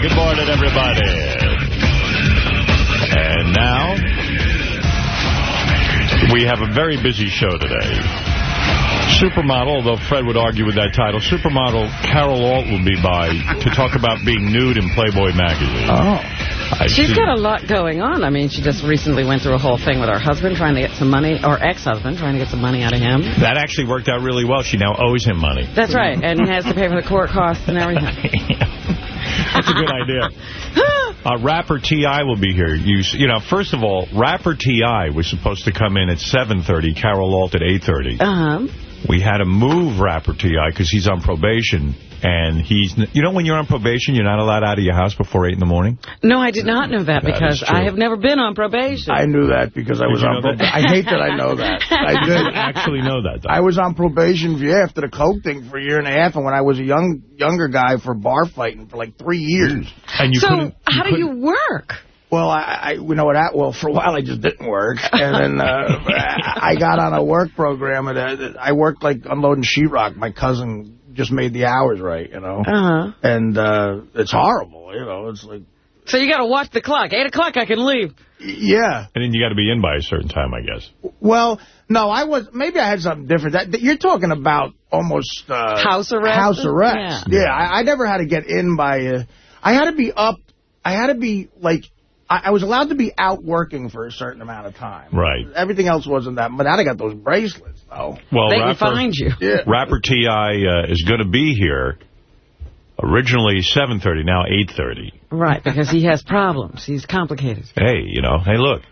Good morning, everybody. And now, we have a very busy show today. Supermodel, although Fred would argue with that title, supermodel Carol Alt will be by to talk about being nude in Playboy magazine. Oh. She's got a lot going on. I mean, she just recently went through a whole thing with her husband, trying to get some money, or ex-husband, trying to get some money out of him. That actually worked out really well. She now owes him money. That's right, and he has to pay for the court costs and everything. That's a good idea. Uh, rapper T.I. will be here. You, you know, first of all, rapper T.I. was supposed to come in at 7.30, Carol Alt at 8.30. Uh-huh. We had to move rapper T.I. because he's on probation. And he's, you know, when you're on probation, you're not allowed out of your house before 8 in the morning? No, I did not know that, That because. I have never been on probation. I knew that because I Did was on probation. I hate that I know that. I You did. actually know that, though. I was on probation yeah, after the coke thing for a year and a half, and when I was a young younger guy for bar fighting for like three years. And you so couldn't- how do couldn't- you work? Well, I, I you know what? That, well, for a while I just didn't work, and then uh, I got on a work program, and uh, I worked like unloading sheetrock. My cousin just made the hours right, you know, Uh-huh. and uh, it's horrible, you know. It's like, So you got to watch the clock. 8 o'clock, I can leave. yeah. And then you got to be in by a certain time, I guess. Well, no, I was maybe I had something different. That, that- you're talking about almost uh, House arrest? House arrest. Yeah. Yeah, I, I never had to get in by. Uh, I had to be up. I had to be like. I, I was allowed to be out working for a certain amount of time. Right. Everything else wasn't that. But now I got those bracelets though. Well, They can rapper, find you. Yeah. rapper T.I. Uh, is going to be here. Originally 7.30, now 8.30. Right, because he has problems. He's complicated. Hey, you know, hey, look.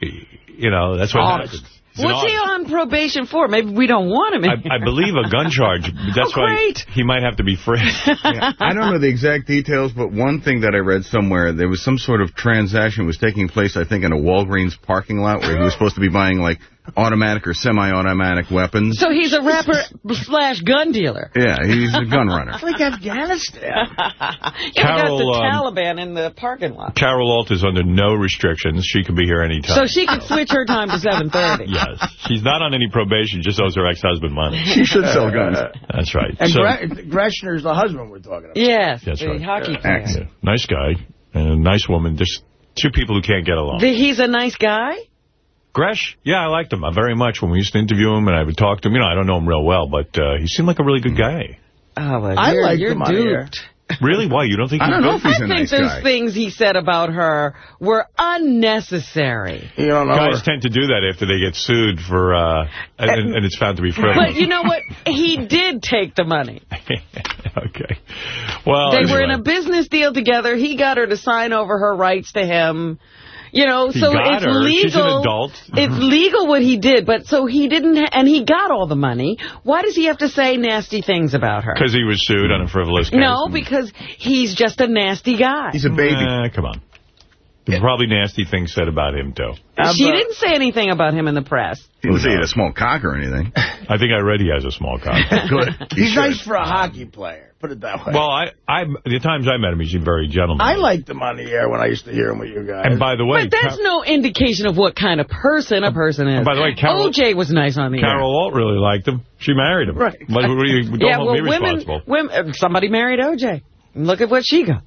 You know, that's what Honest. happens. It's an What's he on probation for? Maybe we don't want him I, I believe a gun charge. That's Oh, why he might have to be free. Yeah, I don't know the exact details, but one thing that I read somewhere, there was some sort of transaction was taking place, I think, in a Walgreens parking lot where he was supposed to be buying, like, automatic or semi-automatic weapons. So he's a rapper slash gun dealer. Yeah, he's a gun runner. It's like Afghanistan. Yeah, Carol, got the um, Taliban in the parking lot. Carol Alt is under no restrictions. She can be here anytime. So she can switch her time to 7.30. Yes. She's not on any probation, just owes her ex-husband money. She should sell guns. That's right. and So- Gre- Greschner's the husband we're talking about. Yes, That's the right. hockey player. Yeah, nice guy and a nice woman. Just two people who can't get along. The- he's a nice guy? Gresh, yeah, I liked him uh, very much when we used to interview him, and I would talk to him. You know, I don't know him real well, but uh, he seemed like a really good guy. Oh, well, I you're, liked him on the air. duped. Really? Why? You don't think I don't know good? if he's I a think nice those guy. things he said about her were unnecessary. You don't know. Guys her. tend to do that after they get sued for, uh, and, and, and it's found to be frivolous. But you know what? He did take the money. okay. Well, They were in a business deal together. He got her to sign over her rights to him. You know, He so got it's her. legal. She's an adult. It's mm-hmm. legal what he did, but so he didn't, ha and he got all the money. Why does he have to say nasty things about her? Because he was sued on a frivolous case. No, because he's just a nasty guy. He's a baby. Come on. There's probably nasty things said about him, too. Uh, she didn't say anything about him in the press. He didn't say he had a small cock or anything. I think I read he has a small cock. Good. He's nice for a hockey player. Put it that way. well, I, I, the times I met him, he seemed very gentlemanly. I liked him on the air when I used to hear him with you guys. And by the way, But that's Car- no indication of what kind of person a person is. by the way, Carol- OJ was nice on the air. Carol Alt really liked him. She married him. Right. What, what do you, don't yeah, hold well, me women, responsible. women, uh, somebody married OJ. Look at what she got.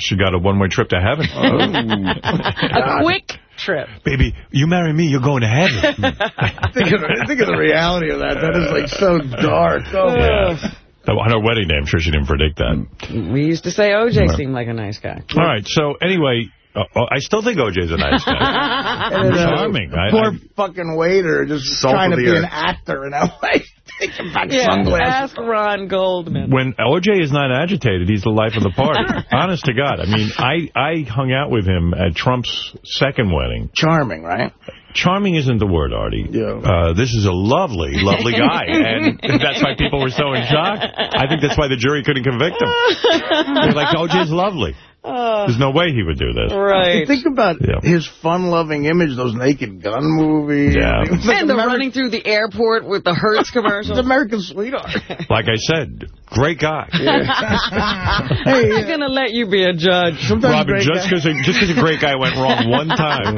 She got a one-way trip to heaven. Oh. A quick trip. Baby, you marry me, you're going to heaven. think, of, think of the reality of that. That is like so dark. Oh, yeah. On her wedding day, I'm sure she didn't predict that. We used to say OJ seemed like a nice guy. All right, so anyway, uh, uh, I still think OJ's a nice guy. And, uh, Charming. I- Poor I- fucking waiter just trying to be earth. an actor in L.A. Taking back Yeah, sunglasses. ask Ron Goldman. when OJ is not agitated, he's the life of the party. Honest to God. I mean, I, I hung out with him at Trump's second wedding. Charming, right? Charming isn't the word, Artie. Yeah. Uh, this is a lovely, lovely guy. And that's why people were so in shock. I think that's why the jury couldn't convict him. They're like, OJ's lovely. Uh, There's no way he would do this. Right. Think about Yeah. his fun-loving image, those Naked Gun movies. Yeah. Like and the Ameri- running through the airport with the Hertz commercial. It's American Sweetheart. Like I said, great guy. hey, I'm not going to let you be a judge. sometimes Robin, great just because just 'cause a great guy went wrong one time,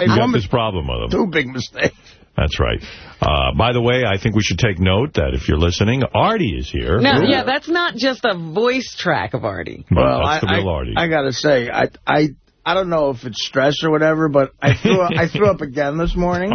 you got this problem with him. Two big mistakes. That's right. Uh, by the way, I think we should take note that if you're listening, Artie is here. No, yeah, that's not just a voice track of Artie. Well, Well, that's I, the real I, Artie. I gotta say, I, I, I don't know if it's stress or whatever, but I threw, up, I threw up again this morning,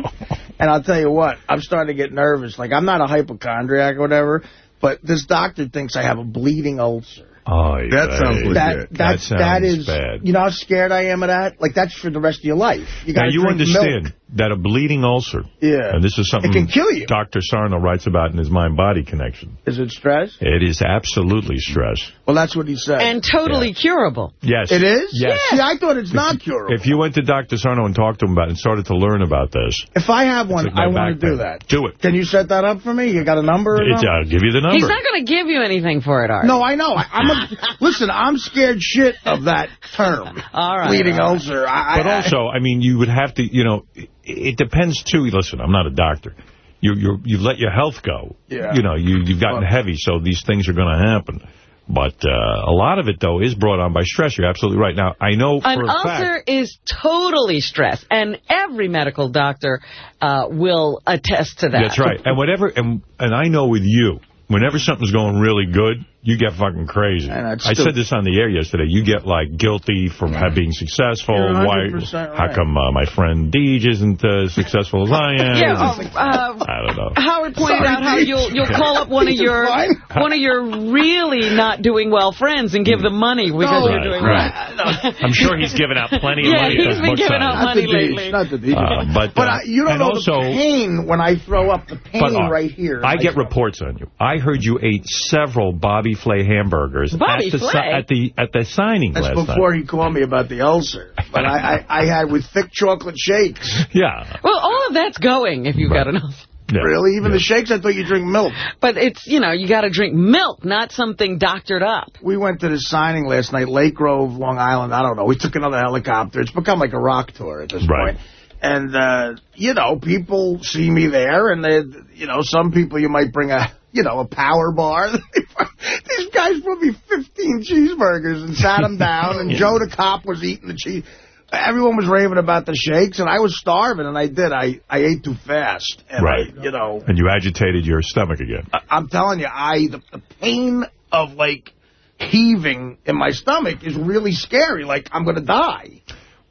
and I'll tell you what, I'm starting to get nervous. Like, I'm not a hypochondriac or whatever, but this doctor thinks I have a bleeding ulcer. Oh, That sounds legit. That, That that, sounds that is, bad. you know how scared I am of that? Like, that's for the rest of your life. You Now, gotta you understand milk. that a bleeding ulcer, Yeah. and this is something It can kill you. Dr. Sarno writes about in his mind-body connection. Is it stress? It is absolutely stress. Well, that's what he said. And totally curable. Yes. it is? Yes. See, I thought it's not curable. If you went to Dr. Sarno and talked to him about it and started to learn about this, If I have one, like I want to do that. Do it. Can you set that up for me? You got a number? Or It's. I'll give you the number. He's not going to give you anything for it, Art. No, I know. I, I'm a, listen. I'm scared shit of that term. All right. bleeding ulcer. I, But I, also, I mean, you would have to, you know, it, it depends, too. Listen, I'm not a doctor. You, you're, you've let your health go. Yeah. You know, you, you've gotten Well- heavy, so these things are going to happen. But uh, a lot of it, though, is brought on by stress. You're absolutely right. Now, I know for An a ulcer fact... is totally stress, and every medical doctor uh, will attest to that. That's right. And whatever, and, and I know with you, whenever something's going really good, you get fucking crazy. And I said this on the air yesterday. You get, like, guilty for being successful. You're Why? 100% How right. come uh, my friend Deej isn't uh, successful as I am? Yeah, oh, uh, I don't know. Howard pointed Sorry, out how you'll you'll call up one of your one of your really not doing well friends and give them money because No, you're right, doing right. well. I'm sure he's given out plenty of Yeah, money. he's for his been giving out money the lately. Not the D's. Uh, but but uh, you don't know also, the pain when I throw up. The pain but, uh, right here. I My get reports on you. I heard you ate several Bobby Flay hamburgers Bobby at the Flay? at the at the signing That's last before night. he called me about the ulcer. But I, I, I had with thick chocolate shakes. Yeah. Well, all of that's going if you've got enough. yeah. Really? Even Yeah. the shakes, I thought you drink milk. But it's, you know, you got to drink milk, not something doctored up. We went to the signing last night, Lake Grove, Long Island. I don't know. We took another helicopter. It's become like a rock tour at this Right. point. And, uh, you know, people see me there, and they, you know, some people you might bring a, you know, a power bar. These guys brought me 15 cheeseburgers and sat them down, and Joe the cop was eating the cheese. Everyone was raving about the shakes, and I was starving, and I did. I, I ate too fast. And Right. I, you know, And you agitated your stomach again. I- I'm telling you, I the, the pain of, like, heaving in my stomach is really scary. Like, I'm going to die.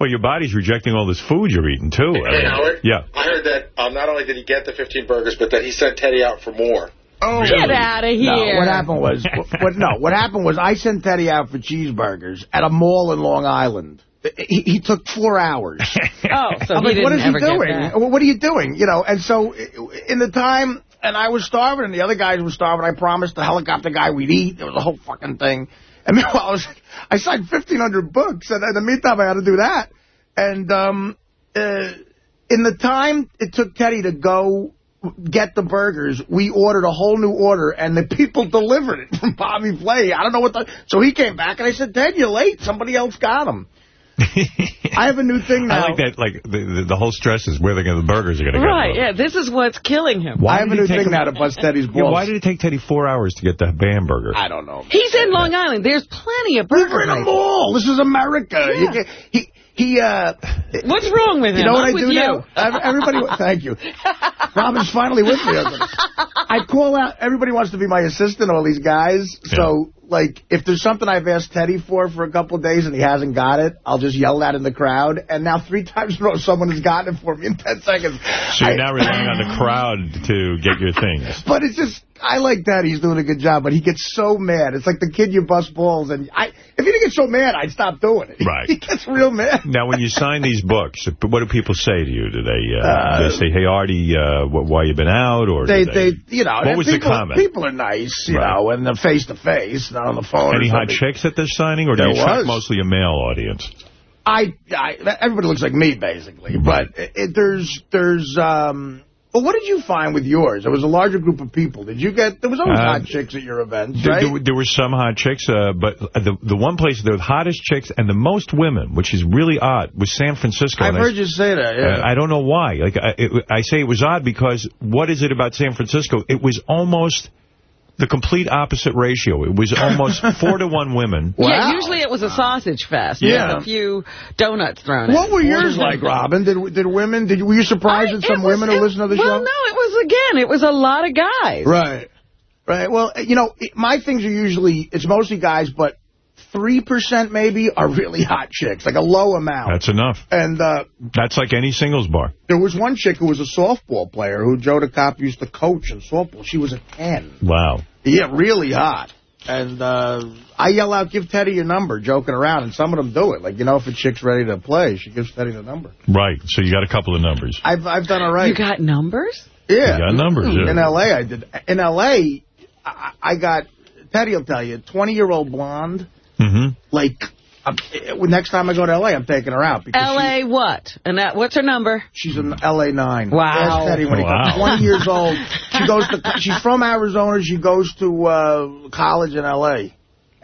Well, your body's rejecting all this food you're eating, too. I mean, Howard? Yeah. I heard that um, not only did he get the 15 burgers, but that he sent Teddy out for more. Oh, Get out of here. No, what happened was, what, no, what happened was I sent Teddy out for cheeseburgers at a mall in Long Island. He, he took four hours. Oh, so I'm he like, what is he doing? What are you doing? You know, and so in the time, and I was starving, and the other guys were starving. I promised the helicopter guy we'd eat. There was a whole fucking thing. And meanwhile, I was, I signed 1,500 books, and in the meantime, I had to do that. And um, uh, in the time it took Teddy to go get the burgers, we ordered a whole new order, and the people delivered it from Bobby Flay. I don't know what the... So he came back, and I said, Ted, you're late. Somebody else got them. I have a new thing now. I like that, like, the, the, the whole stress is where the burgers are going to come Right, from. yeah, this is what's killing him. Why I have a did new it take thing him- now to bust Teddy's balls. Yeah, why did it take Teddy four hours to get the hamburger? I don't know. He's in Long Island. There's plenty of burgers. We burger were in a mall. This is America. Yeah. You get, he, he, uh... What's wrong with him? You know what I'm I do you. now? Everybody, thank you. Robin's finally with me. I call out, everybody wants to be my assistant, all these guys. So, like, if there's something I've asked Teddy for for a couple of days and he hasn't got it, I'll just yell that in the crowd. And now three times in a row, someone has gotten it for me in 10 seconds. So you're I- now relying on the crowd to get your things. But it's just, I like that he's doing a good job, but he gets so mad. It's like the kid you bust balls, and I, if he didn't get so mad, I'd stop doing it. Right. He gets real mad. Now, when you sign these books, what do people say to you? Do they, uh, Uh, they say, hey, Artie, uh, wh why you been out? Or They, do they, you know, What was people, the comment? People are nice, you Right. know, and they're face to face, not on the phone. Any hot chicks at this signing, or do There you was. mostly a male audience? I, I, everybody looks like me basically, but it, it, there's, there's, um. Well, what did you find with yours? There was a larger group of people. Did you get? There was always Uh, hot chicks at your events, There, right? there, there were some hot chicks, uh, but the the one place, the hottest chicks and the most women, which is really odd, was San Francisco. I've And I- heard you say that. Yeah. Uh, I don't know why. Like I, it, I say it was odd because what is it about San Francisco? It was almost the complete opposite ratio. It was almost four to one women. Wow. Yeah, usually it was a sausage fest Yeah. with a few donuts thrown What in. were yours like, Robin? Did did women? Did were you surprised I- at some was- women who it- listen to the well, show? no, it was, again, it was a lot of guys. Right. Right. Well, you know, my things are usually, it's mostly guys, but 3% maybe are really hot chicks, like a low amount. That's enough. and uh, That's like any singles bar. there was one chick who was a softball player who Joe the cop used to coach in softball. She was a 10. Wow. Yeah, really hot. And uh, I yell out, give Teddy your number, joking around, and some of them do it. Like, you know, if a chick's ready to play, she gives Teddy the number. Right. So you got a couple of numbers. I've I've done all right. You got numbers? Yeah. You got numbers, yeah. In L.A. I did. In L.A., I, I got, Teddy will tell you, 20-year-old blonde, Mm-hmm. like, I'm, eh, next time I go to L.A., I'm taking her out. because L.A. what? And that, what's her number? She's an L.A. 9. Wow. Ask Teddy when Wow. he's 20 years old. She goes to, she's from Arizona. She goes to uh, college in L.A.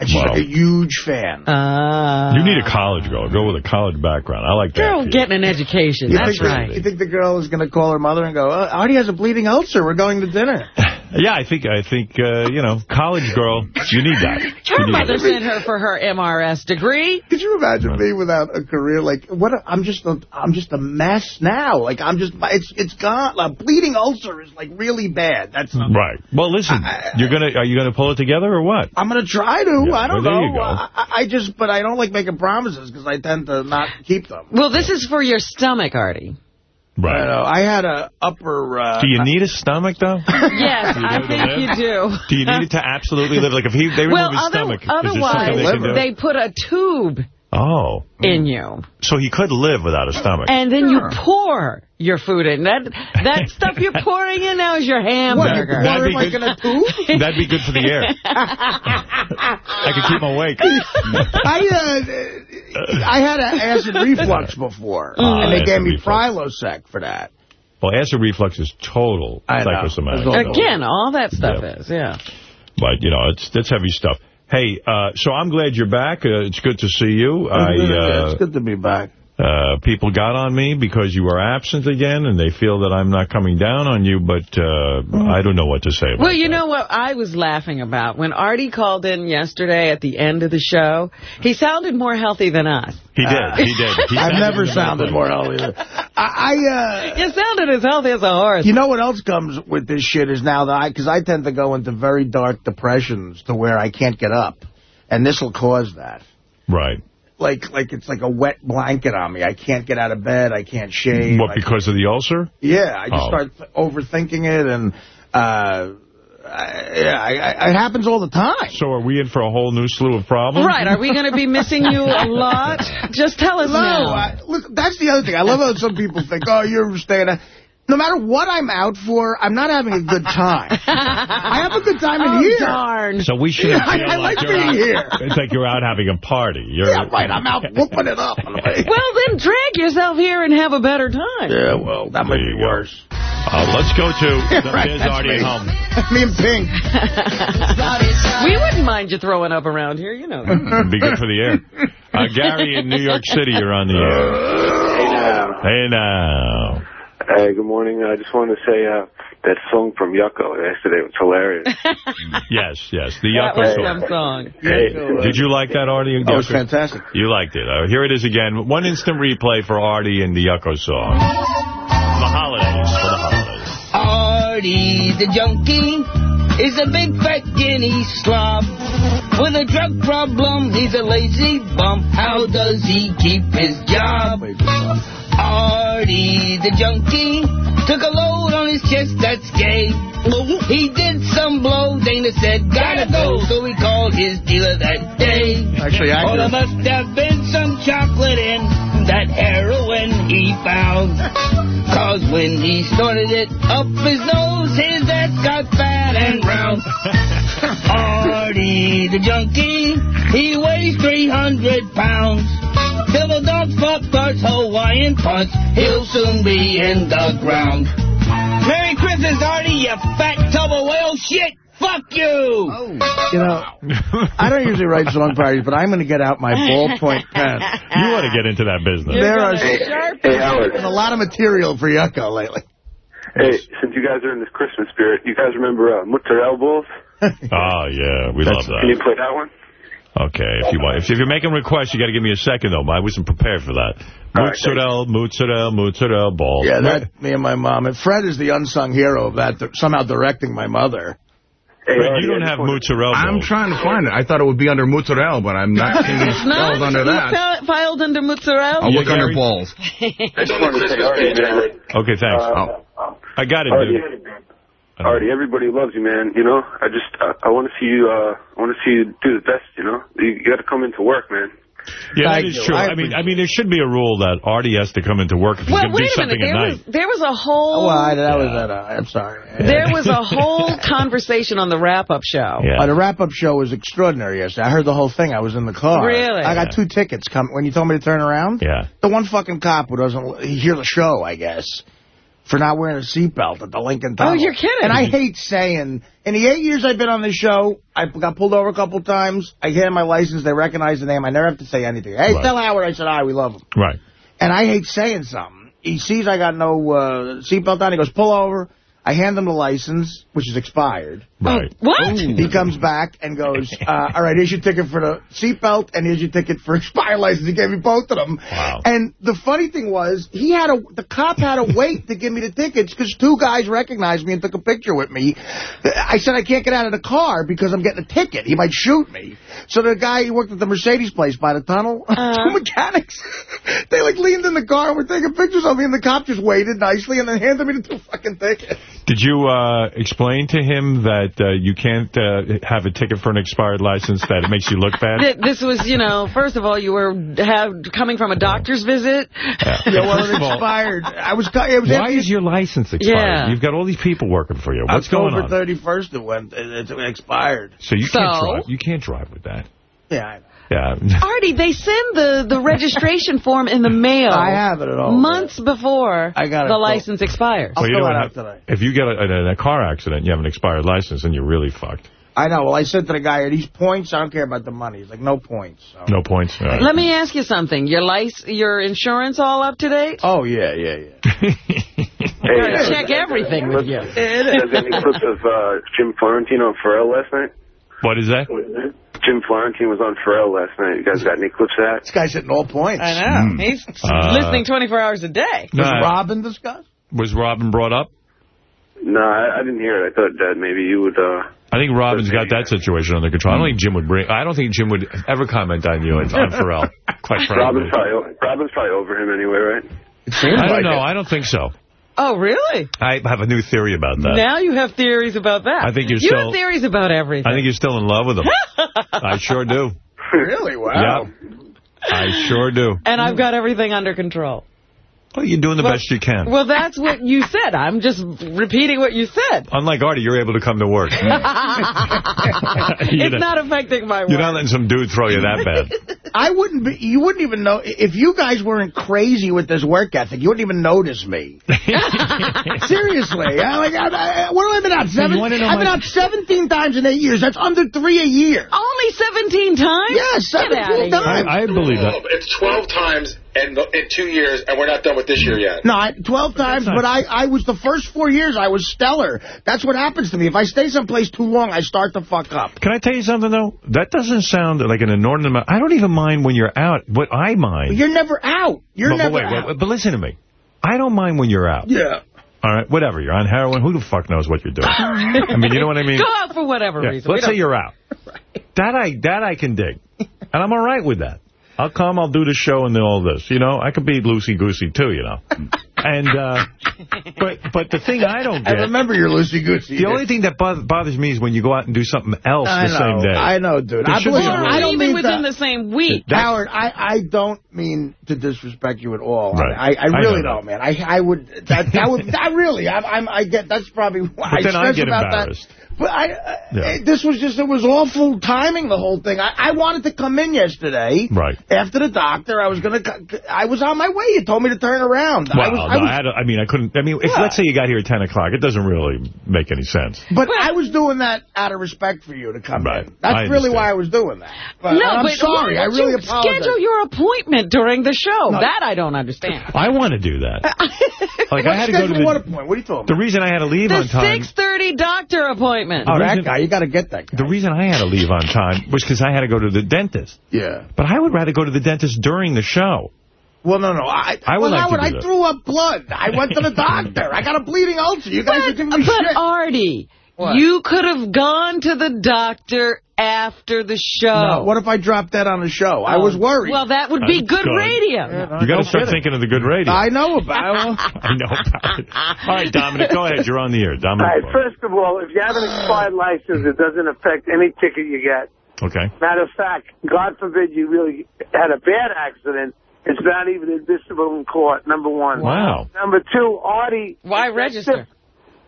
And she's Wow. like a huge fan. Uh, You need a college girl. Go with a college background. I like that. Girl getting an education. You That's think, right. The, you think the girl is going to call her mother and go, oh, Artie has a bleeding ulcer. We're going to dinner. Yeah, I think, I think, uh, you know, college girl, you need that. Her need mother that. sent her for her MRS degree. Could you imagine me without a career? Like, what? A, I'm just a, I'm just a mess now. Like, I'm just, it's, it's gone. A bleeding ulcer is like really bad. That's. Right. Well, listen, you're gonna, are you gonna pull it together or what? I'm gonna try to. Yeah, I don't well, there know. you go. I, I just, but I don't like making promises because I tend to not keep them. Well, this is for your stomach, Artie. I, Right. know. I had a upper. Uh, Do you need a stomach, though? Yes, I think live? you do. Do you need it to absolutely live? Like, if he, they remove well, his other, stomach, is otherwise, they they put a tube Oh. in you. So he could live without a stomach. And then you pour your food in. That that stuff you're pouring in now is your what? You hamburger. That'd pour be it like good. in a tube? That'd be good for the air. I could keep him awake. I uh, I had an acid reflux before, Ah, and they gave me reflux. Prilosec for that. Well, acid reflux is total I know. psychosomatic. It's Again, all that stuff Yeah. is, yeah. But, you know, it's that's heavy stuff. Hey, uh, so I'm glad you're back. Uh, it's good to see you. I, uh, it's good to be back. Uh, people got on me because you were absent again, and they feel that I'm not coming down on you, but uh, I don't know what to say about Well, you that. know what I was laughing about? When Artie called in yesterday at the end of the show, he sounded more healthy than us. He did. He did. He I've never in the sounded more healthy. than- I, I uh, You sounded as healthy as a horse. you know what else comes with this shit is now that I, because I tend to go into very dark depressions to where I can't get up, and this will cause that. Right. Like, like it's like a wet blanket on me. I can't get out of bed. I can't shave. What, I because of the ulcer? Yeah, I just Oh. start th- overthinking it, and uh, I, yeah, I, I, it happens all the time. So are we in for a whole new slew of problems? Right, are we going to be missing you a lot? Just tell us No, now. I, look, that's the other thing. I love how some people think, oh, you're staying at... No matter what I'm out for, I'm not having a good time. I have a good time in oh, here. darn. So we shouldn't Yeah, I- I like, like being out, here. It's like you're out having a party. You're, Yeah, right. I'm out whooping it up. Well, then drag yourself here and have a better time. yeah, well, that might be go. worse. Uh, let's go to the Right, Biz Artie at me. home. Me and Pink. We wouldn't mind you throwing up around here, you know. that. Be good for the air. Uh, Gary in New York City, you're on the air. Hey now. Hey now. Hey, good morning. I just wanted to say uh, that song from Yucko yesterday was hilarious. Yes, yes. The That was song. some song. hey, Did you like that, Artie? That was fantastic. You liked it. Uh, here it is again. One instant replay for Artie and the Yucko song. The holidays. For the holidays. Artie the junkie is a big fat guinea slob. With a drug problem, he's a lazy bum. How does he keep his job? Artie the junkie took a load on his chest that's gay. He did some blow, Dana said, gotta go. So he called his dealer that day. Actually, I Oh, there must have been some chocolate in that heroin he found. Cause when he snorted it up his nose, his ass got fat and round. Artie the junkie, he weighs 300 pounds. Devil dogs, pop tarts, Hawaiian punch, he'll soon be in the ground. Merry Christmas, Artie, you fat tub of whale shit! Fuck you! You know, I don't usually write song parodies, but I'm going to get out my ballpoint pen. You want to get into that business. There are hey, hey, a lot of material for Yucko lately. Hey, since you guys are in this Christmas spirit, you guys remember uh, mozzarella balls? Oh, yeah, we love that. Can you play that one? Okay, if you want. If, if you're making requests, you got to give me a second, though. I wasn't prepared for that. All right, Mozzarella, mozzarella, mozzarella ball. Yeah, that, me and my mom. And Fred is the unsung hero of that, somehow directing my mother. Hey, you don't have mozzarella I'm trying to find it. I thought it would be under mozzarella, but I'm not seeing it Not spelled under that. fil- filed under mozzarella. I'll Yeah, look under balls. I just wanted to say, Artie, man. Okay, thanks. Uh, I got it, Artie, dude. Artie, everybody loves you, man. You know, I just, I, I want to see you, uh, I want to see you do the best, you know? You, you got to come into work, man. Yeah, that Thank is you. true. I I mean, I mean, there should be a rule that Artie has to come into work if he's Well, going to do wait a something minute. at There night. was, there was a whole... Oh, well, I, that was at, uh, I'm sorry. There was a whole conversation on the wrap-up show. Yeah. Uh, the wrap-up show was extraordinary yesterday. I heard the whole thing. I was in the car. Really? I got two tickets. Come When you told me to turn around, Yeah. the one fucking cop who doesn't hear the show, I guess, for not wearing a seatbelt at the Lincoln Tunnel. Oh, you're kidding. And I hate saying, in the eight years I've been on this show, I got pulled over a couple times. I hand my license. They recognize the name. I never have to say anything. Hey, Right. tell Howard I said hi. We love him. Right. And I hate saying something. He sees I got no uh, seatbelt on. He goes, pull over. I hand him the license, which is expired. Right. What? He comes back and goes, uh, all right, here's your ticket for the seatbelt and here's your ticket for expired license. He gave me both of them. Wow. And the funny thing was, he had a, the cop had to wait to give me the tickets because two guys recognized me and took a picture with me. I said I can't get out of the car because I'm getting a ticket. He might shoot me. So the guy, he worked at the Mercedes place by the tunnel. Uh. two mechanics, they like leaned in the car and were taking pictures of me and the cop just waited nicely and then handed me the two fucking tickets. Did you uh, explain to him that uh, you can't uh, have a ticket for an expired license, that it makes you look bad? This was, you know, first of all, you were have, coming from a doctor's visit. Yeah, well, it First expired. I was, it was Why after- is your license expired? Yeah. You've got all these people working for you. What's going on? October 31st it went. It, it expired. So you can't drive. You can't drive with that. Yeah, I know. Yeah. Artie, they send the, the registration form in the mail. I have it at all. Months before I got it. the license expires. I'll Well, you fill know it what out hap- today. If you get a, in a car accident, you have an expired license, and you're really fucked. I know. Well, I said to the guy, are these points? I don't care about the money. He's like, no points. So. No points. All right. Let me ask you something. Your lic- your insurance all up to date? Oh, yeah, yeah, yeah. Hey, Gotta uh, check everything with you. Have any clips of uh, Jim Florentine on Pharrell last night? what is that? Jim Florentine was on Pharrell last night. You guys got any clips of that? This guy's hitting all points. I know. He's Uh, listening 24 hours a day. Was No, Robin discussed? was Robin brought up? No, I, I didn't hear it. I thought that maybe you would. Uh, I think Robin's got that situation under control. I don't think Jim would bring. I don't think Jim would ever comment on you and on Pharrell. Quite frankly, Robin's probably Robin's probably over him anyway, right? I don't like know. it. I don't think so. Oh, really? I have a new theory about that. Now you have theories about that. I think you're You still- have theories about everything. I think you're still in love with him. I sure do. Really? Wow. Yeah. I sure do. and I've got everything under control. Well, you're doing the best you can. Well, that's what you said. I'm just repeating what you said. Unlike Artie, you're able to come to work. You're it's not affecting my work. You're not letting some dude throw you that bad. I wouldn't be, you wouldn't even know, if you guys weren't crazy with this work ethic, you wouldn't even notice me. Seriously. I, like, I, I, what have I been out? Seven, wanna I've been out 17 times in eight years. That's under three a year. Only 17 times? Yes, Get outta 17 times. I, I believe that. It's 12 times in, the, in two years, and we're not done with this year yet. No, I, 12 times, but I, I was, the first four years, I was stellar. That's what happens to me. If I stay someplace too long, I start to fuck up. Can I tell you something, though? That doesn't sound like an inordinate amount. I don't even mind when you're out. What I mind... You're never out. You're but, but never wait, out. wait, but listen to me. I don't mind when you're out. Yeah. All right, whatever. You're on heroin. Who the fuck knows what you're doing? I mean, you know what I mean? Go out for whatever Yeah, reason. We Let's say you're out. That I that I can dig. And I'm all right with that. I'll come, I'll do the show and then all this. You know, I could be loosey-goosey too, you know. And, uh, but but the thing I don't I get, remember your loosey-goosey. the only thing that bo- bothers me is when you go out and do something else I the know, same day. I know, dude. There I, should be believe. I don't even mean within to, the same week. Howard, I, I don't mean to disrespect you at all. Right. I, I I really know don't, man. I I would that that would that really I I'm I get that's probably why But I then I stress get about embarrassed. that. But I uh, Yeah. this was just it was awful timing the whole thing. I, I wanted to come in yesterday. Right. After the doctor, I was gonna c- I was on my way. You told me to turn around. Well, I was, no, I was I, had a- I mean, I couldn't. I mean, if let's say you got here at 10 o'clock, it doesn't really make any sense. but I was doing that out of respect for you to come Right. in. That's I really understand. why I was doing that. But no, I'm but sorry. I don't really you apologize. schedule your appointment during the show? No. That I don't understand. I want to do that. Like, I had to go to Schedule what the... appointment? What are you talking about? The reason I had to leave The on time... The 6.30 doctor appointment. Appointment. Oh, reason- that guy. You got to get that guy. The reason I had to leave on time was because I had to go to the dentist. Yeah. But I would rather go to the dentist during the show. Well, no, no. I, I would well, like to Howard, I that. threw up blood. I went to the doctor. I got a bleeding ulcer. You guys are giving me But shit. Artie, What? you could have gone to the doctor after the show. No, what if I dropped that on the show? I was oh. worried. Well, that would be good good. radio. You got to start thinking of the good radio. I know about it. I know about it. All right, Dominic, go ahead. You're on the air. Dominic. right, first of all, if you have an expired license, it doesn't affect any ticket you get. Okay. Matter of fact, God forbid you really had a bad accident, it's not even admissible in court, number one. Wow. Number two, Artie, Why register?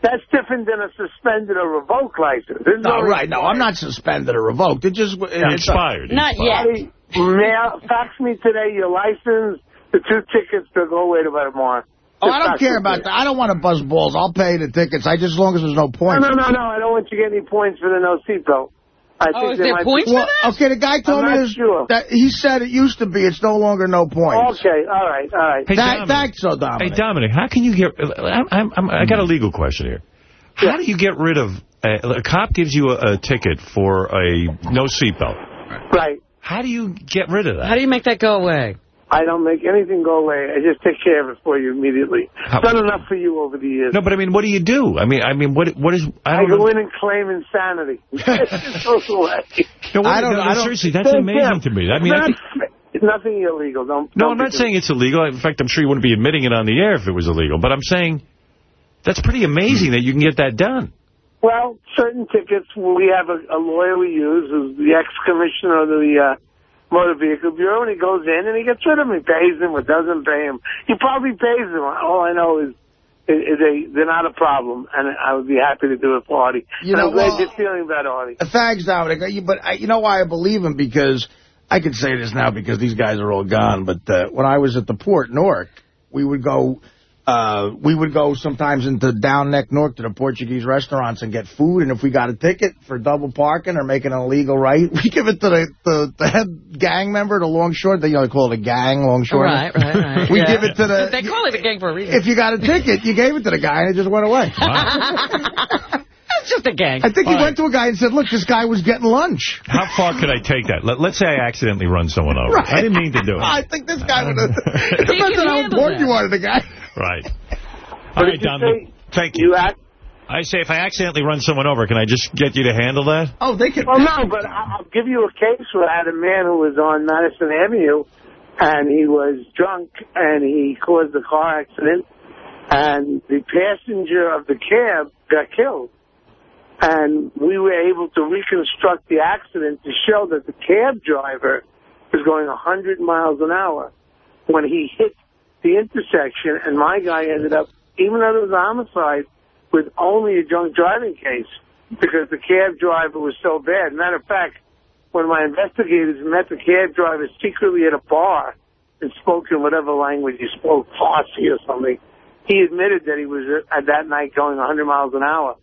Diff- That's different than a suspended or revoked license. There's No, no right. No, I'm not suspended or revoked. It just It it's expired. Not yet. Artie, mail, fax me today your license, the two tickets, they'll go away by tomorrow. Oh, I don't care about that. I don't want to buzz balls. I'll pay the tickets. I just as long as there's no points. No, no, no, no. I don't want you to get any points for the no seatbelt. I Oh, is there there points be... for that? Okay, the guy told I'm me not this, sure. that he said it used to be. It's no longer no points. Okay, all right, all right. Hey, That, Dominic. thanks, so Hey, Dominic. Dominic, how can you get... I'm, I'm, I'm, I got a hmm. legal question here. How do you get rid of... A, a cop gives you a, a ticket for a no seatbelt. Right. How do you get rid of that? How do you make that go away? I don't make anything go away. I just take care of it for you immediately. How- Done enough for you over the years. No, but I mean, what do you do? I mean, I mean, what what is? I I don't go know. in and claim insanity. it just goes away. No, what- I don't- no, no, I don't- seriously, that's Thank amazing you. to me. I mean, I It's think, not- it's nothing illegal. Don't. no, don't I'm not doing- saying it's illegal. In fact, I'm sure you wouldn't be admitting it on the air if it was illegal. But I'm saying that's pretty amazing that you can get that done. Well, certain tickets, we have a, a lawyer we use, who's the ex-commissioner of the uh, Motor Vehicle Bureau, and he goes in and he gets rid of him. He pays him or doesn't pay him. He probably pays him. All I know is, is, is they, they're not a problem, and I would be happy to do it for Artie. You and know, I'm glad well- you're feeling better, Artie. Uh, thanks, Dominic. Uh, you- But I, you know why I believe him? Because I can say this now because these guys are all gone. But uh, when I was at the port, Newark, we would go. Uh, we would go sometimes into down neck north to the Portuguese restaurants and get food. And if we got a ticket for double parking or making an illegal right, we give it to the, the, the head gang member, the longshore. They, you know, they call it a gang, longshore. Right, right, right. We Yeah. give it to the. They call it a gang for a reason. If you got a ticket, you gave it to the guy and it just went away. It's just a gang. I think he All went to a guy and said, look, this guy was getting lunch. How far could I take that? Let, let's say I accidentally run someone over. Right. I didn't mean to do it. I think this guy would have... It depends can on how handle important that. you are to the guy. Right. All right, if Dominic. Thank you. You act, I say if I accidentally run someone over, can I just get you to handle that? Oh, they can... Well, no, but I- I'll give you a case where I had a man who was on Madison Avenue, and he was drunk, and he caused a car accident, and the passenger of the cab got killed. And we were able to reconstruct the accident to show that the cab driver was going 100 miles an hour when he hit the intersection, and my guy ended up, even though it was a homicide, with only a drunk driving case because the cab driver was so bad. Matter of fact, when my investigators met the cab driver secretly at a bar and spoke in whatever language he spoke, Farsi or something, he admitted that he was uh, at that night going 100 miles an hour.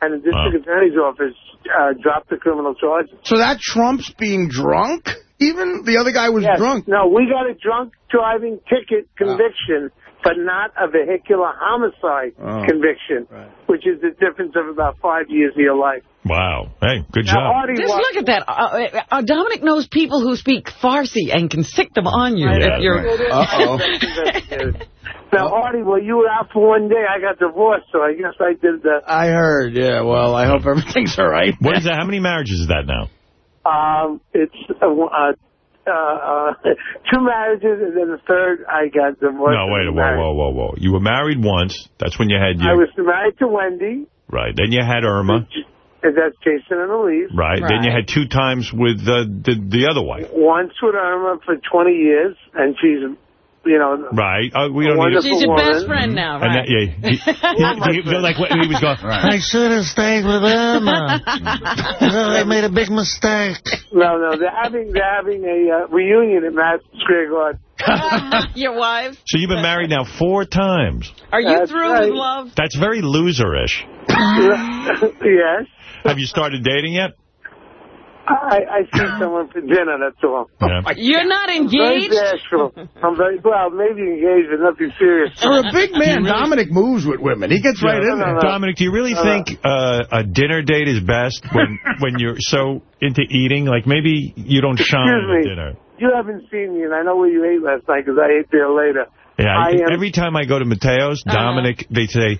And the district Wow. attorney's office uh, dropped the criminal charges. So that Trump's being drunk? Even the other guy was Yes. drunk. No, we got a drunk driving ticket conviction, but not a vehicular homicide Oh. conviction, Right. which is the difference of about five years of your life. Wow. Hey, good Now, job. Artie, Just look at that. Uh, uh, uh, Dominic knows people who speak Farsi and can sick them on you. Yeah, if you're, right. Uh-oh. Now, Artie, well, you were out for one day. I got divorced, so I guess I did the. I heard, yeah. Well, I hope everything's all right. What is that? How many marriages is that now? Um, it's uh, uh, uh, uh, two marriages, and then the third, I got divorced. No, wait, and whoa, married. whoa, whoa, whoa. You were married once. That's when you had you I was married to Wendy, Right. Then you had Irma. and that's Jason and Elise. Right. Then you had two times with uh, the the other wife. Once with Irma for 20 years, and she's, you know, Right. Uh, we don't need Wonderful. to... she's your woman. best friend now, And right? that, yeah, he, he, he, like he was going. I should have stayed with Irma. I made a big mistake. no, no, they're having they're having a uh, reunion at Madison Square Garden. your wives? So you've been married now four times. Are you That's through right. with love? That's very loserish. yes. Have you started dating yet? I, I see someone for dinner, that's all. Yeah. You're not Very engaged? bashful. I'm very, well, maybe engaged, but nothing serious. For a big man, Dominic moves with women. He gets right in no, there. no. Dominic, do you really Uh, think uh, a dinner date is best when when you're so into eating? Like maybe you don't shine Excuse at me. dinner. You haven't seen me, and I know where you ate last night because I ate there later. Yeah, I every time I go to Mateo's, Uh-huh. Dominic, they say,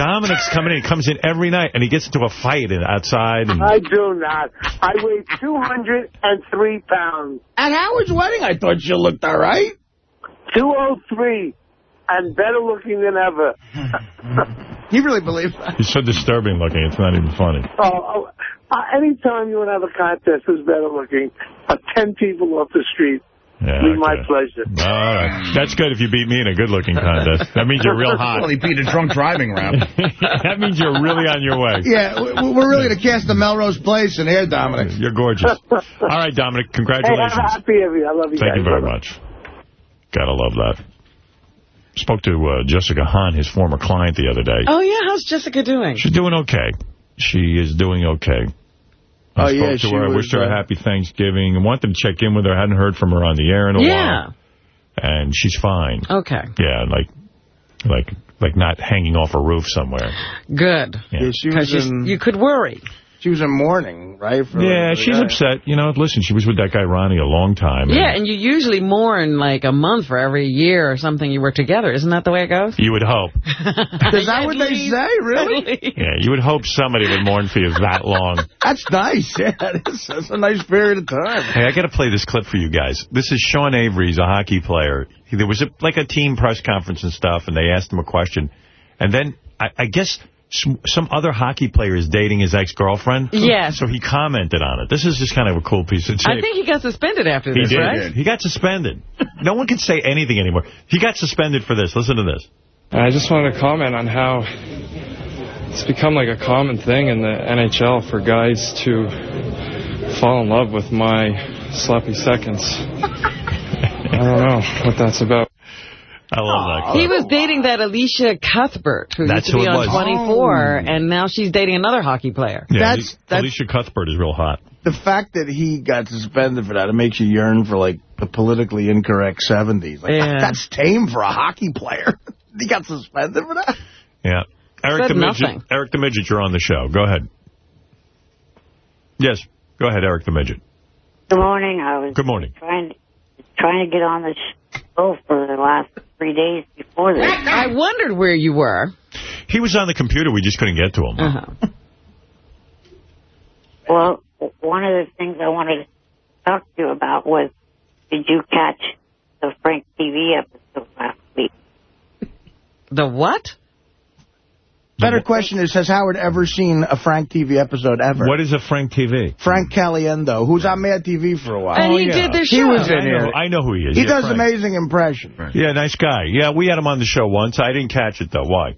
Dominic's coming in. He comes in every night, and he gets into a fight outside. And I do not. I weigh 203 pounds. At Howard's wedding, I thought you looked all right. 203 and better looking than ever. He really believes that. he's so disturbing looking. It's not even funny. Oh, oh, uh, anytime you want to have a contest who's better looking, uh, 10 people off the street, Yeah, be my pleasure. All right. That's good if you beat me in a good-looking contest. That means you're real hot. Well, he beat a drunk driving rap. that means you're really on your way. Yeah, we- we're really going to cast the Melrose Place in here, Dominic. You're gorgeous. All right, Dominic, Hey, have congratulations. a happy every. I love you Thank guys. you very much. Gotta love that. Spoke to uh, Jessica Hahn, his former client, the other day. Oh, yeah. How's Jessica doing? She's doing okay. She is doing okay. I Oh, spoke yeah, to her. I wished her a uh, happy Thanksgiving. I wanted to check in with her. I hadn't heard from her on the air in a Yeah. while. And she's fine. Okay. Yeah, like, like, like not hanging off a roof somewhere. Good. Yeah. Because you could worry. She was in mourning, right? for- Yeah, for the she's guy. upset. You know, listen, she was with that guy Ronnie a long time. Yeah, and you usually mourn like a month for every year or something you work together. Isn't that the way it goes? You would hope. Is that what they say, really? Yeah, you would hope somebody would mourn for you that long. That's nice. Yeah, that is, that's a nice period of time. Hey, I got to play this clip for you guys. This is Sean Avery. He's a hockey player. There was a, like a team press conference and stuff, and they asked him a question. And then I, I guess some, some other hockey player is dating his ex-girlfriend. Yes. So he commented on it. This is just kind of a cool piece of tape. I think he got suspended after this, he this, did. right? He got suspended. no one can say anything anymore. He got suspended for this. Listen to this. I just wanted to comment on how it's become like a common thing in the NHL for guys to fall in love with my sloppy seconds. I don't know what that's about. I love that. He was dating that Elisha Cuthbert, who That's used to be who it on was. 24, and now she's dating another hockey player. Yeah, That's- Ali- that's- Elisha Cuthbert is real hot. The fact that he got suspended for that, it makes you yearn for, like, the politically incorrect 70s. Like, Yeah. That's tame for a hockey player. he got suspended for that? Yeah. Eric Said the Midget. Eric the Midget, you're on the show. Go ahead. Yes. Go ahead, Eric the Midget. Good morning. I was Good morning. trying trying to get on the show for the last three days before this. I wondered where you were. He was on the computer. We just couldn't get to him. Uh-huh. Well, one of the things I wanted to talk to you about was, did you catch the Frank TV episode last week? The what? Better question is, has Howard ever seen a Frank TV episode ever? What is a Frank TV? Frank Caliendo, who's on Mad TV for a while. And he Oh, yeah. did the He show. was in I know. I know who he is. He Yeah, does Frank. amazing impressions. Yeah, nice guy. Yeah, we had him on the show once. I didn't catch it, though. Why?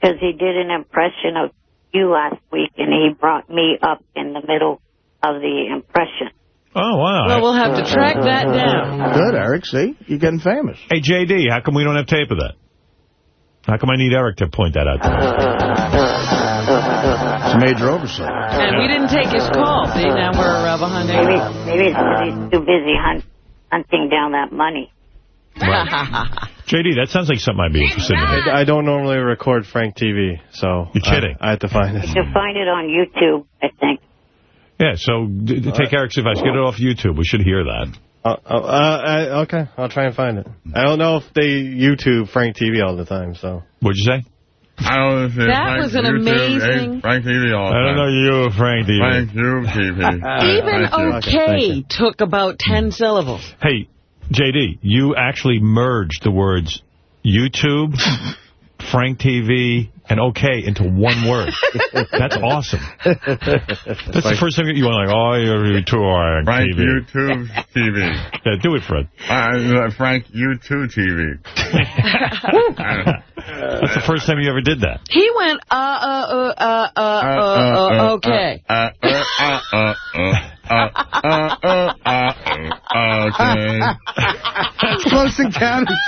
Because he did an impression of you last week, and he brought me up in the middle of the impression. Oh, wow. Well, we'll have to track that down. Good, Eric. See? You're getting famous. Hey, JD, how come we don't have tape of that? How come I need Eric to point that out to me? It's a major oversight. And we didn't take his call. See, now we're uh, behind Maybe, maybe he's too busy hunt, hunting down that money. JD, that sounds like something I'd be interested in. I, I don't normally record Frank TV, so You're kidding. I, I had to find it. You can find it on YouTube, I think. Yeah, so d- d- take Eric's advice. Get it off YouTube. We should hear that. Uh, uh, uh, okay, I'll try and find it. I don't know if they YouTube Frank TV all the time, so. What'd you say? I don't know if it's That Frank was an YouTube, amazing- Frank TV all the I don't know time. you, Frank TV. Frank TV. Even Thank you. okay took about 10 syllables. Hey, JD, you actually merged the words YouTube, Frank TV, and OK into one word. That's awesome. That's the first time you went like, oh, you're too on Frank TV. YouTube TV. Yeah, do it, Fred. Uh, Frank YouTube TV. That's the first time you ever did that. He went, uh, uh, uh, uh, uh, uh, uh, okay. Uh, uh, uh, uh, uh. Uh, uh, uh, uh, uh, okay. Close encounters.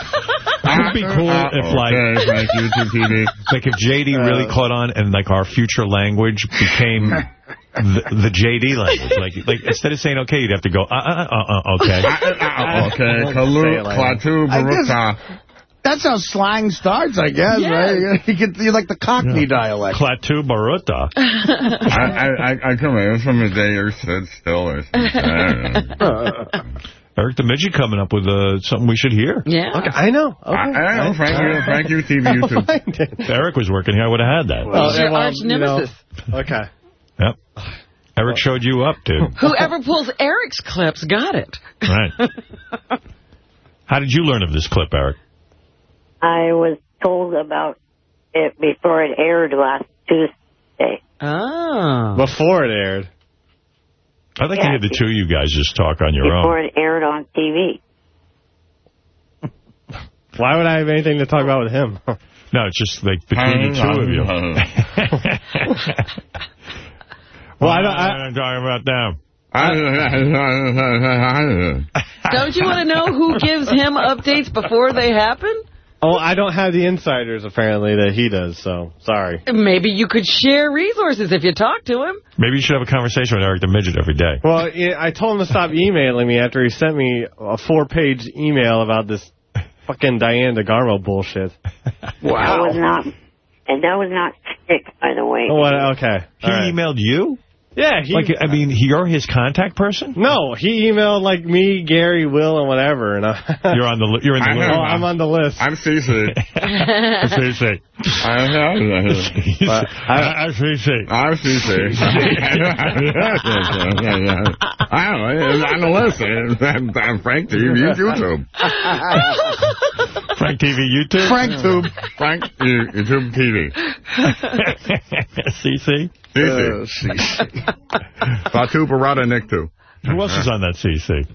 It'd be cool if, like, Okay, Frank YouTube TV. like if JD really caught on and like our future language became the, the JD language. Like, like instead of saying okay, you'd have to go, uh, uh, uh, uh okay. okay, Kalu, Klaatu, I guess- Baruta. That's how slang starts, I guess, Yes. right? You get you like the Cockney dialect. Klaatu Baruta. I, I, I come in from a day or stood still or something. I don't know. Eric the Midget coming up with uh, something we should hear. Yeah. Okay, I know. Okay. I, I know, Frank, you, Frank, you, TV, YouTube. If Eric was working here, I would have had that. Well, He's your well, arch you know, nemesis. okay. Yep. Eric showed you up, dude. Whoever pulls Eric's clips got it. Right. How did you learn of this clip, Eric? I was told about it before it aired last Tuesday. Oh. Before it aired. I'd like to Yeah. hear the two of you guys just talk on your Before own. Before it aired on TV. Why would I have anything to talk about with him? No, it's just like between the two of you. Well, I don't- I- I'm talking about them. Don't you want to know who gives him updates before they happen? Oh, I don't have the insiders, apparently, that he does, so sorry. Maybe you could share resources if you talk to him. Maybe you should have a conversation with Eric the Midget every day. Well, I told him to stop emailing me after he sent me a four-page email about this fucking Diane DeGarmo bullshit. That was not, and that was not stick, by the way. Oh, what, okay. He all right. emailed you? Yeah, he... Like, I mean, you're his contact person? no, he emailed, like, me, Gary, Will, and whatever, and I... You're on the you're in the I list. oh, I'm on the list. I'm CC. CC. I'm I'm CC. I'm CC. I don't know. It's on the list. I'm, I'm Frank TV, YouTube. Frank TV YouTube? Frank Tube. Frank YouTube TV. CC? CC. Fatu Barada Niktu. Who else is on that CC?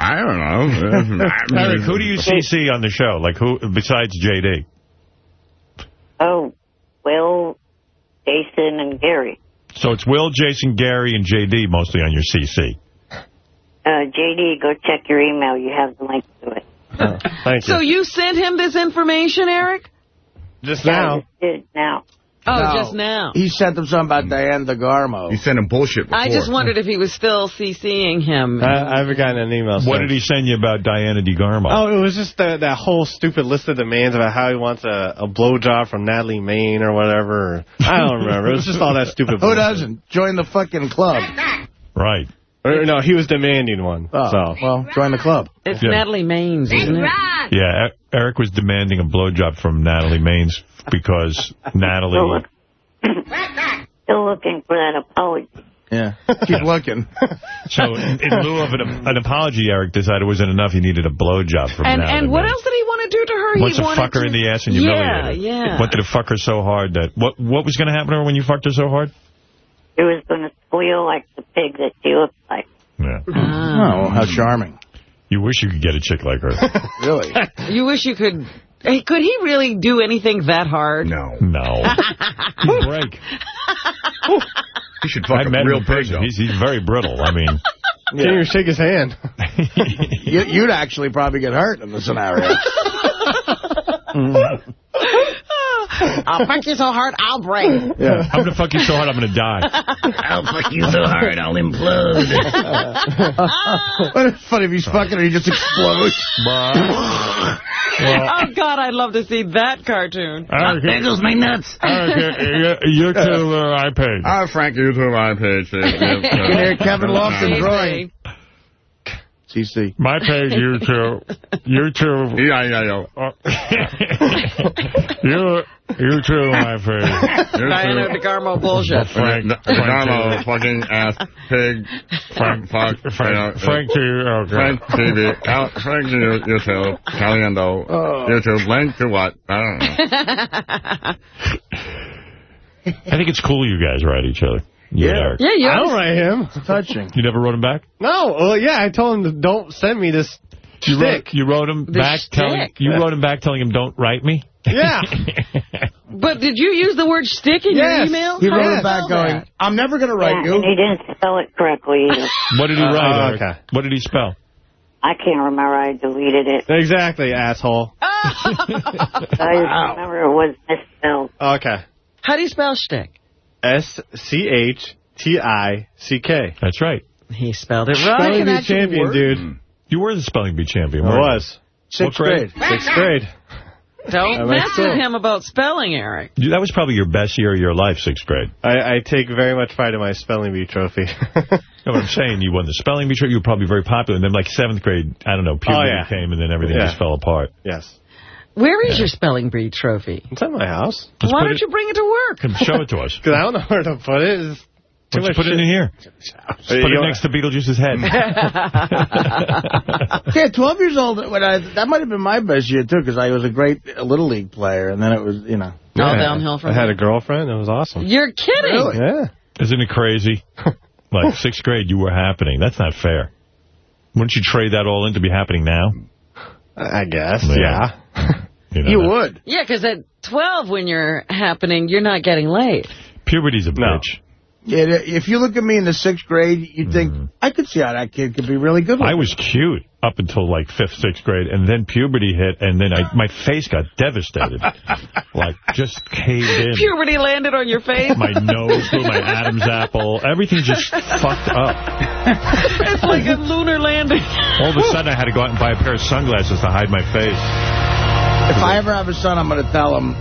I don't know. Eric, who do you CC on the show? Like, who besides JD? Oh, Will, Jason, and Gary. So it's Will, Jason, Gary, and JD mostly on your CC. Uh, JD, go check your email. You have the link to it. Thank you. So you sent him this information, Eric? Just I now. just now. Oh, No. just now. He sent them something about Diane DeGarmo. He sent him bullshit before. I just wondered if he was still CCing him. I, I haven't gotten an email. What since. did he send you about Diana DeGarmo? Oh, it was just that that whole stupid list of demands about how he wants a, a blowjob from Natalie Maine or whatever. I don't remember. It was just all that stupid Who doesn't? Join the fucking club. Right. Or, no, he was demanding one. Oh, so well, join the club. It's Yeah. Natalie Maines, isn't it? Yeah, E- Eric was demanding a blowjob from Natalie Maines because Still, Natalie... look, still looking for that apology. Yeah. Keep looking. So in, in lieu of an, an apology, Eric decided it wasn't enough. He needed a blowjob from And Natalie and what Maines. else did he want to do to her? Wants he to fuck her to... in the ass and humiliate yeah, her. Yeah, Wanted to fuck her so hard that... What what was going to happen to her when you fucked her so hard? He was going to squeal like the pig that she looked like. Yeah. Oh, how charming. You wish you could get a chick like her. Really? You wish you could... Hey, could he really do anything that hard? No. No. He'd break. He should fuck I a real him pig, He's, he's very brittle. I mean... Can't even shake his hand. You, you'd actually probably get hurt in the scenario. Mm-hmm. I'll fuck you so hard, I'll break. Yeah. I'm going to fuck you so hard I'm going to die. I'll fuck you so hard I'll implode. But it's funny if he's fucking and he just explodes. oh, God, I'd love to see that cartoon. Eric, there goes my nuts. Eric, you, you two uh, iPad. Ah, Frank you YouTube my page. You can hear Kevin Lofton Hey, drawing. CC. My page, you two. You two. Yeah, yeah, yeah. Uh, you, you two, my page. Diana DeGarmo bullshit. Frank, Frank, Frank, fucking ass, pig, Frank, fuck, Frank, uh, Frank to you, okay. Frank TV, Al, Frank you- YouTube, Caliendo, YouTube, link to what? I don't know. I think it's cool you guys write each other. You and Eric. Yeah, you I don't write him. Touching. You never wrote him back? No. Well, yeah, I told him to don't send me this You stick. wrote, you wrote him back telling you wrote him back telling him don't write me. Yeah. But did you use the word stick in your Yes. email? He wrote do it back going, that? I'm never going to write Yeah, you. he didn't spell it correctly either. what did he Uh, write? oh, Eric? okay. What did he spell? I can't remember. I deleted it. Exactly, asshole. I just remember it was misspelled. Okay. How do you spell shtick? S-C-H-T-I-C-K. That's right. He spelled it right. Spelling bee champion, dude. Hmm. You were the spelling bee champion. I weren't you? was. Sixth What grade? grade. Sixth grade. Don't mess with him about spelling, Eric. You- That was probably your best year of your life, sixth grade. I, I take very much pride in my spelling bee trophy. You know what I'm saying? You won the spelling bee. trophy. You were probably very popular. And then, like, seventh grade, I don't know, puberty Oh, yeah. came, and then everything Yeah. just fell apart. yes. Where is your spelling bee trophy? It's at my house. Let's Why don't it- you bring it to work? Come show it to us. Because I don't know where to put it. It's too Why don't you much put it in here? Just put it next to Beetlejuice's head. Yeah, 12 years old. When I, that might have been my best year, too, because I was a great Little League player, and then it was, you know. All Yeah. downhill from I had a girlfriend. It was awesome. You're kidding. Really? Yeah. Isn't it crazy? Like, sixth grade, you were happening. That's not fair. Wouldn't you trade that all in to be happening now? I guess. Yeah. Yeah. You, know, You would. Yeah, because at 12, when you're happening, you're not getting laid. Puberty's a No. bitch. Yeah, uh, if you look at me in the sixth grade, you'd think, mm-hmm. I could see how that kid could be really good. I was cute up until like fifth, sixth grade, and then puberty hit, and then I, my face got devastated. like, just caved in. Puberty landed on your face. My nose, blew my Adam's apple, everything just fucked up. it's like a lunar landing. All of a sudden, I had to go out and buy a pair of sunglasses to hide my face. If I ever have a son, I'm going to tell him,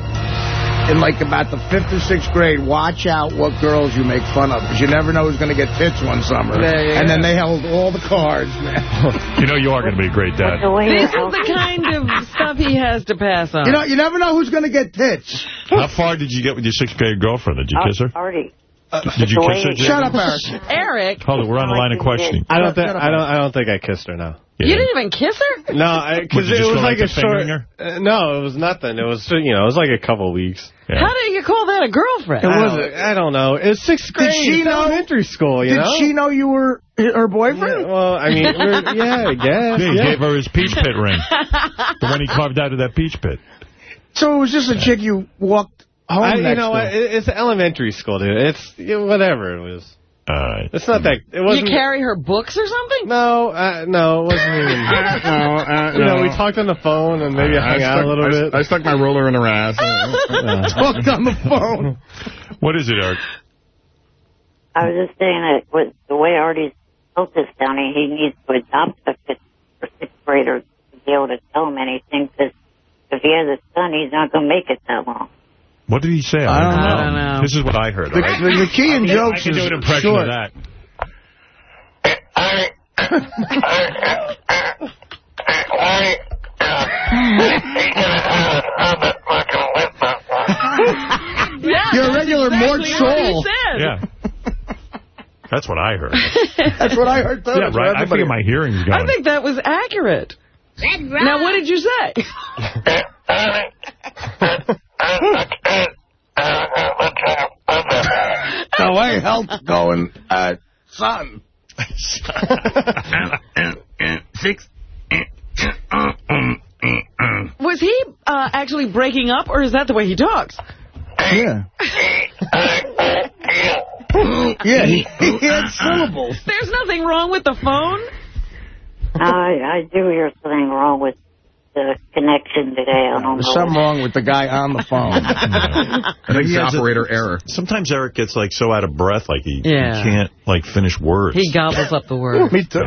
in like about the fifth or sixth grade, watch out what girls you make fun of, because you never know who's going to get tits one summer. There you and go. then they held all the cards, man. You know you are going to be a great dad. This is the kind of stuff he has to pass on. You know, you never know who's going to get tits. How far did you get with your sixth grade girlfriend? Did you kiss her? already. Did you kiss her, way- Shut up, Eric. Eric, Hold it, we're on the line of questioning. I don't think I don't I don't think I kissed her now. You didn't even kiss her? No, because it was go like a short. her? Uh, no, it was nothing. It was you know it was like a couple weeks. Yeah. How do you call that a girlfriend? It was I don't know. It was sixth grade. she It's know- elementary school? You Did know. she know you were her boyfriend? Yeah, well, I mean, we're, yeah, I guess. Yeah, he yeah. gave her his peach pit ring. the one he carved out of that peach pit. So it was just a chick you walked home I, you know to. what? It, it's elementary school, dude. It's yeah, whatever it was. All right. It's not that. It You wasn't. You carry her books or something? No, uh, no, it wasn't even. no, uh, You know, no. we talked on the phone and maybe hung out stuck, a little I, bit. I stuck my roller in her ass. Uh, Talked on the phone. What is it, Eric? I was just saying that with the way Artie's built this down, he needs to adopt a fifth or sixth grader to be able to tell him anything, because if he has a son, he's not going to make it that long. What did he say? I don't know. I don't know. This is what I heard. The, right? the, the key in I jokes can is do an impression short. of that. Yeah, You're a regular exactly he Yeah. That's what I heard. That's what I heard, too. Yeah, right. I figure my hearing's I gone. I think that was accurate. Now, what did you say? No way, health going, uh, son. Six. Was he uh, actually breaking up, or is that the way he talks? Yeah. yeah, he, he had syllables. There's nothing wrong with the phone. I, I do hear something wrong with the connection today. I don't There's know. something wrong with the guy on the phone. I think it's He has a- operator error. Sometimes Eric gets like so out of breath, like he, Yeah. he can't like finish words. He gobbles up the words. Me too.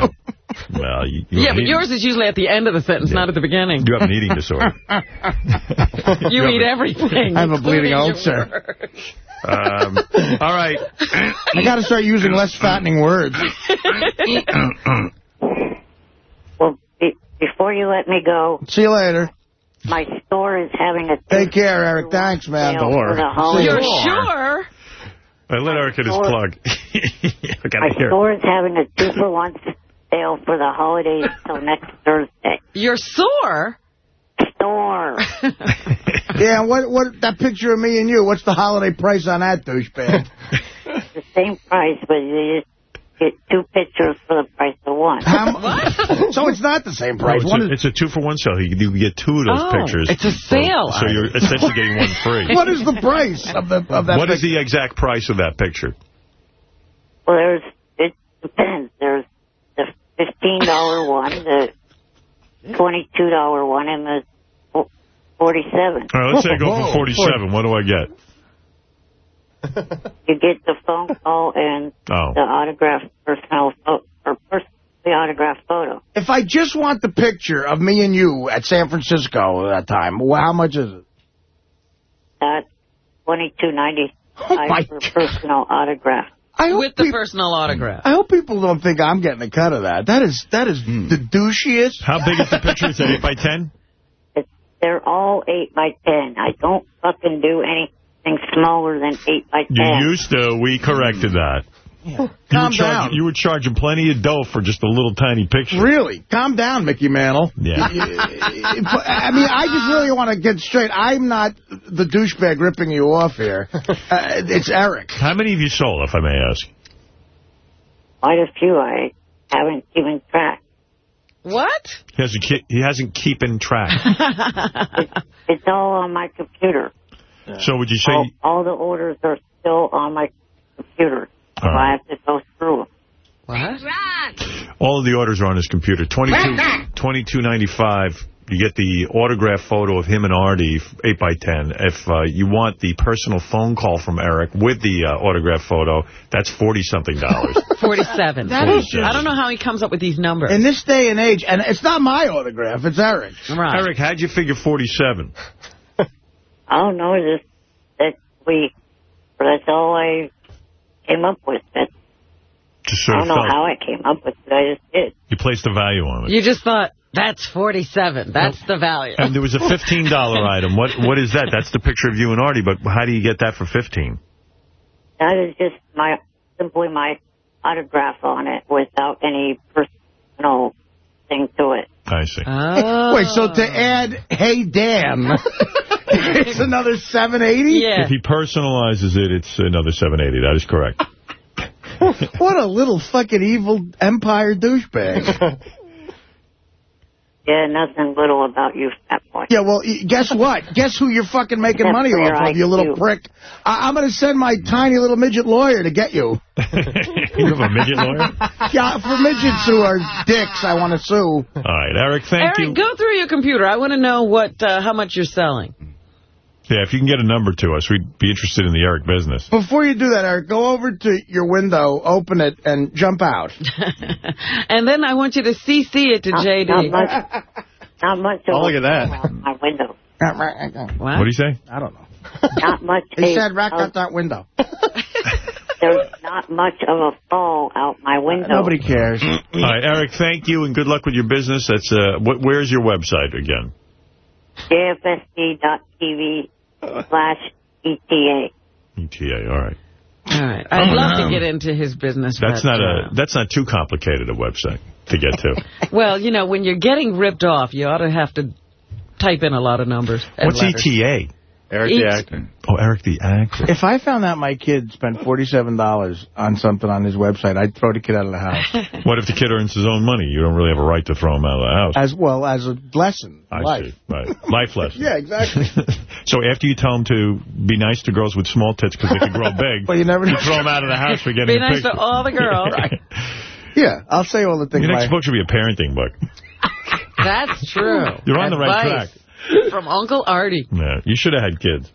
well, you, you Yeah, but an yours is usually at the end of the sentence, not at the beginning. you have an eating disorder. You have eat a- everything. I have a bleeding ulcer. Um, all right. I got to start using less fattening words. Well, be, before you let me go, See you later. my store is having a Take care, Eric. Thanks, man. sale for the holiday. You're sure? I let Eric get his plug. I My hear. store is having a two for one sale for the holidays till next Thursday. You're sore? Store. Yeah, what what that picture of me and you, what's the holiday price on that douchebag? the same price, but you just get two pictures for the price of one. How mu- so it's not the same No, price. it's, One a, is, it's a two-for-one sale. You, you get two of those Oh, pictures. it's a sale. So you're essentially getting one free. what is the price of the of that? What is picture? the exact price of that picture? Well, there's, it depends. There's the $15 one, the $22 one, and the 47 All right, let's say I go for 47. What do I get? You get the phone call and Oh. the autograph personal photo, or personally autographed photo. If I just want the picture of me and you at San Francisco at that time, well, how much is it? That's twenty two ninety Oh, my five for personal autograph. I With the personal autograph. I hope people don't think I'm getting a cut of that. That is that is hmm. the douchiest. How big is the picture? Is it 8 by 10? It's, they're all eight by ten. I don't fucking do anything smaller than eight by ten. You used to. We corrected that. You Calm were, charging, down. you were charging plenty of dough for just a little tiny picture. Really? Calm down, Mickey Mantle. Yeah. I mean, I just really want to get straight. I'm not the douchebag ripping you off here. Uh, it's Eric. How many of you sold, if I may ask? Quite a few. I haven't even tracked. What? He hasn't, ki- he hasn't keeping track. It's all on my computer. So would you say... All, all the orders are still on my computer. So All I have to go through them. What? All of the orders are on his computer. 22 22.95. You get the autograph photo of him and Artie, 8 by 10 If uh, you want the personal phone call from Eric with the uh, autograph photo, that's 40-something dollars. 47. That is just- I don't know how he comes up with these numbers. In this day and age, and it's not my autograph, it's Eric's. right. Eric, how'd you figure 47? I don't know. Just that we. That's all I came up with. That Just I don't of know felt how I came up with it. I just did. you placed a value on it. You just thought, that's 47. That's the value. And there was a $15 item. What What is that? That's the picture of you and Artie, but how do you get that for 15 That is just my simply my autograph on it without any personal thing to it. I see. Oh. Wait, so to add, hey, Dan, it's another 780? Yeah. If he personalizes it, it's another 780. That is correct. What a little fucking evil empire douchebag. Yeah, nothing little about you, fat boy. Yeah, well, guess what? Guess who you're fucking making That's money off of, you little prick? I- I'm going to send my tiny little midget lawyer to get you. you have a midget lawyer? Yeah, for midgets who are dicks, I want to sue. All right, Eric, thank Eric, you. Eric, go through your computer. I want to know what uh, how much you're selling. Yeah, if you can get a number to us, we'd be interested in the Eric business. Before you do that, Eric, go over to your window, open it, and jump out. and then I want you to CC it to Not, JD. not much. Not much. Oh, look at that. My window. What? What do you say? I don't know. Not much. He said, rack of- out that window. There's not much of a fall out my window. Nobody cares. All right, Eric, thank you, and good luck with your business. That's uh, wh Where's your website again? JFSD.TV slash ETA. ETA, all right. All right. I'd love to get into his business. That's but, not uh, a that's not too complicated a website to get to. Well, you know, when you're getting ripped off, you ought to have to type in a lot of numbers. and What's letters. ETA? Eric Eat. the actor. Oh, Eric the actor. If I found out my kid spent $47 on something on his website, I'd throw the kid out of the house. What if the kid earns his own money? You don't really have a right to throw him out of the house. As well as a lesson. in I life. see. Right. Life lesson. Yeah, exactly. so after you tell him to be nice to girls with small tits because they can grow big, Well, you never you throw him out of the house for getting Be a nice picture. to all the girls. Yeah, I'll say all the things. Your next my- book should be a parenting book. That's true. You're on the right Advice From Uncle Artie. Yeah, you should have had kids.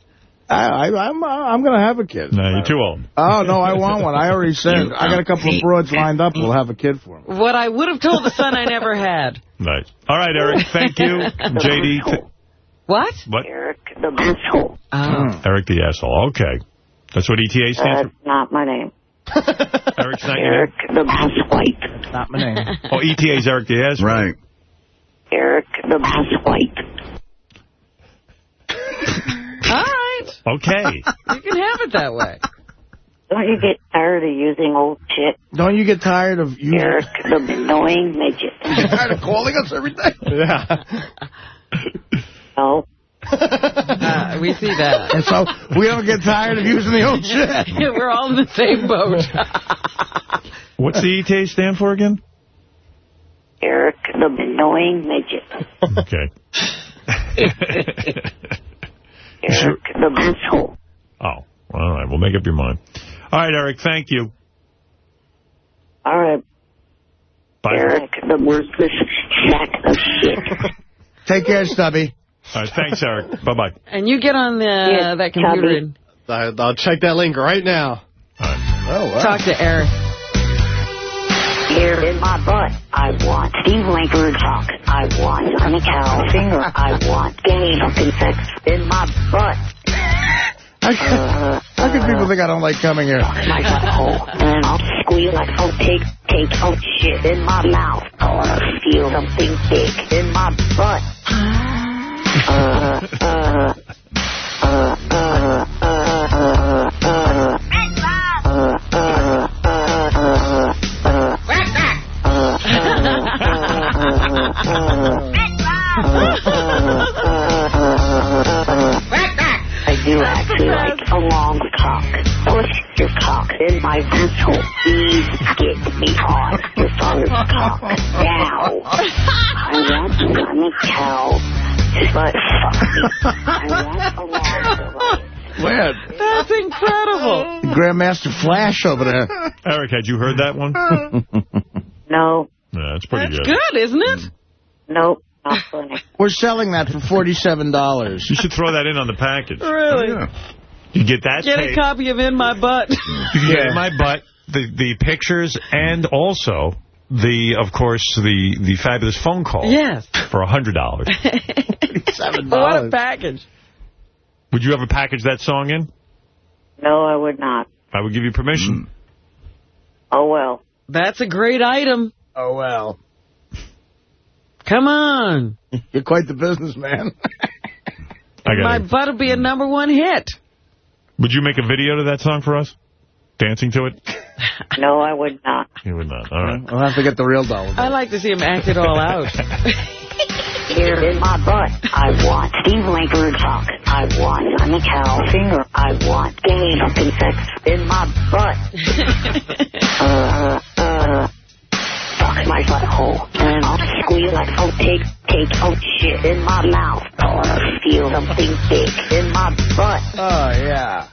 I, I, I'm, I'm going to have a kid. No, you're too old. Oh, no, I want one. I already said. I got a couple of broads lined up. We'll have a kid for him. What I would have told the son I never had. Nice. All right, Eric. Thank you. JD. What? what? Eric the asshole. Oh. Hmm. Eric the asshole. Okay. That's what ETA stands That's not my name. Eric's not your Eric name? the asswipe. Not my name. Oh, ETA's Eric the asshole. Right. Eric the asswipe. All right. Okay. You can have it that way. Don't you get tired of using old shit? Don't you get tired of you? Eric the annoying midget. tired of calling us every day? Yeah. No. Uh, we see that. And so we don't get tired of using the old shit. We're all in the same boat. What's the ETA stand for again? Eric the annoying midget. Okay. Eric the asshole. Oh, all right. We'll make up your mind. All right, Eric. Thank you. All right. Bye. Eric the worthless sack of shit. Take care, Stubby. All right. Thanks, Eric. Bye-bye. And you get on the, uh, Yeah, that computer chubby. and I, I'll check that link right now. Oh, wow. Talk to Eric. Here in my butt, I want Steve Linker talk. I want a cow finger. I want gay fucking sex in my butt. How can, how can people think I don't like coming here? My butthole. And I'll squeal like a pig. Take a shit in my mouth. I wanna feel something big in my butt. Uh, uh, uh, uh, uh, uh, I do actually like a long cock. Push your cock in my asshole. Please get me on your father's cock now. I want to run a cow, but fuck me. I want a long Where? That's incredible. Grandmaster Flash over there. Eric, had you heard that one? No, Yeah, that's pretty That's good. good, isn't it? Nope, not funny. We're selling that for $47. You should throw that in on the package. Really? You get that Get tape. a copy of In My Butt. You can get in my butt, the, the pictures, and also the, of course, the, the fabulous phone call. yes. For $100. $47. What a package. Would you ever package that song in? No, I would not. I would give you permission. Oh, well. That's a great item. Oh, well. Come on. You're quite the businessman. I got My it. butt will be a number one hit. Would you make a video to that song for us? Dancing to it? No, I would not. You would not. All right. I'll have to get the real dollar. I like to see him act it all out. Here in my butt, I want Steve Linker talk. I want a cow finger. I want gay fucking sex in my butt. uh, uh, stuck in my butthole. And I'll squeal like some pig, take some shit in my mouth. Or feel something big in my butt. Oh, yeah.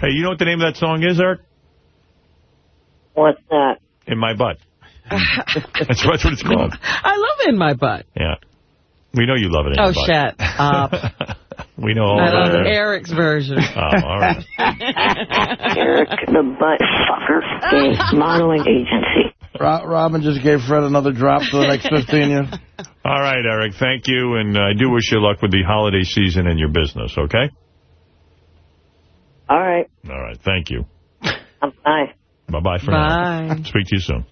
Hey, you know what the name of that song is, Eric? What's that? In My Butt. that's, what- that's what it's called. I love In My Butt. Yeah. We know you love it in Oh, your butt. shut up. we know all I about love it. Eric's version. Oh, all right. Eric the butt fucker gay modeling agency. Robin just gave Fred another drop for the next 15 years. All right, Eric, thank you, and uh, I do wish you luck with the holiday season and your business, okay? All right. All right, thank you. Bye. Bye-bye for Bye. now. Speak to you soon.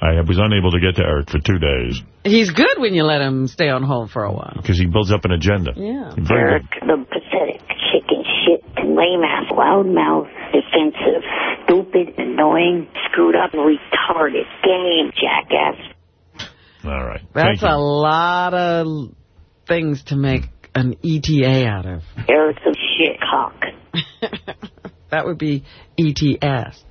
I was unable to get to Eric for two days He's good when you let him stay on hold for a while. because he builds up an agenda. Yeah. Very Eric good. the pathetic chicken shit lame ass loud mouth, defensive stupid annoying screwed up retarded game jackass. All right. That's a lot of things to make an ETA out of. Eric the shit cock. That would be ETS.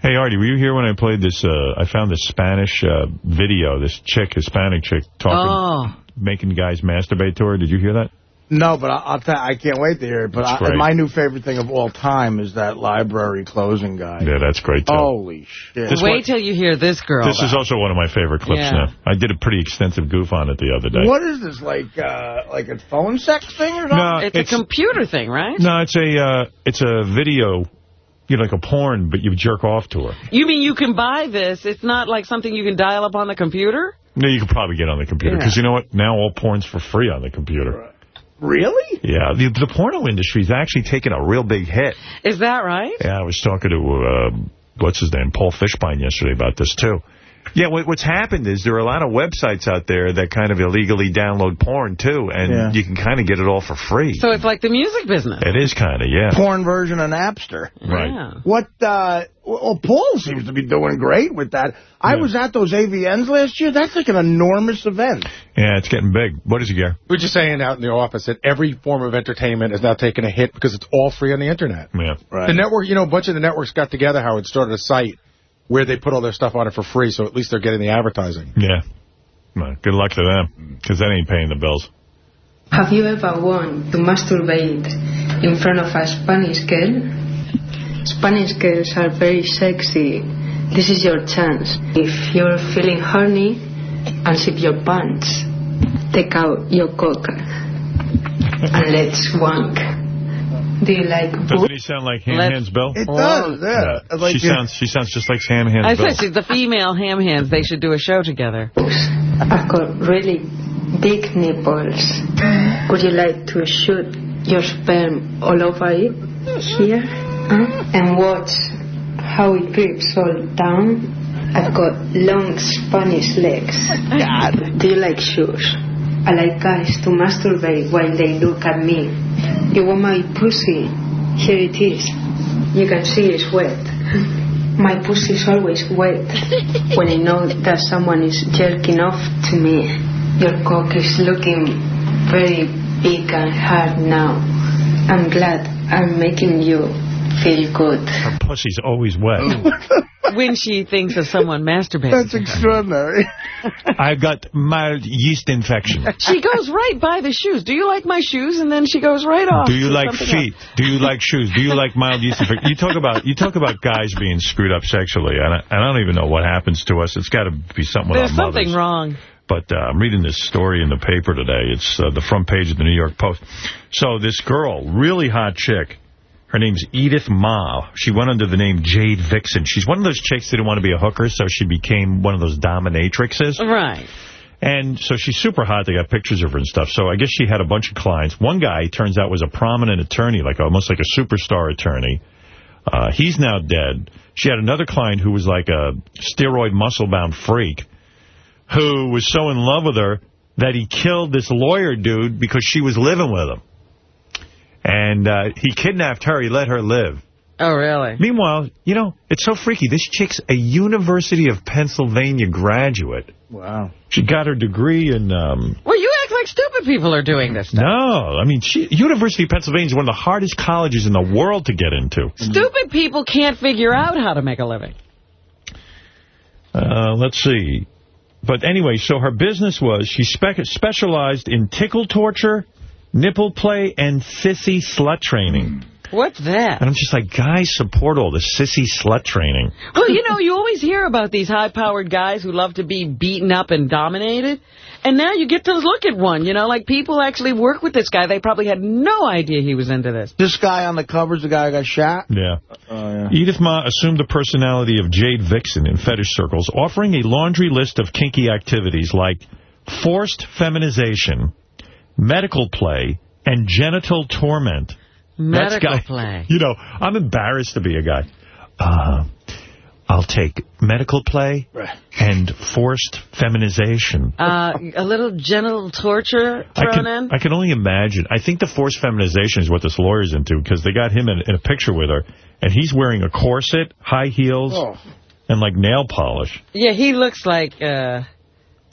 Hey, Artie, were you here when I played this? Uh, I found this Spanish uh, video, this chick, Hispanic chick, talking, Oh, making guys masturbate to her. Did you hear that? No, but I- I'll tell I can't wait to hear it. But That's I, great. my new favorite thing of all time is that library closing guy. Yeah, that's great, too. Holy shit. This wait one- till you hear this girl. This is also one of my favorite clips Yeah. now. I did a pretty extensive goof on it the other day. What is this, like uh, like a phone sex thing or something? No, it's, it's- a computer thing, right? No, it's a uh, it's a video, you know, like a porn, but you jerk off to her. You mean you can buy this? It's not like something you can dial up on the computer? No, you could probably get on the computer Yeah. because you know what? Now all porn's for free on the computer. Really? Yeah, the, the porno industry's actually taken a real big hit. Is that right? Yeah, I was talking to, uh, what's his name, Paul Fishbein yesterday about this, too. Yeah, what, what's happened is there are a lot of websites out there that kind of illegally download porn, too, and Yeah. you can kind of get it all for free. So it's like the music business. it is kind of, yeah. Porn version of Napster. Right. Yeah. What, uh, well, Paul seems to be doing great with that. I Yeah. was at those AVNs last year. That's like an enormous event. Yeah, it's getting big. What is it, Gary? We We're just saying out in the office that every form of entertainment is now taking a hit because it's all free on the Internet. Yeah. Right. The network, you know, a bunch of the networks got together, Howard, started a site where they put all their stuff on it for free, so at least they're getting the advertising. Yeah. Well, good luck to them, because that ain't paying the bills. Have you ever wanted to masturbate in front of a Spanish girl? Spanish girls are very sexy. This is your chance. If you're feeling horny, unzip your pants. Take out your cock and let's wank. Do you like Doesn't boobs? he sound like Ham Let's- Hands Bill? It does, yeah. It's Like, she sounds she sounds just like Ham Hands I Bill. said she's the female ham hands. They should do a show together. I've got really big nipples. Would you like to shoot your sperm all over it? Here? Huh? And watch how it drips all down? I've got long Spanish legs. God. Do you like shoes? I like guys to masturbate while they look at me. You want my pussy? Here it is. You can see it's wet. My pussy is always wet when I know that someone is jerking off to me. Your cock is looking very big and hard now. I'm glad I'm making you feel good. Her pussy's always wet. when she thinks of someone masturbating. That's extraordinary. I've got mild yeast infection. She goes right by the shoes. Do you like my shoes? And then she goes right off. Do you like something feet? Do you like shoes? Do you like mild yeast infection? You talk about you talk about guys being screwed up sexually, and I, and I don't even know what happens to us. It's got to be something with There's our something mothers. wrong. But uh, I'm reading this story in the paper today. It's uh, the front page of the New York Post. So this girl, really hot chick, her name's Edith Ma. She went under the name Jade Vixen. She's one of those chicks that didn't want to be a hooker, so she became one of those dominatrixes. Right. And so she's super hot. They got pictures of her and stuff. So I guess she had a bunch of clients. One guy, turns out, was a prominent attorney, like almost like a superstar attorney. Uh, he's now dead. She had another client who was like a steroid muscle-bound freak who was so in love with her that he killed this lawyer dude because she was living with him. And uh, he kidnapped her. He let her live. Oh, really? Meanwhile, you know, it's so freaky. This chick's a University of Pennsylvania graduate. Wow. She got her degree in... Um, Well, you act like stupid people are doing this stuff. no, I mean, she, University of Pennsylvania is one of the hardest colleges in the world to get into. Stupid people can't figure out how to make a living. Uh, let's see. But anyway, so her business was she spe specialized in tickle torture, nipple play, and sissy slut training. What's that? And I'm just like, guys support all the sissy slut training. Well, you know, you always hear about these high-powered guys who love to be beaten up and dominated. And now you get to look at one, you know, like people actually work with this guy. They probably had no idea he was into this. This guy on the cover's the guy who got shot? Yeah. Oh, yeah. Edith Ma assumed the personality of Jade Vixen in fetish circles, offering a laundry list of kinky activities like forced feminization, medical play, and genital torment. That's Medical guy- play. You know, I'm embarrassed to be a guy. Uh, I'll take medical play and forced feminization. Uh, a little genital torture I thrown can, in. I can only imagine. I think the forced feminization is what this lawyer's into because they got him in, in a picture with her, and he's wearing a corset, high heels, Oh. and like nail polish. Yeah, he looks like uh,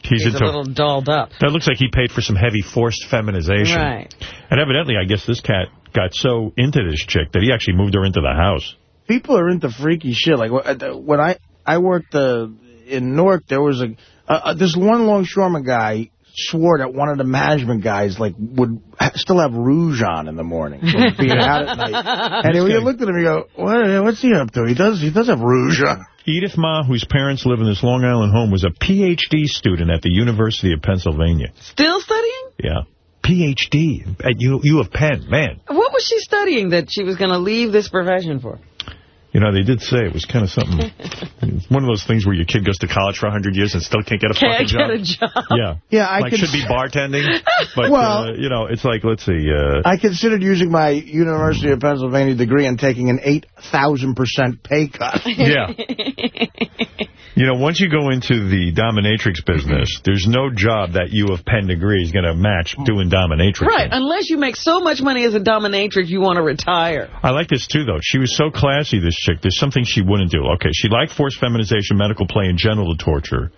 He's, he's a little dolled up. that looks like he paid for some heavy forced feminization. Right. And evidently, I guess this cat got so into this chick that he actually moved her into the house. People are into freaky shit. Like when I I worked uh, in Newark, there was a uh, uh, this one longshoreman guy swore that one of the management guys like would ha still have rouge on in the morning from being out at night. And when you looked at him, you go, what, "What's he up to? He does he does have rouge on." Edith Ma, whose parents live in this Long Island home, was a Ph.D. student at the University of Pennsylvania. Still studying? Yeah. Ph.D. at U, U of Penn. Man, What was she studying that she was going to leave this profession for? You know, they did say it was kind of something. it's one of those things where your kid goes to college for 100 years and still can't get a Can't fucking get job. a job. Yeah. Yeah, I like could should be bartending. But, Well- uh, you know, it's like, let's see. Uh, I considered using my University of Pennsylvania degree and taking an 8,000% pay cut. yeah. You know, once you go into the dominatrix business, there's no job that U of Penn degree is going to match doing dominatrix. Right, unless you make so much money as a dominatrix you want to retire. I like this, too, though. She was so classy, this chick. There's something she wouldn't do. Okay, she liked forced feminization, medical play, and genital torture.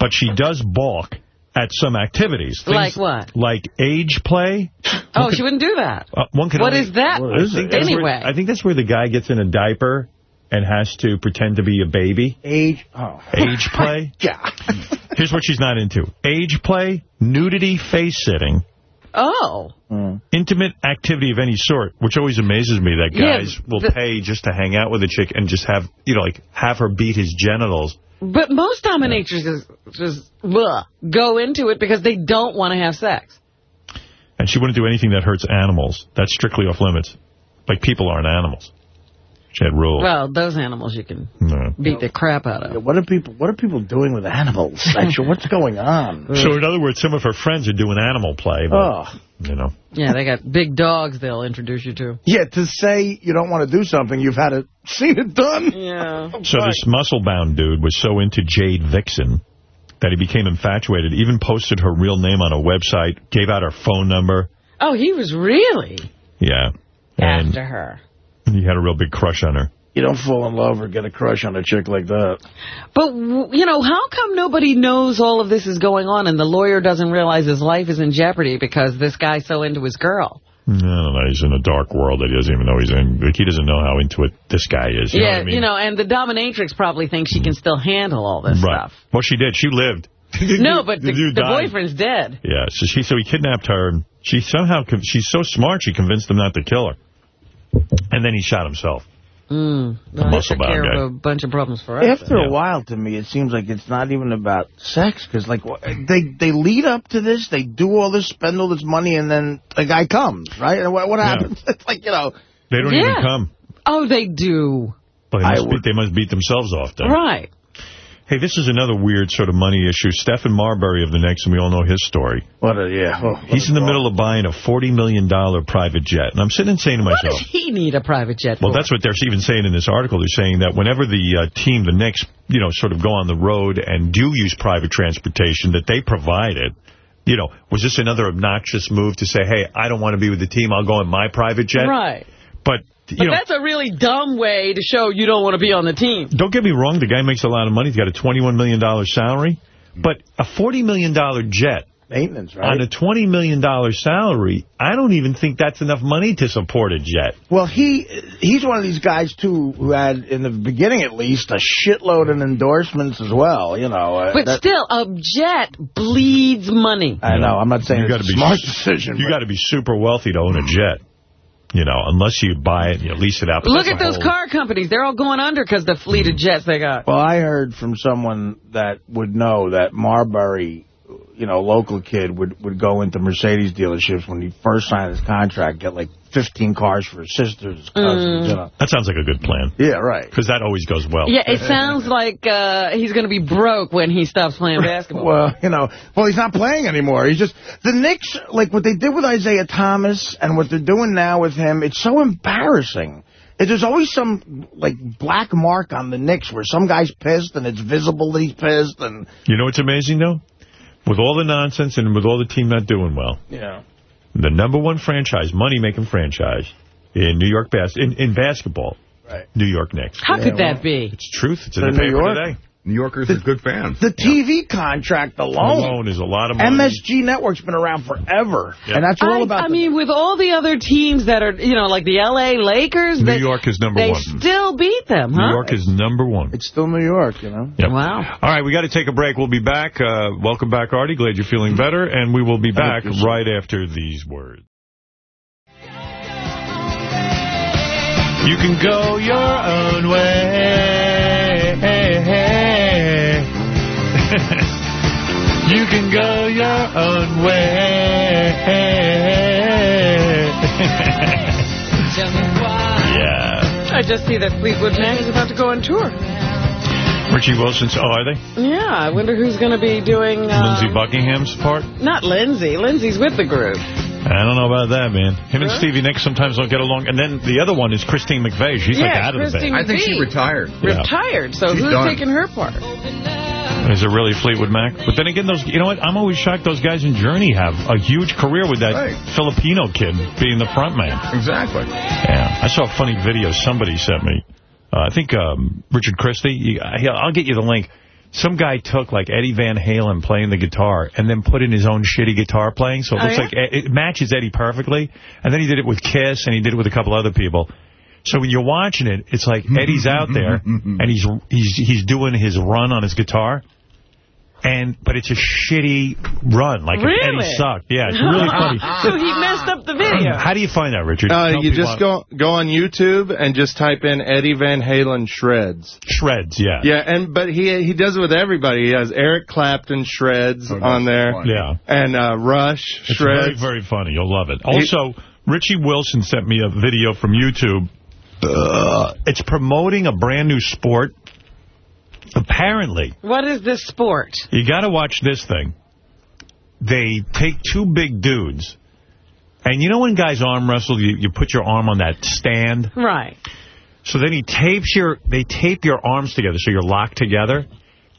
But she does balk at some activities. Things Like what? Like age play. Oh, she wouldn't do that. Uh, one can What only- is that? I think that's Anyway. Where, I think that's where the guy gets in a diaper and has to pretend to be a baby. Age, oh. Age play. Yeah. Here's what she's not into. Age play, nudity, face sitting, Oh. Hmm. Intimate activity of any sort, which always amazes me that Yeah, guys will pay just to hang out with a chick and just have, you know, like have her beat his genitals. But most dominatrixes just bleh, go into it because they don't want to have sex. And she wouldn't do anything that hurts animals. That's strictly off limits. Like people aren't animals. She had rules. Well, those animals you can No. beat the crap out Yeah, of. what are people What are people doing with animals? Sexual? What's going on? Uh, so in other words, some of her friends are doing animal play, but, Oh. you know. Yeah, they got big dogs they'll introduce you to. Yeah, to say you don't want to do something, you've had it seen it done. Yeah. So this muscle-bound dude was so into Jade Vixen that he became infatuated, even posted her real name on a website, gave out her phone number. Oh, he was really Yeah. And after her. He had a real big crush on her. You don't fall in love or get a crush on a chick like that. But, you know, how come nobody knows all of this is going on and the lawyer doesn't realize his life is in jeopardy because this guy's so into his girl? I don't know. He's in a dark world that he doesn't even know he's in. Like, he doesn't know how into it this guy is. You yeah, what I mean? you know, and the dominatrix probably thinks she can mm. still handle all this right. stuff. Well, she did. She lived. No, but the, the boyfriend's dead. Yeah, so she so he kidnapped her. and She somehow, she's so smart, she convinced him not to kill her. And then he shot himself. Mm. Well, muscle bound guy. a bunch of problems for us. After a while, to me, it seems like it's not even about sex. Because, like, they they lead up to this, they do all this, spend all this money, and then the guy comes, right? And what, what happens? It's like, you know... They don't Yeah. even come. Oh, they do. But they I must, beat, they must beat themselves off then. Right. Hey, this is another weird sort of money issue. Stephen Marbury of the Knicks, and we all know his story. What a, yeah. Oh, He's in the middle of buying a $40 million private jet. And I'm sitting and saying to myself... What myself, does he need a private jet well, for? that's what they're even saying in this article. They're saying that whenever the uh, team, the Knicks, you know, sort of go on the road and do use private transportation, that they provide it. You know, was this another obnoxious move to say, hey, I don't want to be with the team, I'll go in my private jet? Right. But, you But know, that's a really dumb way to show you don't want to be on the team. don't get me wrong, the guy makes a lot of money. He's got a $21 million salary. But a $40 million jet Maintenance, right? on a $20 million salary, I don't even think that's enough money to support a jet. Well, he he's one of these guys, too, who had, in the beginning at least, a shitload of endorsements as well, you know. uh, But that- still, a jet bleeds money. I know, I'm not saying You it's gotta a be smart decision. You got to be super wealthy to own a jet. You know, unless you buy it, you lease it out. But Look at those whole- car companies. They're all going under because the fleet of mm. jets they got. Well, I heard from someone that would know that Marbury, you know, local kid, would, would go into Mercedes dealerships when he first signed his contract, get like 15 cars for his sisters, his cousins, Mm. you know. That sounds like a good plan. Yeah, right. Because that always goes well. Yeah, it sounds like uh, he's going to be broke when he stops playing basketball. Well, you know, well, he's not playing anymore. He's just, the Knicks, like what they did with Isiah Thomas and what they're doing now with him, it's so embarrassing. There's always some, like, black mark on the Knicks where some guy's pissed and it's visible that he's pissed and... You know what's amazing, though? With all the nonsense and with all the team not doing well, Yeah. The number one franchise, money-making franchise in New York bas in, in basketball, Right. New York Knicks. How could that be? It's truth. It's in They're the New paper York. today. New Yorkers are good fans. The TV contract alone. Alone is a lot of money. MSG Network's been around forever. Yeah. And that's all I, about I mean, with all the other teams that are, you know, like the L.A. Lakers, New they, York is number they one. still beat them, huh? New York is number one. It's still New York, you know. Yep. Wow. All right, we got to take a break. We'll be back. Uh, welcome back, Artie. Glad you're feeling better. And we will be back right after these words. You can go your own way. you can go your own way. yeah. I just see that Fleetwood Mac is about to go on tour. Richie Wilson's, oh, are they? Yeah, I wonder who's going to be doing... Um, Lindsey Buckingham's part? Not Lindsey. Lindsey's with the group. I don't know about that, man. Him and Stevie Nicks sometimes don't get along. And then the other one is Christine McVie. She's like Yeah, out of the Christine band. I think she retired. Yeah. Retired, so She's who's done. taking her part? Is it really Fleetwood Mac? But then again, those you know what? I'm always shocked those guys in Journey have a huge career with that Right. Filipino kid being the front man. Exactly. Yeah. I saw a funny video somebody sent me. Uh, I think um, Richard Christy. You- I- I'll get you the link. Some guy took like Eddie Van Halen playing the guitar and then put in his own shitty guitar playing. So it Oh, looks yeah? like it matches Eddie perfectly. And then he did it with Kiss and he did it with a couple other people. So when you're watching it, it's like Eddie's out there and he's he's he's doing his run on his guitar. And but it's a shitty run, like if Eddie sucked. Yeah, it's really funny. so he messed up the video. How do you find that, Richard? Uh, you just go go on YouTube and just type in Eddie Van Halen shreds. Shreds, yeah. Yeah, and but he he does it with everybody. He has Eric Clapton shreds on there. Yeah. And uh, Rush It's very, shreds. very funny. You'll love it. Also, Richie Wilson sent me a video from YouTube. Uh, it's promoting a brand new sport. Apparently, What is this sport? you got to watch this thing. They take two big dudes, and you know when guys arm wrestle, you, you put your arm on that stand? Right. So then he tapes your, they tape your arms together so you're locked together.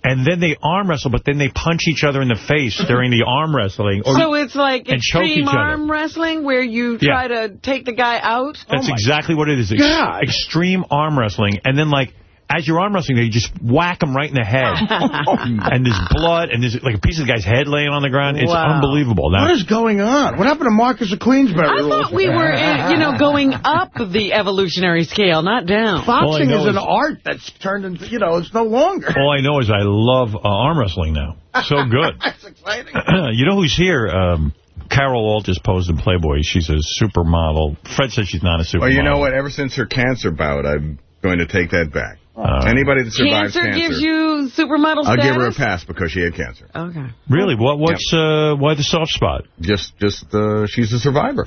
And then they arm wrestle, but then they punch each other in the face during the arm wrestling. Or, so it's like extreme arm wrestling where you Yeah. try to take the guy out? Oh That's exactly what it is. Ex God. Extreme arm wrestling. And then, like, as you're arm wrestling, they just whack him right in the head. and there's blood, and there's like a piece of the guy's head laying on the ground. It's Wow. unbelievable. Now, What is going on? What happened to Marquess of Queensberry? I thought we were, uh, you know, going up the evolutionary scale, not down. Boxing know is an art that's turned into, you know, it's no longer. all I know is I love uh, arm wrestling now. So good. That's exciting. you know who's here? Um, Carol Alt is posed in Playboy. She's a supermodel. Fred says she's not a supermodel. Well, you know what? Ever since her cancer bout, I'm going to take that back. Uh, Anybody that survives Cancer, cancer, gives you supermodel I'll status? give her a pass because she had cancer. Okay. Really? What? What's uh, why the soft spot? Just, just uh, she's a survivor.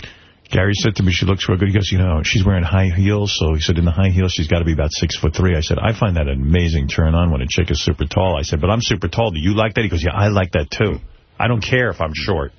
Gary said to me, she looks real good. He goes, you know, she's wearing high heels. So he said, in the high heels, she's got to be about six foot three. I said, I find that an amazing turn on when a chick is super tall. I said, but I'm super tall. Do you like that? He goes, yeah, I like that too. I don't care if I'm short.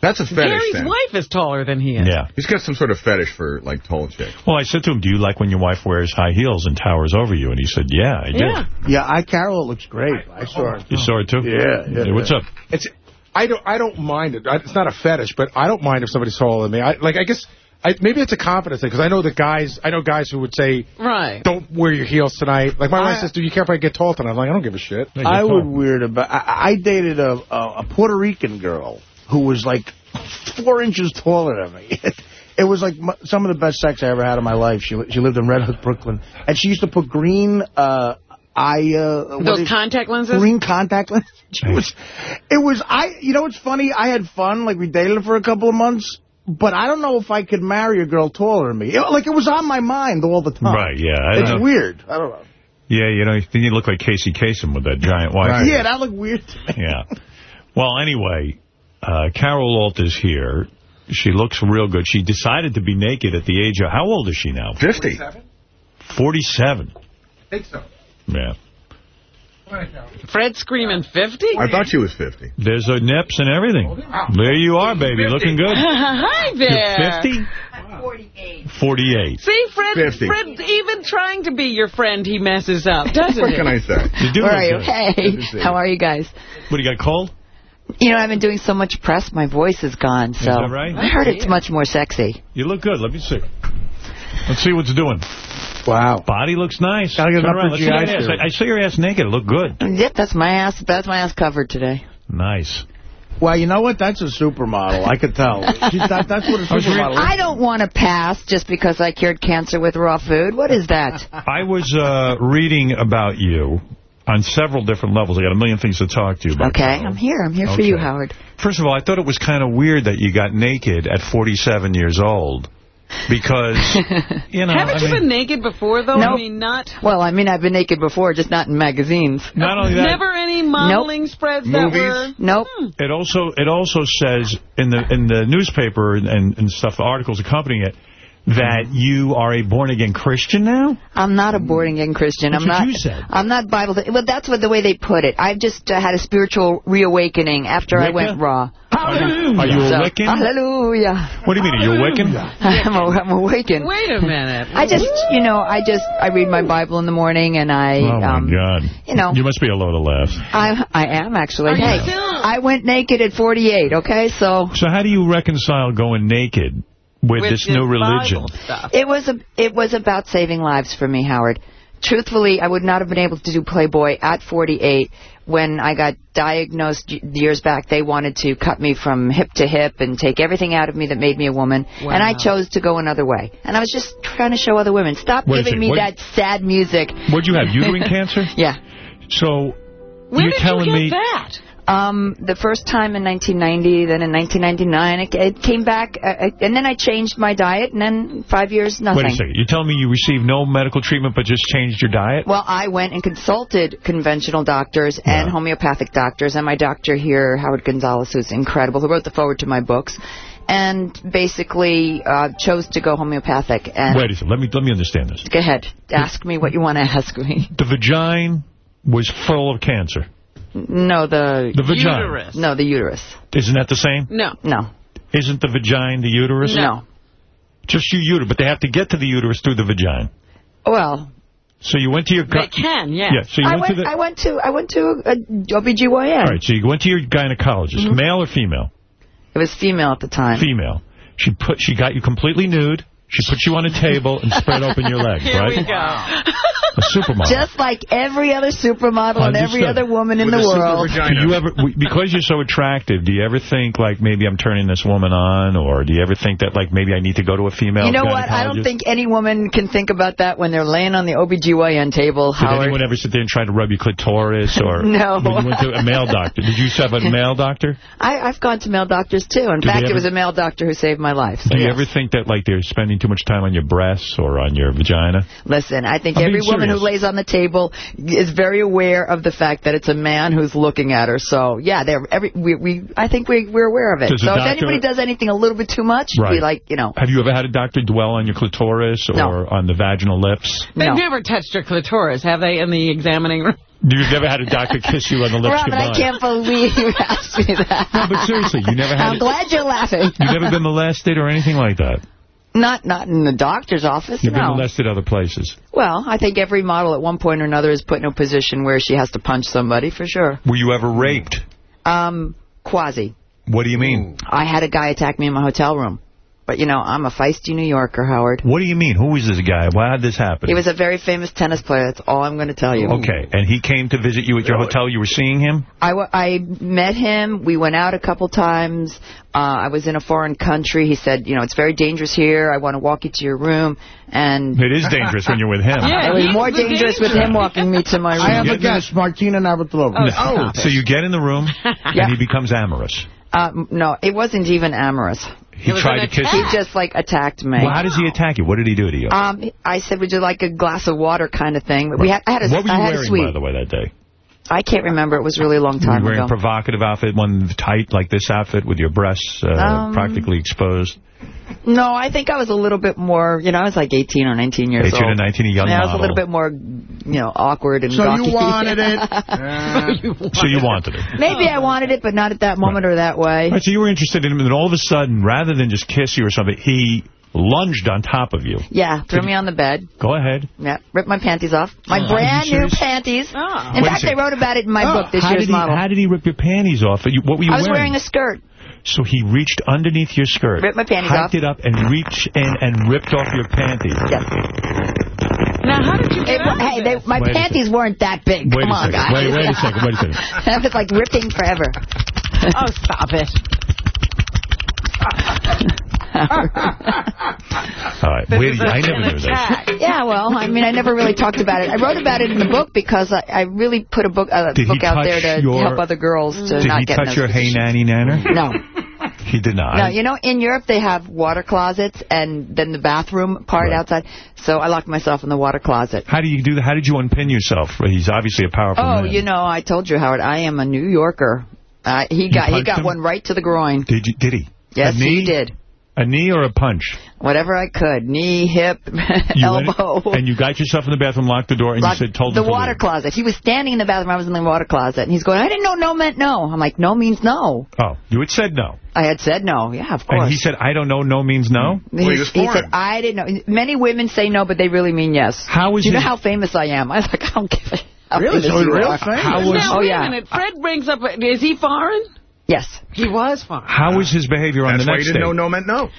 That's a fetish Gary's thing. wife is taller than he is. Yeah. He's got some sort of fetish for, like, tall chicks. Well, I said to him, do you like when your wife wears high heels and towers over you? And he said, yeah, I do. Yeah. Yeah, I, Carol looks great. I saw her. You saw it too? Yeah, yeah, Hey, what's yeah. up? It's I don't I don't mind it. I, it's not a fetish, but I don't mind if somebody's taller than me. I like I guess I, maybe it's a confidence thing because I know the guys I know guys who would say Right. don't wear your heels tonight. Like my wife says, "Do you care if I get tall tonight?" I'm like, I don't give a shit. I would weird about. I, I dated a, a a Puerto Rican girl who was like four inches taller than me. It was like m- some of the best sex I ever had in my life. She she lived in Red Hook, Brooklyn, and she used to put green uh, eye uh, Those contact lenses? green contact lenses. She was, it was I. You know what's funny? I had fun. Like we dated for a couple of months. But I don't know if I could marry a girl taller than me. It- like, it was on my mind all the time. Right, yeah. I It's know. weird. I don't know. Yeah, you know, then you look like Casey Kasem with that giant wife. Yeah, that looked weird to me. Yeah. Well, anyway, uh, Carol Alt is here. She looks real good. She decided to be naked at the age of... How old is she now? 50. 47. I think so. Yeah. Fred screaming 50? I thought she was 50. There's her nips and everything. There you are, baby, looking good. Hi there. You're 50? 48. 48. See, Fred, 50. Fred, even trying to be your friend, he messes up, doesn't What can I say? You do Where look are you? good. Hey, Good to see how are you guys? What, do you got cold? You know, I've been doing so much press, my voice is gone. So that right? I heard it's much more sexy. You look good. Let me see. Let's see what's doing. Wow. Body looks nice. Gotta Turn around. Let's see that ass. I, I saw your ass naked. It looked good. Yep, that's my ass. That's my ass covered today. Nice. Well, you know what? That's a supermodel. I could tell. She, that, that's what a supermodel is. I don't want to pass just because I cured cancer with raw food. What is that? I was uh, reading about you on several different levels. I got a million things to talk to you about. Okay, I'm here. I'm here for you, Howard. First of all, I thought it was kind of weird that you got naked at 47 years old. Because, you know, Haven't I you mean, been naked before, though? Nope. I mean, not... Well, I mean, I've been naked before, just not in magazines. not only that, Never any modeling spreads that Movies? were... Nope. Hmm. it also it also says in the in the newspaper and, and stuff, the articles accompanying it, that you are a born-again Christian now? I'm not a born again Christian. That's I'm what not. you said. I'm not Bible. Well, that's what the way they put it. I've just uh, had a spiritual reawakening after I went raw. Are you, are you a So, Hallelujah. What do you mean, are you a Wiccan? I'm, a, I'm awakened. Wait a minute. I just, you know, I just, I read my Bible in the morning and I, Oh, my um, God. you know. You must be a load of laughs. I, I am actually. Are hey, still? I went naked at 48. Okay, so So how do you reconcile going naked with, With this new religion? It was a, it was about saving lives for me, Howard. Truthfully, I would not have been able to do Playboy at 48 when I got diagnosed years back. They wanted to cut me from hip to hip and take everything out of me that made me a woman, Wow. and I chose to go another way. And I was just trying to show other women, stop Wait giving me what- that sad music. What'd you have, uterine cancer? Yeah. When So you're telling you get me that? Um, the first time in 1990, then in 1999, it, it came back, uh, uh, and then I changed my diet, and then five years, nothing. Wait a second. You're telling me you received no medical treatment but just changed your diet? Well, I went and consulted conventional doctors and homeopathic doctors, and my doctor here, Howard Gonzalez, who's incredible, who wrote the forward to my books, and basically uh, chose to go homeopathic. And Wait a second. Let me, let me understand this. Go ahead. Ask me what you want to ask me. The vagina was full of cancer. No, the... The vagina. No, the uterus. Isn't that the same? No. No. Isn't the vagina the uterus? No. Just your uterus, but they have to get to the uterus through the vagina. Well, So you went to your... They can, yeah. Yeah, so you I went, went, to the... I went to I went to a OBGYN. All right, so you went to your gynecologist, Mm-hmm. male or female? It was female at the time. Female. She put she got you completely nude. She put you on a table and spread open your legs, Here right? we go. A supermodel. Just like every other supermodel and every other woman in the world. Do you ever, because you're so attractive, do you ever think, like, maybe I'm turning this woman on? Or do you ever think that, like, maybe I need to go to a female You know what? I don't think any woman can think about that when they're laying on the OBGYN table, Did Howard. anyone ever sit there and try to rub your clitoris? Or No. when you went to a male doctor? Did you have a male doctor? I, I've gone to male doctors, too. In Do they fact, it was a male doctor who saved my life. So Do you ever think that, like, they're spending too much time on your breasts or on your vagina? Listen, I think I'm every being woman who lays on the table is very aware of the fact that it's a man who's looking at her. So, yeah, they're every we, we I think we, we're aware of it. Does the so if anybody does anything a little bit too much, Right. be like, you know, Have you ever had a doctor dwell on your clitoris or No. on the vaginal lips? They've never touched your clitoris, have they, in the examining room? You've never had a doctor kiss you on the lips Robin, goodbye? I can't believe you asked me that. No, but seriously, you never had I'm it- glad you're laughing. You've never been molested or anything like that? Not not in the doctor's office, You've been molested other places. Well, I think every model at one point or another is put in a position where she has to punch somebody, for sure. Were you ever raped? Um, quasi. What do you mean? I had a guy attack me in my hotel room. But, you know, I'm a feisty New Yorker, Howard. What do you mean? Who is this guy? Why did this happen? He was a very famous tennis player. That's all I'm going to tell you. Okay, and he came to visit you at your hotel. You were seeing him? I, w- I met him. We went out a couple times. Uh, I was in a foreign country. He said, you know, it's very dangerous here. I want to walk you to your room. And It is dangerous when you're with him. it was more dangerous with him walking me to my room. I have a guest, Martina Navratilova. No. So you get in the room, and he becomes amorous. Uh, no, it wasn't even amorous. He tried to kiss He you. just, like, attacked me. Well, how does he attack you? What did he do to you? Um, I said, would you like a glass of water kind of thing? But we had, I had a, what were you I had a wearing, suite. by the way, that day? I can't remember. It was really a long Were time you wearing ago. a provocative outfit, one tight like this outfit with your breasts uh, Um, practically exposed? No, I think I was a little bit more, you know, I was like 18 or 19 years 18 or old. 19, a young yeah, I was a little bit more, you know, awkward and So gawky. you wanted it. So you wanted it. Maybe I wanted it, but not at that moment or that way. All right, so you were interested in him, and then all of a sudden, rather than just kiss you or something, he lunged on top of you. Yeah, threw me on the bed. Go ahead. Yeah, ripped my panties off. My Oh, are brand new serious? panties. Oh. In Wait fact, I wrote about it in my Oh, book, This how Year's did he, Model. How did he rip your panties off? What were you wearing? I was wearing? wearing a skirt. So he reached underneath your skirt, Ripped my panties hiked off. it up, and reached in and ripped off your panties. Yes. Now, how did you It, wa- hey, they, my Wait panties weren't that big. Wait Come a on, guys. Wait, wait a second. Wait a second. that was like ripping forever. Oh, stop it. All right. Wait, I never knew this. Yeah, well, I mean, I never really talked about it. I wrote about it in the book because I, I really put a book a book out there to your- help other girls to Did not he get in touch those your hey positions. nanny nanner? No. He did not. No, you know, in Europe they have water closets and then the bathroom part outside. So I locked myself in the water closet. How do you do that? How did you unpin yourself? He's obviously a powerful Oh, man. you know, I told you, Howard, I am a New Yorker. Uh, he got he got him? one right to the groin. Did you? Did he? Yes, he did. A knee or a punch? Whatever I could, knee, hip, You went- elbow. and you got yourself in the bathroom, locked the door, and Locked you said, told the him water leave. closet. He was standing in the bathroom. I was in the water closet, and he's going, "I didn't know no meant no." I'm like, "No means no." Oh, you had said no. I had said no. Yeah, of course. And he said, I don't know, no means no? He, he said, "I didn't know." Many women say no, but they really mean yes. How is Do you know how famous I am? I was like, I don't give a. How Really? famous So you real are. famous? How was- now, Oh yeah. a minute. Fred brings up, is he foreign? Yes. He was fine. How was his behavior on That's the why you next didn't date? know no meant no.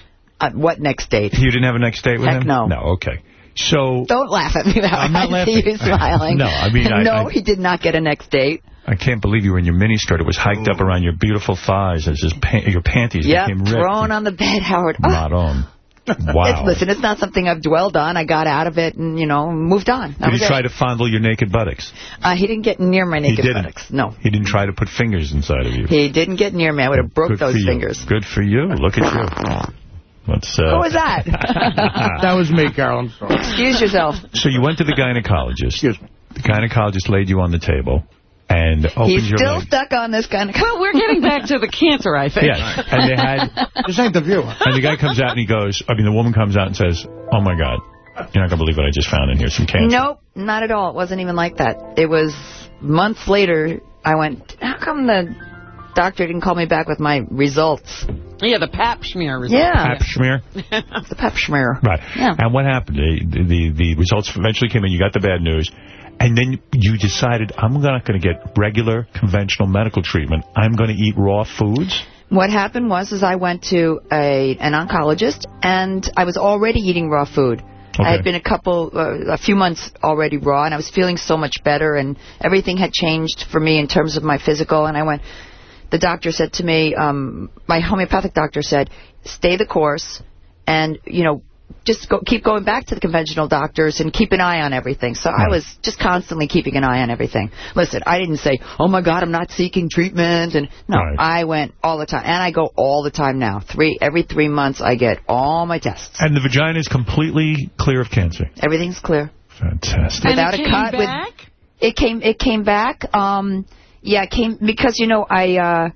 Uh, what next date? You didn't have a next date with Heck him? no. No, okay. So, Don't laugh at me. That I'm way. not I see laughing. you smiling. No, I mean, I- no, I- he did not get a next date. I can't believe you were in your miniskirt. It was hiked up around your beautiful thighs as his pa your panties Yep, became ripped. thrown on the bed, Howard. Oh, Not on. Wow. It's, listen, it's not something I've dwelled on. I got out of it and, you know, moved on. That Did was he it. try to fondle your naked buttocks? Uh, he didn't get near my naked he buttocks. No. He didn't try to put fingers inside of you. He didn't get near me. I would have broke Good those fingers. Good for you. Look at you. Let's, uh, What was that? that was me, Carol. I'm sorry. Excuse yourself. So you went to the gynecologist. Excuse me. The gynecologist laid you on the table and opened He's your still leg. stuck on this kind of... Well, we're getting back to the cancer, I think. Yes, and they had... This ain't the view. And the guy comes out and he goes, I mean, the woman comes out and says, oh, my God, you're not going to believe what I just found in here, some cancer. Nope, not at all. It wasn't even like that. It was months later, I went, how come the doctor didn't call me back with my results? Yeah, the pap smear result. Yeah. Pap smear? the pap smear. Right. Yeah. And what happened? The, the, the results eventually came in. You got the bad news. And then you decided, I'm not going to get regular, conventional medical treatment. I'm going to eat raw foods. What happened was is I went to a an oncologist, and I was already eating raw food. I had been a couple, uh, a few months already raw, and I was feeling so much better, and everything had changed for me in terms of my physical. And I went, the doctor said to me, um, my homeopathic doctor said, stay the course, and you know, just go, keep going back to the conventional doctors and keep an eye on everything. So I was just constantly keeping an eye on everything. Listen, I didn't say, oh my God, I'm not seeking treatment, and no, I went all the time, and I go all the time now. Three every three months, I get all my tests. And the vagina is completely clear of cancer. Everything's clear. Fantastic. Without and it a came cut. with- back? it came. It came back. Um, yeah, it came because you know I. Uh,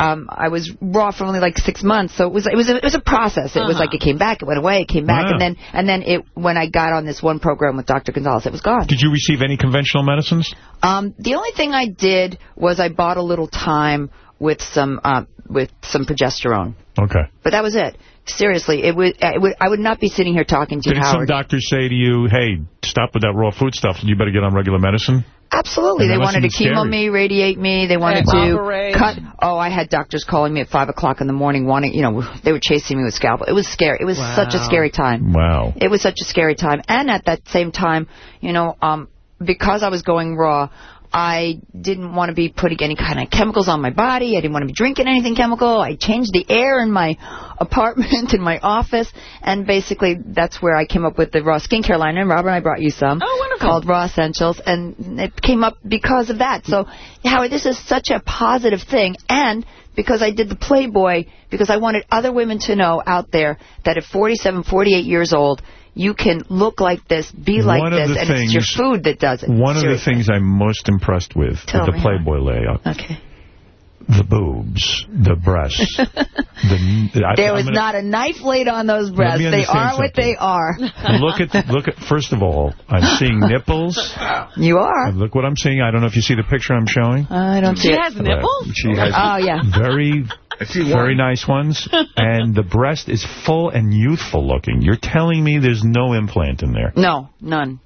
um, I was raw for only like six months, so it was it was a, it was a process. It was Uh-huh. like it came back, it went away, it came back, Wow. and then and then it when I got on this one program with Dr. Gonzalez, it was gone. Did you receive any conventional medicines? Um, the only thing I did was I bought a little time with some uh, with some progesterone, Okay. but that was it. Seriously, it would, it would I would not be sitting here talking to you, Did some doctors say to you, hey, stop with that raw food stuff you better get on regular medicine? Absolutely. And They wanted to must chemo scary. me, radiate me. They wanted And to operate. cut. Oh, I had doctors calling me at 5 o'clock in the morning wanting, you know, they were chasing me with scalpel. It was scary. It was such a scary time. Wow. It was such a scary time. And at that same time, you know, um, because I was going raw, I didn't want to be putting any kind of chemicals on my body. I didn't want to be drinking anything chemical. I changed the air in my apartment, in my office, and basically that's where I came up with the raw skincare line. And Robert, I brought you some. Oh, wonderful. Called Raw Essentials, and it came up because of that. So, Howard, this is such a positive thing, and because I did the Playboy, because I wanted other women to know out there that at 47, 48 years old, you can look like this, be like One this, and it's your food that does it. One of the things I'm most impressed with, Tell with the. Playboy layout, Okay. The boobs, the breasts. the, I, There was gonna- not a knife laid on those breasts. They understand are what they are. Look at, look at, first of all, I'm seeing nipples. You are. And Look what I'm seeing. I don't know if you see the picture I'm showing. I don't see She it. has nipples? She has Oh, yeah. very, very nice ones. And the breast is full and youthful looking. You're telling me there's no implant in there. No, none.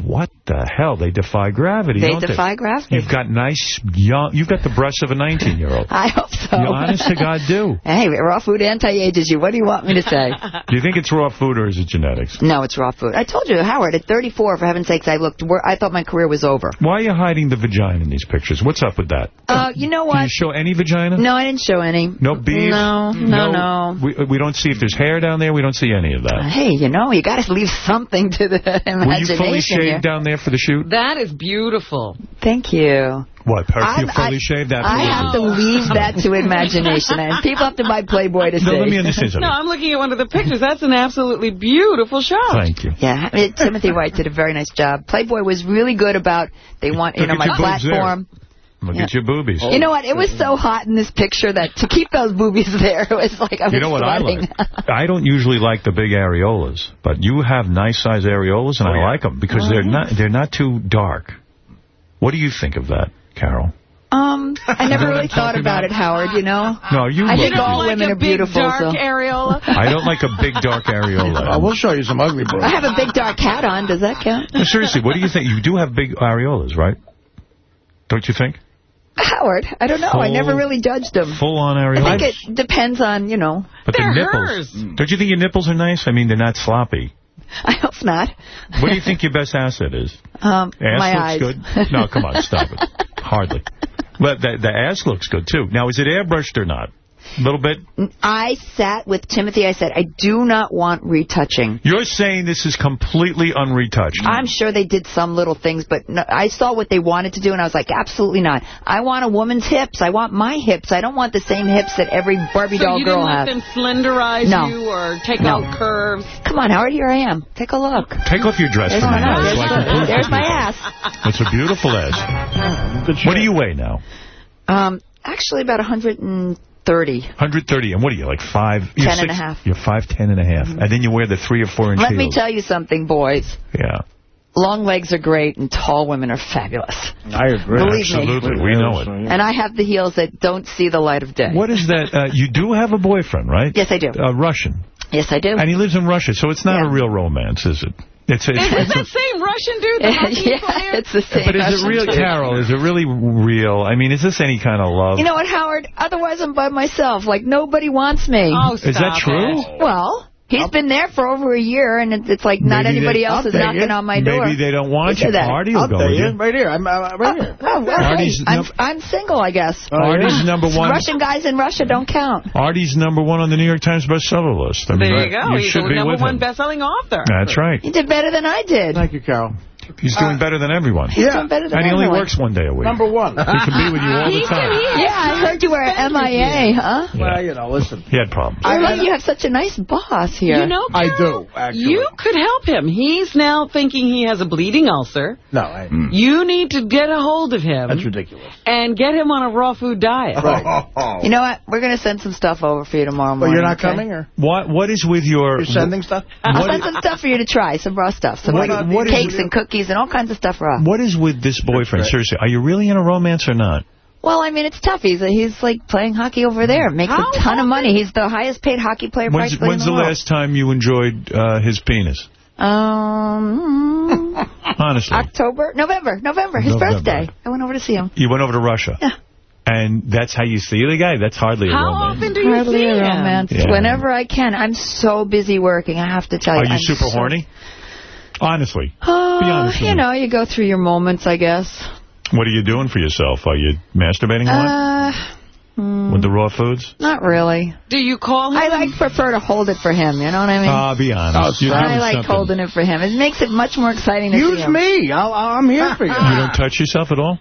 What the hell? They defy gravity, They defy gravity. You've got nice, young, you've got the breasts of a 19-year-old. I hope so. You honest to God do. Hey, raw food anti-ages you. What do you want me to say? Do you think it's raw food or is it genetics? no, it's raw food. I told you, Howard, at 34, for heaven's sakes, I looked, I thought my career was over. Why are you hiding the vagina in these pictures? What's up with that? Uh, you know what? you show any vagina? No, I didn't show any. No beads? No, no, no. We, we don't see if there's hair down there. We don't see any of that. Hey, you know, you got to leave something to the imagination shaved here. down there for the shoot? That is beautiful. Thank you. What, Perk, you I'm- fully I- shaved I afterwards? have to leave that to imagination, and people have to buy Playboy to see. No, let me understand something. No, I'm looking at one of the pictures. That's an absolutely beautiful shot. Thank you. Yeah, I mean, Timothy White did a very nice job. Playboy was really good about they want you Look know my platform. there. Platform. Look Yeah. at your boobies. You know what? It was so hot in this picture that to keep those boobies there, it was like I was You know what I like? I don't usually like the big areolas, but you have nice size areolas, and Oh, I like them because they're not they're not too dark. What do you think of that, Carol? Um, I never really thought about about? it, Howard. You know. No, you I think all good. women like are a big, beautiful. dark so. areola. I don't like a big dark areola. I will show you some ugly boobs. I have a big dark hat on. Does that count? No, seriously, what do you think? You do have big areolas, right? Don't you think? Howard, I don't know. I never really judged them. Full on I think it depends on, you know. but They're the nipples. hers. Don't you think your nipples are nice? I mean, they're not sloppy. I hope not. What do you think your best asset is? Um, Ass my looks eyes. good? No, come on, stop it. Hardly. But the, the ass looks good, too. Now, is it airbrushed or not? A little bit? I sat with Timothy. I said, I do not want retouching. You're saying this is completely unretouched. I'm sure they did some little things, but no, I saw what they wanted to do, and I was like, absolutely not. I want a woman's hips. I want my hips. I don't want the same hips that every Barbie so doll you girl didn't has. let them slenderize No. you or take No. out curves? Come on, Howard, here I am. Take a look. Take off your dress There's for me. my, now, there's, so I can my- prove to there's my ass. It's a beautiful ass. What do you weigh now? Um, actually, about 130. 130. And what are you, like five? You're Ten and six- a half. You're five, ten and a half. And then you wear the three or four inch Let me tell you something, boys. Yeah. Long legs are great, and tall women are fabulous. I agree. Believe me. Absolutely. We know it. And I have the heels that don't see the light of day. What is that? Uh, you do have a boyfriend, right? Yes, I do. Uh, Russian. Yes, I do. And he lives in Russia, so it's not a real romance, is it? It's, it's, Is it it's that same Russian dude? The yeah, player? it's the same. but is it real, dude. Carol? Is it really real? I mean, is this any kind of love? You know what, Howard? Otherwise, I'm by myself. Like, nobody wants me. Oh, Is that true? Well, he's been there for over a year, and it- it's like not Maybe anybody they- else I'll is take knocking it. on my door. Maybe they don't want Look you. at that. Artie will I'll go tell with you. you. Right here. I'm uh, right here. Oh, well, Artie's hey, I'm, num- I'm single, I guess. Artie's number one. Russian guys in Russia don't count. Artie's number one on the New York Times bestseller list. I mean, There you go. He's should the be number with one him. best-selling author. That's right. He did better than I did. Thank you, Carol. He's doing better than everyone. He's doing better than And he only works one day a week. Number one. He can be with you all the time. he Yeah, I heard you were MIA, huh? Well, you know, listen. He had problems. You're like, you have such a nice boss here. You know, I do, actually. You could help him. He's now thinking he has a bleeding ulcer. No, I, hmm. You need to get a hold of him that's ridiculous. and get him on a raw food diet. Right. Oh. You know what? We're going to send some stuff over for you tomorrow But morning. you're not okay? coming, or What What is with your... you're sending stuff? I'll send some stuff for you to try, some raw stuff, some What- like what is- cakes and cookies and all kinds of stuff raw. What is with this boyfriend? Seriously, are you really in a romance or not? Well, I mean, it's tough. He's he's like playing hockey over there, makes How a ton of money. He's the highest paid hockey player When's, practically when's in the the world. last time you enjoyed uh, his penis? Um, Honestly. October, November, November, his November. birthday. I went over to see him. You went over to Russia? Yeah. And that's how you see the guy? That's hardly a How romance. often do you Hardly see a him? romance. Yeah. Whenever I can. I'm so busy working. I have to tell you. Are you I'm super so- horny? Honestly. Uh, Be honest you me. know, you go through your moments, I guess. What are you doing for yourself? Are you masturbating a lot? Uh, With the raw foods? not really. Do you call him? I like prefer to hold it for him. You know what I mean? Ah, be honest. Oh, You're I like something. holding it for him. It makes it much more exciting to see Use me. I'll, I'm here for you. You don't touch yourself at all?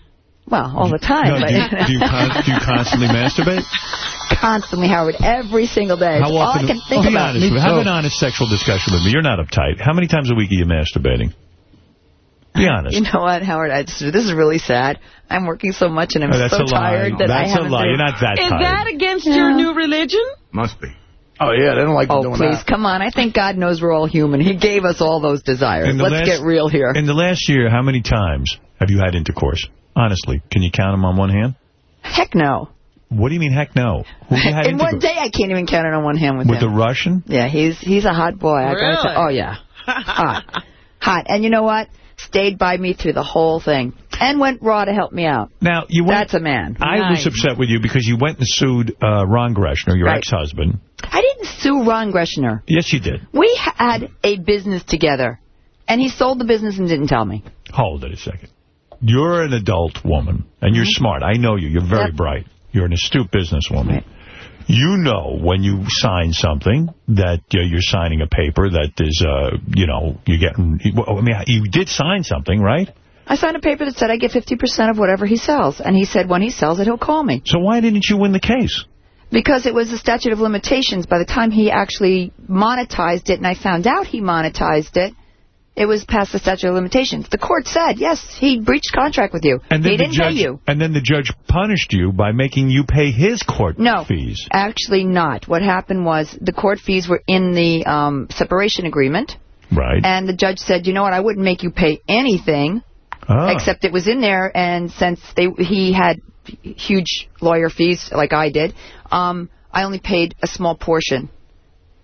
Well, all the time. No, but do, you, do, you con- do you constantly masturbate? constantly, Howard, every single day. How It's all often? I can think oh, be about. honest. me. Have an honest sexual discussion with me. You're not uptight. How many times a week are you masturbating? Be honest. You know what, Howard? I just, this is really sad. I'm working so much and I'm Oh, that's so a lie. tired that I That's a haven't lie. been- You're not that Is tired. that against your new religion? Must be. Oh, yeah, they don't like Oh, doing please, that. come on. I think God knows we're all human. He gave us all those desires. Let's last- get real here. In the last year, how many times have you had intercourse? Honestly, can you count them on one hand? Heck no. What do you mean, heck no? Who you had In one day, I can't even count it on one hand with, With the. Russian? Yeah, he's he's a hot boy. I gotta Really? say- oh, yeah. Hot. Hot. And you know what? Stayed by me through the whole thing. And went raw to help me out. Now, you went, That's a man. I Nice. was upset with you because you went and sued uh, Ron Greschner, your Right. ex-husband. I didn't sue Ron Greschner. Yes, you did. We had a business together. And he sold the business and didn't tell me. Hold it a second. You're an adult woman, and you're smart. I know you. You're very Mm-hmm. Yep. bright. You're an astute businesswoman. Right. You know when you sign something that uh, you're signing a paper that is, uh, you know, you're getting. I mean, you did sign something, right? I signed a paper that said I get 50% of whatever he sells. And he said when he sells it, he'll call me. So why didn't you win the case? Because it was a statute of limitations. By the time he actually monetized it, and I found out he monetized it, it was past the statute of limitations. The court said, yes, he breached contract with you. And then he the didn't judge, pay you. And then the judge punished you by making you pay his court No, fees. actually not. What happened was the court fees were in the um, separation agreement, Right. and the judge said, you know what, I wouldn't make you pay anything, Ah. except it was in there, and since they he had huge lawyer fees like I did, um, I only paid a small portion.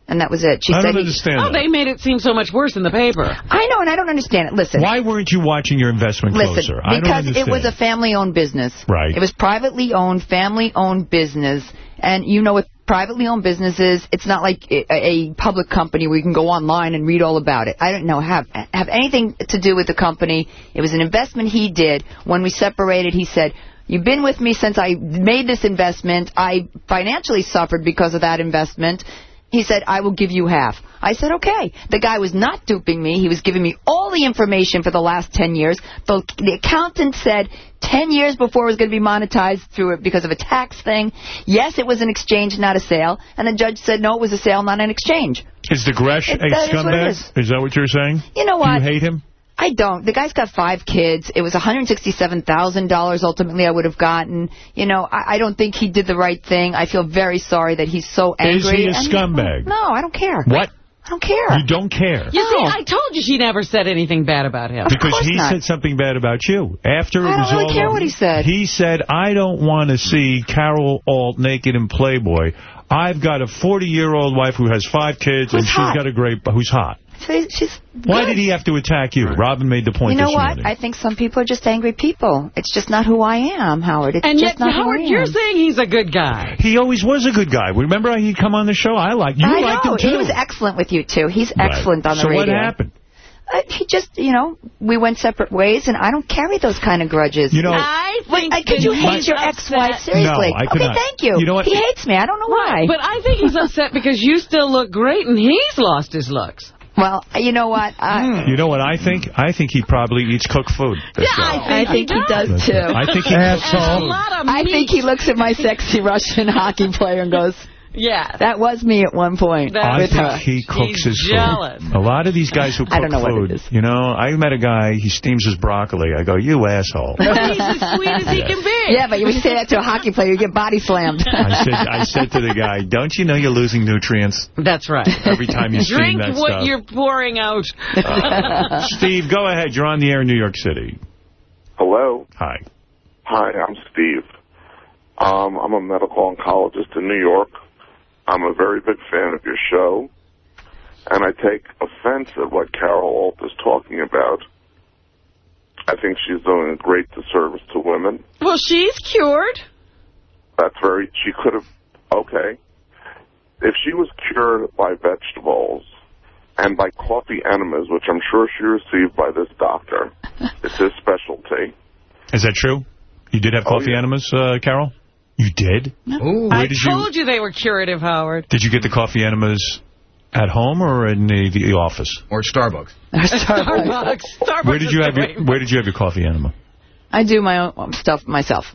And that was it. She I said don't he- understand Oh, they made it seem so much worse in the paper. I know, and I don't understand it. Listen. Why weren't you watching your investment Listen, closer? I don't because it was a family-owned business. Right. It was privately owned, family-owned business, and you know what privately-owned businesses, it's not like a, a public company where you can go online and read all about it. I don't know have have anything to do with the company. It was an investment he did. When we separated, he said. You've been with me since I made this investment. I financially suffered because of that investment. He said, I will give you half. I said, okay. The guy was not duping me. He was giving me all the information for the last 10 years. The, the accountant said 10 years before it was going to be monetized through it because of a tax thing. Yes, it was an exchange, not a sale. And the judge said, no, it was a sale, not an exchange. Is the Gresh It- a scumbag? is. Is that what you're saying? You know Do you hate him? I don't. The guy's got five kids. It was $167,000 ultimately I would have gotten. You know, I, I don't think he did the right thing. I feel very sorry that he's so angry. Is he a And- scumbag? No, I don't care. What? I don't care. You don't care. You see, I told you she never said anything bad about him. Because he said something bad about you. After it I don't was really all care over- what he said. He said, I don't want to see Carol Alt naked in Playboy. I've got a 40-year-old wife who has five kids, and Who's she's hot? got a great... Who's hot? She's, she's Why did he have to attack you? Robin made the point You know what? morning. I think some people are just angry people. It's just not who I am, Howard. It's And just yet, not Howard, who I am. you're saying he's a good guy. He always was a good guy. Remember how he'd come on the show? I liked you I liked know. him too. He was excellent with you, too. He's Right. excellent on the so radio. what happened? Uh, he just, you know, we went separate ways, and I don't carry those kind of grudges. You know- I think Wait, uh, could you hate your ex-wife? Seriously. No, I could okay, not. thank you. You know what? He hates me. I don't know why. But I think he's upset because you still look great and he's lost his looks. Well, you know what? I, hmm. You know what I think? I think he probably eats cooked food. this Yeah, guy. I think, he does, too. I think he And cooks a lot of I think he looks at my sexy Russian hockey player and goes, Yeah. that was me at one point I think her. he cooks He's his jealous. food. A lot of these guys who cook I don't know what it is. you know, I met a guy, he steams his broccoli. I go, you asshole. He's as sweet as he can be. Yeah, but when you say that to a hockey player, you get body slammed. I said, I said to the guy, don't you know you're losing nutrients That's right. every time you steam Drink that what stuff? you're pouring out. Steve, go ahead. You're on the air in New York City. Hello. Hi. Hi, I'm Steve. Um, I'm a medical oncologist in New York. I'm a very big fan of your show, and I take offense at what Carol Alt is talking about. I think she's doing a great disservice to women. well, she's cured. That's very, she could have, okay. If she was cured by vegetables and by coffee enemas, which I'm sure she received by this doctor, it's his specialty. Is that true? You did have Oh, coffee yeah. enemas, uh, Carol? You did? Where I did told you they were curative, Howard. did you get the coffee enemas at home or in the, the office? Or Starbucks. Starbucks. Starbucks Where did you have your Where did you have your coffee enema? I do my own um, stuff myself.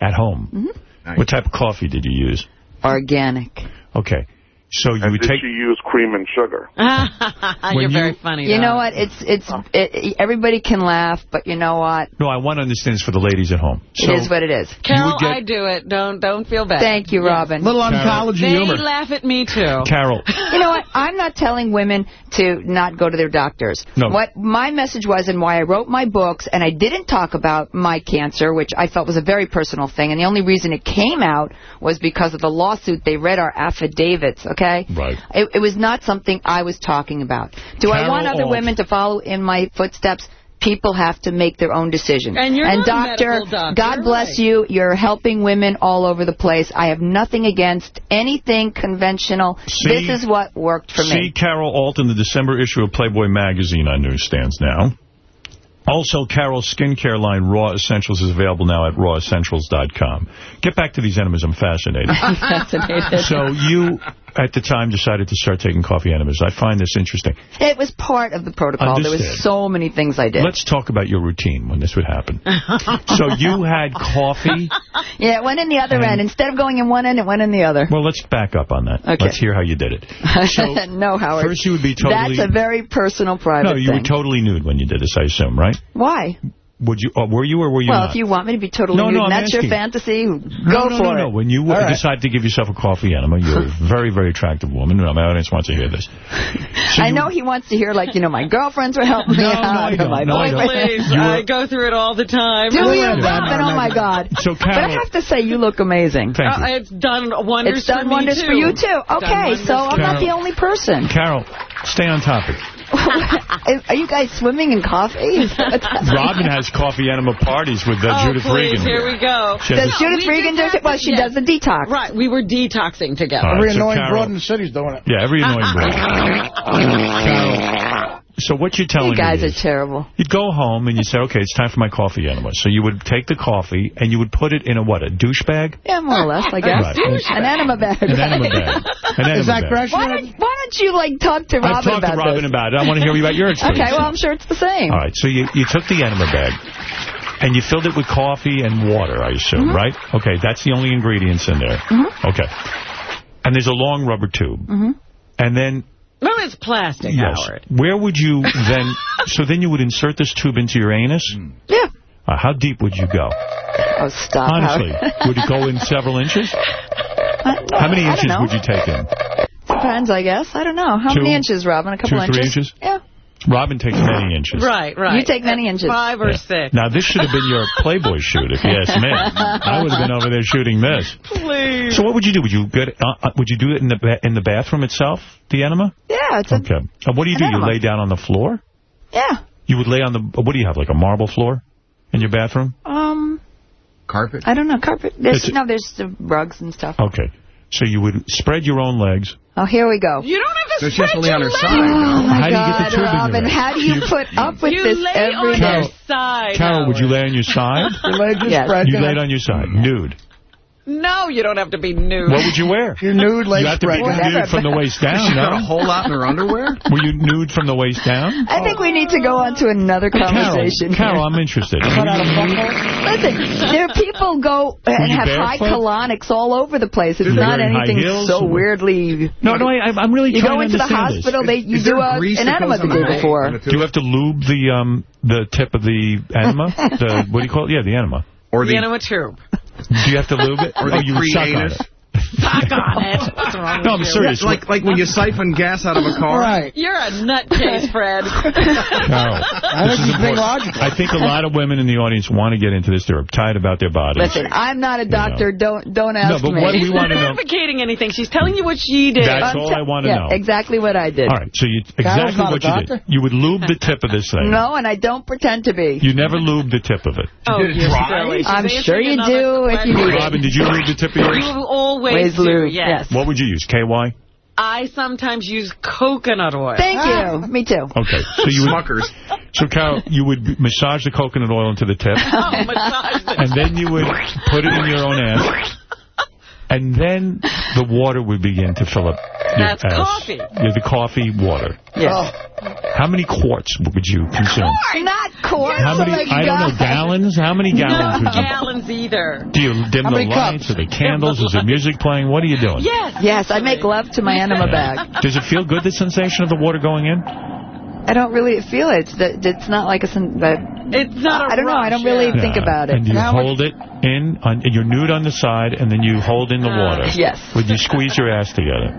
At home. Mm-hmm. What type of coffee did you use? Organic. Okay. So you And would did take she use cream and sugar? You're you- very funny. You though. know what? It's it's it, everybody can laugh, but you know what? No, I want to understand this for the ladies at home. So it is what it is. Carol, would get- I do it. Don't don't feel bad. Thank you, Robin. Little Carol. oncology They laugh at me too. Carol, You know what? I'm not telling women to not go to their doctors. No. What my message was and why I wrote my books, and I didn't talk about my cancer, which I felt was a very personal thing, and the only reason it came out was because of the lawsuit. They read our affidavits, okay? Right. It, it was not something I was talking about. Do I want other Alt. women to follow in my footsteps? People have to make their own decisions. And you're not a doctor, medical doctor, God you're bless right. you. You're helping women all over the place. I have nothing against anything conventional. See? this is what worked for see me. See Carol Alt in the December issue of Playboy magazine on newsstands now. Also, Carol's skincare line, Raw Essentials, is available now at rawessentials.com. Get back to these enemas. I'm fascinated. Fascinated. so you, at the time, decided to start taking coffee enemas. I find this interesting. It was part of the protocol. There Understand. was so many things I did. Let's talk about your routine when this would happen. so you had coffee. yeah, it went in the other end. Instead of going in one end, it went in the other. Well, let's back up on that. Okay. Let's hear how you did it. So, no, Howard. first you would be totally... That's a very personal, private no, you thing. were totally nude when you did this, I assume, right? Why? Would you? Uh, were you or were you well, not? if you want me to be totally No, nude no, and that's your asking. fantasy, go no, no, for no, it. no. When you All right. decide to give yourself a coffee enema, you're a very, very attractive woman. and My audience wants to hear this. So I you- know he wants to hear, like, you know, my girlfriends were helping me No, no. I don't. my No, I don't. boyfriend. Please, I go through it all the time. Do you, Yeah, Robin? Oh, my God. So, but I have to say, you look amazing. Thank Uh, you. it's done wonders It's done for me, wonders too. for you, too. Okay, so I'm not the only person. Carol, stay on topic. Are you guys swimming in coffee? Robin has coffee enema parties with uh, Oh, Judith please, Regan. here we go. She has Does a- Judith We Regan did do it? Well, she yes. does the detox. Right, we were detoxing together. All right, Every so annoying Carol- broad in the city's doing it. Yeah, every annoying broad. Carol, So what you're telling You guys me are terrible. you'd go home and you'd say, okay, it's time for my coffee enema. So you would take the coffee and you would put it in a, what, a douche bag? Yeah, more or less, I guess. Right. An enema bag. An enema bag. An enema Is that bag. fresh? Why don't, why don't you, like, talk to Robin about this? I've talked about to Robin this? about it. I want to hear about your experience. Okay, well, I'm sure it's the same. All right, so you, you took the enema bag and you filled it with coffee and water, I assume, Mm-hmm. right? Okay, that's the only ingredients in there. Okay. And there's a long rubber tube. Mm-hmm. And then, No, it's plastic, yes, Howard. where would you then, so then you would insert this tube into your anus? Yeah. Uh, how deep would you go? Oh, stop. Honestly, would it go in several inches? How many inches would you take in? Depends, I guess. I don't know. How Two- many inches, Robin? A couple two, three inches? inches? Yeah. Robin takes many inches. Right, right. You take many inches. Five or Yeah. six. Now, this should have been your Playboy shoot, if you ask me. I would have been over there shooting this. Please. So what would you do? Would you get? Uh, uh, would you do it in the ba in the bathroom itself? The enema? Yeah, it's a, Okay. Uh, what do you An do? You lay down on the floor? yeah. You would lay on the. What do you have? Like a marble floor in your bathroom? Um, Carpet? I don't know. Carpet. There's, It's- no, there's the rugs and stuff. Okay. So you would spread your own legs. Oh, here we go. You don't have to So she has to spread lay on her legs. side, Oh, no? my How do you get the God, tube in your Robin, how do you, You- put up with You this lay every on your side, Carol, would you lay on your side? Your legs are Yes. spread. You can laid on your side, nude. No, you don't have to be nude. What would you wear? You're nude, legs You have to be spread. Whatever. nude from the waist down, She got a whole lot in her underwear? Were you nude from the waist down? I think we need to go on to another conversation. Carol, Carol. I'm interested. Cut out a you. Listen, there are people go and you have high barefoot? colonics all over the place. It's Were you not wearing high anything heels? so weirdly. No, no, I, I'm really You trying go to into the understand this. hospital, they you Is do a, grease an that enema goes the the day hole? before. Do you have to lube the um the tip of the enema? the what do you call it? Yeah, the enema. Or The the, enema tube. Do you have to lube it? or oh, you suck on it. Suck on it. What's wrong No, I'm you? serious. like, like when you siphon gas out of a car? Right. You're a nutcase, Fred. Carol, I this think is important. logical. I think a lot of women in the audience want to get into this. They're uptight about their bodies. Listen, I'm not a doctor. Don't don't ask but me. what we She's want not to know- advocating anything. She's telling you what she did. That's I'm all I want to yeah, know. Exactly what I did. All right, so you exactly what you did. You would lube the tip of this thing. No, and I don't pretend to be. You never lube the tip of it. oh, did it dry? I'm sure you do if you question. need it. Robin, did you lube the tip of yours? You always Ways do, lube, yes. yes. What would you use? KY? I sometimes use coconut oil. Thank you. Ah. Me too. Okay, so you would, Smuckers. so Carol, you would massage the coconut oil into the tip, Oh, massage the and then you would put it in your own ass, and then the water would begin to fill up your That's ass. coffee. Yeah, the coffee water. Yes. Oh. How many quarts would you consume? Not quarts. How many? oh I don't know. Gallons? How many No gallons would you? gallons either. Do you dim the lights? cups? Are there candles? Is there music playing? What are you doing? Yes. Yes, I make love to my enema bag. Does it feel good, the sensation of the water going in? I don't really feel it. It's, not like a. sen- That, It's not a I don't know. I don't really rush, think about it. And you And hold it in, on, and you're nude on the side, and then you hold in the Uh, water. yes. Would you squeeze your ass together?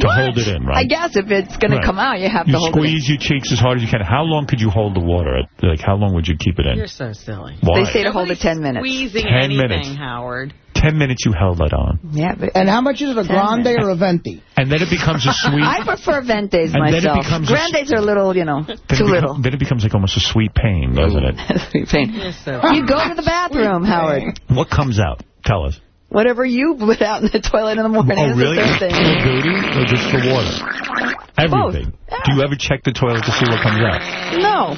To hold it in, right? I guess if it's going Right. to come out, you have You to hold squeeze your cheeks as hard as you can. How long could you hold the water? Like, how long would you keep it in? You're so silly. it. Why? They say to hold it 10 minutes. Squeezing 10 anything, minutes. Howard. Ten minutes you held that on. Yeah, but And how much is it, a grande or a venti? And then it becomes a sweet... I prefer Ventis And then it myself. becomes a- Grandes are a little, you know, too little. Then it becomes like almost a sweet pain, doesn't it? Sweet pain. You're so You go to the bathroom, Howard. What comes out? Tell us. Whatever you put out in the toilet in the morning Oh, is really? For thing. booty or just for water? Everything. Do you ever check the toilet to see what comes out? No.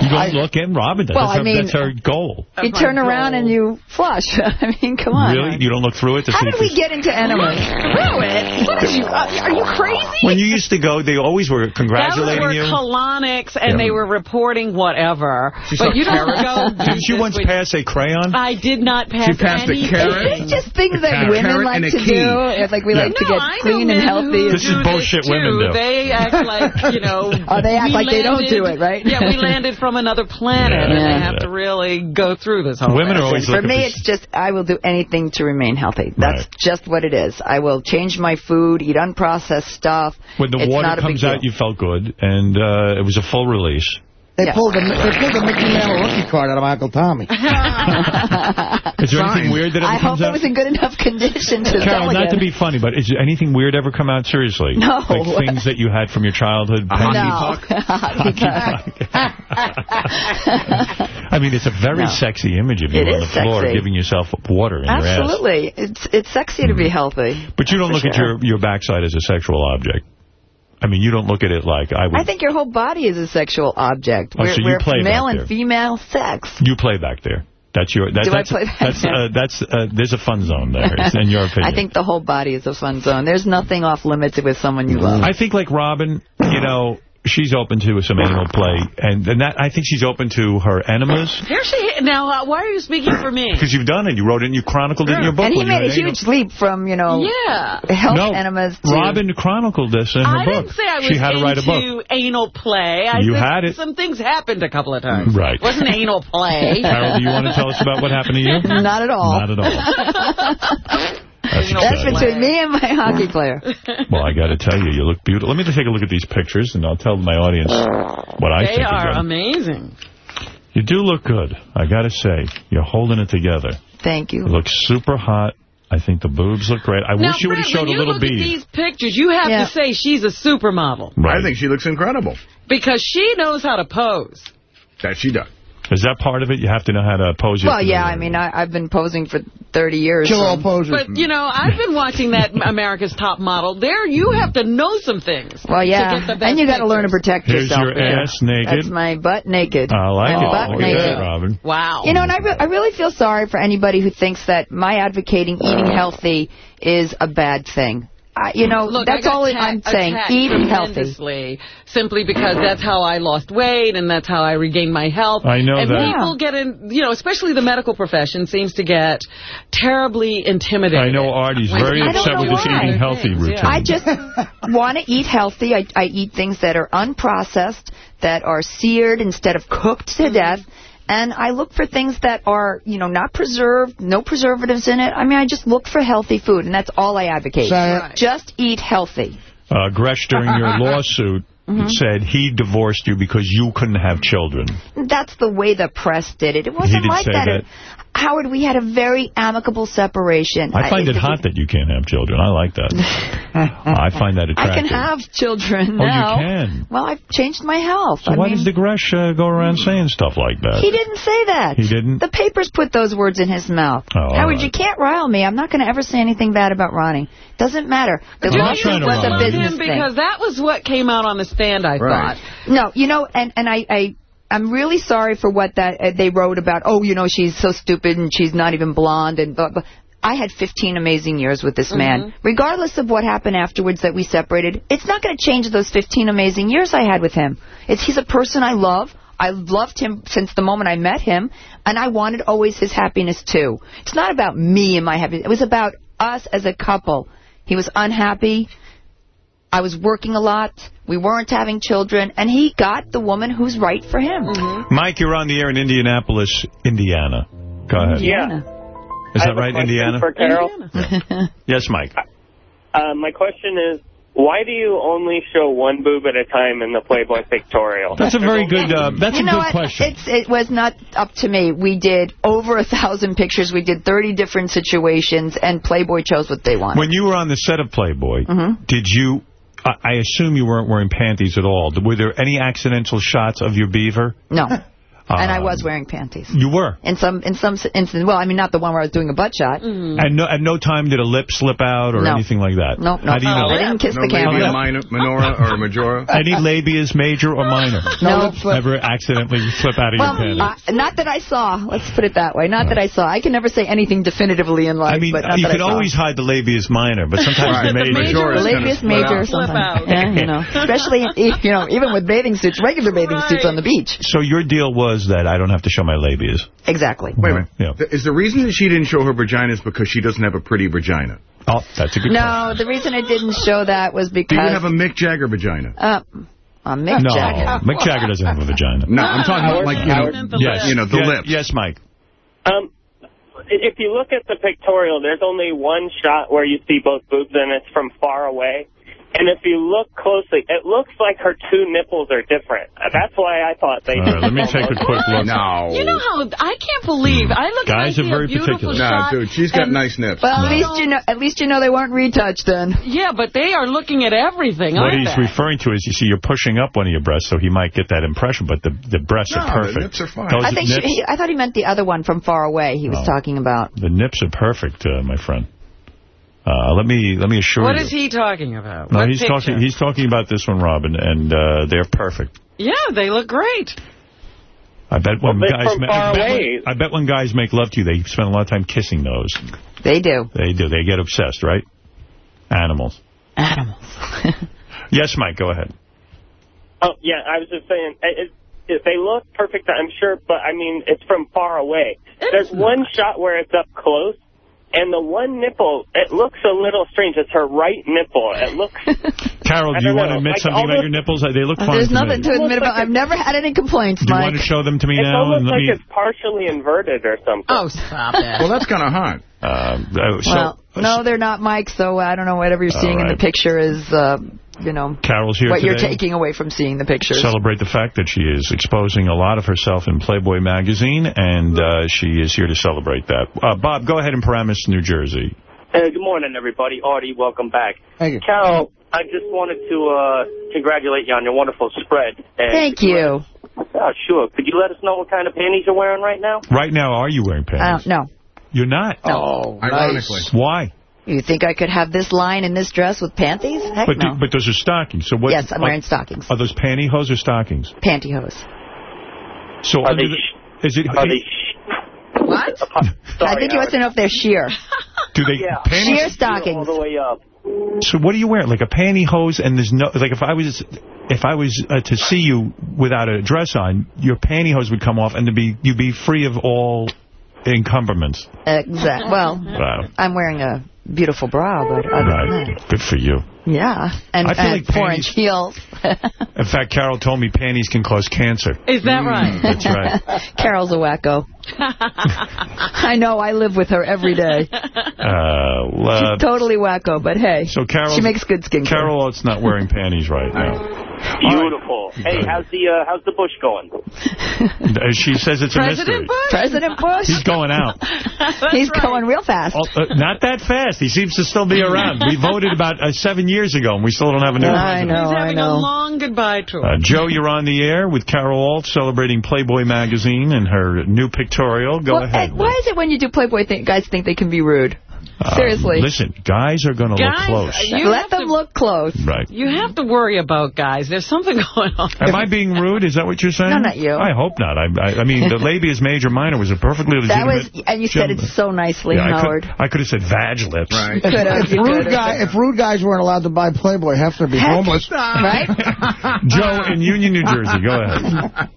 you don't look in? Robin does. Well, that's, I mean- that's her goal. You turn around and you flush. I mean, come on. Really? You don't look through it to How see did we get into enemas? Screw it. What are you, uh, are you crazy? When you used to go, they always were Those congratulating were you. colonics, and Yeah. they were reporting whatever. She but you don't carrots. go. Didn't you once with- pass a crayon? I did not pass She passed a any. carrot. It's just things that carrot. women Carrot like to do. It's like we Yeah. like to get I clean and healthy. This is bullshit women do. They act like, you know... Oh, they act we like they don't do it, right? Yeah, we landed from another planet, Yeah. and Yeah. they have to really go through this whole Women are always For me, it's just I will do anything to remain healthy. That's Right. just what it is. I will change my food, eat unprocessed stuff. when the It's water not a big comes out, you felt good, and uh, it was a full release. They Yeah. pulled the they pulled the Mickey Mantle rookie card out of my Uncle Tommy. Is there anything weird that ever I hope it was in good enough condition to Carol, sell not to be funny, but is anything weird ever come out seriously? No. Like things that you had from your childhood? A hockey No. Hockey puck. I mean, it's a very No. sexy image of you It on the floor sexy. giving yourself water in your ass. Absolutely. It's it's sexy to be hmm. healthy. But you don't For look at your, your backside as a sexual object. I mean, you don't look at it like I would. I think your whole body is a sexual object. Oh, we're so you we're play male back and female sex. You play back there. That's your. That, Do I that's, play back that's, there? uh, that's uh, there's a fun zone there, in your opinion. I think the whole body is a fun zone. There's nothing off limits with someone you love. I think like Robin, you know, she's open to some anal play, and, and that I think she's open to her enemas Here she now. Uh, why are you speaking for me? because you've done it. You wrote it and you chronicled it in your book. and he made a had anal- huge leap from, you know, Yeah. health no, enemas to... Robin chronicled this in her I book. didn't say I was she had to write a book. anal play. I You said had it. Some things happened a couple of times. Right. It wasn't anal play. Carol, do you want to tell us about what happened to you? Not at all. Not at all. That's That's exciting. between me and my hockey player. Well, I got to tell you, you look beautiful. Let me just take a look at these pictures, and I'll tell my audience what I They think are amazing. You do look good, I got to say. You're holding it together. Thank you. You look super hot. I think the boobs look great. I now, wish you would have Brent, showed when a little you look at these pictures, you have Yeah. to say she's a supermodel I think she looks incredible. because she knows how to pose. That she does. Is that part of it? You have to know how to pose Well, yeah, I mean, I, I've been posing for 30 years. Kill all so- posers. But, you know, I've been watching that America's Top Model. There, you have to know some things. Well, yeah, get the best and you got to learn to pictures. protect Here's yourself. your yeah. ass naked. That's my butt naked. I like I'm it. butt Look at naked. that, Robin. Wow. You know, and I, re I really feel sorry for anybody who thinks that my advocating eating healthy is a bad thing. I, you know, Look, I all I'm saying. Eat healthy. Simply because that's how I lost weight and that's how I regained my health. I know and that. people get in, you know, especially the medical profession seems to get terribly intimidated. I know Artie's very people upset know with this eating healthy Things, routine. yeah. I just want to eat healthy. I, I eat things that are unprocessed, that are seared instead of cooked to mm-hmm. death. And I look for things that are, you know, not preserved, no preservatives in it. I mean, I just look for healthy food, and that's all I advocate. Right. Just eat healthy. Uh, Gresh, during your lawsuit, Mm-hmm. said he divorced you because you couldn't have children. That's the way the press did it. It wasn't like that. that. Howard, we had a very amicable separation. I find it hot that you can't have children. I like that. I find that attractive. I can have children Oh, you now. can? Well, I've changed my health. So I why mean, does the Gresh uh, go around saying stuff like that? He didn't say that. He didn't? The papers put those words in his mouth. Oh, Howard, right. you can't rile me. I'm not going to ever say anything bad about Ronnie. Doesn't matter. The I'm lawsuit was a business him thing. because that was what came out on the stand, I Right. thought. No, you know, and and I, I I'm really sorry for what that uh, they wrote about. Oh, you know, she's so stupid and she's not even blonde and blah, blah. I had 15 amazing years with this man. Regardless of what happened afterwards that we separated, it's not going to change those 15 amazing years I had with him. It's he's a person I love. I loved him since the moment I met him, and I wanted always his happiness too. It's not about me and my happiness. It was about us as a couple. He was unhappy. I was working a lot. We weren't having children, and he got the woman who's right for him. Mike, you're on the air in Indianapolis, Indiana. Go ahead. Yeah. Is that right, question Indiana? For Carol. Yes, Mike. Uh, my question is, why do you only show one boob at a time in the Playboy pictorial? That's a very good. Uh, that's you a know good what? question. It's, it was not up to me. We did over a thousand pictures. We did 30 different situations, and Playboy chose what they wanted. When you were on the set of Playboy, Mhm. did you? I I assume you weren't wearing panties at all. Were there any accidental shots of your beaver? No. and I Um, was wearing panties. You were. In some in some instances, well, I mean, not the one where I was doing a butt shot. And no, at no time did a lip slip out or No. anything like that. No, no. How do you know? I didn't kiss no the camera. labia minor, minora or majora? Any labias, major or minor? No. Ever accidentally slip out of Well, your panties? uh, not that I saw. Let's put it that way. Not that I saw. I can never say anything definitively in life. I mean, but not you can always hide the labias minor, but sometimes Right. the The major. major The is gonna labius major or out. Flip out. Yeah, you know, especially you know, even with bathing suits, regular bathing suits on the beach. So your deal was that I don't have to show my labias. Exactly. Wait a minute. Yeah. Is the reason that she didn't show her vagina is because she doesn't have a pretty vagina? Oh, that's a good question. No, the reason I didn't show that was because... Do you have a Mick Jagger vagina? uh, a Mick No, Jagger. Mick Jagger doesn't have a vagina. No, I'm talking about like, you Howard- know, Yes. you know, the Yes, lips. Yes, Mike. Um, if you look at the pictorial, there's only one shot where you see both boobs, and it's from far away. And if you look closely, it looks like her two nipples are different. Uh, That's why I thought they. All right, let me take a quick look. No. You know how I can't believe I look at her. Guys at are very a beautiful particular. Nah, dude, she's got and- nice nips. Well, at least you know. At least you know they weren't retouched then. Yeah, but they are looking at everything, What aren't he's they? referring to is, you see, you're pushing up one of your breasts, so he might get that impression, but the, the breasts No, are the perfect. nips are fine. Those I think nips, he, I thought he meant the other one from far away. He was Oh. talking about. the nips are perfect, uh, my friend. Uh, let me let me assure What you. What is he talking about? no, What he's picture? talking. He's talking about this one, Robin, and uh, they're perfect. Yeah, they look great. I bet when Well, guys, from ma- far I, bet when, I bet when guys make love to you, they spend a lot of time kissing those. They do. They do. They get obsessed, right? Animals. Animals. yes, Mike. Go ahead. Oh, yeah, I was just saying, it, it, it, they look perfect, I'm sure, but, I mean, it's from far away. There's one shot where it's up close, and the one nipple, it looks a little strange. It's her right nipple. It looks... Carol, do you want to admit like something about your nipples? They look fine There's to nothing me. to admit about. I've never had any complaints, Do you Mike. want to show them to me It now? almost and like me- it's partially inverted or something. Oh, stop it. Well, that's kind of hot. Uh, so, well, no, they're not Mike, so I don't know. Whatever you're All seeing in the picture is, uh, you know, Carol's here what today. you're taking away from seeing the pictures. Celebrate the fact that she is exposing a lot of herself in Playboy magazine, and uh, she is here to celebrate that. Uh, Bob, go ahead in Paramus, New Jersey. Hey, good morning, everybody. Artie, welcome back. Thank you. Carol, I just wanted to uh, congratulate you on your wonderful spread. And Thank you. Oh, sure. Could you let us know what kind of panties you're wearing right now? Right now, are you wearing I pants? don't. You're not. Oh, Ironically. Why? You think I could have this line in this dress with panties? Heck But, no. but those are stockings. So what? yes, I'm are- wearing stockings. Are those pantyhose or stockings? Pantyhose. So Are they the, is it? Are they What? Sorry, I think he wants to know if they're sheer. do they Yeah. panties? Sheer stockings. all the way up. So what do you wear? Like a pantyhose and there's no like if I was if I was uh, to see you without a dress on, your pantyhose would come off and to be you'd be free of all encumberments. Exactly. Well, Wow. I'm wearing a beautiful bra, but other than Right. Good for you. yeah. And, I feel and like four-inch heels. In fact, Carol told me panties can cause cancer. Is that right? That's right. Carol's a wacko. I know. I live with her every day. Uh, well, She's totally wacko, but hey, so Carol, she makes good skincare. Carol Alt's not wearing panties right now. Beautiful. Hey, how's the uh, how's the bush going? Uh, She says it's a mystery. President Bush? President Bush? He's going out. He's going real fast. Oh, uh, not that fast. He seems to still be around. We voted about uh, seven years ago, and we still don't have a new I president. know, He's I having a long goodbye tour. Uh, Joe, you're on the air with Carol Alt celebrating Playboy magazine and her new pictorial. Go Well, ahead. and why is it when you do Playboy, think, guys think they can be rude? Uh, Seriously. listen, guys are going to look close. you Let them to- look close. Right. You have to worry about guys. There's something going on. Am I being rude? Is that what you're saying? No, not you. I hope not. I, I, I mean, the labia's major minor was a perfectly legitimate... That legitimate... was, and you said it so nicely, Yeah, I Howard. could, I could have said vag lips. Right. You If you rude, guy, if rude guys weren't allowed to buy Playboy, half there'd be homeless. Right? Joe in Union, New Jersey. Go ahead.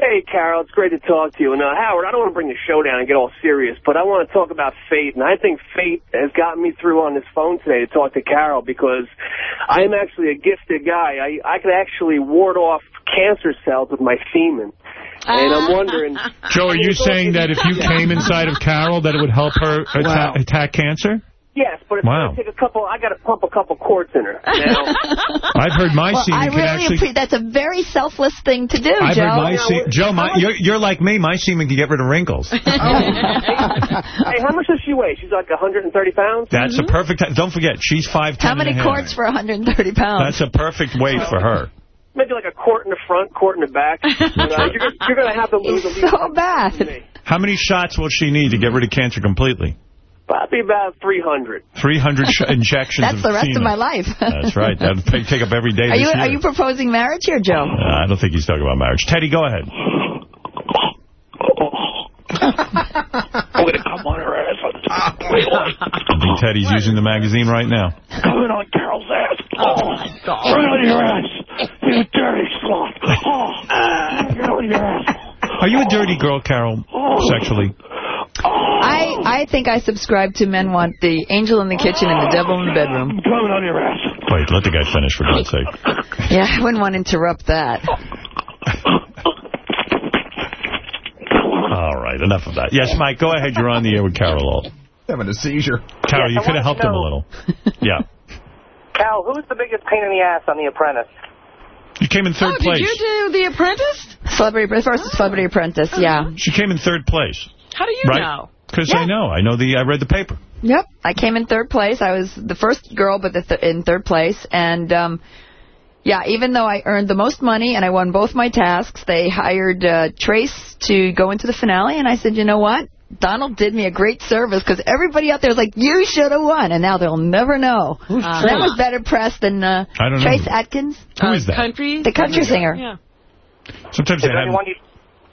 Hey, Carol, it's great to talk to you. And uh, Howard, I don't want to bring the show down and get all serious, but I want to talk about fate. And I think fate has gotten me through on this phone today to talk to Carol because I am actually a gifted guy. I I can actually ward off cancer cells with my semen. And I'm wondering. Joe, are you saying that if you came inside of Carol, that it would help her atta attack cancer? Yes, but it's Wow. going to take a couple. I got to pump a couple quarts in her. Now, I've heard my Well, semen I can really actually... appreciate that's a very selfless thing to do, I've Joe. heard my se- Joe, my, you're, you're like me. My semen can get rid of wrinkles. hey, how much does she weigh? She's like 130 pounds. That's a perfect... Don't forget, she's 5'10 Mm-hmm. How many and a half. quarts for 130 pounds? That's a perfect weight for her. Maybe like a quart in the front, quart in the back. You're, you're going to have to lose at least so bad. How many shots will she need to get rid of cancer completely? Probably about 300. 300 injections That's of the rest semen. of my life. That's right. That would take take up every day Are this you year. are you proposing marriage here, Joe? Uh, I don't think he's talking about marriage. Teddy, go ahead. I'm going to come on her ass. I think Teddy's using the magazine right now. Coming on Carol's ass. Oh, my God. Right on your ass. You dirty slut. Oh, get on your ass. Are you a dirty girl, Carol, sexually? I I think I subscribe to men want the angel in the kitchen and the devil in the bedroom. I'm Coming on your ass. Wait, let the guy finish, for God's sake. Yeah, I wouldn't want to interrupt that. All right, enough of that. Yes, Mike, go ahead. You're on the air with Carol Alt. Having a seizure. Carol, you Yes, I could have helped to him a little. Yeah. Cal, who's the biggest pain in the ass on The Apprentice? You came in third oh, place. did you do The Apprentice? Celebrity first Celebrity Apprentice, yeah. She came in third place. How do you right? know? Because I know. I know the. I read the paper. Yep, I came in third place. I was the first girl, but the th in third place. And um, yeah, even though I earned the most money and I won both my tasks, they hired uh, Trace to go into the finale, and I said, you know what? Donald did me a great service because everybody out there is like, you should have won, and now they'll never know. Who's that Trace? was better press than uh, I don't know. Trace Atkins. Who is that? Country? The country singer. Yeah. Sometimes they have... you...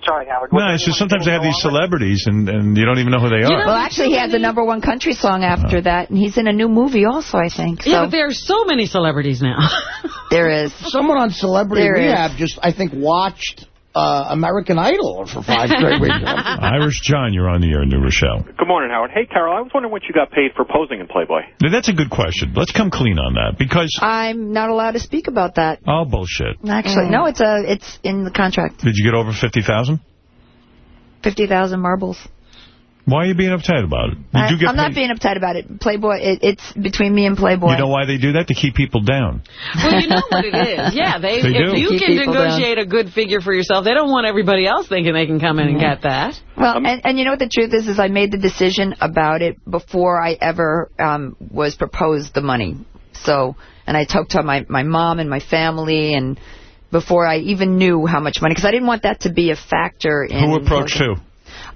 Sorry, Howard. No, it's just sometimes they have these celebrities and, and you don't even know who they are. well, actually, he had the number one country song after that, and he's in a new movie also, I think. So Yeah, but there are so many celebrities now. there is. Someone on Celebrity There is. Rehab just, I think, watched uh, American Idol for five straight weeks. Irish John, you're on the air in New Rochelle. Good morning, Howard. Hey, Carol, I was wondering what you got paid for posing in Playboy. Now, that's a good question. Let's come clean on that because... I'm not allowed to speak about that. Oh, bullshit. Actually, no, it's a it's in the contract. Did you get over 50000 Fifty thousand marbles. Why are you being uptight about it? You I, do get I'm not being uptight about it. Playboy, it, it's between me and Playboy. You know why they do that? To keep people down. well, you know what it is. Yeah, they, They if do. you Keep can people negotiate a good figure for yourself, they don't want everybody else thinking they can come in and get that. Well, and, and you know what the truth is, is I made the decision about it before I ever um, was proposed the money. So, and I talked to my, my mom and my family and before I even knew how much money, because I didn't want that to be a factor in... Who approached who?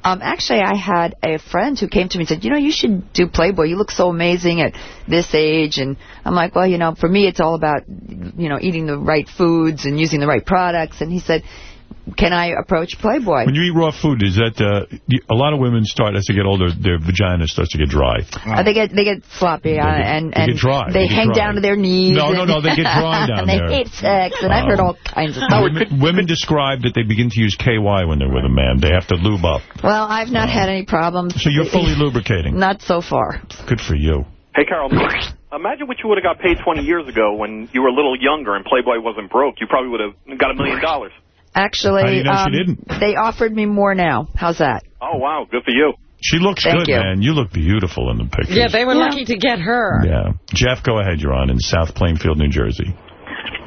Um, actually, I had a friend who came to me and said, you know, you should do Playboy. You look so amazing at this age. And I'm like, well, you know, for me, it's all about, you know, eating the right foods and using the right products. And he said, can I approach Playboy? When you eat raw food, is that... Uh, a lot of women start, as they get older, their vagina starts to get dry. Uh, they get they get sloppy uh, and they and get dry. they They get hang dry. down to their knees. No, no, and- no, they get dry down and they hate sex, and I've heard Um, all kinds of stuff. Women, women describe that they begin to use KY when they're with a man. They have to lube up. Well, I've not had any problems. So you're fully lubricating. Not so far. Good for you. Hey, Carol, imagine what you would have got paid 20 years ago when you were a little younger and Playboy wasn't broke. You probably would have got a million dollars. Actually, How do you know she um, didn't? they offered me more now. How's that? Oh, wow. Good for you. She looks Thank good, you. man. You look beautiful in the pictures. Yeah, they were lucky to get her. Yeah. Jeff, go ahead. You're on in South Plainfield, New Jersey.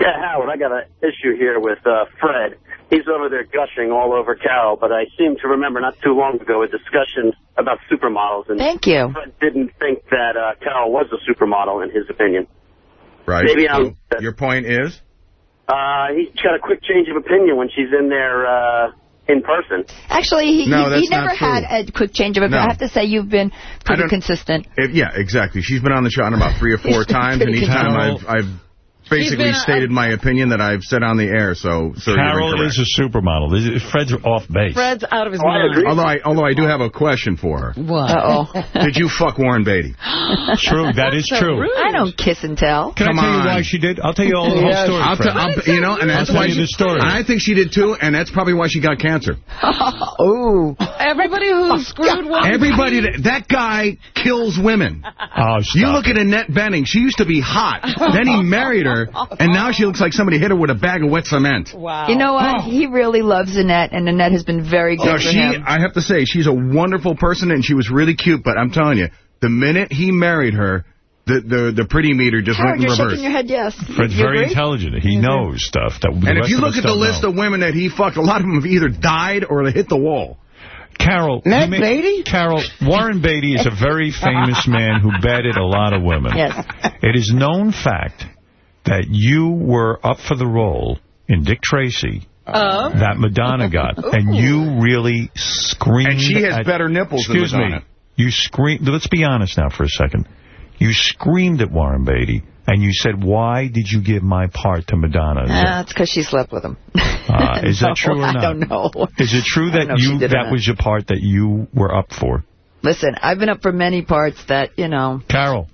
Yeah, Howard, I got an issue here with uh, Fred. He's over there gushing all over Carol, but I seem to remember not too long ago a discussion about supermodels. And Thank you. Fred didn't think that uh, Carol was a supermodel, in his opinion. Right. Maybe I'm- Your point is? Uh, he's got a quick change of opinion when she's in there uh, in person. Actually, he, No, he, he never had a quick change of opinion. No. I have to say you've been pretty don't- consistent. If, yeah, exactly. She's been on the show I don't know, about three or four times, and each time. I've, I've basically been, uh, stated my opinion that I've said on the air, so, so you're Carol is a supermodel. This is- Fred's off base. Fred's out of his Oh, mind. agree. Although I, although I do have a question for her. What? Uh-oh. Did you fuck Warren Beatty? True. That is so true. rude. I don't kiss and tell. Can Come I tell on. you why she did? I'll tell you all the whole story, I'll Fred. t- I'll, you know, and that's I'll why tell you she, the story. I think she did too, and that's probably why she got cancer. Ooh. Everybody who screwed one. Everybody, that, that guy kills women. Oh, stop. You look at Annette Bening. She used to be hot. then he married her, and now she looks like somebody hit her with a bag of wet cement. Wow. You know what? Oh. He really loves Annette, and Annette has been very good No, for she, him. I have to say, she's a wonderful person, and she was really cute, but I'm telling you, the minute he married her, the, the, the pretty meter just Howard, went in you're shaking your head yes. Fred's You very agree? intelligent. He mm-hmm. knows stuff that the And if you look at the list know. of women that he fucked, a lot of them have either died or they hit the wall. Carol, Ned you may- Beatty? Carol, Warren Beatty is a very famous man who bedded a lot of women. Yes. It is known fact that you were up for the role in Dick Tracy Oh. that Madonna got, and you really screamed. And she has at- better nipples than Excuse Madonna. me. You screamed. Let's be honest now for a second. You screamed at Warren Beatty, and you said, "Why did you give my part to Madonna?" Is that- Uh, it's because she slept with him. Uh, is that true or not? I don't know. Is it true that know if she you that was your part that you were up for? Listen, I've been up for many parts that, you know. Carol,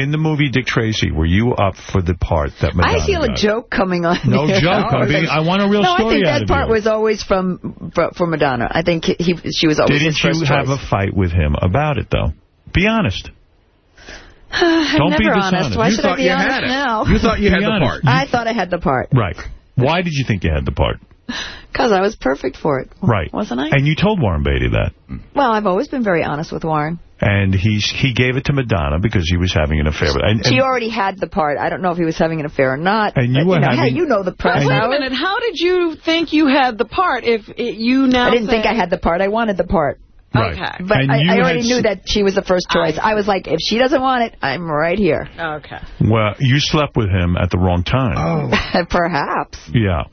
in the movie Dick Tracy, were you up for the part that Madonna I feel a joke coming on. No here. joke. I'm being- I want a real no, story I think that part you. was always from for, for Madonna. I think he, he she was always Didn't his first you have choice. a fight with him about it, though? Be honest. I'm Don't be never dishonest. honest. Why You should I thought be you honest had it. now? You thought you had the part. I thought I had the part Right. Why did you think you had the part? because I was perfect for it. Right. Wasn't I? And you told Warren Beatty that. Well, I've always been very honest with Warren. And he's, he gave it to Madonna because he was having an affair with and, and She already had the part. I don't know if he was having an affair or not. And you but, were know, having- Hey, you know the press. Wait a minute. How did you think you had the part if it, you now I didn't think say- I had the part. I wanted the part. Right. Okay. But And I, I already knew that she was the first choice. I, was like, if she doesn't want it, I'm right here. Okay. Well, you slept with him at the wrong time. Oh. Perhaps. Yeah.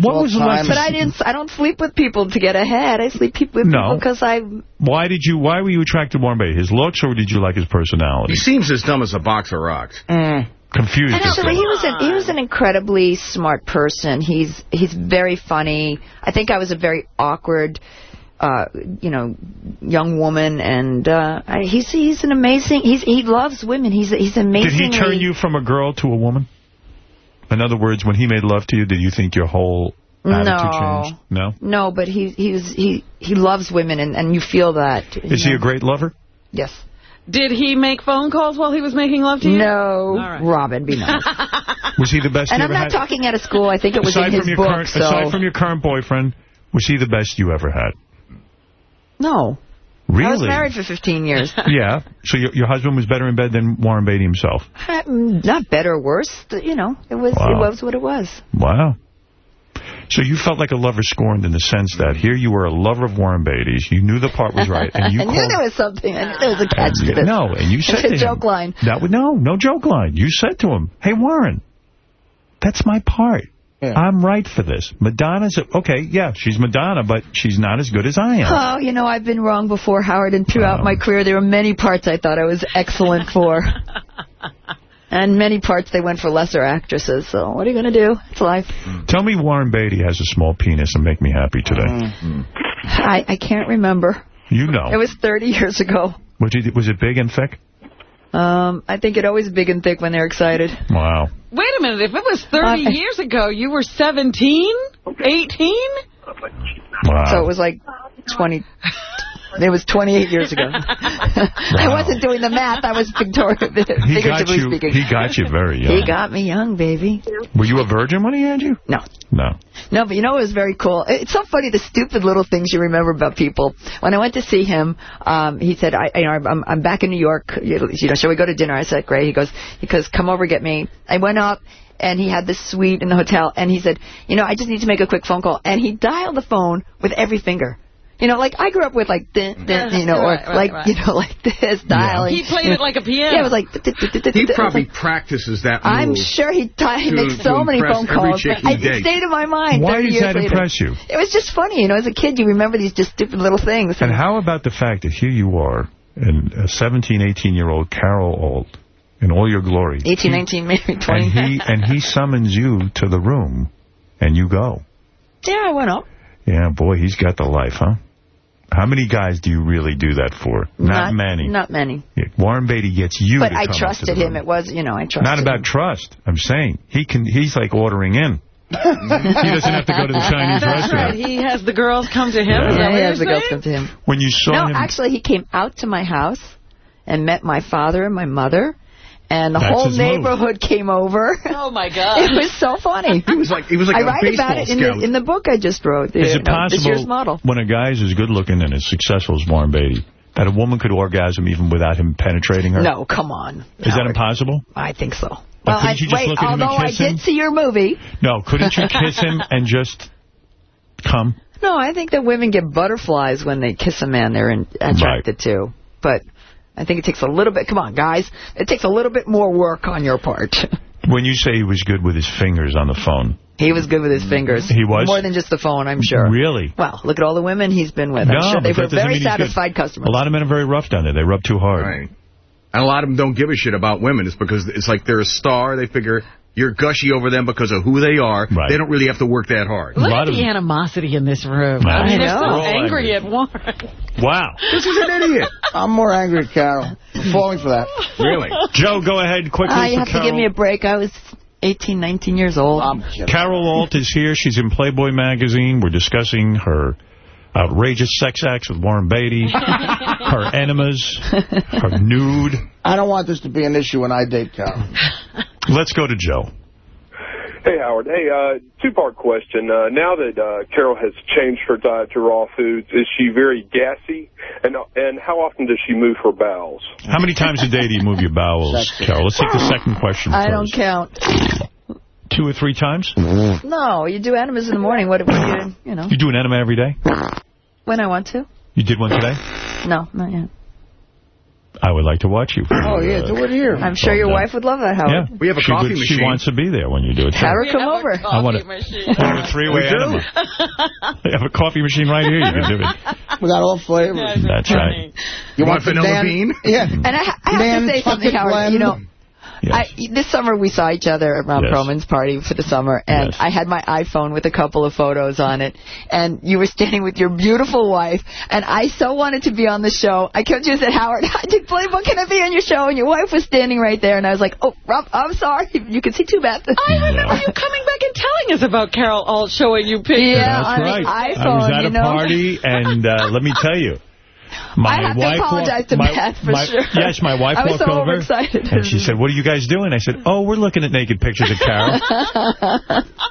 What was the last... But I didn't. I don't sleep with people to get ahead. I sleep with No. people because I. Why did you? Why were you attracted to Warren Beatty? His looks, or did you like his personality? He seems as dumb as a box of rocks. Confused. Actually, he was an he was an incredibly smart person. He's he's very funny. I think I was a very awkward, uh, you know, young woman, and uh, I- he's he's an amazing. He's he loves women. He's he's amazing. Did he turn you from a girl to a woman? In other words, when he made love to you, did you think your whole attitude No. changed? No. No, but he he was he he loves women, and and you feel that. Is he a great lover? Yes. Did he make phone calls while he was making love to you? No, right. Robin, be nice. Was he the best and you I'm ever not had? talking out of school. I think it was aside in his book. current, so aside from your current boyfriend, was he the best you ever had? no, Really? I was married for 15 years. Yeah. So your, your husband was better in bed than Warren Beatty himself. Mm, Not better or worse. You know, it was Wow. it was what it was. Wow. So you felt like a lover scorned in the sense that here you were a lover of Warren Beatty's. You knew the part was right, and you I knew there was something. I knew there was a catch to this. No, and you said it's a joke him, line. That would no, no joke line. You said to him, "Hey Warren, that's my part. I'm right for this. Madonna's a, okay. Yeah, she's Madonna, but she's not as good as I am. Oh, you know, I've been wrong before, Howard, and throughout oh. my career, there were many parts I thought I was excellent for. and many parts they went for lesser actresses. So what are you going to do? It's life. Mm. Tell me Warren Beatty has a small penis and make me happy today. Mm. Mm. I, I can't remember. You know. It was 30 years ago. Was it, was it big and thick? Um, I think it always big and thick when they're excited. Wow. Wait a minute. If it was 30 Uh, years ago, you were 17? 18? Wow. So it was like 20... It was 28 years ago. I wasn't doing the math. I was pictori- He got figuratively you. speaking. He got you very young. He got me young, baby. Were you a virgin when he had you? No. No. No, but you know it was very cool. It's so funny the stupid little things you remember about people. When I went to see him, um, he said, "I, you know, I'm, I'm back in New York. You know, shall we go to dinner?" I said, "Great." He goes, "He goes, come over, get me." I went up. And he had this suite in the hotel, and he said, "You know, I just need to make a quick phone call." And he dialed the phone with every finger. You know, like I grew up with like this, this you know, or Right, right, like right. you know, like this dialing. He played you know. it like a piano. Yeah, it was like. He It was probably like- practices that move. I'm sure he, he makes so many phone calls. chick I, he it stayed in my mind. Why 30 does years that later. impress you? It was just funny, you know. As a kid, you remember these just stupid little things. And how about the fact that here you are, and a 17, 18-year-old Carol Alt, in all your glory. 18, 19, maybe 20. And he, and he summons you to the room, and you go. yeah, I went up. Yeah, boy, he's got the life, huh? How many guys do you really do that for? Not, many. Not many. Yeah, Warren Beatty gets you But to I come up to trusted the him. room. It was, you know, I trusted Not about him. trust. I'm saying he can. He's like ordering in. he doesn't have to go to the Chinese That's right. restaurant. He has the girls come to him. Yeah. Yeah, he has the girls come to him. When you saw No, him, actually, he came out to my house and met my father and my mother. And the That's whole his move. neighborhood came over. Oh, my God. It was so funny. He was like he was like I a write baseball about it in the, in the book I just wrote. is it know, This year's possible model. when a guy is as good looking and as successful as Warren Beatty that a woman could orgasm even without him penetrating her? No, come on. Is that impossible? I think so. Well, couldn't I, you just wait, look at him and although kiss I him? did see your movie. No, couldn't you kiss him and just come? No, I think that women get butterflies when they kiss a man they're in, attracted to. But I think it takes a little bit. Come on, guys. It takes a little bit more work on your part. When you say he was good with his fingers on the phone, he was good with his fingers. He was? More than just the phone, I'm sure. Really? Well, look at all the women he's been with. No, I'm sure they but were very mean he's good. satisfied customers. a lot of men are very rough down there. They rub too hard. Right. And a lot of them don't give a shit about women. It's because it's like they're a star. They figure you're gushy over them because of who they are. Right. They don't really have to work that hard. Look lot at of- the animosity in this room. I I mean, they're so angry, angry. at Warren. Wow. This is an idiot. I'm more angry at Carol. I'm falling for that. Really? Joe, go ahead quickly Ah, you have Carol. to give me a break. I was 18, 19 years old. Carol Alt is here. She's in Playboy magazine. We're discussing her outrageous sex acts with Warren Beatty, her enemas, her nude. I don't want this to be an issue when I date Carol. Let's go to Joe. Hey, Howard. Hey, uh, two-part question. Uh, now that uh, Carol has changed her diet to raw foods, is she very gassy? And and how often does she move her bowels? How many times a day do you move your bowels, Carol? Let's take the second question I first. don't count. Two or three times? No, you do enemas in the morning. What, what do you, you know, You do an enema every day? when I want to. You did one today? No, not yet. I would like to watch you. Oh, yeah, do it here. I'm sure your wife would love that, Howard. Yeah. We have a she coffee would- machine. She wants to be there when you do it. too. Have her come over. I want a, I want a three-way enema. I have a coffee machine right here. You can do it. We got all flavors. That's right. You, want some vanilla Dan- bean? Yeah. And I, I have Dan to say something, Tuckett Howard. blend. You know, I, this summer we saw each other around Yes. Proman's party for the summer, and Yes. I had my iPhone with a couple of photos on it, and you were standing with your beautiful wife, and I so wanted to be on the show. I kept you and said, Howard, I did Playboy, can I be on your show? And your wife was standing right there, and I was like, oh, Rob, I'm sorry. You can see too bad. I remember you coming back and telling us about Carol Alt showing you pictures. Yeah, That's on the right. I iPhone, was at you a know? party, and uh, let me tell you. My I have to wife apologize walked, to my, Beth for my- sure. Yes, my wife I was walked so over, overexcited. and she said, what are you guys doing? I said, oh, we're looking at naked pictures of Carol.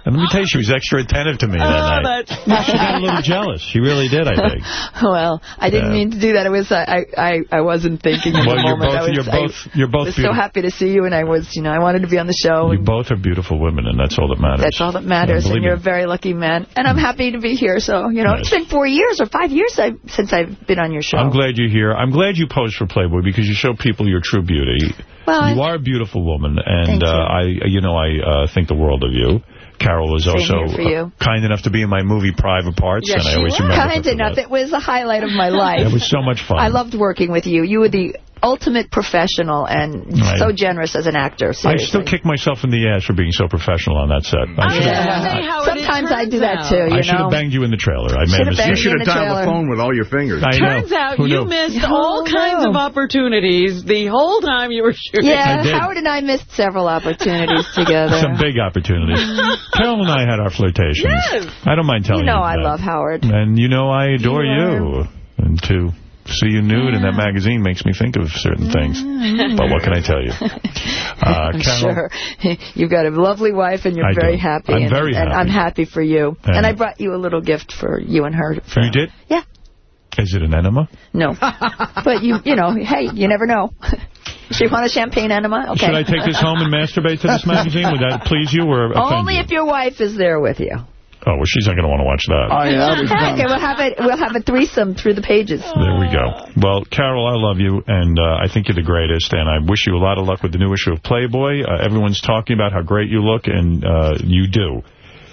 and let me tell you, she was extra attentive to me that Oh, night. that's She got a little jealous. She really did, I think. well, I didn't Yeah. mean to do that. It was uh, I I I wasn't thinking in Well, the you're moment. both- I was, you're both- I you're both was so happy to see you, and I was, you know, I wanted to be on the show. You and both are beautiful women, and that's all that matters. That's all that matters, Yeah, and you're a very lucky man. And I'm mm. happy to be here. So, you know, Nice. it's been four years or five years I, since I've been on your show. I'm glad you're here. I'm glad you posed for Playboy because you show people your true beauty. Well, you are a beautiful woman, and Thank uh, you. I, you know, I uh, think the world of you. Carol was Same also you. uh, kind enough to be in my movie Private Parts, Yes, and I you always were. remember Kind enough. that. It was the highlight of my life. It was so much fun. I loved working with you. You were the ultimate professional and Right. so generous as an actor. I still kick myself in the ass for being so professional on that set. I should Yeah. Sometimes I do that too. You I should have banged you in the trailer. I made a mistake. You you should've dialed the phone with all your fingers. I Turns know. out Who you knew? missed all kinds of opportunities the whole time you were shooting. Yeah, Howard and I missed several opportunities together. Some big opportunities. Carol and I had our flirtations. Yes. I don't mind telling you you. know I that. love Howard. And you know I adore You you. And to see you nude in that magazine makes me think of certain things. But what can I tell you? Uh, I'm Carol, sure. You've got a lovely wife and you're I very do. happy. I'm and, very and happy. I'm happy for you. And- And, I brought you a little gift for you and her. You did? Yeah. Is it an enema? No. but you, you know, hey, you never know. She want a champagne enema? Okay. Should I take this home and masturbate to this magazine? Would that please you or Only you? if your wife is there with you. Oh, well, she's not going to want to watch that. okay, we'll have it. We'll have a threesome through the pages. There we go. Well, Carol, I love you, and uh, I think you're the greatest, and I wish you a lot of luck with the new issue of Playboy. Uh, everyone's talking about how great you look, and uh, you do.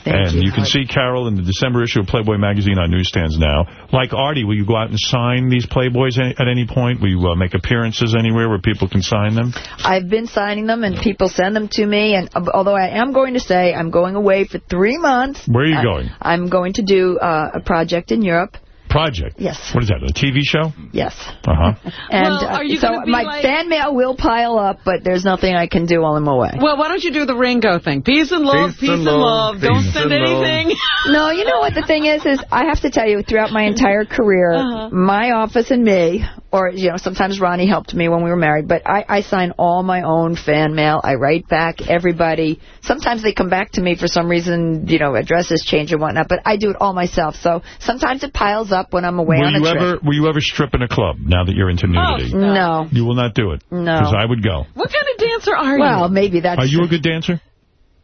And you, can see Carol in the December issue of Playboy magazine on newsstands now. Like Artie, will you go out and sign these Playboys at any point? Will you uh, make appearances anywhere where people can sign them? I've been signing them, and people send them to me. And uh, although I am going to say I'm going away for three months. Where are you I- going? I'm going to do uh, a project in Europe. Project? Yes. What is that, a TV show? Yes. Uh-huh. And Well, are uh, so be my like- fan mail will pile up, but there's nothing I can do while I'm away. Well, why don't you do the Ringo thing? Peace and love, peace, and love. Don't send anything. No, you know what the thing is, is I have to tell you, throughout my entire career, Uh-huh. my office and me, or, you know, sometimes Ronnie helped me when we were married, but I, I sign all my own fan mail. I write back everybody. Sometimes they come back to me for some reason, you know, addresses change and whatnot, but I do it all myself. So sometimes it piles up when I'm away Will on a you trip. ever will you ever strip in a club now that you're into nudity? No. You will not do it? No. Because I would go. What kind of dancer are you? Well, maybe that's... Are you a good dancer?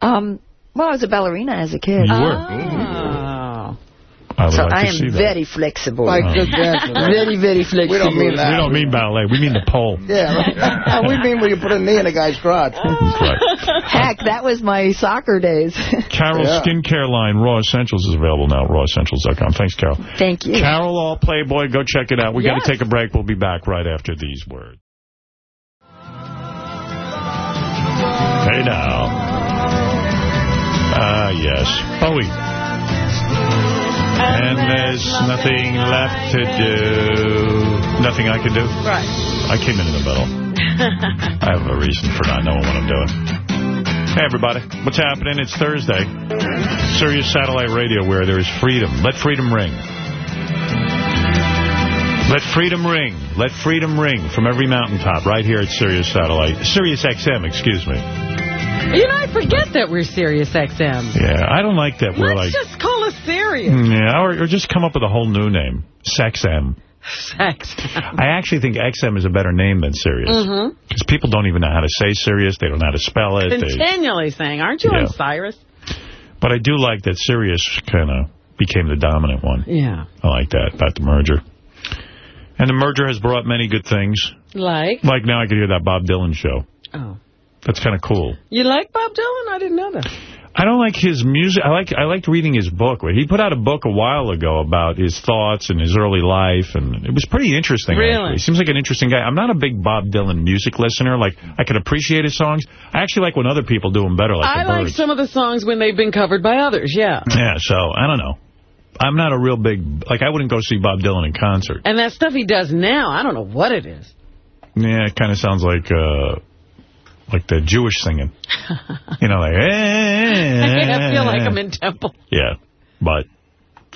Um, well, I was a ballerina as a kid. You were? Oh. I would So like I to am see that. very flexible. Like good dancer. very, very flexible. We don't mean that. We don't mean ballet. We mean the pole. Yeah. we mean when you put a knee in a guy's crotch. Heck, that was my soccer days. Carol's Yeah. skincare line, Raw Essentials, is available now at rawessentials.com. Thanks, Carol. Thank you. Carol Alt Playboy, go check it out. We got to take a break. We'll be back right after these words. Hey now. Ah, yes. Bowie. And there's nothing left to do. Nothing I can do? Right. I came in in the middle. I have a reason for not knowing what I'm doing. Hey, everybody. What's happening? It's Thursday. Sirius Satellite Radio, where there is freedom. Let freedom ring. Let freedom ring. Let freedom ring from every mountaintop right here at Sirius Satellite. Sirius XM, excuse me. You know, I forget that we're Sirius XM. Yeah, I don't like that. We're Let's like, just call us Sirius. yeah, or, or just come up with a whole new name. Sexm. Sex. I actually think XM is a better name than Sirius. Mm-hmm. Because people don't even know how to say Sirius. They don't know how to spell it. They, Continually saying, aren't you Yeah. on Cyrus? but I do like that Sirius kind of became the dominant one. Yeah. I like that, about the merger. And the merger has brought many good things. Like? Like now I can hear that Bob Dylan show. Oh. That's kind of cool. You like Bob Dylan? I didn't know that. I don't like his music. I like I liked reading his book. He put out a book a while ago about his thoughts and his early life, and it was pretty interesting. Really? Actually. He seems like an interesting guy. I'm not a big Bob Dylan music listener. Like, I can appreciate his songs. I actually like when other people do them better, like I like some of the songs when they've been covered by others, yeah. Yeah, so, I don't know. I'm not a real big... Like, I wouldn't go see Bob Dylan in concert. And that stuff he does now, I don't know what it is. Yeah, it kind of sounds like... uh like the Jewish singing. You know, like... I feel like I'm in temple. Yeah, but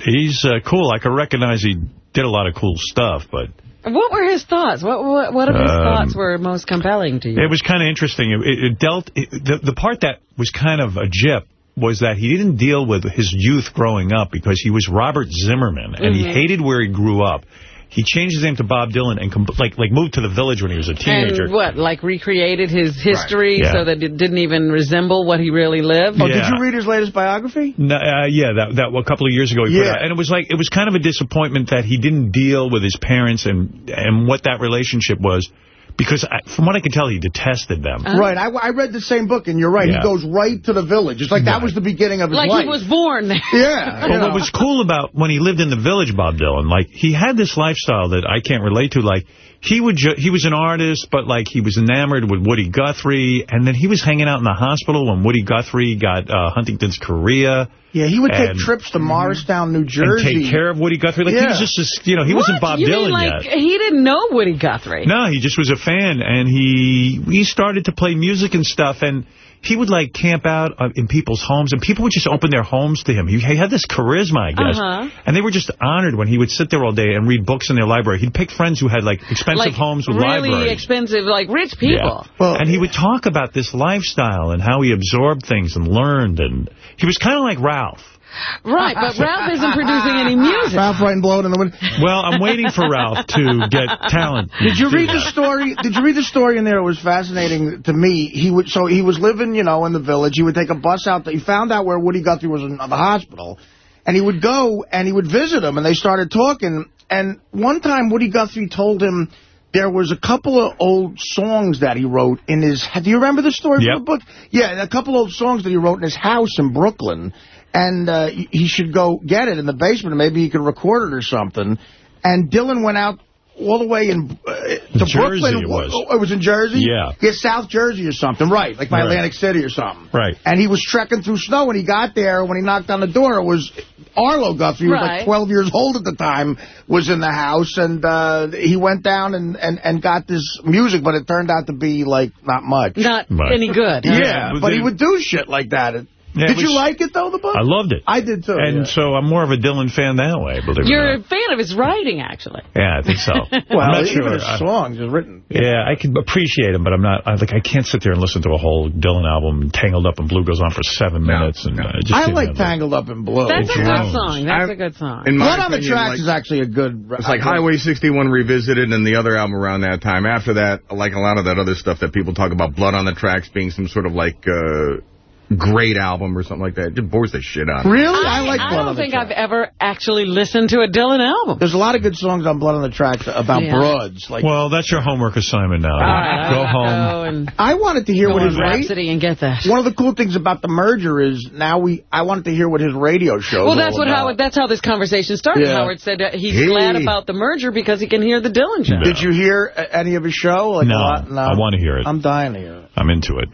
he's uh, cool. I can recognize he did a lot of cool stuff, but What were his thoughts? What what, what of his Um, thoughts were most compelling to you? it was kind of interesting. It, it dealt it, the the part that was kind of a jip was that he didn't deal with his youth growing up because he was Robert Zimmerman and he Mhm. hated where he grew up. He changed his name to Bob Dylan and like like moved to the village when he was a teenager. And what, like recreated his history Yeah. so that it didn't even resemble what he really lived? Oh, Yeah. did you read his latest biography? No, uh, yeah, that that a couple of years ago he put Yeah. out, and it was like it was kind of a disappointment that he didn't deal with his parents and and what that relationship was, because I, from what I can tell, he detested them. Right. I, I read the same book, and you're right. Yeah. He goes right to the village. It's like that was the beginning of his Like life. he was born there. Yeah. But what was cool about when he lived in the village, Bob Dylan, like he had this lifestyle that I can't relate to. Like he would, ju he was an artist, but like he was enamored with Woody Guthrie, and then he was hanging out in the hospital when Woody Guthrie got uh, Huntington's chorea. Yeah, he would take trips to Morristown, New Jersey. And take care of Woody Guthrie. Like he was Yeah. just, you know, he wasn't Bob you Dylan mean like yet. he didn't know Woody Guthrie? No, he just was a fan, and he he started to play music and stuff, and he would, like, camp out uh, in people's homes, and people would just open their homes to him. He, he had this charisma, I guess, Uh-huh. and they were just honored when he would sit there all day and read books in their library. He'd pick friends who had, like, expensive like homes with really libraries. expensive, like rich people. Yeah. and he would talk about this lifestyle and how he absorbed things and learned, and he was kind of like Ralph. Right, but Ralph isn't producing any music. Ralph right and blowing in the wind. Well, I'm waiting for Ralph to get talent. Did you read the story? Did you read the story in there? It was fascinating to me. He would so he was living, you know, in the village. He would take a bus out. He found out where Woody Guthrie was in the hospital, and he would go and he would visit him. And they started talking. And one time, Woody Guthrie told him there was a couple of old songs that he wrote in his. Do you remember the story Yep. from the book? Yeah, a couple old songs that he wrote in his house in Brooklyn. And uh, he he should go get it in the basement, and maybe he could record it or something. And Dylan went out all the way in uh, to Jersey Brooklyn. it was. Oh, it was in Jersey? Yeah. Yeah, South Jersey or something, right, like by Right. Atlantic City or something. Right. And he was trekking through snow, and he got there. When he knocked on the door, it was Arlo Guthrie, who was like 12 years old at the time, was in the house. And uh, he went down and, and, and got this music, but it turned out to be, like, not much. Not Right. any good. Yeah, but but they- he would do shit like that. It- Yeah, it Did you like it, though, the book? I loved it. I did, too. And yeah. so I'm more of a Dylan fan that way, believe it or You're a fan of his writing, actually. Yeah, I think so. well, I'm not even sure. his I- songs is written. yeah, I can appreciate him, but I'm not. I, like, I can't sit there and listen to a whole Dylan album. Tangled Up in Blue goes on for seven minutes, and uh, it just I like Tangled Up in Blue. That's a good Jones. song. That's I- a good song. In Blood on the Tracks like- is actually a good... It's like Highway 61 Revisited and the other album around that time. After that, like a lot of that other stuff that people talk about, Blood on the Tracks being some sort of like uh, great album or something like that. It just bores the shit out of me. Really? I, like I Blood on don't the think Tracks. I've ever actually listened to a Dylan album. There's a lot of good songs on Blood on the Tracks about Yeah. broads. Like Well, that's your homework assignment now. All right, Go home. Go I wanted to hear what his radio... Rhapsody and get that. One of the cool things about the merger is now we. I wanted to hear what his radio show. Well, that's what Howard. That's how this conversation started. Yeah. Howard said that he's Hey. glad about the merger because he can hear the Dylan show. Did you hear uh, any of his show? Like No, no. I want to hear it. I'm dying to hear it. I'm into it.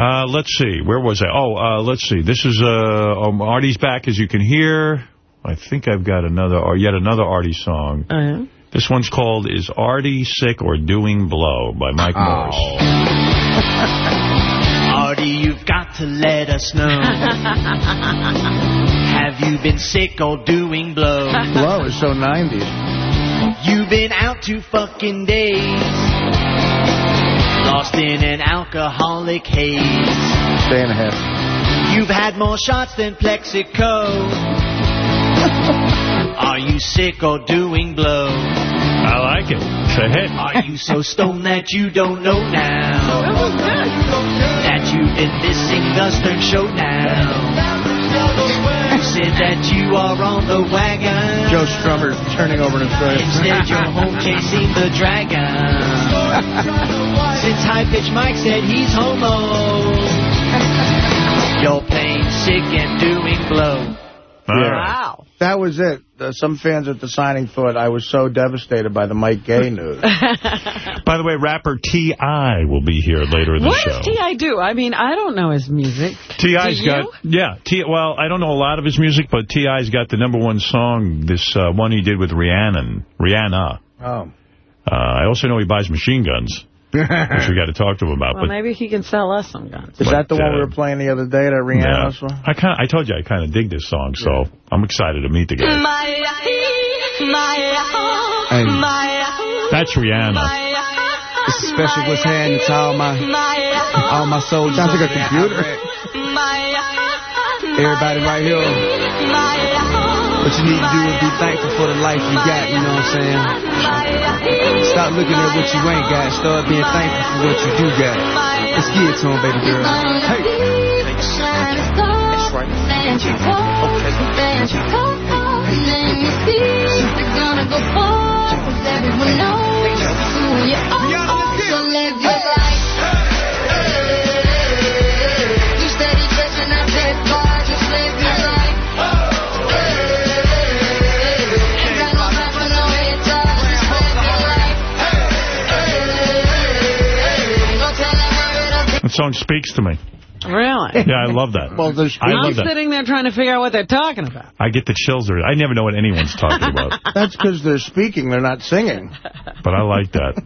Uh, let's see. Where was I? Oh, uh, let's see. This is uh, um, Artie's back, as you can hear. I think I've got another, or yet another Artie song. Uh-huh. This one's called "Is Artie Sick or Doing Blow" by Mike Morris. Artie, you've got to let us know. Have you been sick or doing blow? Blow is so 90s. You've been out two fucking days. Lost in an alcoholic haze. Day and a half. You've had more shots than Plaxico. Are you sick or doing blow? I like it. It's a hit. Are you so stoned that you don't know now? That you've been missing the Stern Show now? You said that you are on the wagon. Joe Strummer turning over in his grave. Instead, you're home chasing the dragon. Since High Pitch Mike said he's homo. You're playing sick and doing blow. Wow. That was it. Uh, some fans at the signing thought I was so devastated by the Mike Gay news. By the way, rapper T.I. will be here later in the What show. does T.I. do? I mean, I don't know his music. T.I.'s Do you? got, yeah, T. Well, I don't know a lot of his music, but T.I.'s got the number one song, this uh, one he did with Rihanna. Rihanna. Oh. Uh, I also know he buys machine guns, which we got to talk to him about. Well, but maybe he can sell us some guns. Is that the But, one we uh, were playing the other day, that yeah. Rihanna song? I kind I told you I kind of dig this song, so I'm excited to meet the guy. Hey, That's Rihanna. this is special what's happening to all my all my soldiers. Sounds like a computer. Everybody right here. What you need to do is be thankful for the life you got, you know what I'm saying? Stop looking at what you ain't got. Start being thankful for what you do got. Let's get it to 'em, baby girl. Hey. That song speaks to me. Really? Yeah, I love that. Well, there's I I'm love that. sitting there trying to figure out what they're talking about. I get the chills. I never know what anyone's talking about, That's because they're speaking, they're not singing. but I like that.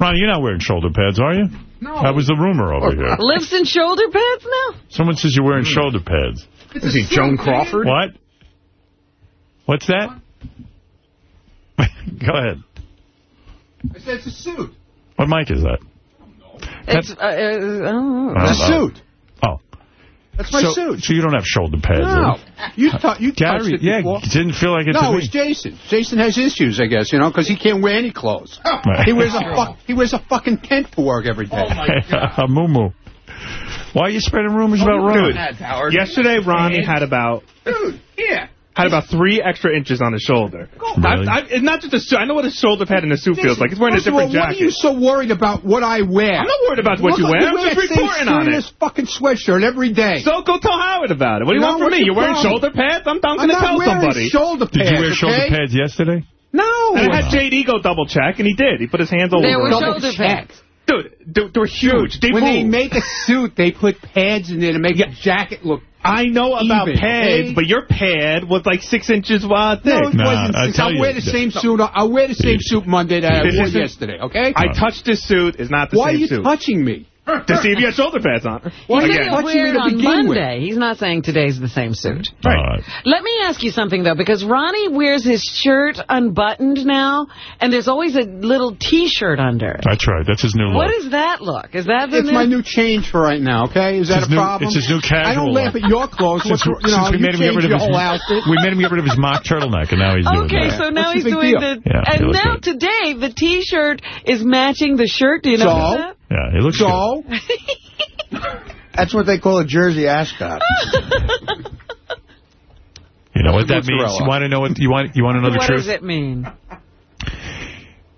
Ronnie, you're not wearing shoulder pads, are you? No. That was the rumor over here. Lips and shoulder pads now? Someone says you're wearing shoulder pads. Is he Joan Crawford? What? What's that? Go ahead. I said it's a suit. What mic is that? It's, uh, uh, I don't know. I It's a suit. Oh. That's my so, suit. So you don't have shoulder pads? No. then? You, tou- you touched it yeah, before. didn't feel like it No, to it's. Jason. Jason has issues, I guess, you know, because he can't wear any clothes. Right. He wears a he wears a fucking tent for work every day. a moo Why are you spreading rumors about Ron? Dude, yesterday Ronnie had about Dude, yeah. Had about three extra inches on his shoulder. Really? I, I, it's not just a suit. I know what a shoulder pad and a suit feels like. He's wearing a different of all, different What are you so worried about what I wear? I'm not worried about what Look, you wear. I'm just reporting on it. this fucking sweatshirt every day. So go tell Howard about it. What do you No, want from me? You're wearing problem? shoulder pads? I'm, I'm I'm going to not tell wearing somebody. shoulder pads, Did you wear shoulder pads yesterday? No. And I had JD go double check, and he did. He put his hands all There over were shoulder pads. Dude, dude, they're huge. They when they make a suit, they put pads in there to make the jacket look I know about even, pads, okay? but your pad was like six inches wide thick. No, it Nah, wasn't. I six. tell I'll wear the same suit. I'll wear the same suit Monday that I wore yesterday, okay? I touched this suit. Is not the same. suit. Why are you suit. touching me? To see if you had shoulder pads on. Why He are said you he'll touching wear me it to on begin with? He's not saying today's the same suit. All right. Let me ask you something, though, because Ronnie wears his shirt unbuttoned now, and there's always a little T-shirt under it. That's right. That's his new look. What is that look? Is that the It's new... my new change for right now, okay? Is that a new- problem? it's his new casual I don't laugh at your clothes. Since, you know, since we made him get rid of changed his, whole outfit. we made him get rid of his mock turtleneck, and now he's doing Okay, that. so now What's he's doing deal? the... Yeah, and now good. today, the T-shirt is matching the shirt. Do you know So? that? Yeah, he looks So, That's what they call a Jersey ascot. good. You know what that means? You want to know what you want? You want to know the what truth? does it mean?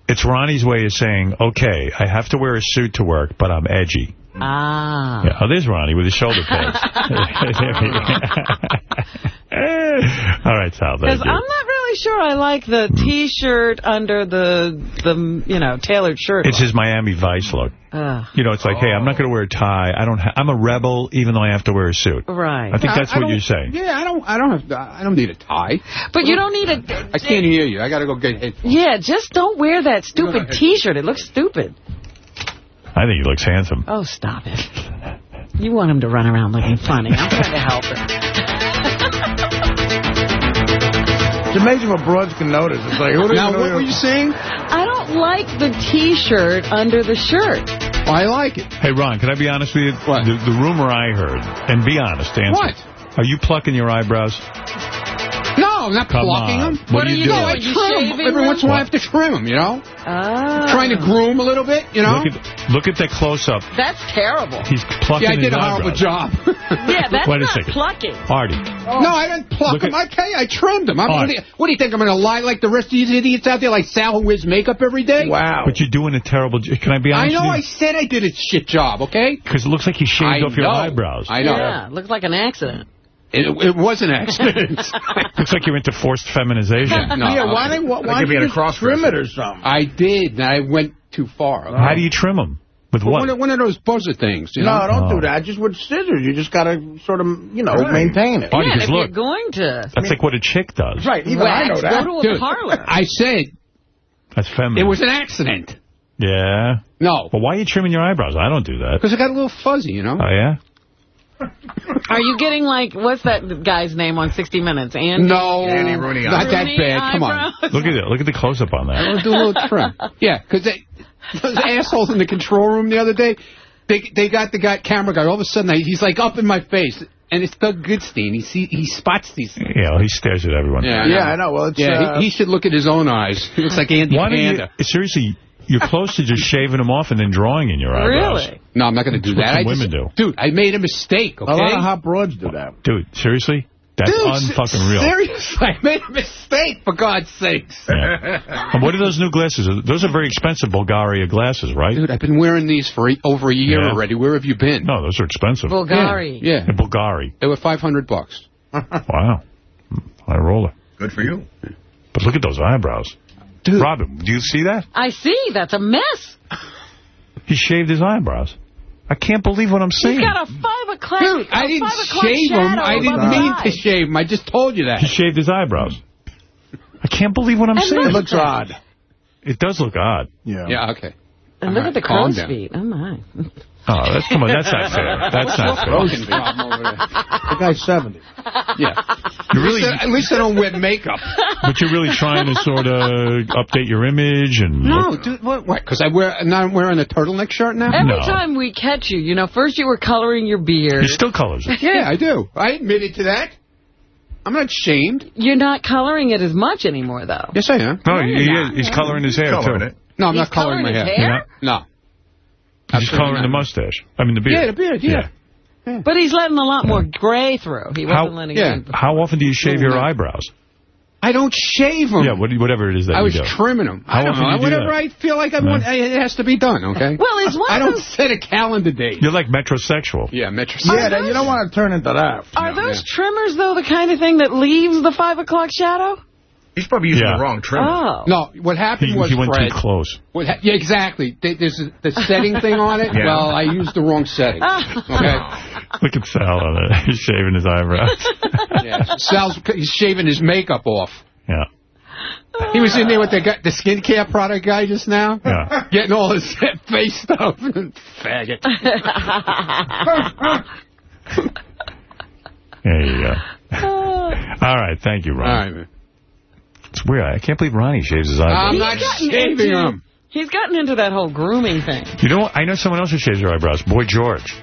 It's Ronnie's way of saying, okay, I have to wear a suit to work, but I'm edgy. Ah. Yeah, oh, there's Ronnie with his shoulder pads. All right, Sal. Because Thank you. I'm not really sure I like the T-shirt under the, the you know, tailored shirt. It's his Miami Vice look. Ugh. You know, it's like, hey, I'm not going to wear a tie. I don't. Ha I'm a rebel, even though I have to wear a suit. Right. I think I- that's I what don't- you're saying. Yeah, I don't. I don't have. I don't need a tie. But you don't need a... I can't hear you. I got to go get headphones. Yeah, just don't wear that stupid T-shirt. It looks stupid. I think he looks handsome. Oh, stop it. You want him to run around looking funny. I'm trying to help him. It's amazing what broads can notice. It's like, who do Now, you know what were you saying? I don't like the T-shirt under the shirt. Oh, I like it. Hey, Ron, can I be honest with you? What? The, the rumor I heard, and be honest, answer. What? Are you plucking your eyebrows? No. No, I'm not Come plucking on. them. What, are you No, doing? I trim them. Every once in a while I have to trim them, you know? Ah. Trying to groom a little bit, you know? Look at, look at that close-up. That's terrible. He's plucking yeah, I did his a horrible eyebrows. job. Yeah, that's Wait a not second. plucking. Artie. No, I didn't pluck Look them. I tell you, I trimmed them. I'm, All what, do you, what do you think? I'm going to lie like the rest of these idiots out there, like Sal who wears makeup every day? Wow. But you're doing a terrible... j- Can I be honest I know I said I did a shit job, okay? Because it looks like you shaved I off your eyebrows. I know. Yeah, looks like an accident. It, it was an accident. Looks like you're into forced feminization. No, yeah, why, okay. didn't- why, why didn't you had a cross-dresser. trim it or something? I did, and I went too far. okay? How do you trim them? With what? One, of- one of those buzzer things, you no, know? don't Oh. do that. Just with scissors. You just got to sort of, you know, Right. maintain it. Artie, yeah, and 'cause if look, you're going to that's like what a chick does. Right, even I know that. go to a Dude, parlor. I said That's feminine. it was an accident. Yeah. No, Well, why are you trimming your eyebrows? I don't do that. because it got a little fuzzy, you know? Oh, yeah? Are you getting like, what's that guy's name on 60 Minutes? Andy? No, Andy Rooney not that Rooney bad. Come on. Look at it. Look at the close-up on that. I'll do a little trim. Yeah, because those assholes in the control room the other day, they they got the guy camera guy. All of a sudden, he's like up in my face, and it's Doug Goodstein. He see he spots these. Things. Yeah, well, he stares at everyone. Yeah, Yeah, I know. Well, it's, Yeah, uh, he, he should look at his own eyes. He looks like Andy Why don't you... Panda. Seriously, you're close to just shaving them off and then drawing in your eyebrows. Really? No, I'm not going to do That's that. what I some just, women Dude, I made a mistake. Okay. a lot of hot broads do that. Dude, seriously? That's Dude, unfucking real. Seriously, I made a mistake. For God's sakes. Yeah. And what are those new glasses? Those are very expensive Bulgaria glasses, right? Dude, I've been wearing these for e- over a year Yeah. already. Where have you been? No, those are expensive. Bulgari. Yeah, In Bulgari. they were 500 bucks. Wow. High roller. Good for you. But look at those eyebrows. Dude. Robin, do you see that? I see. That's a mess. He shaved his eyebrows. I can't believe what I'm He's seeing. got a five o'clock. Dude, I a didn't shave him. I didn't mean his to shave him. I just told you that. He shaved his eyebrows. I can't believe what I'm And seeing. It looks odd. It does look odd. Yeah. Yeah, okay. And look at the Calm crow's feet. Oh, my. Oh, that's, come on, that's not fair. That's not fair. Fucking problem over there. The guy's 70. Yeah. You're really, At least, I- at least I don't wear makeup. but you're really trying to sort of update your image and No, look- dude, what? What? Because I wear now I'm wearing a turtleneck shirt now. Every No. time we catch you, you know, first you were coloring your beard. he still colors it. Yeah, I do. I admitted to that. I'm not ashamed. You're not coloring it as much anymore, though. Yes, I am. No, he, he is. He's coloring his hair, Coloring too. it. No, I'm He's not coloring, coloring my hair. Hair? No. He's just coloring the mustache. I mean, the beard. Yeah, the beard. Yeah. But he's letting a lot more gray through. He How- wasn't letting yeah. it. How often do you shave your mm-hmm. eyebrows? I don't shave them. Yeah, whatever it is that I you was do. trimming them. How I don't often know. do you do Whatever that? I feel like I Right. want, it has to be done. Okay. Well, it's one I don't those. set a calendar date. You're like metrosexual. Yeah, metrosexual. Yeah, then you don't want to turn into that. Are those trimmers, though, the kind of thing that leaves the five o'clock shadow? He's probably using Yeah. the wrong trimmer. Oh. No, what happened He, was he went Fred. too close. What ha- yeah, exactly. Th- There's a, the setting thing on it. Yeah. Well, I used the wrong setting. Okay. Look at Sal on it. He's shaving his eyebrows. yeah. Sal's he's shaving his makeup off. yeah. He was in there with the guy, the skincare product guy just now. Yeah. Getting all his face stuff. Faggot. There you go. All right. Thank you, All Ron. Right, man. It's weird. I can't believe Ronnie shaves his eyebrows. I'm not gotten shaving into- them. He's gotten into that whole grooming thing. You know what? I know someone else who shaves their eyebrows. Boy George.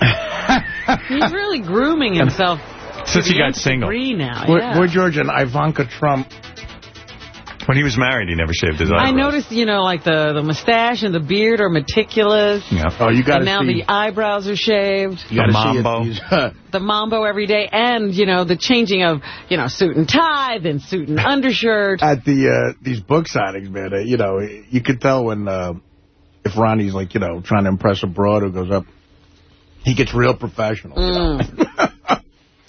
He's really grooming himself. Since he got single. degree now. Yeah. Boy George and Ivanka Trump. When he was married, he never shaved his eyebrows. I noticed, you know, like the, the mustache and the beard are meticulous. Yeah. Oh, you got And to now see. the eyebrows are shaved. you the see mambo. The mambo every day. And, you know, the changing of, you know, suit and tie, then suit and undershirt. at the uh, these book signings, man, uh, you know, you could tell when uh, if Ronnie's like, you know, trying to impress a broad who goes up, he gets real professional. you know.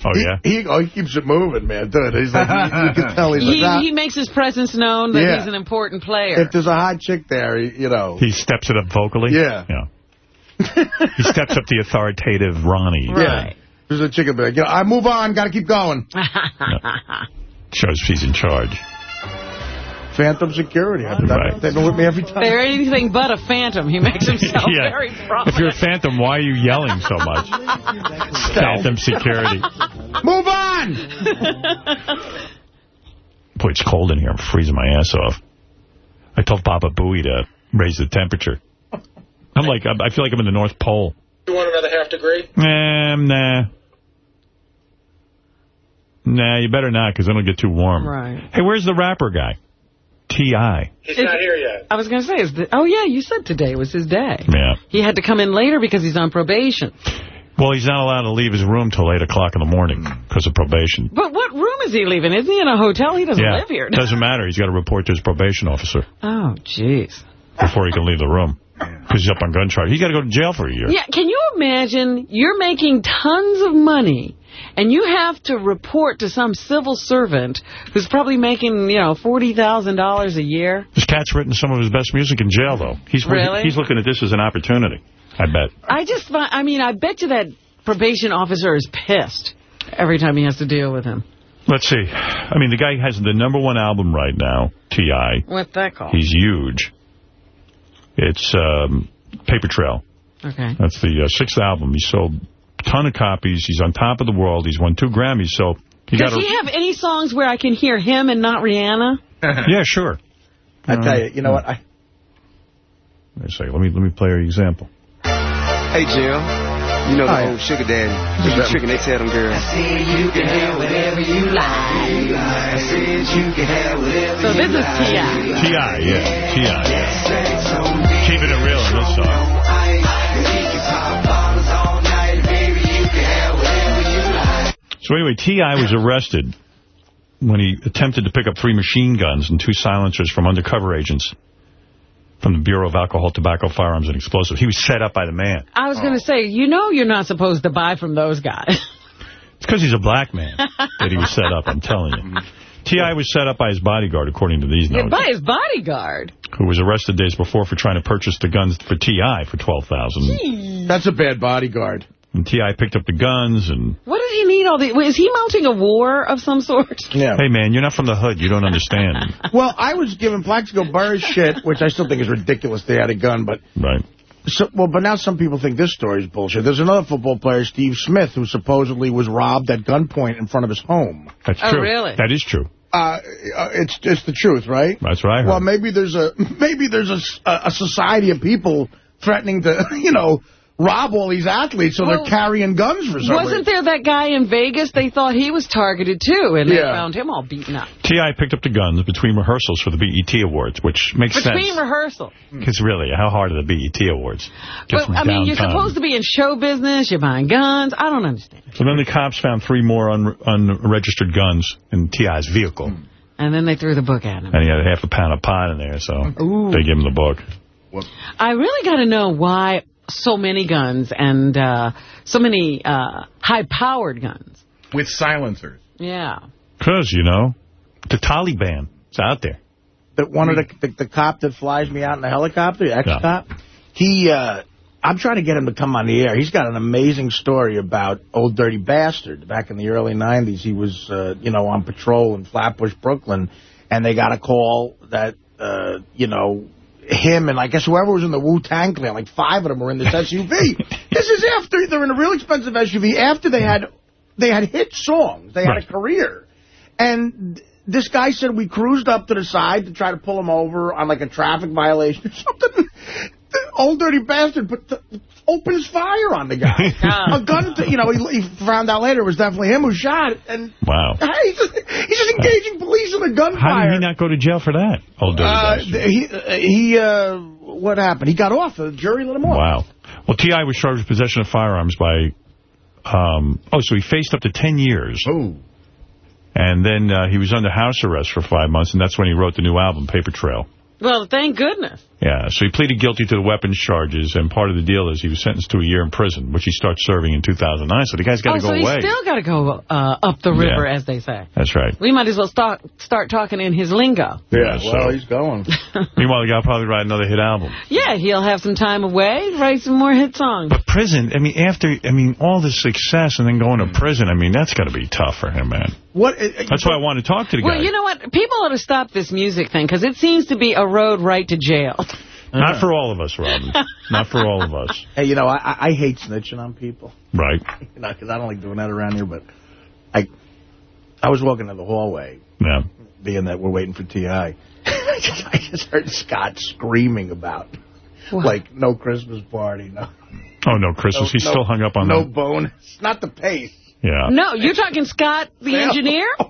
Oh, yeah? He oh, he keeps it moving, man. Dude, he's like, you, you can tell he's He, like, he makes his presence known that Yeah. he's an important player. if there's a hot chick there, he, you know, He steps it up vocally? Yeah. Yeah. he steps up the authoritative Ronnie. Right. there's a chick be like, you know, I move on, got to keep going. Shows he's in charge. Phantom security. I've done Right. it. They've been with me every time. They're anything but a phantom. He makes himself Yeah. very If you're a phantom, why are you yelling so much? Phantom security. Move on. Boy, it's cold in here. I'm freezing my ass off. I told Papa Booey to raise the temperature. I'm like, I feel like I'm in the North Pole. You want another half degree? Um, nah. Nah, you better not, because then it'll get too warm. Right. Hey, where's the rapper guy? T.I. He's not here yet. I was going to say, is the, oh, yeah, you said today was his day. Yeah. He had to come in later because he's on probation. Well, he's not allowed to leave his room till 8 o'clock in the morning because of probation. But what room is he leaving? Isn't he in a hotel? He doesn't yeah, live here. doesn't matter. He's got to report to his probation officer Oh, jeez. before he can leave the room because he's up on gun charge. He's got to go to jail for a year. Yeah, can you imagine you're making tons of money and you have to report to some civil servant who's probably making, you know, $40,000 a year? This cat's written some of his best music in jail, though. He's Really? he's looking at this as an opportunity, I bet. I just I mean, I bet you that probation officer is pissed every time he has to deal with him. Let's see. I mean, the guy has the number one album right now, T.I. What's that called? He's huge. It's um, Paper Trail. Okay. That's the uh, sixth album. He sold ton of copies. He's on top of the world. He's won two Grammys. So he Does got he have any songs where I can hear him and not Rihanna? yeah, sure. I tell you, you know what? I, Wait a second. Let me let me play an example. Hey, Jill. You know the Hi. old sugar daddy. They be tricking, they tell them girls. you can have whatever you like. I said you can have whatever So this is T.I. T.I., yeah. T.I., yeah. Keeping it real in this song. So anyway, T.I. was arrested when he attempted to pick up three machine guns and two silencers from undercover agents from the Bureau of Alcohol, Tobacco, Firearms, and Explosives. He was set up by the man. I was going to say, you know you're not supposed to buy from those guys. It's because he's a black man that he was set up, I'm telling you. T.I. was set up by his bodyguard, according to these notes, By his bodyguard. who was arrested days before for trying to purchase the guns for T.I. for $12,000. that's a bad bodyguard. And T.I. picked up the guns and... What does he need all the... Is he mounting a war of some sort? Yeah. Hey, man, you're not from the hood. You don't understand. Well, I was giving Plaxico Burress shit, which I still think is ridiculous they had a gun, but... Right. So, well, but now some people think this story is bullshit. There's another football player, Steve Smith, who supposedly was robbed at gunpoint in front of his home. That's Oh, true. really? That is true. Uh, uh, it's it's the truth, right? That's right. Well, maybe there's a maybe there's a, a society of people threatening to, you know, rob all these athletes, so Well, they're carrying guns for some Wasn't reason. there that guy in Vegas? They thought he was targeted, too, and they found him all beaten up. T.I. picked up the guns between rehearsals for the BET Awards, which makes sense. Between sense. rehearsal. Because hmm. really, how hard are the BET Awards? Just But, I mean, you're supposed to be in show business. You're buying guns. I don't understand. So then the cops found three more un unregistered guns in T.I.'s vehicle. Hmm. And then they threw the book at him. And he had half a pound of pot in there, so Ooh. they gave him the book. I really got to know why so many guns and uh, so many uh, high-powered guns. With silencers. Yeah. Because, you know, the Taliban is out there. that one of the, the the cop that flies me out in the helicopter, the ex-cop, he, uh, I'm trying to get him to come on the air. He's got an amazing story about Old Dirty Bastard. Back in the early 90s, he was, uh, you know, on patrol in Flatbush, Brooklyn, and they got a call that, uh, you know, him and I guess whoever was in the Wu-Tang clan, like five of them were in this SUV. this is after, they're in a real expensive SUV, after they had, they had hit songs. They had a career. And this guy said we cruised up to the side to try to pull him over on like a traffic violation or something. The old dirty bastard put the, opens fire on the guy. a gun, to, you know, he, he found out later it was definitely him who shot. And Wow. he's just, he's just engaging police in a gunfire. How did he not go to jail for that? Old dirty Uh, bastard. he, uh, he, uh, what happened? He got off. The jury let him off. Wow. Well, T.I. was charged with possession of firearms by, um, oh, so he faced up to 10 years. Oh. And then uh, he was under house arrest for five months, and that's when he wrote the new album, Paper Trail. Well, thank goodness. Yeah, so he pleaded guilty to the weapons charges, and part of the deal is he was sentenced to a year in prison, which he starts serving in 2009, so the guy's got to oh, go so away. he's still got to go uh, up the river, Yeah. as they say. That's right. We might as well start start talking in his lingo. Yeah, well, so. he's going. Meanwhile, the guy will probably write another hit album. Yeah, he'll have some time away, write some more hit songs. But prison, I mean, after, I mean, all this success and then going to prison, I mean, that's got to be tough for him, man. What? uh, That's why I want to talk to the Well, guy. you know what? People ought to stop this music thing, because it seems to be a road right to jail. Not for all of us, Robin. Not for all of us. Hey, you know, I, I- I hate snitching on people. Right. You know, because I don't like doing that around here, but I I was walking in the hallway, Yeah. being that we're waiting for T.I. I just, I just heard Scott screaming about, like, no Christmas party, no Oh, no, Christmas. No- He's no- still hung up on no that. bonus, not the pace. Yeah. No, you're talking Scott, the engineer?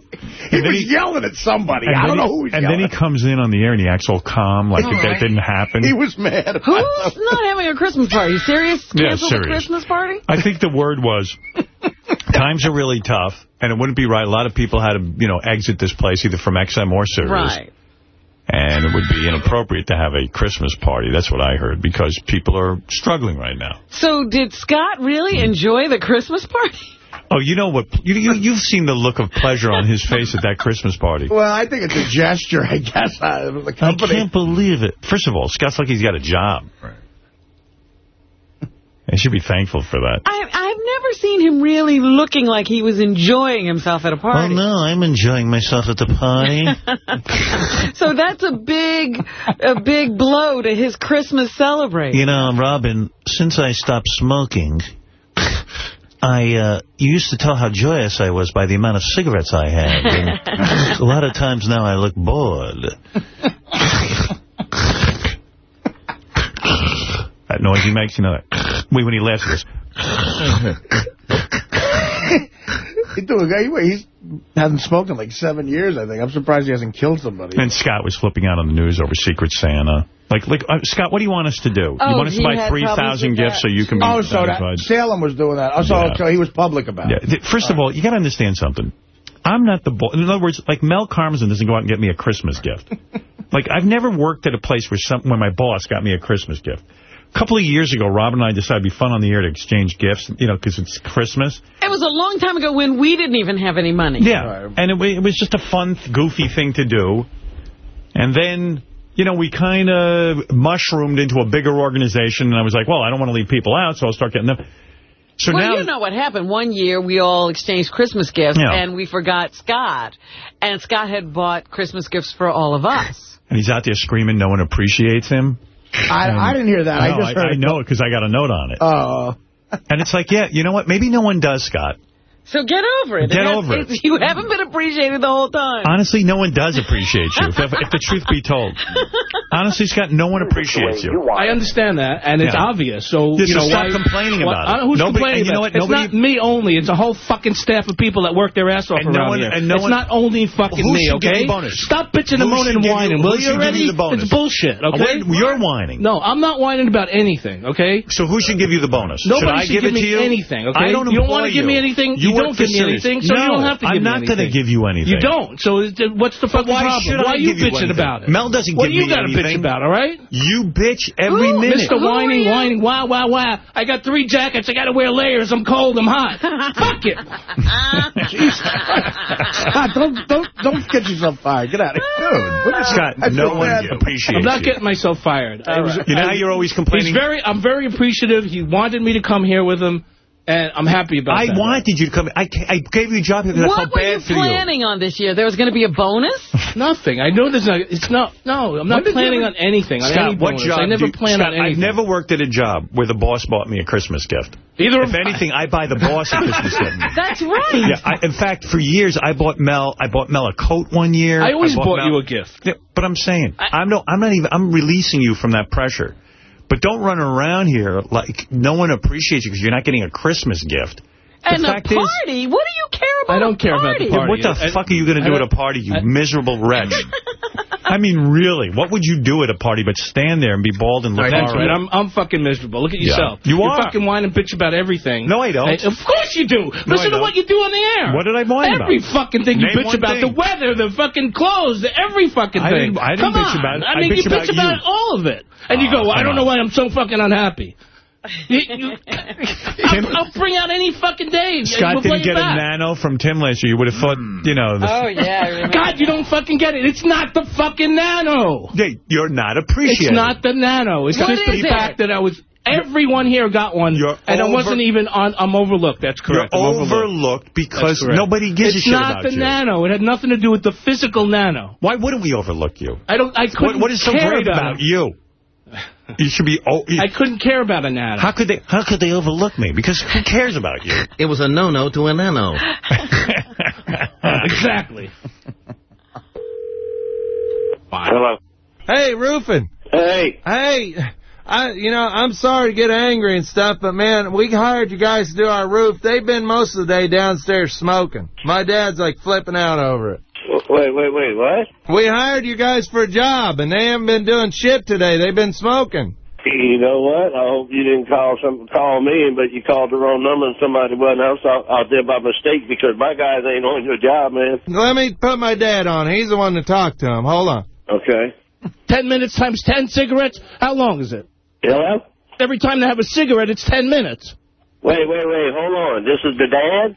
He was yelling at somebody. And I don't then know he- who was And yelling. then he comes in on the air and he acts all calm, like All that didn't happen. He was mad. Who's not having a Christmas party? You serious? Yeah, Cancel the. Christmas party? I think the word was, times are really tough, and it wouldn't be right. A lot of people had to, you know, exit this place either from XM or Sirius. Right. And it would be inappropriate to have a Christmas party. That's what I heard, because people are struggling right now. So did Scott really enjoy the Christmas party? Oh, you know what? You, you, you've seen the look of pleasure on his face at that Christmas party. Well, I think it's a gesture, I guess, uh, of the I can't believe it. First of all, Scott's like he's got a job. Right. I should be thankful for that. I, I've never seen him really looking like he was enjoying himself at a party. Oh, no, I'm enjoying myself at the party. so that's a big, a big blow to his Christmas celebration. You know, Robin, since I stopped smoking, I uh, you used to tell how joyous I was by the amount of cigarettes I had. And a lot of times now I look bored. That noise he makes, you know that. Wait, when he laughs, he goes, He do a guy. He hasn't smoked in like seven years, I think. I'm surprised he hasn't killed somebody. And Scott was flipping out on the news over Secret Santa. Like, like uh, Scott, what do you want us to do? Oh, you want us to buy 3,000 gifts so you can be Oh, so that? Salem was doing that. Oh, so, Yeah. so he was public about it. th- First of all, you got to understand something. I'm not the boss. In other words, like Mel Karmazin doesn't go out and get me a Christmas gift. like I've never worked at a place where some where my boss got me a Christmas gift. A couple of years ago, Robin and I decided it'd be fun on the air to exchange gifts, you know, because it's Christmas. It was a long time ago when we didn't even have any money. Yeah, and it, it was just a fun, goofy thing to do. And then, you know, we kind of mushroomed into a bigger organization, and I was like, well, I don't want to leave people out, so I'll start getting them. So well, now... you know what happened. One year, we all exchanged Christmas gifts, Yeah. and we forgot Scott. And Scott had bought Christmas gifts for all of us. And he's out there screaming no one appreciates him. I, I didn't hear that. I No, just heard I it. know it because I got a note on it. Oh. and it's like, yeah, you know what? Maybe no one does, Scott. So get over it. Get It has- over it. You haven't been appreciated the whole time. Honestly, no one does appreciate you, if, if the truth be told. Honestly, Scott, no one appreciates you. I understand that, and it's Yeah. obvious. So Yeah, you so know stop why, complaining why- about I it. who's Nobody- complaining you know what? it. Nobody- It's not me only. It's a whole fucking staff of people that work their ass off And no one- here. and no it's one- not only fucking Who me, okay? bonus? Stop bitching and moaning and whining, you- will you should already? the bonus? It's bullshit, okay? wait, You're whining. No, I'm not whining about anything, okay? So who should give you the bonus? Nobody should I should give, give me anything, okay? I don't You don't wanna give me anything, you work don't give me anything, so you don't have to give I'm me not going to anything. give you anything. You don't. So what's the fucking why problem? should Why are you give you bitching anything? about it? Mel doesn't what give me anything. What do you got to bitch about, all right? You bitch every Ooh, minute. Mr. Whining, whining, wow, wow, wow. I got three jackets. I got to wear layers. I'm cold. I'm hot. Fuck it. Scott, don't, don't, don't get yourself fired. Get out of here. Dude, Scott, I no feel one bad. appreciates I'm not getting myself fired. It was- You know how you're always complaining? He's very, I'm very appreciative. He wanted me to come here with him, and I'm happy about I that. wanted you to come. I, I gave you a job because I what felt were you bad for you. planning on this year? There was going to be a bonus? Nothing. I know there's not. It's not. No, I'm not When planning you- on anything. On any what bonus. job I never do- plan Scott, on anything. I've never worked at a job where the boss bought me a Christmas gift. Either if anything, I buy the boss a Christmas gift. That's right. Yeah, I, in fact, for years I bought Mel. I bought Mel a coat one year. I always bought Mel- you a gift. Yeah, but I'm saying I'm no. I'm not even. I'm releasing you from that pressure. But don't run around here like no one appreciates you because you're not getting a Christmas gift. The and a fact is- party? what do you care about I don't a care about the party. What the I- fuck are you going to I do at a party, you I- miserable wretch? I mean, really, what would you do at a party but stand there and be bald and look That's horrible? right. I'm, I'm fucking miserable. Look at yourself. You You're are. fucking whine and bitch about everything. No, I don't. Hey, of course you do. I Listen to what you do on the air. What did I whine about? Every fucking thing you Name bitch about. thing. The weather, the fucking clothes, the every fucking I thing. didn't- I didn't Come bitch on. about it. I I mean, bitch you bitch about you. all of it. And you Oh, go, I don't know why I'm so fucking unhappy. You- you- I'll, I'll bring out any fucking day. and Scott we'll didn't it get a nano from Tim last year. You would have thought, hmm. you know. The, Oh, yeah. God, you don't fucking get it. It's not the fucking nano. Hey, you're not appreciated. It's not the nano. It's What just the it? fact that I was. Everyone here got one, You're and I wasn't even on. I'm overlooked. That's correct. You're correct. I'm overlooked. overlooked because nobody gives a it's not the nano. It had nothing to do with the physical nano. Why wouldn't we overlook you? I don't. I couldn't. What, what is so care great about, about you? You should be. Oh, you- I couldn't care about a nano. how could they? How could they overlook me? Because who cares about you? It was a no-no to a nano. exactly. Hello. Hey, Rufin. Hey. Hey, I, you know, I'm sorry to get angry and stuff, but man, we hired you guys to do our roof. They've been most of the day downstairs smoking. My dad's like flipping out over it. Wait, wait, wait, what? We hired you guys for a job, and they haven't been doing shit today. They've been smoking. You know what? I hope you didn't call some call me, but you called the wrong number and somebody wasn't else out, out there by mistake because my guys ain't on your job, man. Let me put my dad on. He's the one to talk to him. Hold on. Okay. Ten minutes times ten cigarettes? How long is it? Hello? Every time they have a cigarette, it's ten minutes. Wait, wait, wait. Hold on. This is the dad?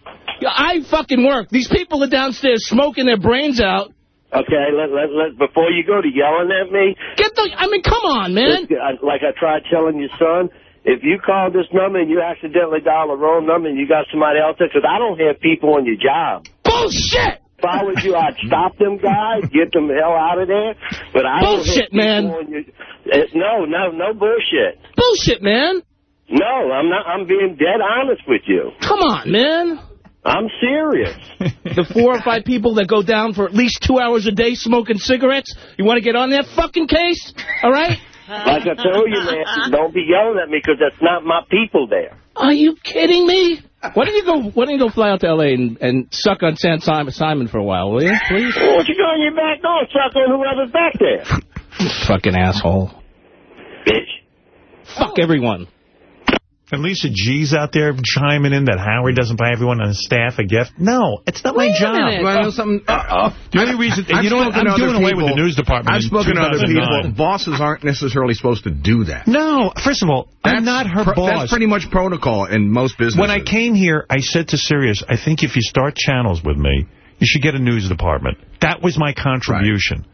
I fucking work. These people are downstairs smoking their brains out. Okay, let, let, let, before you go to yelling at me. Get the, I mean, come on, man. Like I tried telling your son, if you call this number and you accidentally dial the wrong number and you got somebody else there, because I don't have people on your job. Bullshit! If I was you, I'd stop them guys, get them the hell out of there. But I Bullshit, man. people On your, uh, no, no, no bullshit. Bullshit, man. No, I'm not. I'm being dead honest with you. Come on, man. I'm serious. The four or five people that go down for at least two hours a day smoking cigarettes, you want to get on that fucking case? All right? Like I told you, man, don't be yelling at me because that's not my people there. Are you kidding me? Why don't you go? Why don't you go fly out to L.A. and, and suck on Sam Simon, Simon for a while, will you, please? What you going your back door? Suck on whoever's back there. Fucking asshole. Bitch. Fuck everyone. And Lisa G's out there chiming in that Howard doesn't buy everyone on his staff a gift. No, it's not my Wait a job. minute. Well, I know something- uh, the only reason, I've you know what, spoken I'm doing other away with the news department I've spoken to other 2009. people. Bosses aren't necessarily supposed to do that. No, first of all, I'm not her boss. That's pretty much protocol in most businesses. When I came here, I said to Sirius, I think if you start channels with me, you should get a news department. That was my contribution.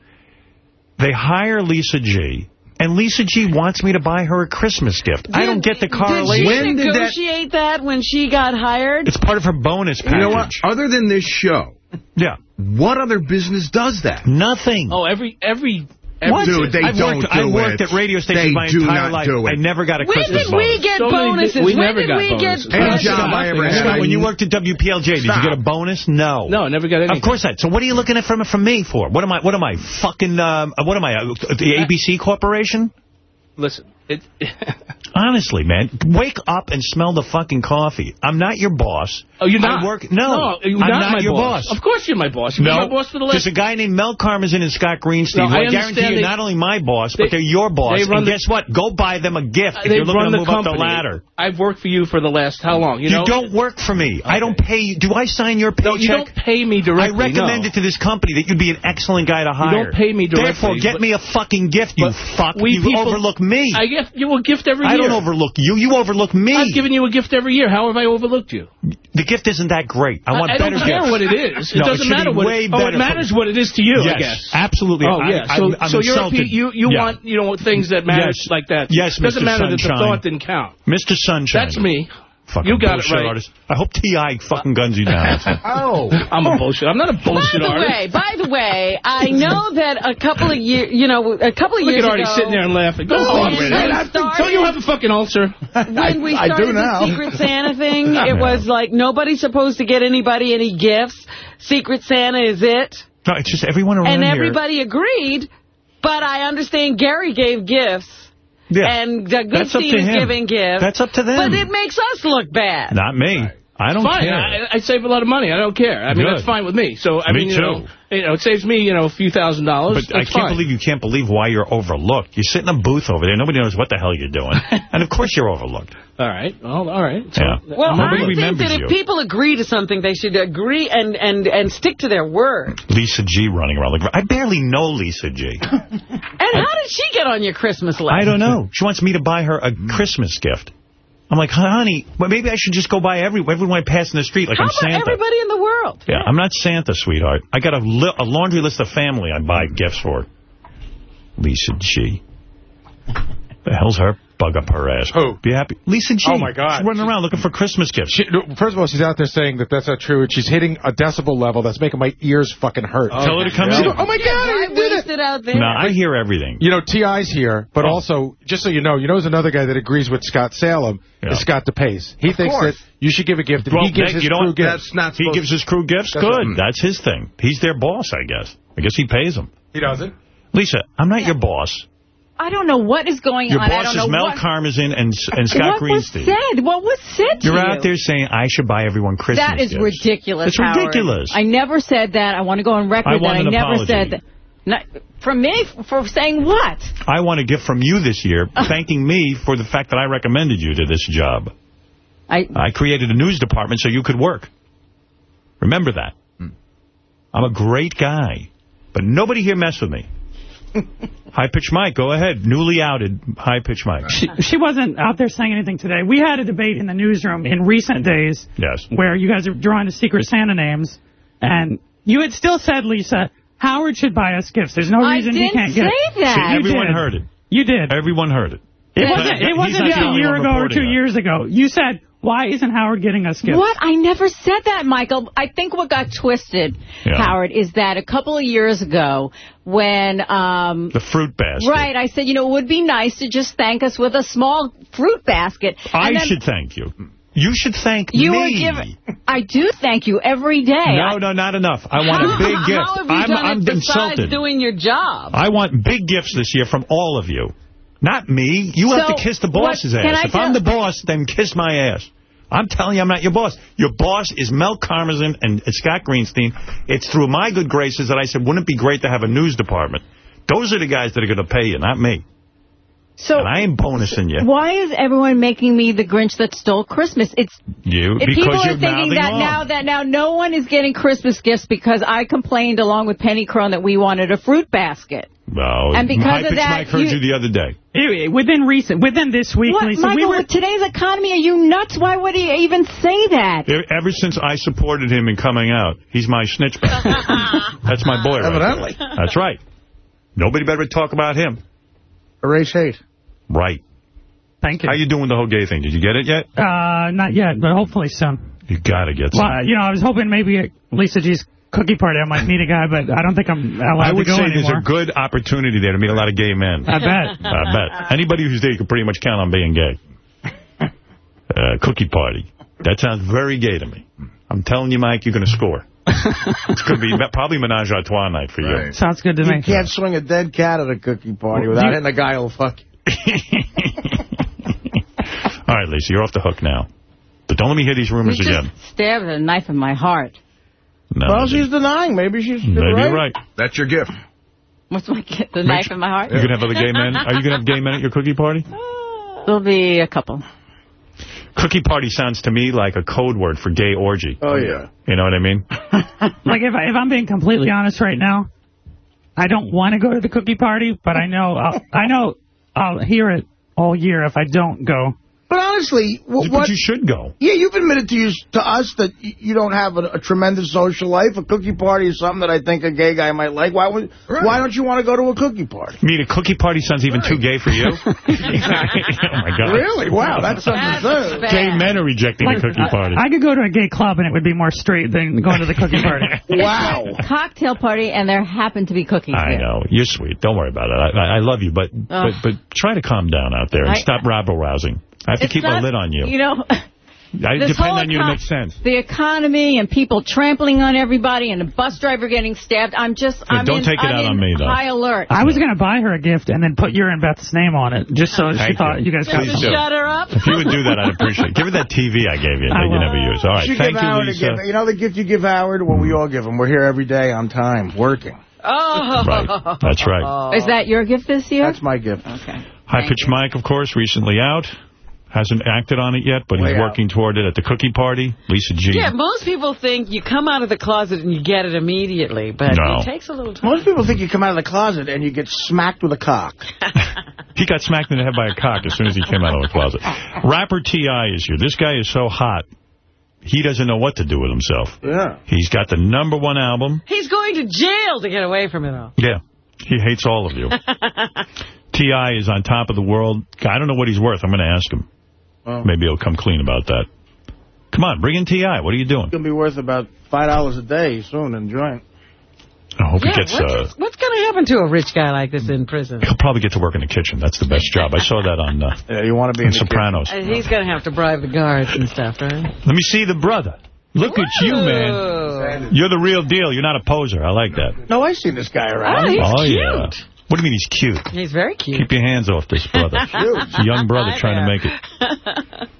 They hire Lisa G, and Lisa G wants me to buy her a Christmas gift. I don't get the correlation. Did she negotiate that when she got hired? It's part of her bonus package. You know what? Other than this show, yeah, what other business does that? Nothing. Oh, every every. What? Dude, they I've don't worked, do I worked it. at radio stations They my do entire not life. do it. I never got a When Christmas did we get So bonuses? we when never did got we bonuses. get Any job I ever had, Scott, when you worked at WPLJ, did you get a bonus? No. No, I never got anything. Of course not. So what are you looking at from from me for? What am I? What am I? Fucking? Um, what am I? uh, The ABC Corporation? Listen, it, Honestly, man, wake up and smell the fucking coffee. I'm not your boss. oh, you're not. I work. No, no you're I'm not, not my your boss. boss. Of course you're my boss. You've no, my boss for the last. there's a guy named Mel Karmazin and Scott Greenstein No, who I I, guarantee you they- not only my boss, they- but they're your boss. they run and the- guess what? Go buy them a gift uh, if they you're looking to the move up company. the ladder. I've worked for you for the last how long? You, You, know. don't work for me. I don't pay you. Do I sign your paycheck? No, you don't pay me directly. I directly. it to this company that you'd be an excellent guy to hire. don't pay me directly, Therefore, get me a fucking gift, you fuck. we you overlook me. I gift you a gift every I year. don't overlook you. You overlook me. I've given you a gift every year. How have I overlooked you? The gift isn't that great. I want I better gifts. I don't care what it is. It No, doesn't should matter be what. way it, oh, it matters what it is to you. Yes, I guess. absolutely. Oh I- yeah. I- So I'm so you're you you Yeah. want you know things that matter Yes. like that. Yes, Doesn't Mr. matter that the Sunshine. thought didn't count. Mr. Sunshine. That's me. Fucking You got it bullshit right. Artist. I hope T.I. fucking guns you down. Oh, I'm a bullshit. I'm not a bullshit By bullshit the artist. way, by the way, I know that a couple of years, you know, a couple of Look years at Artie ago, sitting there and laughing. Go on we with it. started- Don't you have a fucking ulcer? when we I do started now. the Secret Santa thing, Yeah. it was like nobody's supposed to get anybody any gifts. Secret Santa is it. No, it's just everyone around And here. everybody agreed, but I understand Gary gave gifts. Yeah. And uh, That's up Goodstein to is him. giving gifts. That's up to them. But it makes us look bad. Not me. I don't fine. care. I, I save a lot of money. I don't care. I mean, Good. that's fine with me. So I Me mean, you too. know, you know, it saves me, you know, a few thousand dollars. But I can't fine. believe you can't believe why you're overlooked. You sit in a booth over there. Nobody knows what the hell you're doing. and, of course, you're overlooked. All right. Well, all right. So, Yeah. Well, Nobody I think remembers that you. if people agree to something, they should agree and, and, and stick to their word. Lisa G running around. Like, I barely know Lisa G. And how did she get on your Christmas list? I don't know. She wants me to buy her a Christmas gift. I'm like, honey, well, maybe I should just go buy every, everyone I pass in the street like How I'm about Santa. everybody in the world? Yeah, I'm not Santa, sweetheart. I got a, li a laundry list of family I buy gifts for. Lisa G. The hell's her bug up her ass? Who? Be happy. Lisa G. Oh, my God. She's running around looking for Christmas gifts. She, first of all, she's out there saying that that's not true, and she's hitting a decibel level that's making my ears fucking hurt. Tell her to come She in. Oh, my God, Why you did it. it out there? No, I hear everything. You know, T.I.'s here, but Oh. also, just so you know, you know there's another guy that agrees with Scott Salem, Yeah. is Scott DePace. He thinks course. that you should give a gift, and Well, he gives that- his you know crew what? gifts. He gives his crew gifts? That's Good. right. That's his thing. He's their boss, I guess. I guess he pays them. He doesn't. Lisa, I'm not your boss. I don't know what is going Your on. I boss don't is Mel what, Karmazin and, and Scott what was Greenstein. said. What was said to You're you? out there saying, I should buy everyone Christmas That is gifts. ridiculous, It's Howard. ridiculous. I never said that. I want to go on record I that want I an never apology. said that. Not, from me? For saying what? I want a gift from you this year, thanking me for the fact that I recommended you to this job. I I created a news department so you could work. Remember that. Hmm. I'm a great guy. But nobody here mess with me. High Pitch Mike, go ahead. Newly outed High Pitch Mike. She, she wasn't out there saying anything today. We had a debate in the newsroom in recent days Yes. where you guys are drawing the Secret Santa names, and you had still said, Lisa, Howard should buy us gifts. There's no reason he didn't can't get say it. that. See, You everyone did. heard it. You did. Everyone heard it. It wasn't, it wasn't not the just a year ago or two it. years ago. You said, why isn't Howard getting us gifts? What? I never said that, Michael. I think what got twisted, Yeah. Howard, is that a couple of years ago when... Um, The fruit basket. Right, I said, you know, it would be nice to just thank us with a small fruit basket. I then should thank you. You should thank You me. were given... I do thank you every day. No, no, not enough. I want a big gift. How have you I'm, done I'm it besides insulted. doing your job? I want big gifts this year from all of you. Not me. You have to kiss the boss's can ass. If I'm the boss, then kiss my ass. I'm telling you I'm not your boss. Your boss is Mel Karmazin and Scott Greenstein. It's through my good graces that I said, wouldn't it be great to have a news department? Those are the guys that are going to pay you, not me. So and I ain't bonusing you. why is everyone making me the Grinch that stole Christmas? It's You, If because people you're thinking that off. now that now no one is getting Christmas gifts because I complained along with Penny Crone that we wanted a fruit basket. No, And because High of that, Mike heard you- you the other day. Within recent, within this week, What, Lisa, Michael, we were... with today's economy, are you nuts? Why would he even say that? Ever since I supported him in coming out, he's my snitch. That's my boy right Evidently. there. That's right. Nobody better talk about him. Erase hate. Right. Thank you. How you doing with the whole gay thing? Did you get it yet? Uh, not yet, but hopefully soon. You got to get some. Well, you know, I was hoping maybe Lisa G's cookie party I might meet a guy, but I don't think I'm allowed to go anymore. I would say anymore. there's a good opportunity there to meet a lot of gay men. I bet. I bet. Anybody who's there, you can pretty much count on being gay. Uh, cookie party. That sounds very gay to me. I'm telling you, Mike, you're going to score. it's going to be probably menage a trois night for you. Sounds good to You me. You can't swing a dead cat at a cookie party Well, without you- hitting a guy who'll fuck you. All right, Lisa, you're off the hook now. But don't let me hear these rumors You just again. stabbed a knife in my heart. No, well, she's denying. Maybe she's maybe right. you're right. That's your gift. What's my gift? the knife in my heart? You can have other gay men. Are you going to have gay men at your cookie party? There'll be a couple. Cookie party sounds to me like a code word for gay orgy. Oh, yeah. You know what I mean? like, if, I, if I'm being completely honest right now, I don't want to go to the cookie party, but I know I'll, I know I'll hear it all year if I don't go. But honestly, wh- But you should go. Yeah, you've admitted to you, to us that you don't have a, a tremendous social life. A cookie party is something that I think a gay guy might like. Why would? Why don't you want to go to a cookie party? I mean, a cookie party sounds even too gay for you. oh, my God. Really? Wow, that's something to say. Gay men are rejecting Like, the cookie party. I, I could go to a gay club and it would be more straight than going to the cookie party. It's a cocktail party, and there happen to be cookies I there. know. You're sweet. Don't worry about it. I, I, I love you, but, but but try to calm down out there and I- stop rabble-rousing. I have to keep not- a lid on you. You know, I this depend on you to make sense. the economy and people trampling on everybody and a bus driver getting stabbed. I'm just, I'm don't in, take it I'm out on me, though. high alert. I was going to buy her a gift and then put your and Beth's name on it, just so she Thank thought you. you, guys got Please. Shut her up. If you would do that, I'd appreciate it. Give her that TV I gave you that you never use. All right. You Thank you, Lisa. gift. You know the gift you give Howard? Well, we hmm. all give him. We're here every day on time, working. Oh. Right. That's right. Is that your gift this year? That's my gift. Okay. High Pitch Mike, of course, recently out. Hasn't acted on it yet, but Way he's out. working toward it at the cookie party. Lisa G. Yeah, most people think you come out of the closet and you get it immediately, but No. it takes a little time. Most people think you come out of the closet and you get smacked with a cock. He got smacked in the head by a cock as soon as he came out of the closet. Rapper T.I. is here. This guy is so hot, he doesn't know what to do with himself. Yeah. He's got the number one album. He's going to jail to get away from it all. Yeah. He hates all of you. T.I. is on top of the world. I don't know what he's worth. I'm going to ask him. Oh. Maybe he'll come clean about that. Come on, bring in T.I. What are you doing? It's Going to be worth about $5 a day soon in joint. I hope Yeah, he gets... what's, Uh, what's going to happen to a rich guy like this in prison? he'll probably get to work in the kitchen. That's the best job. I saw that on uh, Yeah, you want to be in in Sopranos. Uh, He's going to have to bribe the guards and stuff, right? Let me see the brother. Look at you, man. You're the real deal. You're not a poser. I like that. No, I've seen this guy around. Oh, he's oh, cute. yeah. What do you mean he's cute? He's very cute. Keep your hands off this brother. It's a young brother Hi trying to make it.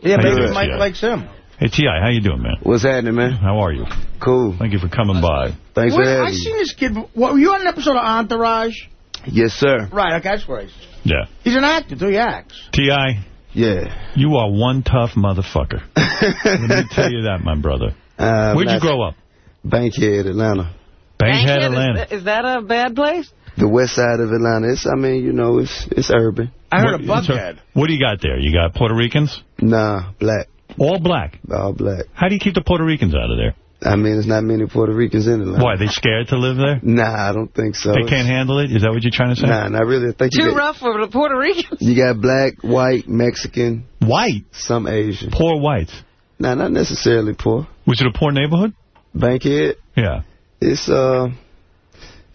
Yeah, How maybe Mike T.I.? likes him. Hey, T.I., how you doing, man? What's happening, man? How are you? Cool. Thank you for coming by. Thanks Wait, for having I me. seen this kid. What, were you on an episode of Entourage? Yes, sir. Right, okay, that's where he's. Yeah. He's an actor, too. He acts. T.I., Yeah. you are one tough motherfucker. Let me tell you that, my brother. Uh, Where'd you grow up? Bankhead, Atlanta. Bankhead, Bankhead, is Atlanta. that- Is that a bad place? The west side of Atlanta. It's, I mean, you know, it's it's urban. I heard What- of so, Buckhead. what do you got there? You got Puerto Ricans? Nah, black. All black. All black. How do you keep the Puerto Ricans out of there? I mean, there's not many Puerto Ricans in Atlanta. Why, they scared to live there? Nah, I don't think so. They can't handle it? Is that what you're trying to say? Nah, not really. I think you Too rough for the Puerto Ricans. you got black, white, Mexican, White? some Asian. Poor whites. Nah, not necessarily poor. Was it a poor neighborhood? Bankhead, Yeah. it's uh,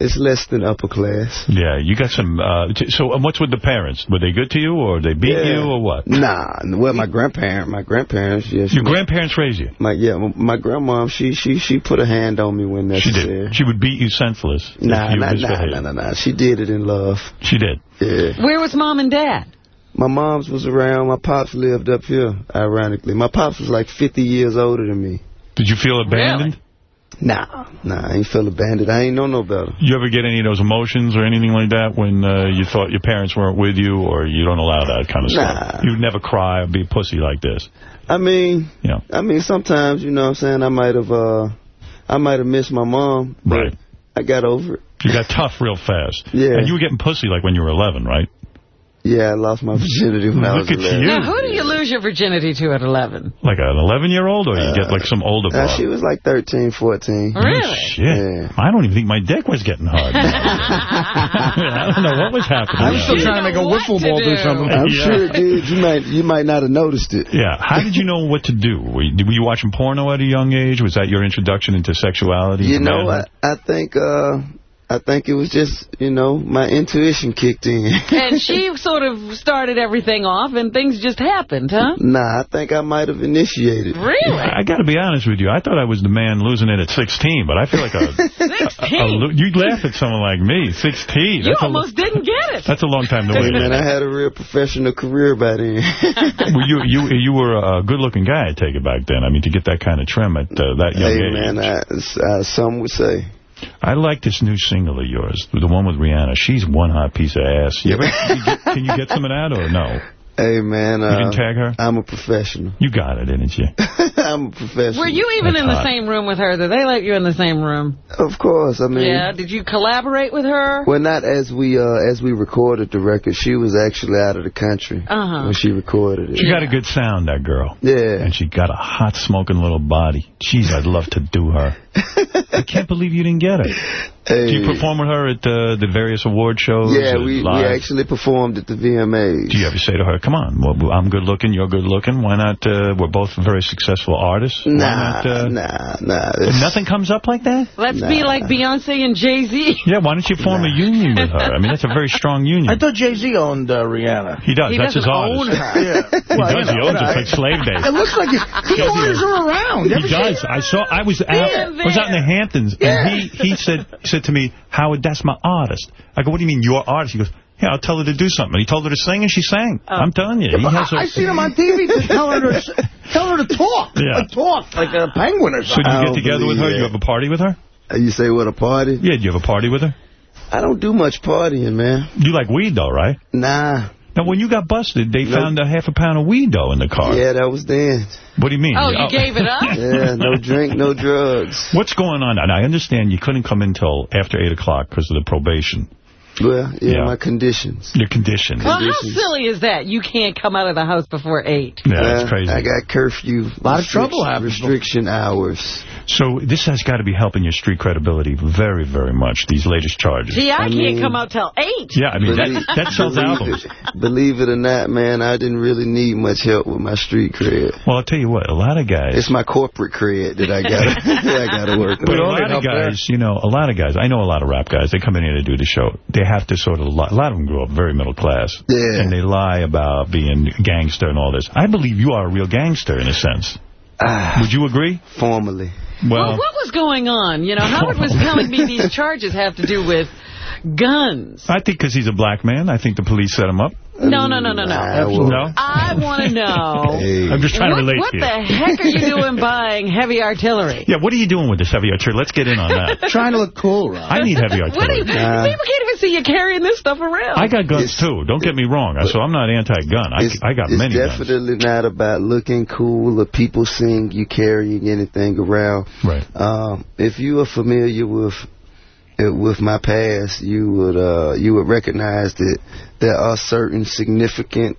it's less than upper class. Yeah, you got some... Uh, t- so um, what's with the parents? Were they good to you, or they beat Yeah. you, or what? Nah, well, my grandparent, my grandparents, yeah. she- Your grandparents raised you? My yeah, my grandmom, she she she put a hand on me when that She did. She would beat you senseless if Nah, you nah, nah, misbehaved. nah, nah, nah. She did it in love. She did. Yeah. Where was mom and dad? My mom's was around. My pops lived up here, ironically. My pops was like 50 years older than me. Did you feel abandoned? Nah, nah, I ain't feel abandoned. I ain't know no better. You ever get any of those emotions or anything like that when uh, you thought your parents weren't with you, or you don't allow that kind of Nah. stuff? You'd never cry or be a pussy like this. I mean, Yeah. I mean, sometimes, you know what I'm saying, I might have, uh, I might have missed my mom. but Right. I got over it. You got tough real fast. Yeah. And you were getting pussy like when you were 11, right? Yeah, I lost my virginity when I was Look at 11. you. Now, who do you lose your virginity to at 11? Like an 11-year-old, or you get like some older Uh, broad? she was like 13, 14. Really? Shit. Yeah. I don't even think my dick was getting hard. I don't know what was happening. I was still trying to make a what wiffle to ball do do. something. I'm Yeah. sure it did. You might, you might not have noticed it. Yeah. How did you know what to do? Were you, were you watching porno at a young age? Was that your introduction into sexuality? You know, I. I think, uh, I think it was just, you know, my intuition kicked in. And she sort of started everything off, and things just happened, huh? nah, I think I might have initiated. Really? I got to be honest with you. I thought I was the man losing it at 16, but I feel like a... a, a lo- you'd laugh at someone like me, 16. You That's a, almost didn't get it. that's a long time to wait. man, I had a real professional career by then. well, you you you were a good-looking guy, I take it back then. I mean, to get that kind of trim at uh, that young hey, age. man, I, uh, some would say. I like this new single of yours, the one with Rihanna. She's one hot piece of ass. You ever, you get, can you get some of that or no? Hey, man. Uh, You didn't tag her? I'm a professional. You got it, didn't you? I'm a professional. Were you even That's in the hot. same room with her? Did they let you in the same room? Of course. I mean, Yeah. Did you collaborate with her? well, not as we uh, as we recorded the record. She was actually out of the country Uh-huh. when she recorded it. She got a good sound, that girl. Yeah. And she got a hot smoking little body. Jeez, I'd love to do her. I can't believe you didn't get her. Hey. Do you perform with her at uh, the various award shows? Yeah, uh, we, we actually performed at the VMAs. Do you ever say to her, come on, well, I'm good looking, you're good looking, why not, uh, we're both very successful artists. Why Nah, not, uh, nah, nah. If nothing comes up like that? Let's be like Beyonce and Jay-Z. Yeah, why don't you form a union with her? I mean, that's a very strong union. I thought Jay-Z owned uh, Rihanna. He does. He that's his artist. own her. Yeah. He Well, does. you he owns it. It's like slave days. It looks like he, he orders her around. You He does. I saw. I was out. Yeah, I was out in the Hamptons, Yeah. and he he said said to me, Howard, that's my artist. I go, what do you mean your artist? He goes, yeah, I'll tell her to do something. He told her to sing, and she sang. I'm telling you, he But has. I, A, I seen him on TV to tell her to tell her to talk, Yeah. like talk, like a penguin or something. do you get together with her? believe You have a party with her? Uh, You say what a party? Yeah, do you have a party with her? I don't do much partying, man. You like weed though, right? Nah. Now, when you got busted, they Nope. found a half a pound of weed though in the car. Yeah, that was then. What do you mean? Oh, you gave it up? Yeah, no drink, no drugs. What's going on? And I understand you couldn't come in till after 8 o'clock because of the probation. Well, yeah, Yeah. my conditions. Your conditions. Well, how silly is that? You can't come out of the house before 8. Yeah, Uh, that's crazy. I got curfew. A lot of trouble happens. Restriction hours. So this has got to be helping your street credibility very, very much, these latest charges. See, I, I can't mean- come out till 8. Yeah, I mean, Believe- that, that sells believe albums. It, believe it or not, man, I didn't really need much help with my street cred. Well, I'll tell you what, a lot of guys... It's my corporate cred that I got I got to work But a lot of guys, you know, a lot of guys, I know a lot of rap guys, they come in here to do the show. They have to sort of, lie. a lot of them grew up very middle class. Yeah. And they lie about being gangster and all this. I believe you are a real gangster in a sense. Ah, Would you agree? formally. Well, Well, what was going on? You know, Howard was telling me these charges have to do with guns. I think because he's a black man, I think the police set him up. No, no, no, no, no. No? I want to know. I'm just trying what, to relate What to you. the heck are you doing buying heavy artillery? Yeah, what are you doing with this heavy artillery? Let's get in on that. Trying to look cool, Rob. I need heavy What you, artillery. people can't even see you carrying this stuff around. I got guns, too. Don't get me wrong. So I'm not anti-gun. I, I got it's many guns. It's definitely not about looking cool or people seeing you carrying anything around. Right. Um, if you are familiar with with my past, you would uh, you would recognize that there are certain significant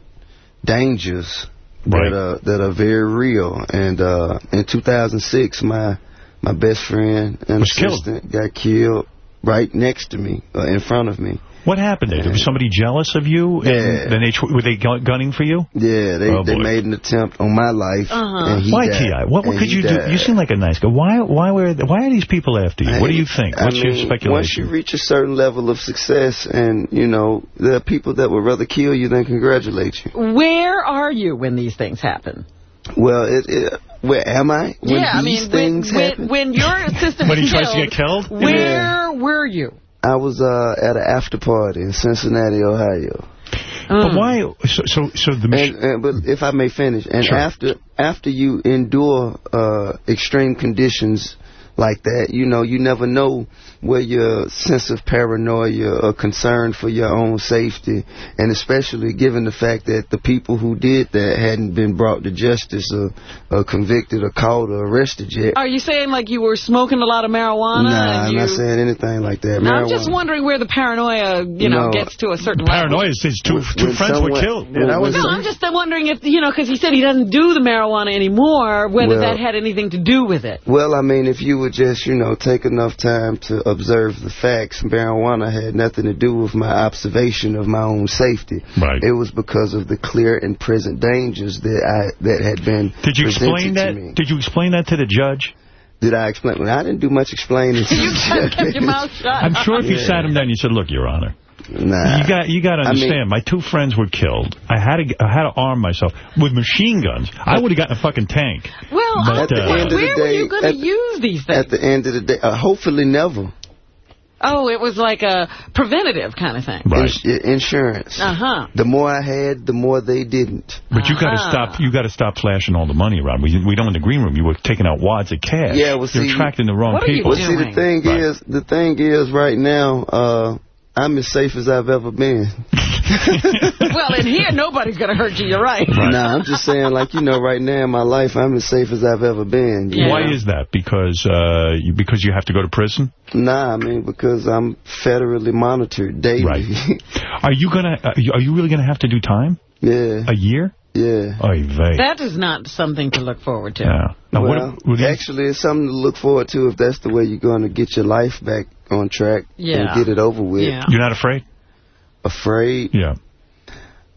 dangers Right. that are that are very real. And uh, in 2006, my my best friend and Was killed. assistant got killed right next to me, uh, in front of me. What happened there? Was somebody jealous of you? Yeah. And then they were they gunning for you? Yeah, they Oh, they boy. made an attempt on my life, Uh-huh. and he Why, died. T.I.? What, what And could he you do? You seem like a nice guy. Why Why were why are these people after you? What do you think? I What's your speculation? Once you reach a certain level of success, and you know, there are people that would rather kill you than congratulate you. Where are you when these things happen? Well, it, it where am I? When yeah, I these mean, things when, happen? when, when your assistant When he was tries to get killed? Where were you? I was uh, at an after party in Cincinnati, Ohio. But why? So so, so the And, and, but if I may finish, and Sure. after after you endure uh, extreme conditions like that, you know, you never know where your sense of paranoia or concern for your own safety, and especially given the fact that the people who did that hadn't been brought to justice or, or convicted or caught or arrested yet. Are you saying like you were smoking a lot of marijuana? Nah, I'm you... not saying anything like that. I'm just wondering where the paranoia, you know, No. gets to a certain level. Paranoia is two, two when friends were someone- killed. Yeah, that was- No, I'm just wondering if, you know, because he said he doesn't do the marijuana anymore, whether Well- that had anything to do with it. Well, I mean, if you would just, you know, take enough time to observe the facts, marijuana had nothing to do with my observation of my own safety. Right. It was because of the clear and present dangers that I that had been Did you explain presented to that? me. Did you explain that to the judge? Did I explain? Well, I didn't do much explaining. To You the kind of kept your mouth shut. I'm sure if you sat him down, you said, "Look, Your Honor, Nah. you got you got to I mean- understand. my two friends were killed. I had to I had to arm myself with machine guns. I would have gotten a fucking tank. Well, But, I'm uh, end of the where were you going to use these things? At the end of the day, uh, hopefully never. Oh, it was like a preventative kind of thing. Right. Ins- insurance. Uh-huh. The more I had, the more they didn't. But you got to Ah. stop. You got to stop flashing all the money around. We we don't in the green room. You were taking out wads of cash. Yeah, well, you're see, attracting the wrong What are you people. Well, see, the thing Right. is, the thing is, right now, uh, I'm as safe as I've ever been. well, in here, nobody's going to hurt you. You're right. Nah, I'm just saying, like, you know, right now in my life, I'm as safe as I've ever been. you Why is that? Because uh, you, because you have to go to prison. Nah, I mean, because I'm federally monitored daily. Right. Are you gonna? Are you, are you really gonna have to do time? yeah, A year? yeah. Oy vey. That is not something to look forward to. Yeah. Now, well, what, what actually, it's something to look forward to if that's the way you're going to get your life back on track Yeah. and get it over with. Yeah. you're not afraid? Afraid, Yeah.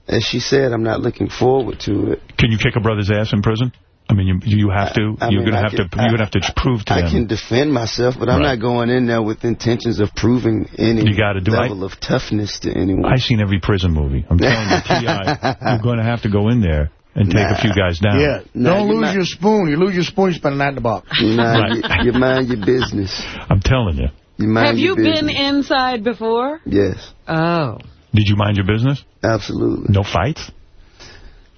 as she said, I'm not looking forward to it. Can you kick a brother's ass in prison? I mean, you you have to. I you're mean, gonna I have can- to. You're gonna have to prove to I them. can defend myself, but I'm Right. not going in there with intentions of proving any You gotta do- level of toughness to anyone. I've seen every prison movie. I'm telling you, Ti, you're going to have to go in there and take a few guys down. Yeah. Nah, Don't lose not- your spoon. You lose your spoon, you spend a night in the box. Nah, Right. you, you mind your business. I'm telling you. You mind Have you your been inside before? Yes, Oh. Did you mind your business? absolutely. No fights?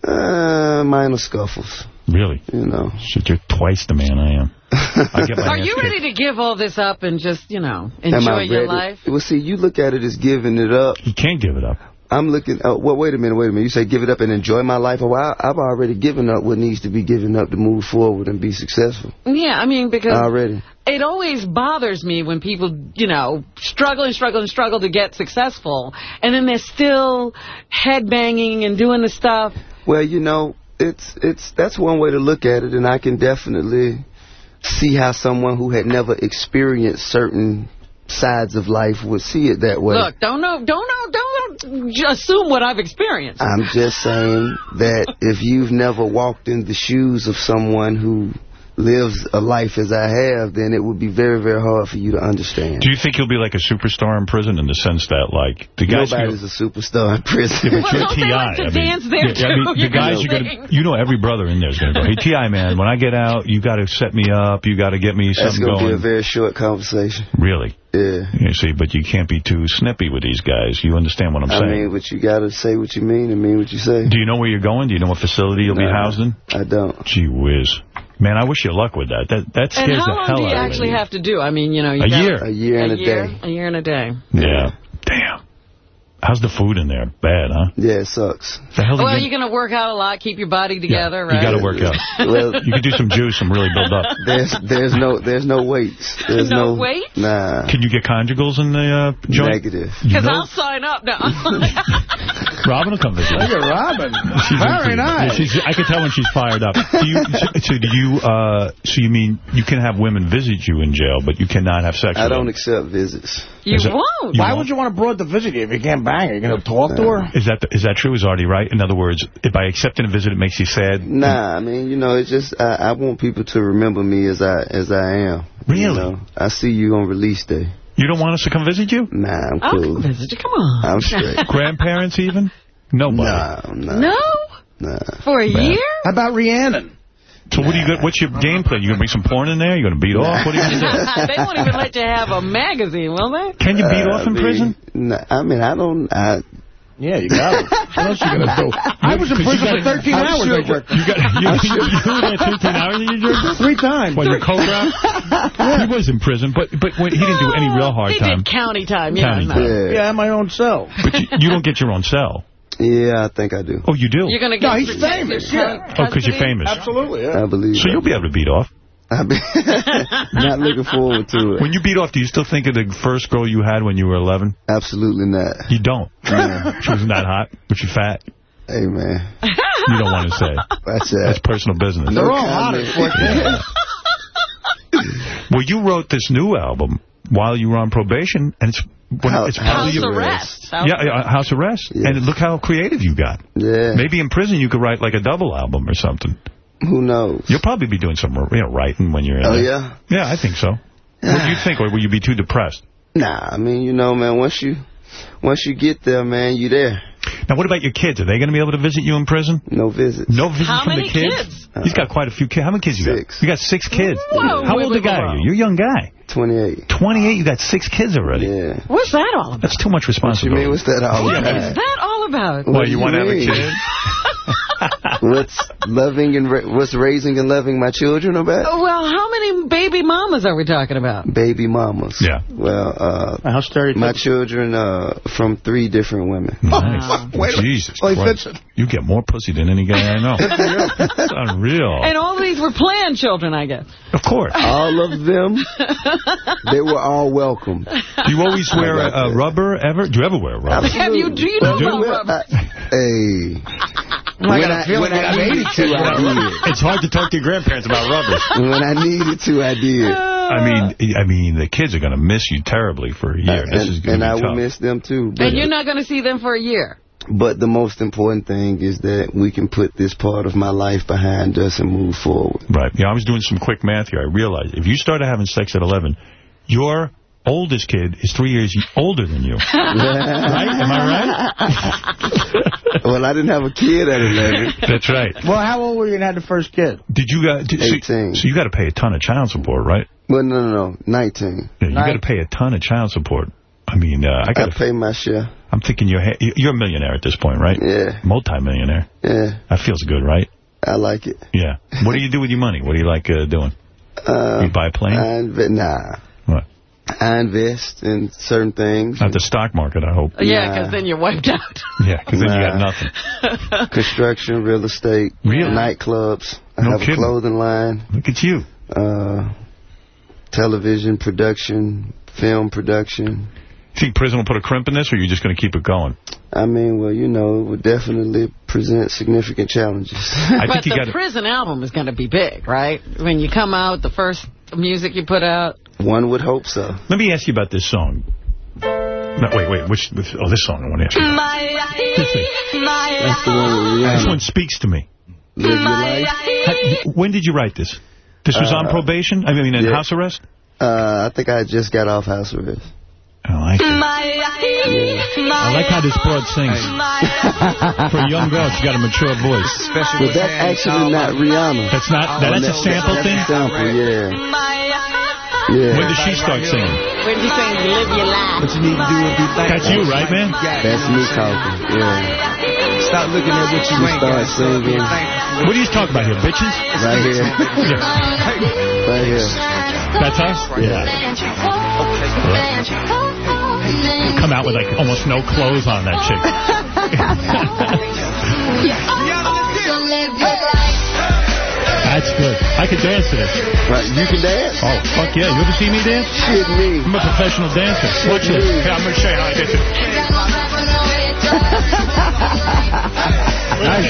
Uh, minor scuffles, Really? you know. Shit, you're twice the man I am. I Are you kicked. ready to give all this up and just, you know, enjoy your life? Well, see, you look at it as giving it up. You can't give it up. I'm looking. Oh, well, wait a minute, wait a minute. You say give it up and enjoy my life. Well, I, I've already given up what needs to be given up to move forward and be successful. Yeah, I mean, because Already. it always bothers me when people, you know, struggle and struggle and struggle to get successful, and then they're still headbanging and doing the stuff. Well, you know, it's it's that's one way to look at it, and I can definitely see how someone who had never experienced certain sides of life would see it that way. Look, don't know, don't know, don't assume what I've experienced. I'm just saying that if you've never walked in the shoes of someone who lives a life as I have, then it would be very, very hard for you to understand. Do you think you'll be like a superstar in prison in the sense that, like, the guys... who- Nobody's a superstar in prison. Yeah, but you're T.I. I mean, yeah, I mean, the guys you're gonna, you know, every brother in there is gonna go, hey Ti, man, when I get out, you got to set me up, you got to get me That's something going to be going. a very short conversation. Really? Yeah. You see, but you can't be too snippy with these guys. You understand what I'm I saying? mean, but you got to say what you mean and mean what you say. Do you know where you're going? Do you know what facility you'll be housed in? I don't. Gee whiz. Man, I wish you luck with that. That that And scares how long do you actually have to do? I mean, you know, you A got- year. A year and a year, day. A year and a day. Yeah. Damn. How's the food in there? Bad, huh? Yeah, it sucks. The hell Well, you you're going to work out a lot, keep your body together, right? You got to work out. Well- you can do some juice and really build up. There's there's no there's no weights. There's No no, weights? Nah. Can you get conjugals in the uh, joint? Negative. Because know, I'll sign up now. Robin will come visit. Look at Robin. She's Very nice. Yeah, she's, I can tell when she's fired up. Do you, so, so do you, uh, so you mean you can have women visit you in jail, but you cannot have sex I with don't them? accept visits. You Is it- won't. you Why won't? would you want a broad to visit you if you can't bang her? You're going to talk to her? Is that is that true? Is Artie right? In other words, if by accepting a visit it makes you sad? Nah, I mean, you know, it's just I, I want people to remember me as I as I am. Really? You know, I see you on release day. You don't want us to come visit you? Nah, I'm I'll cool. come visit you. Come on. I'm straight. Grandparents even? Nobody. Nah, nah, No? nah. For a Man. year? How about Rihanna? So what do you got? What's your game plan? You gonna bring some porn in there? You gonna beat off? What are you gonna do? they won't even let you have a magazine, will they? Can you beat Uh, off in I mean, prison? Nah, I mean, I don't. I, Yeah, you got it. What else you going to do? I was in prison for 13 I'm hours. sure- You got you, you, you were there 13 hours and you jerked? Three times. When you're Cobra? He was in prison, but but when, he didn't do any real hard He time. did county time. Yeah, County no. time. yeah, Yeah, my own cell. But you, you don't get your own cell. Yeah, I think I do. Oh, you do? You're going to get No, he's famous, yeah. custody? Oh, because you're famous. Absolutely, yeah. I believe. So you'll be able to beat off. I've been not looking forward to it. When you beat off, do you still think of the first girl you had when you were 11? Absolutely not. You don't. she wasn't that hot, but she fat. Hey man, You don't want to say. that's it. That's personal business. No They're all hot at comment. 14. Well, you wrote this new album while you were on probation, and it's when House- it's probably House your- arrest. Yeah, yeah, House Arrest. Yes. And look how creative you got. Yeah. Maybe in prison you could write like a double album or something. Who knows? You'll probably be doing some you know, writing when you're in Oh there. yeah. Yeah, I think so. What do you ah. think? Or will you be too depressed? Nah, I mean, you know, man. Once you, once you get there, man, you there. Now, what about your kids? Are they going to be able to visit you in prison? No visits. No visits How from the kids? kids? He's got quite a few kids. How many kids you got? Six. You got six kids. Whoa, How wait, old wait, a guy wait, are you? You're a young guy. 28. 28, you got six kids already. Yeah. What's that all about? That's too much What you responsibility. mean? What's that all about? is that all about? What Why, do you you want to have a kid? what's loving and ra what's raising and loving my children about? Oh, Well, how many baby mamas are we talking about? Baby mamas. Yeah. Well, uh, How stereotypical. my children uh, from three different women. Nice. Wait. Jesus Oh, Christ. fits. You get more pussy than any guy I know. That's unreal. And all these were planned children, I guess. Of course. All of them, they were all welcome. Do you always wear a, a rubber ever? Do you ever wear a rubber? Have you, do you know Do about rubber? Hey. When got a I, feeling when I I'm needed to, I did. It's hard to talk to your grandparents about rubbers. When I needed to, I did. I mean, I mean, the kids are going to miss you terribly for a year. Uh, this is and, going and to I be will miss them too. But, And you're not going to see them for a year. But the most important thing is that we can put this part of my life behind us and move forward. Right. Yeah, I was doing some quick math here. I realized if you started having sex at 11, your oldest kid is three years older than you. right? Am I right? well, I didn't have a kid at 11. That's right. Well, how old were you when you had the first kid? Did you got did, so, 18. so you got to pay a ton of child support, right? Well, no, no, no, 19. Yeah, you got to pay a ton of child support. I mean, uh, I I got to pay my share. I'm thinking you're you're a millionaire at this point, right? Yeah, Multi-millionaire. yeah, That feels good, right? I like it. Yeah. What do you do with your money? What do you like uh, doing? Uh, You buy a plane? I inve- nah. What? I invest in certain things. Not the stock market, I hope. Yeah, because then you're wiped out. Yeah, because then you got nothing. Construction, real estate, Really? nightclubs. I No have kidding. a clothing line. Look at you. Uh, television production, film production. Think prison will put a crimp in this, or are you just going to keep it going? I mean, well, you know, it would definitely present significant challenges. I but think you the got prison album is going to be big, right? When you come out, the first music you put out. One would hope so. Let me ask you about this song. No, wait, wait. Which? which oh, this song I want to ask you. This thing. That's the one with This one speaks to me. Live your life. How- when did you write this? This was on Uh, probation? I mean, in yeah. house arrest? Uh, I think I just got off house arrest. Oh, I like it. I like how this broad sings. For a young girl, she's got a mature voice. But that's actually not Rihanna. That's not, that, that's a sample that's thing? a sample, yeah. Yeah. When did she start singing? When she saying live your life. What you need to do is be thankful. That's you, right, man? That's me talking, yeah. Stop looking at what you She ain't got. Start singing. What are you talking about here, bitches? Right here. Right here. That's us? Yeah. Come out with like almost no clothes on that chick. That's good. I could dance to this. Right, you can dance? Oh, fuck yeah. You ever see me dance? Shit me. I'm a professional dancer. Watch this. Here, I'm going to show you how I did it. nice.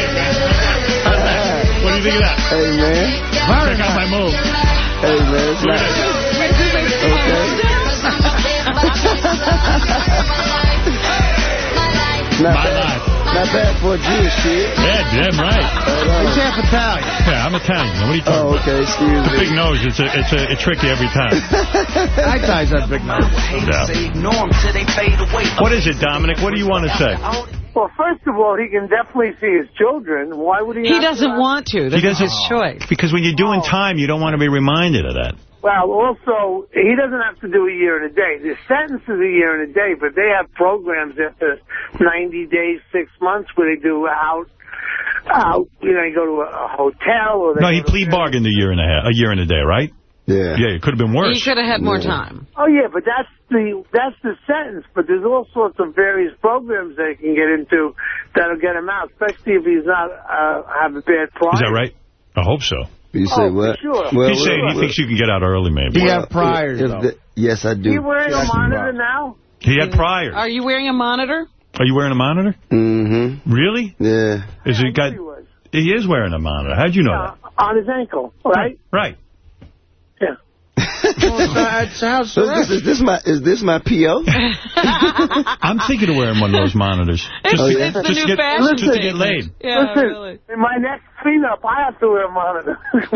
What do you think of that? Hey, man. Check out my move. Hey, man. It's not... Okay. Not My bad. life. Not bad for a Jewish kid. Yeah, damn right. He's half Italian. Yeah, I'm Italian. What are you talking Oh, okay. Excuse about? me. Big nose. It's a, it's a, it's tricky every time. I ties that big nose. Yeah. What is it, Dominic? What do you want to say? Well, first of all, he can definitely see his children. Why would he? He doesn't that? want to. This He is doesn't- his choice. Because when you're doing time, you don't want to be reminded of that. Well, also, he doesn't have to do a year and a day. The sentence is a year and a day, but they have programs after 90 days, six months, where they do out, out, you know, you go to a, a hotel or they No, he plea bargained a year and a half, a year and a day, right? Yeah. Yeah, it could have been worse. He should have had more time. Oh yeah, but that's the that's the sentence. But there's all sorts of various programs they can get into that'll get him out, especially if he's not uh, have a bad prior. Is that right? I hope so. You say Oh, for what? sure. Well, He's saying well, he thinks you can get out early, maybe. Do you have priors, though? the- yes, I do. You wearing a monitor now? He had priors. Are you wearing a monitor? Are you wearing a monitor? Mm-hmm. Really? Yeah. Is he got? He was He is wearing a monitor. How'd you know uh, on his ankle, right? Right. Yeah. Well, it's, uh, it's So is, this, is this my is this my PO? I'm thinking of wearing one of those monitors. It's, Oh, yeah? it's the Just new get- fashion just to thing. get laid. Yeah, Listen, really. in my next cleanup, I have to wear a monitor.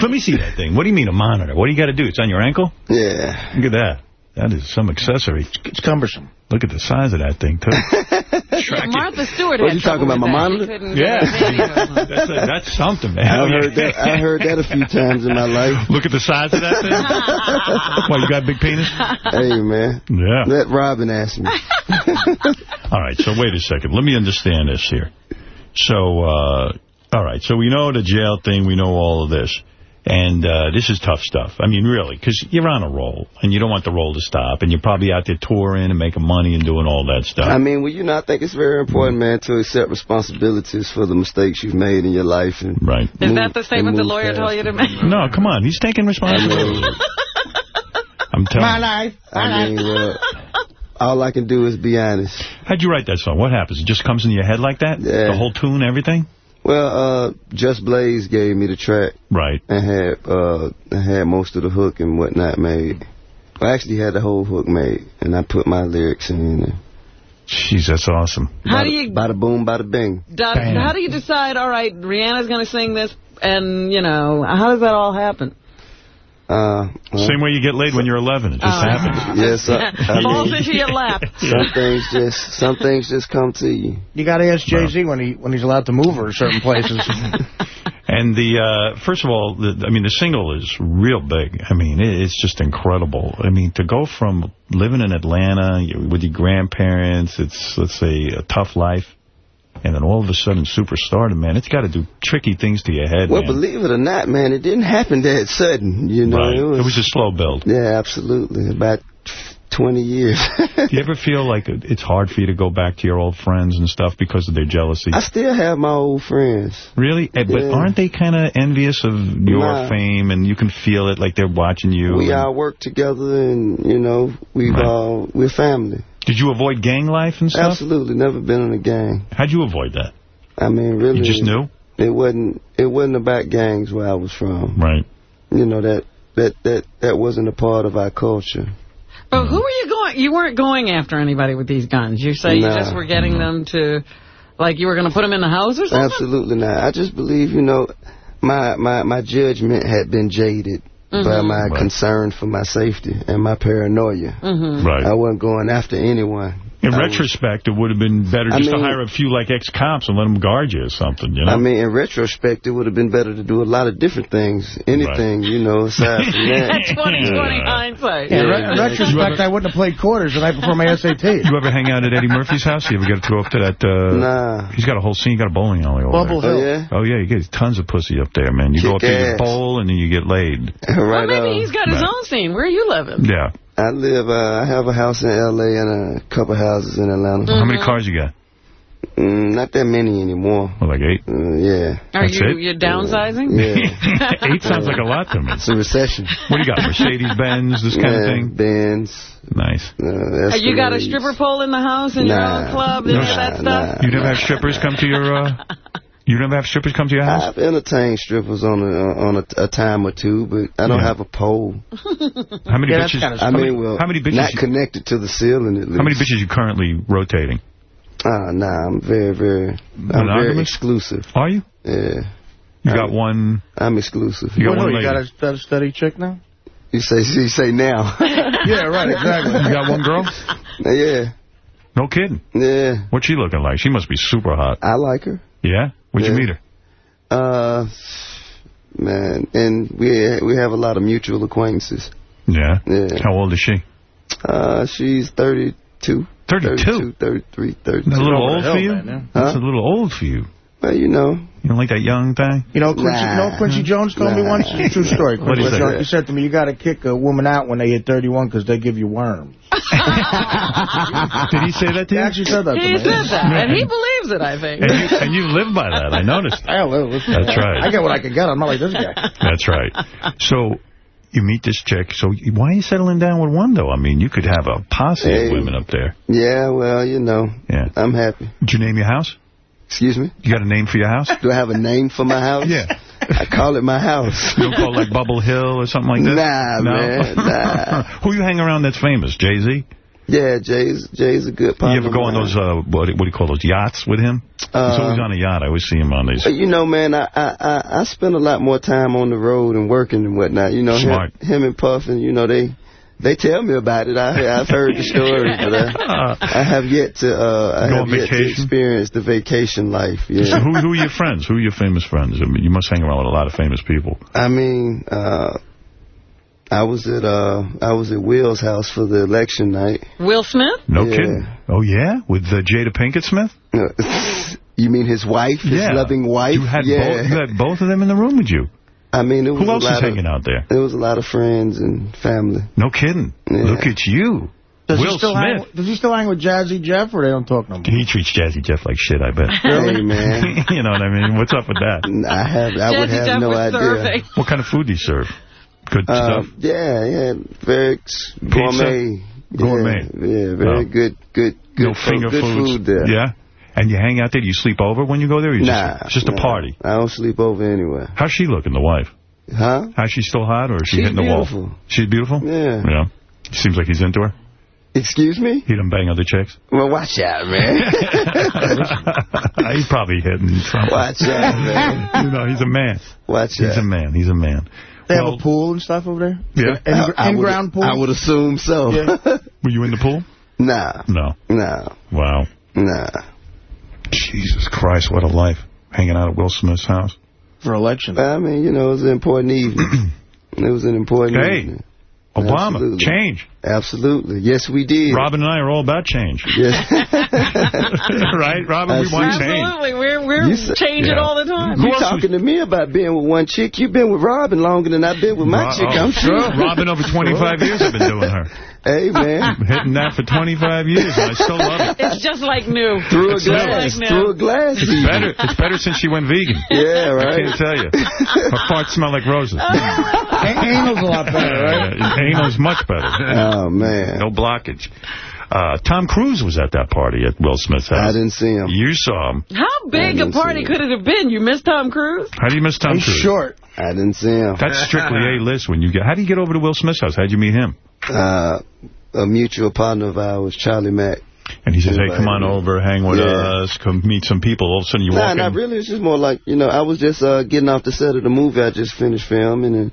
Let me see that thing. What do you mean a monitor? What do you got to do? It's on your ankle? Yeah. Look at that. That is some accessory. It's cumbersome. Look at the size of that thing, too. Yeah, Martha Stewart What, had you talking about my that. She monitor? couldn't get her pantyhose on. Yeah. that's, a, that's something, man. I heard that. I heard that a few times in my life. Look at the size of that thing. what, you got a big penis? Hey man, Yeah. let Robin ask me. All right, so wait a second. Let me understand this here. So, uh, all right, so we know the jail thing. We know all of this. And uh, this is tough stuff. I mean, really, because you're on a roll, and you don't want the roll to stop, and you're probably out there touring and making money and doing all that stuff. I mean, well, you know, I think it's very important, man, to accept responsibilities for the mistakes you've made in your life. And right. Is that the statement the lawyer told you to make? No, come on. He's taking responsibility. I'm telling My you. life. My I mean, life. well, all I can do is be honest. How'd you write that song? What happens? It just comes in your head like that? Yeah. The whole tune, everything? Well, uh, Just Blaze gave me the track Right. and had uh had most of the hook and whatnot made. I actually had the whole hook made, and I put my lyrics in. And Jeez, that's awesome. How do you Bada boom, bada bing. does, how do you decide? All right, Rihanna's going to sing this, and you know, how does that all happen? Uh, well, Same way you get laid when you're 11. It just Oh. happens. Yes, I, I Falls mean, into your lap. some things just some things just come to you. You got to ask Jay-Z when he when he's allowed to move her certain places. And the, uh, first of all, the, I mean, the single is real big. I mean, it, it's just incredible. I mean, to go from living in Atlanta with your grandparents, it's, let's say, a tough life, and then all of a sudden superstardom, man, it's got to do tricky things to your head, Well, man. believe it or not, man, it didn't happen that sudden. You know, right. it was, It was a slow build. yeah, absolutely, about 20 years. Do you ever feel like it's hard for you to go back to your old friends and stuff because of their jealousy? I still have my old friends. Really? Eh, But aren't they kind of envious of your Nah. fame and you can feel it like they're watching you? We all work together, and you know, we've Right. all we're family. Did you avoid gang life and stuff? Absolutely, never been in a gang. How'd you avoid that? I mean, really, You just knew? it wasn't it wasn't about gangs where I was from. Right. You know that that that that wasn't a part of our culture. But who were you going? You weren't going after anybody with these guns. You say you just were getting them to, like, you were going to put them in the house or something. Absolutely not. I just believe, you know, my, my, my judgment had been jaded by Mhm. my Right. concern for my safety and my paranoia. Mhm. Right. I wasn't going after anyone. In I was- retrospect, it would have been better I just to hire a few like ex-cops and let them guard you or something, you know? I mean, in retrospect, it would have been better to do a lot of different things. Anything, you know, aside from that. That's 2020 Yeah. hindsight. Yeah, in Yeah. re- in retrospect, I wouldn't have played quarters the night before my SAT. you ever hang out at Eddie Murphy's house? You ever get to go up to that? Uh, Nah. He's got a whole scene. He's got a bowling alley over Bubble there. Oh, Hill. yeah? Oh, yeah, you get tons of pussy up there, man. You go up Kick there, you bowl, and then you get laid. Well, maybe on. he's got his Right. own scene. Where are you living? Yeah. I live, uh, I have a house in L.A. and a couple houses in Atlanta. How Mm-hmm. many cars you got? Mm, not that many anymore. Well, like eight? Uh, yeah. Are That's you it? you're downsizing? Yeah. eight sounds like a lot to me. It's a recession. What do you got? Mercedes-Benz, this kind yeah, of thing? Benz. Nice. Uh, Have you got a stripper pole in the house and your own club and No, all that stuff? nah. You never have strippers come to your, uh, you never have strippers come to your house? I've entertained strippers on a on a, a time or two, but I don't Yeah. have a pole. How many Yeah, bitches, kinda I how many, mean, well, how many bitches, not you- connected to the ceiling at least. how many bitches you currently rotating? Ah, nah, I'm very, very, I'm very exclusive. Are you? Yeah, You got one, I'm exclusive. you got What, one you lady. got a, got a steady chick now? You say, you say now. Yeah, right, exactly. You got one girl? yeah, No kidding. yeah, What's she looking like? She must be super hot. I like her. Yeah? Where'd you meet her? Uh, man, and we we have a lot of mutual acquaintances. Yeah. Yeah. How old is she? Uh, she's 32. 32? 33, 32. That's a little old the for you? man, yeah. That's a little old for you. Well, you know. You don't like that young thing? You know, Quincy, Nah. you know what Quincy Jones told me once? It's a true story. What'd he Quincy say? Jones, he said to me, you got to kick a woman out when they hit 31 because they give you worms. Did he say that to He you? actually said that to He me. said that, and he believes it, I think. And you, and you live by that. I noticed. Hell, listen, That's right. I get what I can get. I'm not like this guy. That's right. So you meet this chick. So why are you settling down with one, though? I mean, you could have a posse Hey. of women up there. Yeah, well, you know. Yeah. I'm happy. Did you name your house? Excuse me? You got a name for your house? Do I have a name for my house? Yeah. I call it my house. You don't call it like Bubble Hill or something like that? Nah, no? man, nah. Who you hang around that's famous? Jay-Z? Yeah, Jay's Jay's a good You ever go on those, uh, what, what do you call those, yachts with him? He's Uh, always on a yacht. I always see him on these. You know, man, I, I I I spend a lot more time on the road and working and whatnot. You know, him, Smart. him and Puffin, you know, they they tell me about it. I I've heard the stories, but I, I have yet to uh I Go have on yet to experience the vacation life. So who, who are your friends? Who are your famous friends? I mean, you must hang around with a lot of famous people. I mean, uh I was at uh I was at Will's house for the election night. Will Smith? No Yeah. kidding. Oh, yeah? With uh, Jada Pinkett Smith? you mean his wife, his Yeah. loving wife? You had, yeah. both, you had both of them in the room with you. I mean, it was Who else a is lot hanging of, out there? There was a lot of friends and family. No kidding. Yeah. Look at you. Does Will he still Smith. hang? Does he still hang with Jazzy Jeff, or they don't talk no more? He treats Jazzy Jeff like shit, I bet. Hey man, you know what I mean? What's up with that? I have I would have Jeff no idea. serving. What kind of food do you serve? Good Uh, stuff? yeah, yeah, very ex- gourmet. Gourmet. Yeah, yeah very No. good, good, good, no food, finger good foods? food there. Yeah? And you hang out there? Do you sleep over when you go there? Or you Nah, just, it's just a party? I don't sleep over anywhere. How's she looking, the wife? Huh? How's she still hot, or is she She's hitting the wall? beautiful. She's beautiful? Yeah. Yeah. Seems like he's into her. Excuse me? He done bang other chicks? Well, watch out, man. he's probably hitting something. watch out, man. you know, he's a man. Watch He's out. a man. He's a man. They Well- have a pool and stuff over there? Yeah. In, I- I in-ground pool? I would assume so. Yeah. Were you in the pool? nah, No. nah, Wow. nah. Jesus Christ, what a life. Hanging out at Will Smith's house. For election. I mean, you know, it was an important evening. it was an important Hey. evening. Obama, Absolutely. change. Absolutely. Yes, we did. Robin and I are all about change. Yes. right, Robin? We want change. Absolutely. We're, we're You changing Yeah. all the time. You're talking to me about being with one chick. You've been with Robin longer than I've been with my Ro- chick, oh, I'm sure. Robin, over 25 years I've been doing her. Hey, man. Hitting that for 25 years, and I still love it. It's just like new. Through a It's just glass. like. Through a glass. It's even. better. It's better since she went vegan. Yeah, right. I can't tell you. Her farts smell like roses. Anal's a lot better, right? Yeah, Anal's much better. Oh, man. No blockage. Uh, Tom Cruise was at that party at Will Smith's house. I didn't see him. You saw him. How big a party could it have been? You missed Tom Cruise? How do you miss Tom He's Cruise? short. I didn't see him. That's strictly A-list when you get... How do you get over to Will Smith's house? How'd you meet him? Uh, a mutual partner of ours, Charlie Mack. And he says, hey, come on over, hang with Yeah. us, come meet some people. All of a sudden you Nah, walk not in. really. It's just more like, you know, I was just uh, getting off the set of the movie I just finished filming, and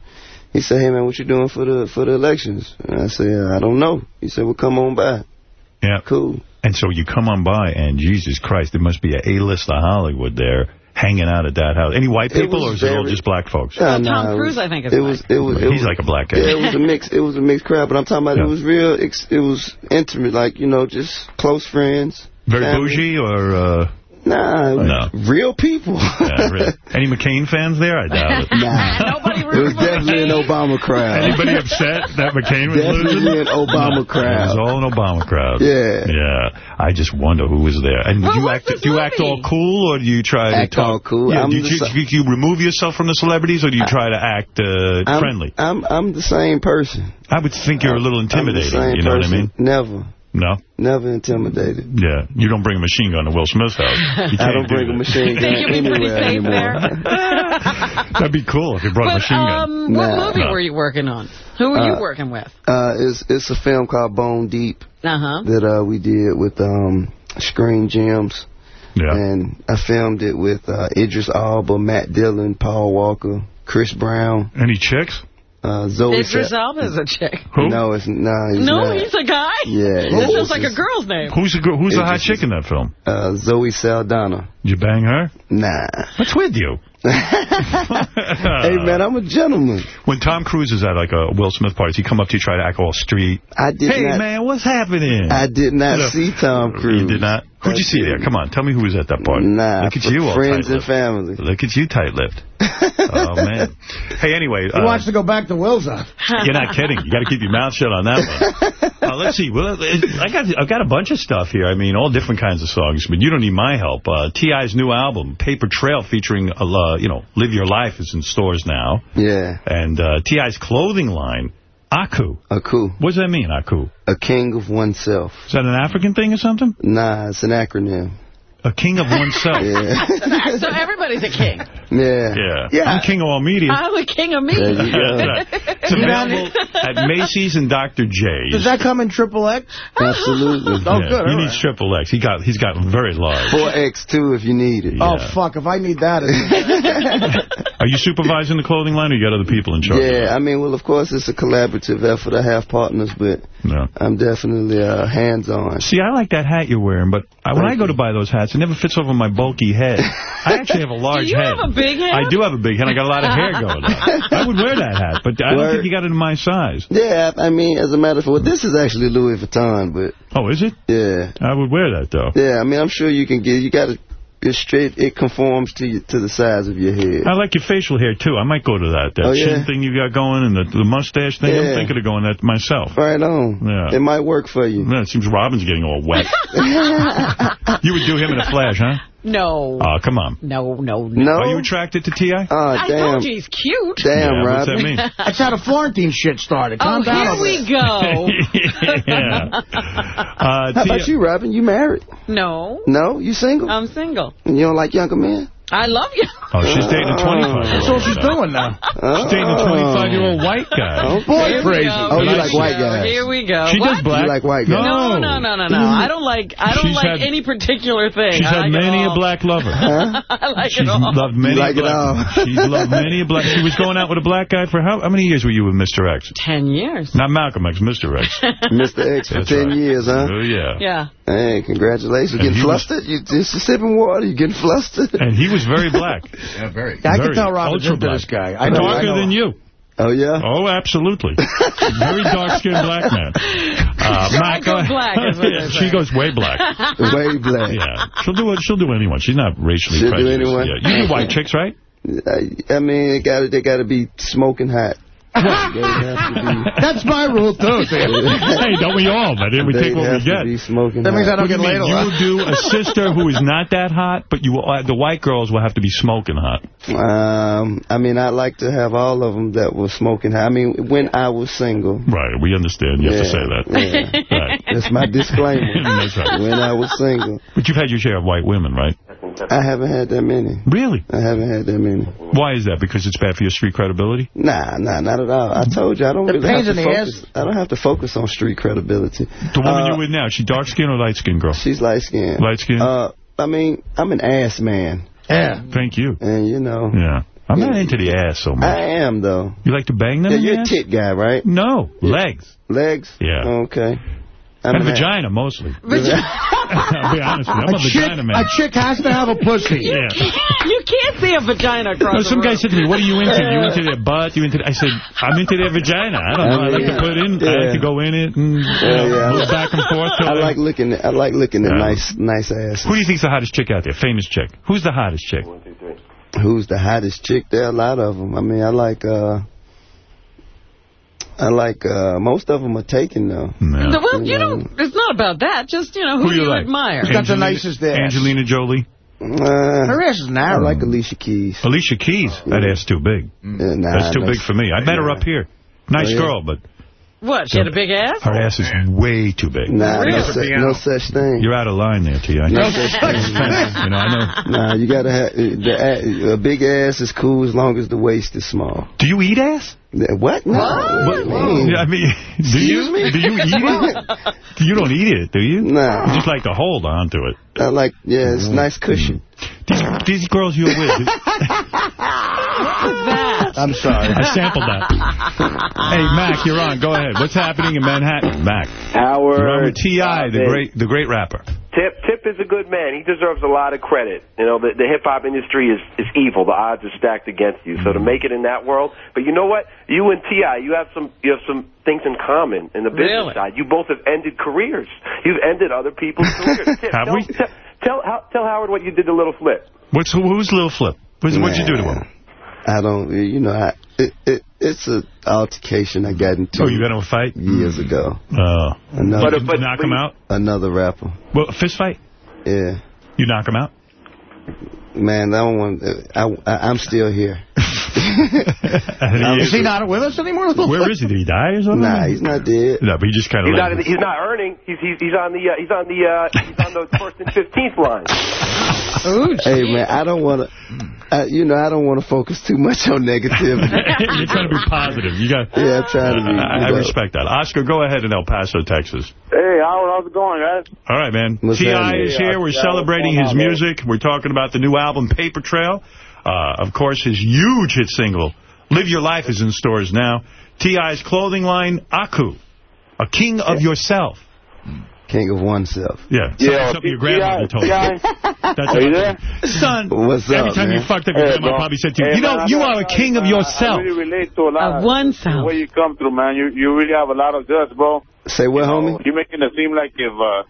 he said, hey, man, what you doing for the for the elections? And I said, I don't know. He said, well, come on by. Yeah. Cool. And so you come on by, and Jesus Christ, there must be a A-list of Hollywood there hanging out at that house. Any white people, or was is it all just black folks? Nah, Tom nah, Cruise, was- I think, is it was, it was, it He's was, like a black guy. Yeah, it was a mix. It was a mixed crowd, but I'm talking about Yeah. it was real. It was intimate, like you know, just close friends. Very family. bougie, or... Uh, Nah, No. real people. yeah, really. Any McCain fans there? I doubt it. Nah, Nobody it was definitely an Obama crowd. Anybody upset that McCain was losing? Definitely an Obama crowd. It was all an Obama crowd. Yeah. Yeah. I just wonder who was there. And What do you act do you act all cool or do you try Act to talk all cool. Yeah, do you, the do you, do you remove yourself from the celebrities or do you try to act uh, I'm, friendly? I'm I'm the same person. I would think you're a little I'm the intimidating, same you know what I person. mean? Never, No? never intimidated. Yeah. You don't bring a machine gun to Will Smith's house. I don't do bring a machine gun Think you'll be pretty anywhere safe anymore. That'd be cool if you brought a But, machine gun. um, what Nah. movie No. were you working on? Who were you Uh, working with? Uh, it's it's a film called Bone Deep Uh-huh. that uh we did with um Screen Gems. Yeah. And I filmed it with uh, Idris Elba, Matt Dillon, Paul Walker, Chris Brown, Any chicks? Uh, Zoe. Idris Sa- Elba's a chick. Who? No, it's nah, he's no, not. he's a guy? Yeah, That Idris sounds like a girl's name. Who's the, girl- who's the It hot just chick in that film? Uh, Zoe Saldana. Did you bang her? Nah. What's with you? hey man, I'm a gentleman. When Tom Cruise is at like a Will Smith party, does he come up to you try to act all street? I did hey not. man, what's happening? I did not No. see Tom Cruise. You did not? Who'd you see there? Come on, tell me who was at that party. Nah, Look at f- you all friends and tight-lipped. family. Look at you tight-lipped. oh, man. Hey, anyway. He uh, wants to go back to Will's house. You're not kidding. You got to keep your mouth shut on that one. Uh, let's see. Well, I got I've got a bunch of stuff here. I mean, all different kinds of songs, but you don't need my help. Uh, T.I.'s new album, Paper Trail, featuring uh, you know, Live Your Life, is in stores now. Yeah, And uh, T.I.'s clothing line, AKOO. AKOO, What does that mean, AKOO? a king of oneself. Is that an African thing or something? Nah, it's an acronym. A king of oneself. Yeah, so everybody's a king. yeah, Yeah. Yeah. I'm king of all media. I'm a king of me. There you go. That's right. It's available at Macy's and Dr. J's. Does that come in triple X? absolutely. Oh, Yeah, good. He all needs right. triple X. He got he's got very large. Four X two if you need it. Oh, fuck. If I need that. Are you supervising the clothing line, or you got other people in charge? Yeah, I mean, well, of course, it's a collaborative effort. I have partners, but No. I'm definitely uh, hands-on. See, I like that hat you're wearing, but I, when I go to buy those hats, it never fits over my bulky head. I actually have a large Do you head. have a big head? I do have a big head. I got a lot of hair going on. I would wear that hat, but I don't think you got it in my size. Yeah, I mean, as a matter of fact, well, this is actually Louis Vuitton, but Oh, is it? yeah, I would wear that, though. yeah. I mean, I'm sure you can get. You got to. It's straight. It conforms to you, to the size of your head. I like your facial hair, too. I might go to that. That Oh, chin yeah? thing you got going and the, the mustache thing. I'm thinking of going that myself. Right on. Yeah. It might work for you. Yeah, it seems Robin's getting all wet. you would do him in a flash, huh? No. Oh, come on. No, no, no. No. Are you attracted to T.I.? Oh, I damn. told you he's cute. Damn, yeah, what's Robin. that mean? That's how the Florentine shit started. Oh, Calm down. here we go. yeah. Uh, How about you, Robin? You married? no, No, you single? I'm single. you don't like younger men? I love you. Oh, she's dating a 25-year-old. That's all she's doing now. Oh. She's dating a 25-year-old white guy. Oh, Boy, Here crazy. Oh, you like white guys. Here we go. She what? does black. You like white guys? No, no, no, no, no. I don't like. I don't She's like had- any particular thing. She's I had like many a black lover. Huh? I like She's it all. loved many You like a it all. She's loved many a black. She was going out with a black guy for how, how many years were you with Mr. X? Ten years. Not Malcolm X, Mr. X. Mr. X for That's 10 right. years, huh? Oh, yeah. Yeah. Hey, congratulations. And getting he was- flustered? You just sipping water? You getting flustered? And he was very black. Yeah, very. I Very can tell Robin's ultra into black. this guy. I know. I Darker know. than you. Oh, yeah? Oh, absolutely. Very dark-skinned black man. Uh, So I Mac, go uh, black, yeah, she goes way black. Way black. Yeah, she'll do it. She'll do anyone. She's not racially She'll do anyone. Yeah. You do white chicks, right? I, I mean, they got they got to be smoking hot. They have to That's my rule, too. hey, don't we all? But then we be, take what we get. be smoking That means I don't get laid mean? a You lot. will do a sister who is not that hot, but you uh, the white girls will have to be smoking hot. Um, I mean, I'd like to have all of them that were smoking hot. I mean, when I was single. Right, we understand. You have to say that. yeah. Right. That's my disclaimer. That's right. When I was single. But you've had your share of white women, right? I haven't had that many. Really? I haven't had that many. Why is that? Because it's bad for your street credibility? Nah, nah, not at all. I told you I don't It really have pains to in the focus. I don't have to focus on street credibility. The woman Uh, you're with now, she dark skin or light skin girl? She's light skinned. Light skinned? Uh, I mean, I'm an ass man. Yeah. Thank you. And you know. Yeah. I'm not into the ass so much. I am though. You like to bang them? Yeah, you're a tit guy, right? No, legs. Legs? Yeah. Okay. And an ass- vagina, mostly. I'll be honest with you. I'm a, A chick, vagina man. a chick has to have a pussy. You, yeah. You can't see a vagina across No, the some guy said to me, what are you into? You into their butt? You into... I said, I'm into their vagina. I don't know. I like to put in. I like to go in it and Yeah, yeah. move back and forth. till I like looking. At, I like looking at Yeah. nice, nice asses. Who do you think's the hottest chick out there? Famous chick. Who's the hottest chick? One, two, three. Who's the hottest chick? There are a lot of them. I mean, I like. uh I like. uh Most of them are taken though. Well, you don't. It's not about that. Just you know who, Who you you like? admire. Angelina- Angelina Jolie. Uh, Her ass is narrow. I like Alicia Keys. Alicia Keys. That ass too big. Yeah, nah, That's too that's- big for me. I met her up here. Nice Oh, yeah. girl, but What? She had a big ass. her ass is way too big. Nah, no, su- no such thing. You're out of line there, T.I. No such thing. You know, I know. Nah, you gotta have the a, a big ass is cool as long as the waist is small. Do you eat ass? What? No. What? do mean? Yeah, I mean, do you, do you eat it? You don't eat it, do you? No. You just like to hold on to it. I like, yeah, it's mm. nice cushion. Mm. These, these girls you're with, that? I'm sorry. I sampled that. Hey, Mac, you're on. Go ahead. What's happening in Manhattan? Mac. Howard. You're on with T.I., the great, the great rapper. Tip Tip is a good man. He deserves a lot of credit. You know, the, the hip hop industry is is evil. The odds are stacked against you. So to make it in that world, but you know what? You and Ti, you have some you have some things in common in the business Really? side. You both have ended careers. You've ended other people's careers. Tip, Have tell, we? Tell, tell How- tell Howard what you did to Little Flip. What's Who's Little Flip? What's, what'd you do to him? I don't, you know, I, it, it, it's an altercation I got into. Oh, you got in a fight? Years ago. Oh. Another, But- but- knock him out? Another rapper. Well, a fist fight? Yeah. You knock him out? Man, I don't want, I, I, I'm still here. Is he not with us anymore? Where is he? Did he die or something? Nah, he's not dead. No, but he just kind of He's like... not he's not earning. He's he's, he's on the uh, he's on the uh, he's on the first and fifteenth line. hey, man, I don't want to, you know, I don't want to focus too much on negativity. You're trying to be positive. You got. Yeah, I'm trying to be. I, I know. respect that. Oscar, go ahead in El Paso, Texas. Hey, Howard, how's it going, guys? All right, man. T.I. is here. We're Yeah, celebrating his on, music. We're talking about the new album, Paper Trail. Uh, of course, his huge hit single, Live Your Life, is in stores now. T.I.'s clothing line, AKOO, a king of yourself. King of oneself. Yeah, Yeah, something your grandmother told you. That's Are you there? Son, What's every up, time you fucked up, your Hey, grandma bro. probably said to you, Hey, you know, man, you are a king of I- yourself. I really relate to a lot Of of oneself. the way you come through, man. You you really have a lot of guts, bro. Say what, homie? You're making it seem like if uh,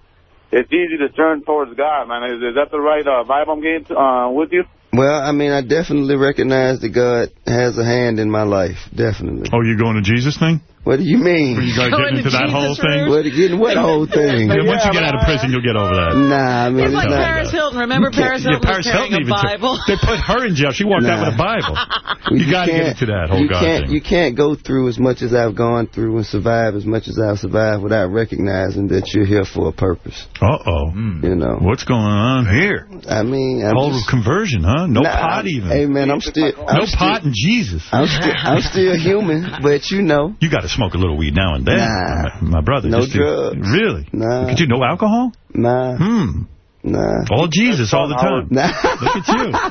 it's easy to turn towards God, man. Is, is that the right uh, vibe I'm getting uh, with you? Well, I mean, I definitely recognize that God has a hand in my life. Definitely. Oh, you going to Jesus thing? What do you mean? Were you guys Going getting to into that whole thing? What, getting what whole thing? Yeah, once you get out of prison, you'll get over that. Nah, I mean, It's it's like. Paris Hilton. Remember Paris Yeah, Hilton Paris was Hilton a even took- Bible? They put her in jail. She walked out with a Bible. Well, You gotta get can't- into that whole you God can't, thing. You can't go through as much as I've gone through and survive as much as I've survived without recognizing that you're here for a purpose. Uh-oh. Hmm. You know. What's going on here? I mean, I'm Whole just, conversion, huh? No Nah, pot even. Hey, man, I'm still... I'm no still, pot and Jesus. I'm still, I'm still human, but you know. You got to smoke a little weed now and then. Nah. My brother. No to- drugs. really? Nah. Could you no alcohol? Nah, Hmm. Nah. All Jesus all the time. Nah. Look at you.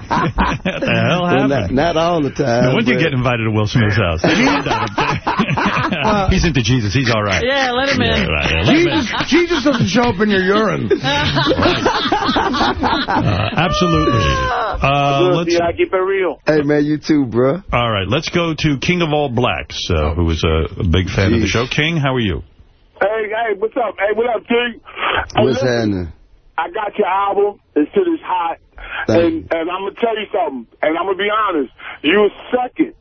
what the hell Well, happened? not, not all the time. Now, when do you get invited to Will Smith's house? He's into Jesus. He's all right. Yeah, let him in. Yeah, right, yeah, let him in. Jesus, Jesus doesn't show up in your urine. Uh, absolutely. Uh, let's, I keep it real. Hey, man, you too, bro. all right, let's go to King of All Blacks, uh, who is a, a big fan of the show. King, how are you? Hey, hey, what's up? Hey, what up, King? What's happening? I got your album. It's still is hot. Thank And, and I'm to tell you something. And I'm to be honest. You're second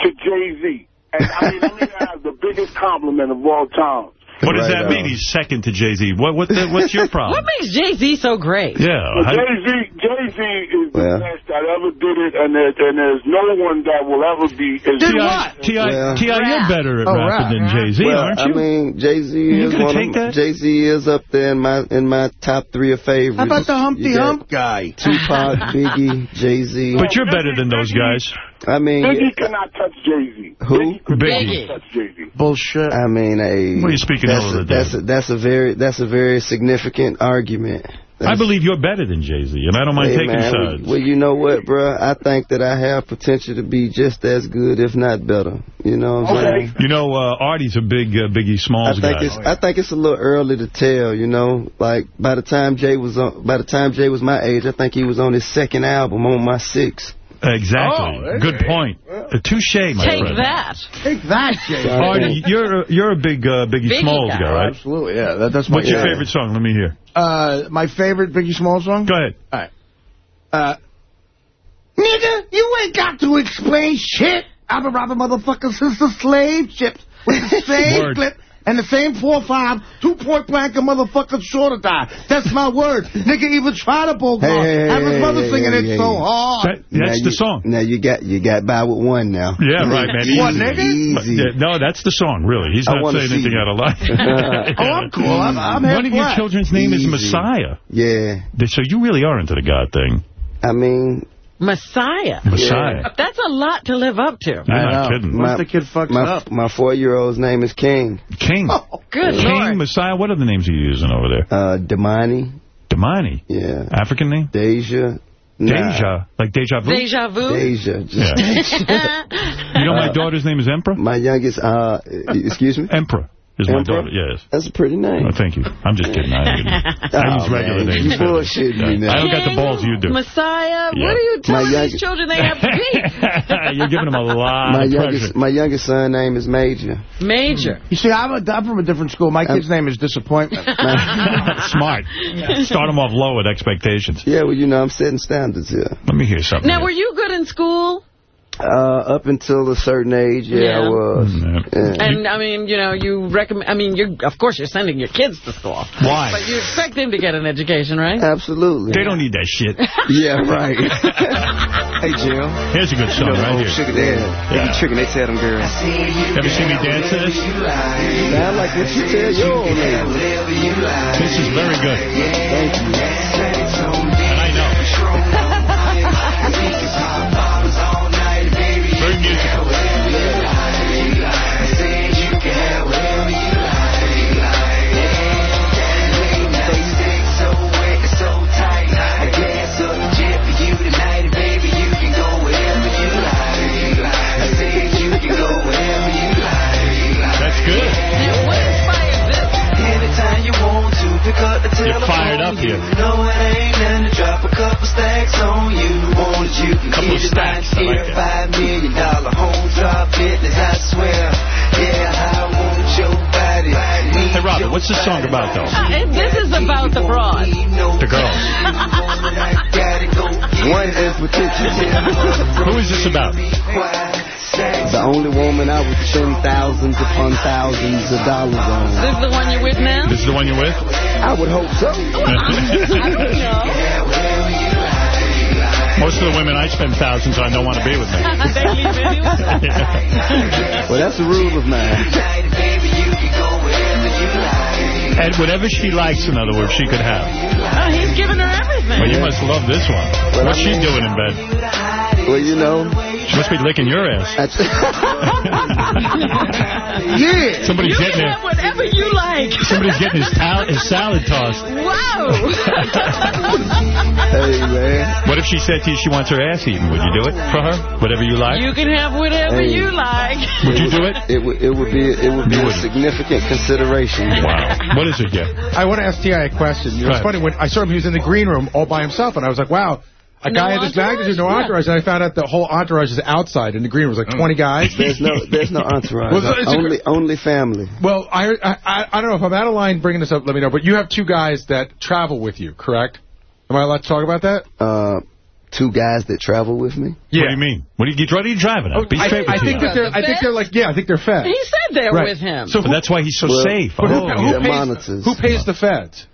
to Jay-Z. And I mean, I mean that the biggest compliment of all time. What does Right that mean? on. He's second to Jay-Z. What, what the, what's your problem? What makes Jay-Z so great? yeah. how- Jay-Z, Jay-Z is Well. the best that ever did it, and, there, and there's no one that will ever be. As T.I., Well- you're better at Oh, rapping than Jay-Z, well, aren't you? I mean, Jay Z You is gonna one take of that? Jay Z is up there in my in my top three of favorites. How about the Humpty You Hump guy? Tupac, Biggie, Jay Z. But you're better than those guys. I mean, Biggie cannot touch Jay Z. Who? Biggie. Touch Jay Z. Bullshit. I mean, a. What are you speaking that's ill of a, the that's a, that's a very that's a very significant argument. I believe you're better than Jay-Z, and I don't mind Hey, taking man, sides. Well, you know what, bruh? I think that I have potential to be just as good, if not better. You know what I'm saying? You know, uh, Artie's a big uh, Biggie I Smalls think guy. it's I think it's a little early to tell, you know. Like by the time Jay was on, by the time Jay was my age, I think he was on his second album, on my sixth. Exactly. Good point. Uh, touche, my Take friend. that. Take that, Jay. Artie, you're you're a big uh, Biggie, Biggie Smalls guy. guy, right? Absolutely, yeah. That, that's my What's your yeah. favorite song? Let me hear. Uh, my favorite Biggie Smalls song? Go ahead. All right. Uh, nigga, you ain't got to explain shit. I've been robbing motherfuckers since the slave ships with the same Word. clip and the same 4-5, two point blank, a motherfucker sure to die. That's my word. Nigga even try to bogart. Hey, hey, Have his mother hey, singing hey, it hey, so hey. hard. That, that's now the you, song. Now you got you got by with one now. Yeah, right, man. Easy. What, nigga? But, yeah, no, that's the song, really. He's not saying anything you. out of line. Oh, I'm cool. I'm, I'm One of your black. children's name is Messiah. Yeah, So you really are into the God thing. I mean, Messiah. Messiah. That's a lot to live up to. You're not kidding. Once the kid fucks my up. my four year old's name is King. King. Oh, good King, Lord. Messiah. What are the names you're you using over there? Uh, Damani. Damani. Yeah. African name? Deja. Nah. Deja. Like deja vu? Deja vu. Deja. Just, Yeah. You know my daughter's name is Emperor? My youngest, uh, excuse me? Emperor is my daughter. Yes. That's a pretty name. Oh, thank you. I'm just kidding. I, ain't. I use Oh, regular man, names. you bullshitting me now. I don't got the King, balls you do. Messiah. Yeah. What are you telling young- these children they have to be? You're giving them a lot My of youngest, pressure. my youngest son name is Major. Major. You see, I'm, a, I'm from a different school. My kid's name is Disappointment. Smart. Start them off low with expectations. Yeah, well, you know, I'm setting standards here. Let me hear something. Now, were you good in school? Uh, up until a certain age, yeah, Yeah. I was. Mm, Yeah. And, I mean, you know, you recommend, I mean, you of course you're sending your kids to school. Why? But you expect them to get an education, right? Absolutely. They don't need that shit. Yeah, right. Hey, Jill. Here's a good You song know the right old here. sugar dad. They Yeah. be tricking, they tell them girls. Ever see me dance to this? Sound like what you tell your old man. This is very good. Thank you. And I know. Musical. You're fired up here. You know it ain't nothing to drop a couple stacks on you. Want it, you can Couple get it right stacks, I like here. that. Five million dollar home drop business, I swear. Yeah, I want your body. Hey, Robert, what's this song about, though? Uh, this is about the broad. The girls. One in particular. Who is this about? The only woman I would spend thousands upon thousands of dollars on. This is the one you're with now? This is the one you're with? I would hope so. Oh, Most of the women I spend thousands on don't want to be with me. they leave anyway. Well, that's the rule of mine. And whatever she likes, in other words, she could have. Oh, he's giving her everything. Well, you must love this one. Well, What's I she doing in bed? Well, you know. She must be licking your ass. yeah. Somebody's you getting can it. have whatever you like. Somebody's getting his, his salad tossed. Wow. hey, man. What if she said to you she wants her ass eaten? Would you do it for her? Whatever you like? you can have whatever Hey. you like. Would you do it? It would it would be it would be a significant consideration. Wow. What is it, yeah? I want to ask T.I. a question. You know, Go it's funny, when I saw him, he was in the green room all by himself, and I was like, wow, a No guy of this entourage? magnitude, no Yeah. entourage, and I found out the whole entourage is outside in the green room. It was like 20 guys. There's no there's no entourage. Well, it's a- only only family. Well, I, I I don't know if I'm out of line bringing this up. Let me know. But you have two guys that travel with you, correct? Am I allowed to talk about that? Uh, two guys that travel with me. Yeah. What do you mean? What are you, what are you driving at? Be I, straight I with think that they're I think they're like yeah I think they're feds. He said they're Right. with him. So But that's why he's so Well, safe. But who, Oh, who yeah, pays, who pays the feds?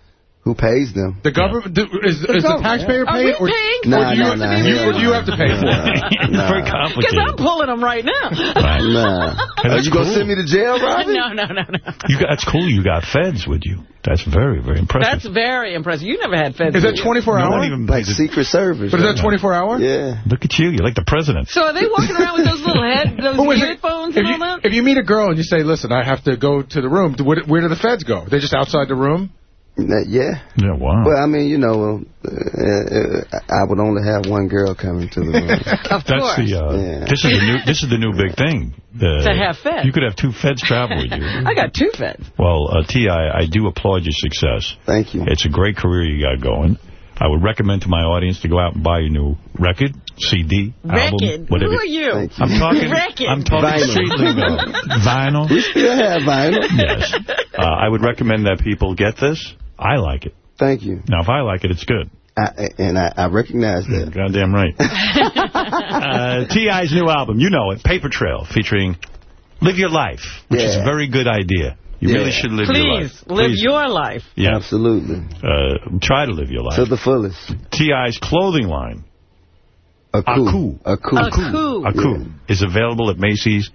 Who pays them? The government do, is, The is the taxpayer yeah. Are paying? we or, paying or Nah, do you, nah, nah, you, hell or do you have to pay for it? Nah. Very Because. I'm pulling them right now. Nah. Hey, Are that's you gonna send me to jail, Robin? no, no, no, no. You got, that's cool. You got feds with you. That's very, very impressive. That's very impressive. You never had feds. Is that did you? 24 No hour? one even Like. Secret Service. But is that 24 hour? Yeah. Look at you. You're like the president. So are they walking around with those little head, those Who is it? earphones If and all you, that? if you meet a girl and you say, listen, I have to go to the room, where, where do the feds go? They're just outside the room? Nah, Yeah. Yeah, wow. Well, I mean, you know, uh, uh, I would only have one girl coming to the room. Of That's course. the uh, Yeah. this is the new this is the new big thing. The, To have feds. You could have two feds travel with you. I got two feds. Well, uh, T, I, I do applaud your success. Thank you. It's a great career you got going. I would recommend to my audience to go out and buy your new record, CD, album, Record. whatever. Who are you? Thank you. I'm talking. Record. I'm talking Vinyl. street lingo. Vinyl. We still have vinyl. Yes. Uh, I would recommend that people get this. I like it. Thank you. Now, if I like it, it's good. I, and I, I recognize that. Goddamn right. uh, T.I.'s new album, you know it, Paper Trail, featuring Live Your Life, which is a very good idea. You Yeah. really should live your life. Please, live your life. Yeah. Absolutely. Uh, try to live your life. To the fullest. T.I.'s clothing line, A coup. AKOO. A coup. A coup. AKOO, is available at Macy's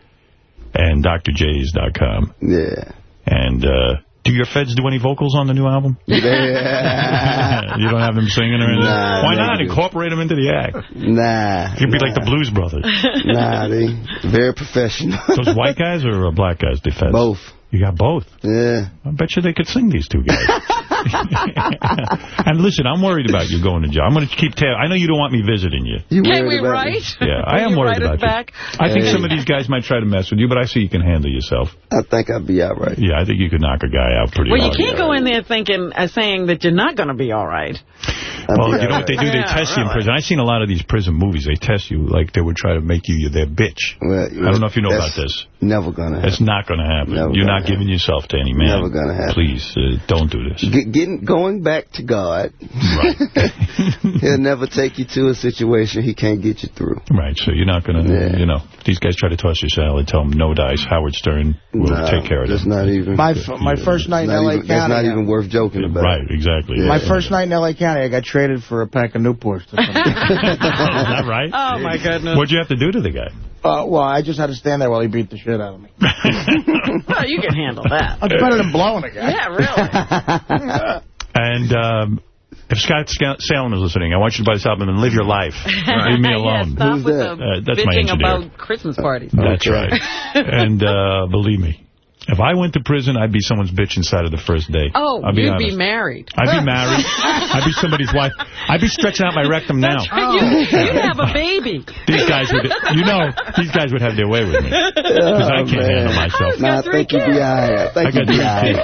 and drjays.com. Yeah. And uh, do your feds do any vocals on the new album? Yeah. you don't have them singing or anything? Nah, Why not? dude. Incorporate them into the act. nah. You'd be nah. like the Blues Brothers. Nah, they very professional. Those white guys or uh, black guys, the feds? Both. You got both. Yeah. I bet you they could sing, these two guys. and listen, I'm worried about you going to jail. I'm going to keep tab. I know you don't want me visiting you. You Can we write? me? Yeah, I am worried write about us you. back? I think Hey. some of these guys might try to mess with you, but I see you can handle yourself. I think I'll be all right. Yeah, I think you could knock a guy out pretty Well, you can't go in there thinking, uh, saying that you're not going to be all right. I'll Well, you know all what they do? They Yeah, test you in prison. I've seen a lot of these prison movies. They test you like they would try to make you their bitch. Well, I don't know if you know about this. Never gonna happen. It's not going to happen. Never You're gonna not giving yourself to any man. Never gonna happen. Please, uh, don't do this. Get, getting going back to God. Right. He'll never take you to a situation he can't get you through. Right, so you're not going to, Yeah. you know, if these guys try to toss you salad, tell them no dice. Howard Stern will Nah, take care of That's them. not even. My f my first night in L.A. even- that's County. not even worth joking about. Right, exactly. Yeah. My first night in L.A. County, I got traded for a pack of Newports. Oh, is that right? Oh, my goodness. What'd you have to do to the guy? Uh, well, I just had to stand there while he beat the shit out of me. Well, you can handle that. That's better than blowing a guy. Yeah, really. And um, if Scott Sca- Salem is listening, I want you to buy this album and live your life. Leave me alone. Yeah, stop Who's with that? the Uh, that's my bitching engineer. about Christmas parties. That's Okay. right. And uh, believe me, if I went to prison, I'd be someone's bitch inside of the first day. Oh, I'll be you'd honest. be married. I'd be married. I'd be somebody's wife. I'd be stretching out my rectum now. You, you'd have a baby. These guys would, you know, these guys would have their way with me. Oh, because I Oh, can't man. handle myself. Nah, I think you'd be. I I got you'd three kids.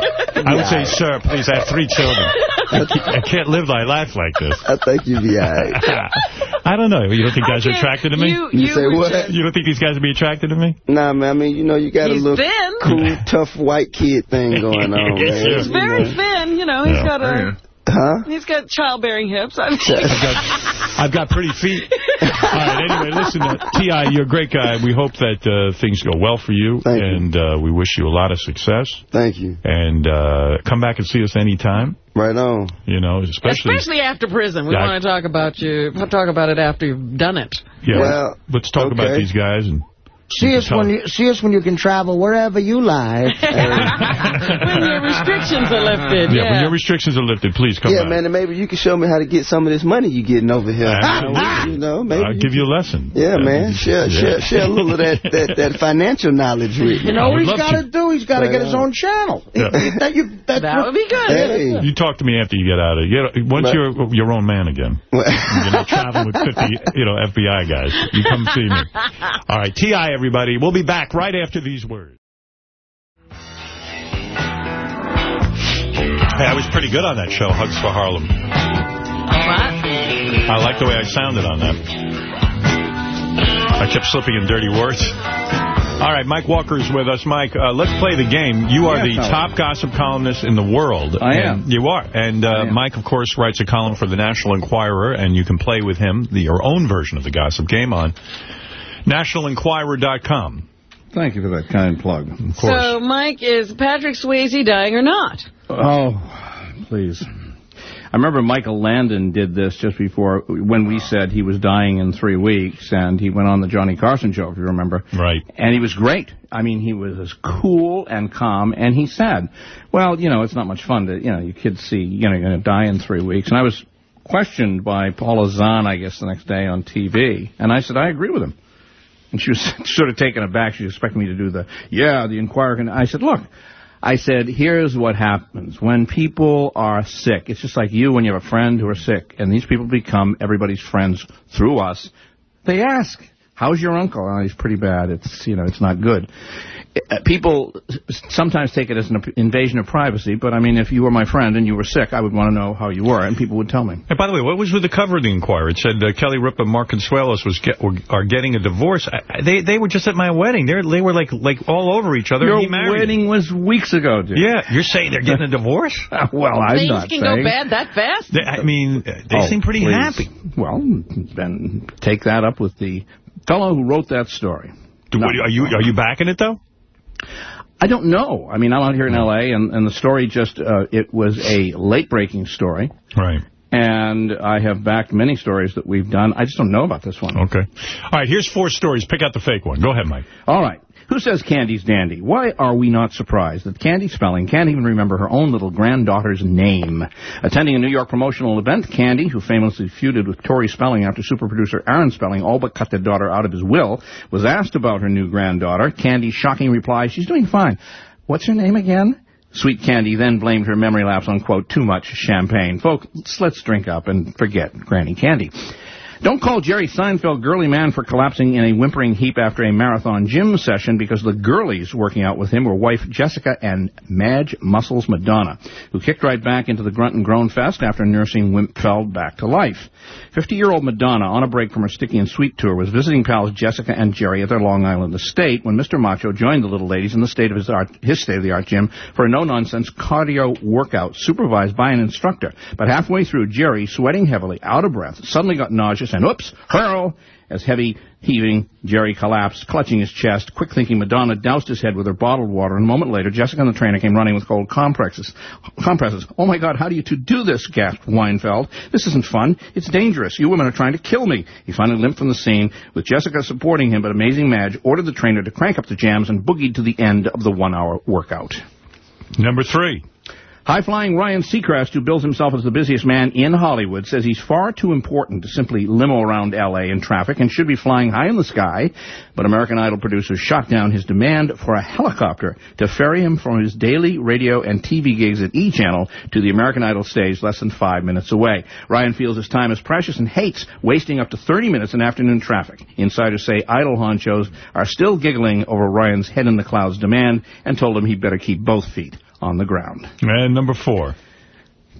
I would say, sir, please, I have three children. I can't- live my life like this. Uh, I think you'd be all right. I don't know. You don't think guys are attracted to me? You, You you say what? You don't think these guys would be attracted to me? Nah, man, I mean, you know, you got He's a little thin. cool, tough white kid thing going on, man. He's very know. thin, you know. He's Yeah. got a Huh? he's got childbearing hips. I mean, I've got, I've got pretty feet. All right, anyway, listen, uh, T.I., you're a great guy. We hope that uh, things go well for you, Thank you. and uh, we wish you a lot of success. Thank you. And uh, come back and see us anytime, Right on. you know, especially... especially after prison. We Yeah, want to talk about you. Talk about it after you've done it. Yeah, Well, let's talk about these guys. and See us when you see us when you can travel wherever you like. when your restrictions are lifted. Yeah, Yeah. when your restrictions are lifted, please come yeah, back. man, and maybe you can show me how to get some of this money you're getting over here. Absolutely. You know, maybe. I'll give you a lesson. yeah, man. Share, Yeah. share, share a little of that, that, that financial knowledge with me. You know I what would he's love got to to. do? He's got to get his own channel. Yeah. That, you, that's That what- would be good. Hey. You talk to me after you get out of you know, Once But- you're your own man again, you're not traveling with 50, you know, FBI guys. You come see me. All right, T.I., everybody. We'll be back right after these words. Hey, I was pretty good on that show, Hugs for Harlem. What? I like the way I sounded on that. I kept slipping in dirty words. All right, Mike Walker is with us. Mike, uh, let's play the game. You are Yeah, the fella. top gossip columnist in the world. I am. You are. And uh. Mike, of course, writes a column for the National Enquirer, and you can play with him, the, your own version of the gossip game on nationalenquirer.com. Thank you for that kind plug. Of course. So, Mike, is Patrick Swayze dying or not? Oh, please. I remember Michael Landon did this just before when we said he was dying in three weeks, and he went on the Johnny Carson show, if you remember. Right. And he was great. I mean, he was as cool and calm, and he said, well, you know, it's not much fun to, you know, you kids see, you know, you're going to die in three weeks. And I was questioned by Paula Zahn, I guess, the next day on TV, and I said, I agree with him. And she was sort of taken aback. She was expecting me to do the, yeah, the Enquirer. can-" I said, look, I said, here's what happens. When people are sick, it's just like you when you have a friend who are sick, and these people become everybody's friends through us. They ask, how's your uncle? Oh, he's pretty bad. It's, you know, it's not good. Uh, People sometimes take it as an invasion of privacy, but I mean, if you were my friend and you were sick, I would want to know how you were, and people would tell me. Hey, by the way, what was with the cover of the Enquirer? It said uh, Kelly Ripa and Mark Consuelos was get, were, are getting a divorce. I, I- they they were just at my wedding. They they were like like all over each other. Your and he married wedding was weeks ago, dude. Yeah, you're saying they're getting a divorce? well, I'm Things not can saying. go bad that fast? They, I mean, uh, they Oh, seem pretty please. happy. Well, then take that up with the fellow who wrote that story. Do- what- are you are you backing it though? I don't know. I mean, I'm out here in L.A., and, and the story just, uh, it was a late-breaking story. Right. And I have backed many stories that we've done. I just don't know about this one. Okay. All right, here's four stories. Pick out the fake one. Go ahead, Mike. All right. Who says Candy's dandy? Why are we not surprised that Candy Spelling can't even remember her own little granddaughter's name? Attending a New York promotional event, Candy, who famously feuded with Tori Spelling after super producer Aaron Spelling all but cut their daughter out of his will, was asked about her new granddaughter. Candy's shocking reply, she's doing fine. What's her name again? Sweet Candy then blamed her memory lapse on, quote, too much champagne. Folks, let's drink up and forget Granny Candy. Don't call Jerry Seinfeld girly man for collapsing in a whimpering heap after a marathon gym session because the girlies working out with him were wife Jessica and Madge Muscles Madonna, who kicked right back into the grunt and groan fest after nursing Wimpfeld back to life. 50-year-old Madonna, on a break from her Sticky and Sweet tour, was visiting pals Jessica and Jerry at their Long Island estate when Mr. Macho joined the little ladies in the state of his, art, his state-of-the-art gym for a no-nonsense cardio workout supervised by an instructor. But halfway through, Jerry, sweating heavily, out of breath, suddenly got nauseous and, oops, hurl! As heavy heaving, Jerry collapsed, clutching his chest. Quick thinking, Madonna doused his head with her bottled water, and a moment later, Jessica and the trainer came running with cold compresses. Compresses. Oh my God, how do you two do this? gasped Weinfeld. This isn't fun. It's dangerous. You women are trying to kill me. He finally limped from the scene, with Jessica supporting him, but Amazing Madge ordered the trainer to crank up the jams and boogied to the end of the one-hour workout. Number three. High-flying Ryan Seacrest, who bills himself as the busiest man in Hollywood, says he's far too important to simply limo around L.A. in traffic and should be flying high in the sky. But American Idol producers shot down his demand for a helicopter to ferry him from his daily radio and TV gigs at E! Channel to the American Idol stage less than five minutes away. Ryan feels his time is precious and hates wasting up to 30 minutes in afternoon traffic. Insiders say Idol honchos are still giggling over Ryan's head-in-the-clouds demand and told him he'd better keep both feet on the ground. And number four.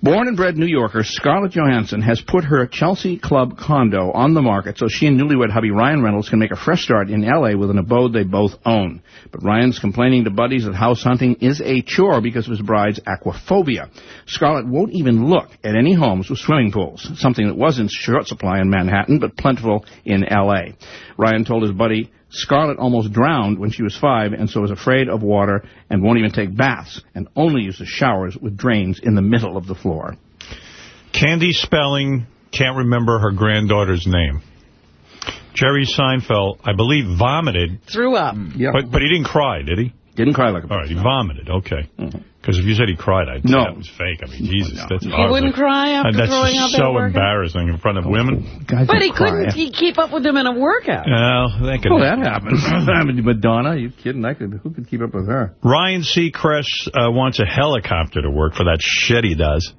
Born and bred New Yorker, Scarlett Johansson has put her Chelsea Club condo on the market so she and newlywed hubby Ryan Reynolds can make a fresh start in L.A. with an abode they both own. But Ryan's complaining to buddies that house hunting is a chore because of his bride's aquaphobia. Scarlett won't even look at any homes with swimming pools, something that was in short supply in Manhattan but plentiful in L.A. Ryan told his buddy, Scarlett almost drowned when she was five and so is afraid of water and won't even take baths and only uses showers with drains in the middle of the floor. Candy Spelling can't remember her granddaughter's name. Jerry Seinfeld, I believe, vomited. Threw up. But, but he didn't cry, did he? Didn't cry like a All right, he vomited. Okay. Mm-hmm. Because if you said he cried, I'd No. say that was fake. I mean, Jesus, that's He horrible. wouldn't cry after And that's throwing just up at so workout? embarrassing in front of women. But he couldn't he keep up with them in a workout. Well, that could Well, that happens. I mean, Madonna, you kidding? I could, who could keep up with her? Ryan Seacrest uh, wants a helicopter to work for that shit he does.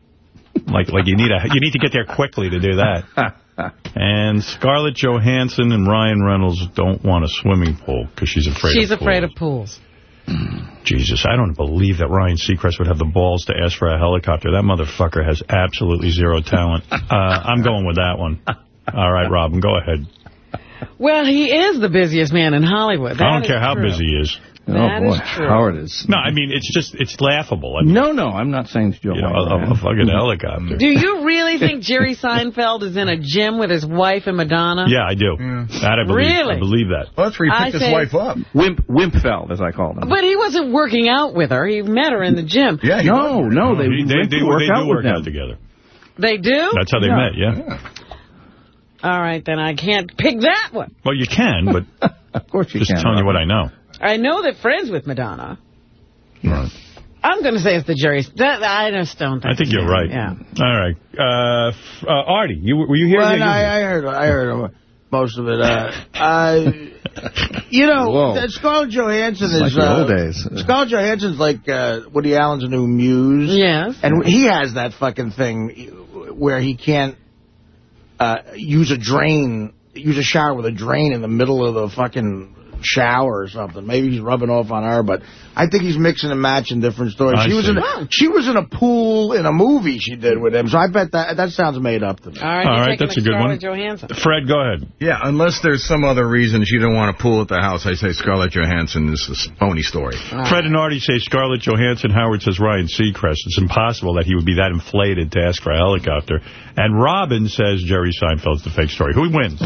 Like, like you need a you need to get there quickly to do that. and Scarlett Johansson and Ryan Reynolds don't want a swimming pool because she's afraid. She's of afraid pools. of pools. Jesus, I don't believe that Ryan Seacrest would have the balls to ask for a helicopter. That motherfucker has absolutely zero talent. Uh, I'm going with that one. All right, Robin, go ahead. Well, he is the busiest man in Hollywood. I don't care how true. busy he is. Oh, that is true. Howard is. No, I mean, it's just, it's laughable. I mean, No, no, I'm not saying it's Joe you know, a, a, a fucking helicopter. Do you really think Jerry Seinfeld is in a gym with his wife and Madonna? Yeah, I do. That I believe. Really? I believe that. Well, that's where he I picked his say- wife up. Wimp, Wimpfeld, as I call them. But he wasn't working out with her. He met her in the gym. Yeah, he No, was. no, they, He- they, they, work they out do with work out together. They do? That's how they Yeah. met, yeah. All right, then I can't pick that one. Well, you can, but of course just can, Just telling you what I know. I know they're friends with Madonna. Right. I'm going to say it's the Jerry. That, I just don't think I think you're right. Yeah. All right. Uh, uh, Artie, you were you here? Well, no, I, I heard I heard most of it. Uh, uh, you know, Whoa. that Scarlett Johansson is... like the uh, old days. Scarlett Johansson's like uh, Woody Allen's new muse. Yes. And he has that fucking thing where he can't uh, use a drain, use a shower with a drain in the middle of the fucking shower or something. Maybe he's rubbing off on her, but I think he's mixing and matching different stories. I she was in a, she was in a pool in a movie she did with him, so I bet that that sounds made up to me. All right, All you're right, taking that's the a good one. Johansson. Fred, go ahead. Yeah, unless there's some other reason she don't want a pool at the house, I say Scarlett Johansson is a phony story. Fred and Artie say Scarlett Johansson. Howard says Ryan Seacrest. It's impossible that he would be that inflated to ask for a helicopter. And Robin says Jerry Seinfeld's the fake story. Who wins?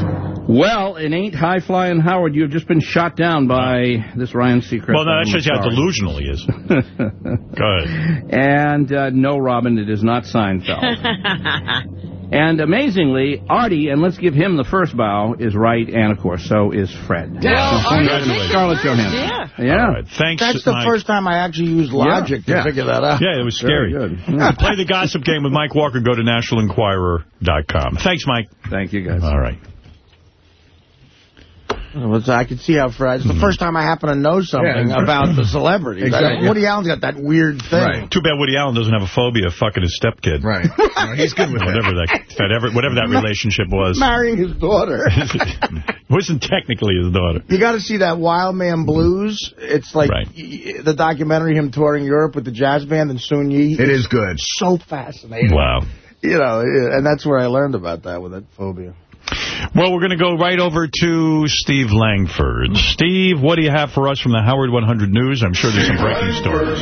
Well, it ain't high-flying Howard. You've just been shot down by this Ryan Seacrest. Well, no, that shows you how delusional he is. Go ahead. And uh, no, Robin, it is not Seinfeld. and amazingly, Artie, and let's give him the first bow, is right, and of course, so is Fred. Yeah. So, Artie, congratulations. Scarlett Johansson. Yeah. Yeah. All right. Thanks, That's the Mike. first time I actually used logic to Yeah. figure that out. Yeah, it was scary. good. Play the gossip game with Mike Walker, go to nationalenquirer.com. Thanks, Mike. Thank you, guys. All right. Well, I can see how Fred. It's the hmm. first time I happen to know something Yeah. about the celebrity. Exactly. Woody Allen's got that weird thing. Too bad Woody Allen doesn't have a phobia of fucking his stepkid. Right. he's good with whatever that. Whatever, whatever that relationship was. Marrying his daughter. wasn't technically his daughter. You got to see that Wild Man Blues. It's like y- the documentary, him touring Europe with the jazz band and Soon-Yi. It is good. So fascinating. Wow. You know, and that's where I learned about that with that phobia. Well, we're going to go right over to Steve Langford. Steve, what do you have for us from the Howard 100 News? I'm sure there's some breaking stories.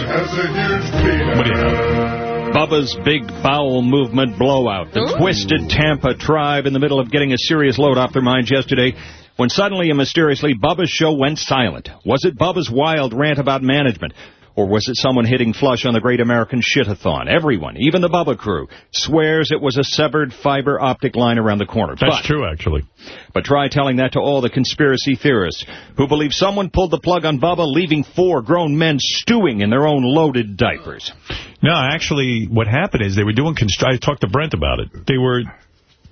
What do you have? Bubba's Big Bowel Movement blowout. The twisted Tampa tribe in the middle of getting a serious load off their minds yesterday when suddenly and mysteriously Bubba's show went silent. Was it Bubba's wild rant about management? Or was it someone hitting flush on the Great American Shit-a-thon? Everyone, even the Bubba crew, swears it was a severed fiber optic line around the corner. That's But- true, actually. but try telling that to all the conspiracy theorists who believe someone pulled the plug on Bubba, leaving four grown men stewing in their own loaded diapers. No, actually, what happened is they were doing... Constr- I talked to Brent about it. They were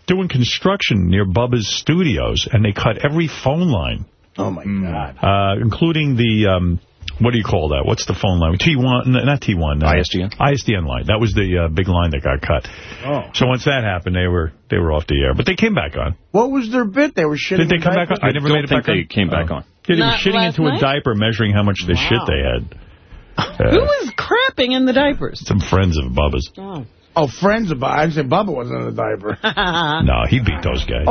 doing construction near Bubba's studios, and they cut every phone line. Oh, my God. Uh, including the... Um, what do you call that? What's the phone line? T1, not T1. Uh, ISDN? ISDN line. That was the uh, big line that got cut. Oh. So once that happened, they were they were off the air. But they came back on. What was their bit? They were shitting Did they come back on? diapers? I never made it think back they on. came back Oh. on. Yeah, they were shitting into night? a diaper, measuring how much the Wow. shit they had. Uh, Who was crapping in the diapers? Some friends of Bubba's. Oh. Oh, friends of Bubba. I said Bubba wasn't in a diaper. No, he beat those guys.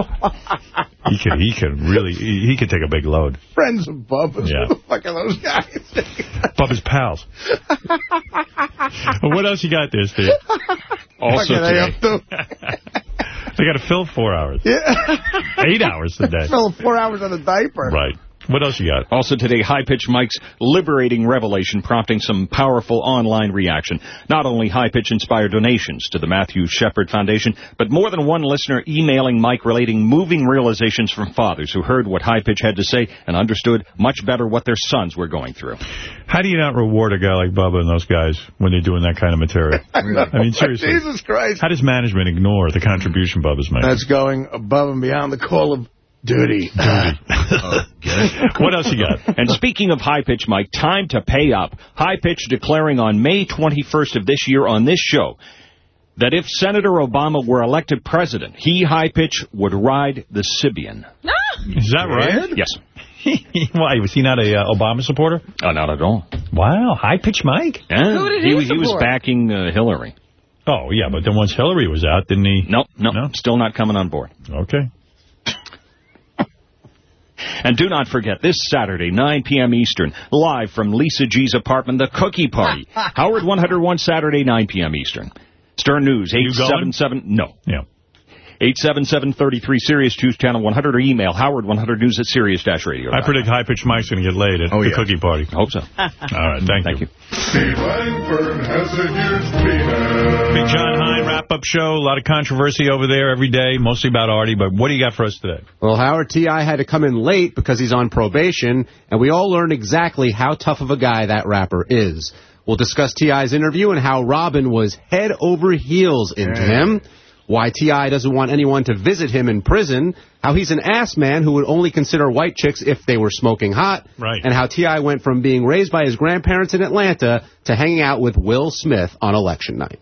He could, he could really, he, he could take a big load. friends of Bubba's. Yeah. Who the fuck are those guys? Bubba's pals. what else you got there, Steve? Also What are they today. They got to fill four hours. Yeah. Eight hours today. Fill four hours on a diaper. Right. What else you got? Also today, High Pitch Mike's liberating revelation prompting some powerful online reaction. Not only High Pitch inspired donations to the Matthew Shepard Foundation, but more than one listener emailing Mike relating moving realizations from fathers who heard what High Pitch had to say and understood much better what their sons were going through. How do you not reward a guy like Bubba and those guys when they're doing that kind of material? I mean, seriously. Jesus Christ. How does management ignore the contribution Bubba's making? That's going above and beyond the call of duty. what else you got? And speaking of High Pitch, Mike, time to pay up. High Pitch declaring on May 21st of this year on this show that if Senator Obama were elected president, he, High Pitch, would ride the Sybian. Is that right? Yes. Why, was he not a uh, Obama supporter? Oh, not at all. Wow, high-pitched Mike. Yeah, Who did he, he was- he was backing uh, Hillary. Oh, yeah, but then once Hillary was out, didn't he? Nope, nope, still not coming on board. Okay. And do not forget, this Saturday, 9 p.m. Eastern, live from Lisa G's apartment, the Cookie Party. Howard 101, Saturday, 9 p.m. Eastern. Stern News, 877. No. Yeah. 877-33-SIRIUS, choose channel 100, or email howard100news at sirius-radio. I predict High Pitch Mike's going to get laid at Oh, the yeah. cookie party. Hope so. All right, thank, Thank you. you. Steve Langford has a huge penis. Big Jon Hein wrap-up show. A lot of controversy over there every day, mostly about Artie. But what do you got for us today? Well, Howard T.I. had to come in late because he's on probation, and we all learned exactly how tough of a guy that rapper is. We'll discuss T.I.'s interview and how Robin was head over heels into him, why T.I. doesn't want anyone to visit him in prison, how he's an ass man who would only consider white chicks if they were smoking hot, Right. and how T.I. went from being raised by his grandparents in Atlanta to hanging out with Will Smith on election night.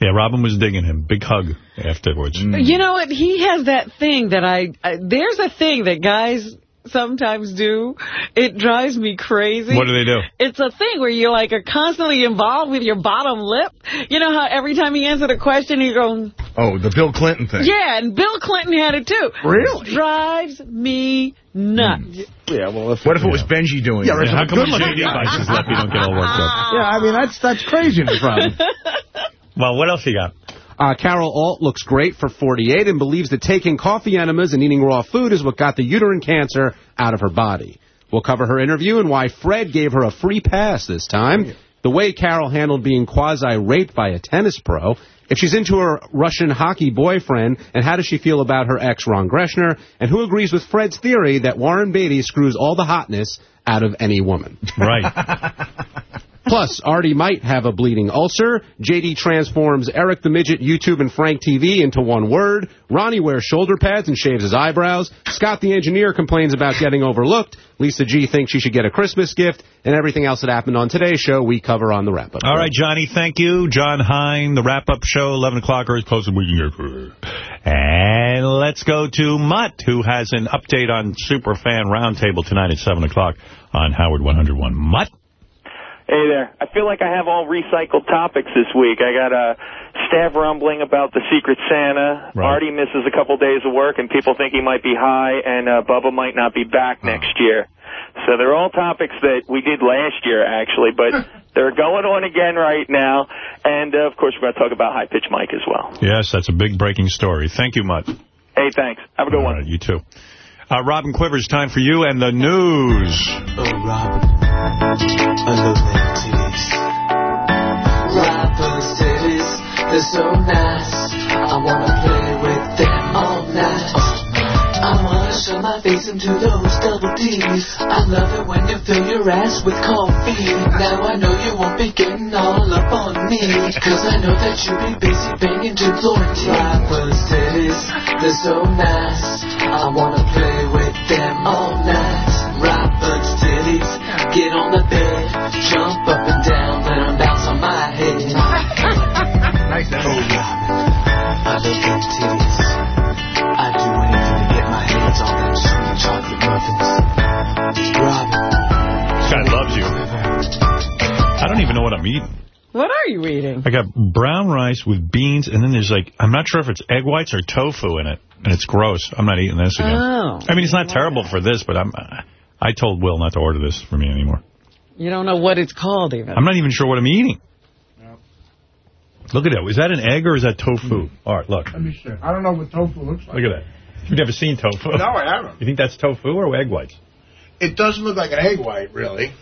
Yeah, Robin was digging him. Big hug afterwards. You know what? He has that thing that I, I... There's a thing that guys sometimes do. It drives me crazy. What do they do? It's a thing where you like are constantly involved with your bottom lip. You know how every time he answered a question, you go, Oh, the Bill Clinton thing. yeah, and Bill Clinton had it too. Really? Drives me nuts. Hmm. Yeah, well, if, What if it was Benjy doing Yeah, it? right. How come when JD bites his lip, you don't get all worked up? Yeah, I mean, that's that's craziness, Robin. Well, what else you got? Uh, Carol Alt looks great for 48 and believes that taking coffee enemas and eating raw food is what got the uterine cancer out of her body. We'll cover her interview and why Fred gave her a free pass this time, the way Carol handled being quasi-raped by a tennis pro, if she's into her Russian hockey boyfriend, and how does she feel about her ex, Ron Greschner, and who agrees with Fred's theory that Warren Beatty screws all the hotness out of any woman. Right. Plus, Artie might have a bleeding ulcer. JD transforms Eric the Midget, YouTube, and Frank TV into one word. Ronnie wears shoulder pads and shaves his eyebrows. Scott the engineer complains about getting overlooked. Lisa G thinks she should get a Christmas gift. And everything else that happened on today's show, we cover on the wrap-up. All right, Johnny, thank you. Jon Hein, the wrap-up show, 11 o'clock, or as close as we can get. And let's go to Mutt, who has an update on Superfan Roundtable tonight at 7 o'clock on Howard 101. Mutt? Hey there. I feel like I have all recycled topics this week. I got a staff rumbling about the Secret Santa. Right. Artie misses a couple days of work, and people think he might be high, and uh, Bubba might not be back next year. So they're all topics that we did last year, actually, but they're going on again right now. And, uh, of course, we're going to talk about High Pitch Mike as well. Yes, that's a big breaking story. Thank you, Mutt. Hey, thanks. Have a good All one. right, you too. Uh, Robin Quivers, time for you and the news. Oh, Robin, I love titties. Robin's titties, they're so nice. I wanna play with them all night. I wanna shove my face into those double D's. I love it when you fill your ass with coffee. Now I know you won't be getting all up on me. Cause I know that you be busy banging to Florentine. Robin's titties, they're so nice. I wanna play with them all night. Robin's titties, get on the bed, jump up and down, let 'em bounce on my head. nice. Oh, what I'm eating. What are you eating? I got brown rice with beans, and then there's like, I'm not sure if it's egg whites or tofu in it, and it's gross. I'm not eating this again. Oh. I mean, it's not terrible for this, but I'm. I told Will not to order this for me anymore. You don't know what it's called even. I'm not even sure what I'm eating. Look at that. Is that an egg or is that tofu? Mm. All right, look. Let me see. I don't know what tofu looks like. Look at that. You've never seen tofu. No, I haven't. You think that's tofu or egg whites? It doesn't look like an egg white, really.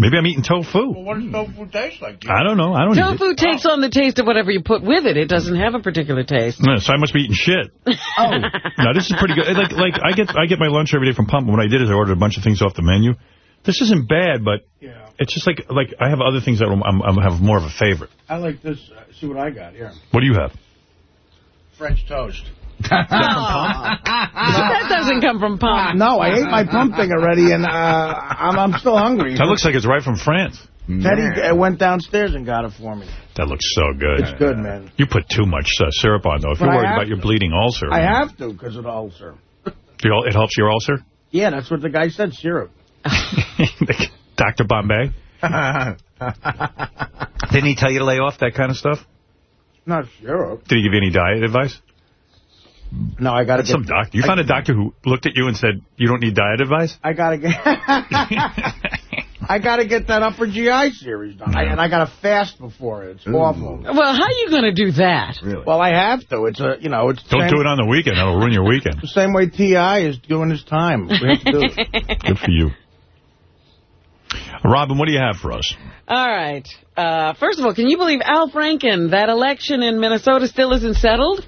Maybe I'm eating tofu. Well, what does tofu taste like? Do I don't know. I don't eat Tofu takes on the taste of whatever you put with it. It doesn't have a particular taste. No, so I must be eating shit. Oh. No, this is pretty good. Like, like I get I get my lunch every day from Pump. What I did is I ordered a bunch of things off the menu. This isn't bad, but it's just like like I have other things that I'm, I'm, have more of a favorite. I like this. Uh, see what I got here. What do you have? French toast. That doesn't come from pump. No, I ate my pump thing already, and uh, I'm, I'm still hungry. That looks like it's right from France. Teddy uh, went downstairs and got it for me. That looks so good. It's good, man. You put too much uh, syrup on, though. If But you're worried have about your bleeding ulcer. I have to because of the ulcer. It helps your ulcer? Yeah, that's what the guy said, syrup. Dr. Bombay? Didn't he tell you to lay off that kind of stuff? Not syrup. Did he give you any diet advice? No, I got to get... some doctor. You found a doctor who looked at you and said, you don't need diet advice? I got to get... I got to get that Upper GI series done. I, and I got to fast before it. It's awful. Well, how are you going to do that? Well, I have to. It's a, you know, it's Don't same, do it on the weekend. That'll ruin your weekend. the same way T.I. is doing his time. We have to do it. Good for you. Robin, what do you have for us? All right. Uh, first of all, can you believe Al Franken, that election in Minnesota still isn't settled?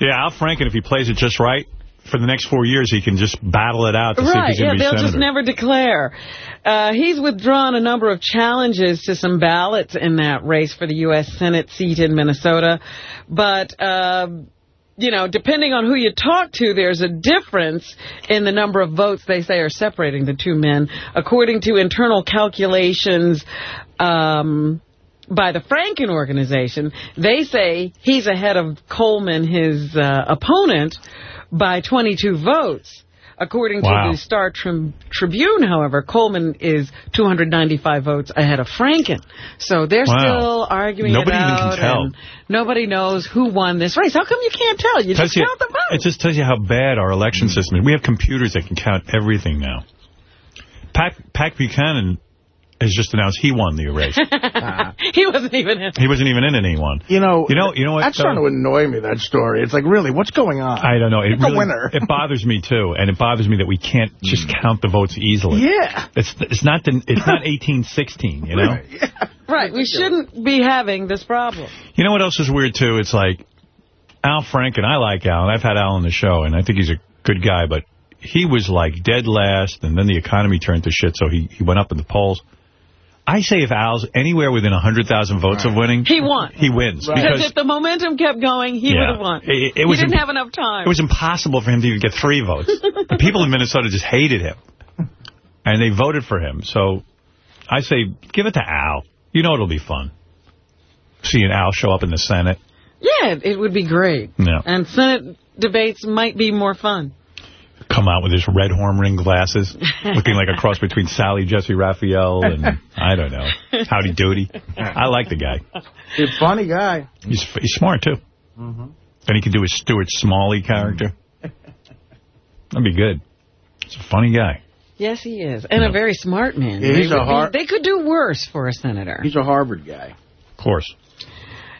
Yeah, Al Franken, if he plays it just right, for the next four years, he can just battle it out to see if Right, he's going yeah, to be they'll senator. just never declare. Uh, he's withdrawn a number of challenges to some ballots in that race for the U.S. Senate seat in Minnesota. But, uh, you know, depending on who you talk to, there's a difference in the number of votes they say are separating the two men. According to internal calculations, um, by the Franken organization, they say he's ahead of Coleman, his uh, opponent, by 22 votes. According Wow. to the Star Tri- Tribune, however, Coleman is 295 votes ahead of Franken. So they're Wow. still arguing Nobody it Nobody even can tell. nobody knows who won this race. How come you can't tell? You Tells just you- count the votes. It just tells you how bad our election system is. We have computers that can count everything now. Pat, Pat Buchanan has just announced he won the race. he wasn't even in. he wasn't even in it, and he won. You know, You know, you know what? That's though? starting to annoy me, that story. It's like, really, what's going on? I don't know. It Pick a really, winner. it bothers me too, and it bothers me that we can't just mm. count the votes easily. Yeah. It's it's not the, it's not 1816, you know. Right, we shouldn't be having this problem. You know what else is weird too? It's like Al Franken. I like Al, and I've had Al on the show, and I think he's a good guy. But he was like dead last, and then the economy turned to shit, so he he went up in the polls. I say if Al's anywhere within 100,000 votes of winning, He won. he wins. Because Because if the momentum kept going, he Yeah. would have won. It- it was he didn't have enough time. it was impossible for him to even get three votes. the people in Minnesota just hated him, and they voted for him. So I say give it to Al. You know it'll be fun. Seeing Al show up in the Senate. yeah, it would be great. Yeah. And Senate debates might be more fun. Come out with his red horn ring glasses, looking like a cross between Sally Jessy Raphael and, I don't know, Howdy Doody. I like the guy. He's a funny guy. He's he's smart, too. And he can do his Stuart Smalley character. That'd be good. He's a funny guy. Yes, he is. And a very smart man. Yeah, he's they, a would be- har- they could do worse for a senator. He's a Harvard guy. Of course.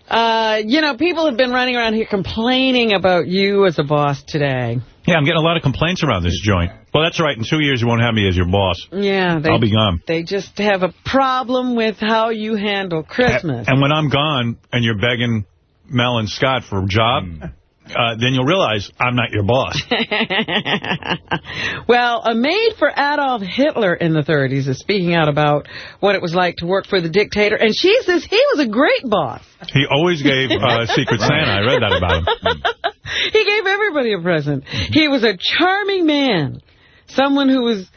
Uh, you know, people have been running around here complaining about you as a boss today. Yeah, I'm getting a lot of complaints around this joint. Well, that's right. In two years, you won't have me as your boss. Yeah, they, I'll be gone. They just have a problem with how you handle Christmas. And when I'm gone and you're begging Mel and Scott for a job, hmm. Uh, then you'll realize I'm not your boss. well, a maid for Adolf Hitler in the 30s is speaking out about what it was like to work for the dictator, and she says he was a great boss. He always gave uh, Secret Santa. I read that about him. He gave everybody a present. He was a charming man, someone who was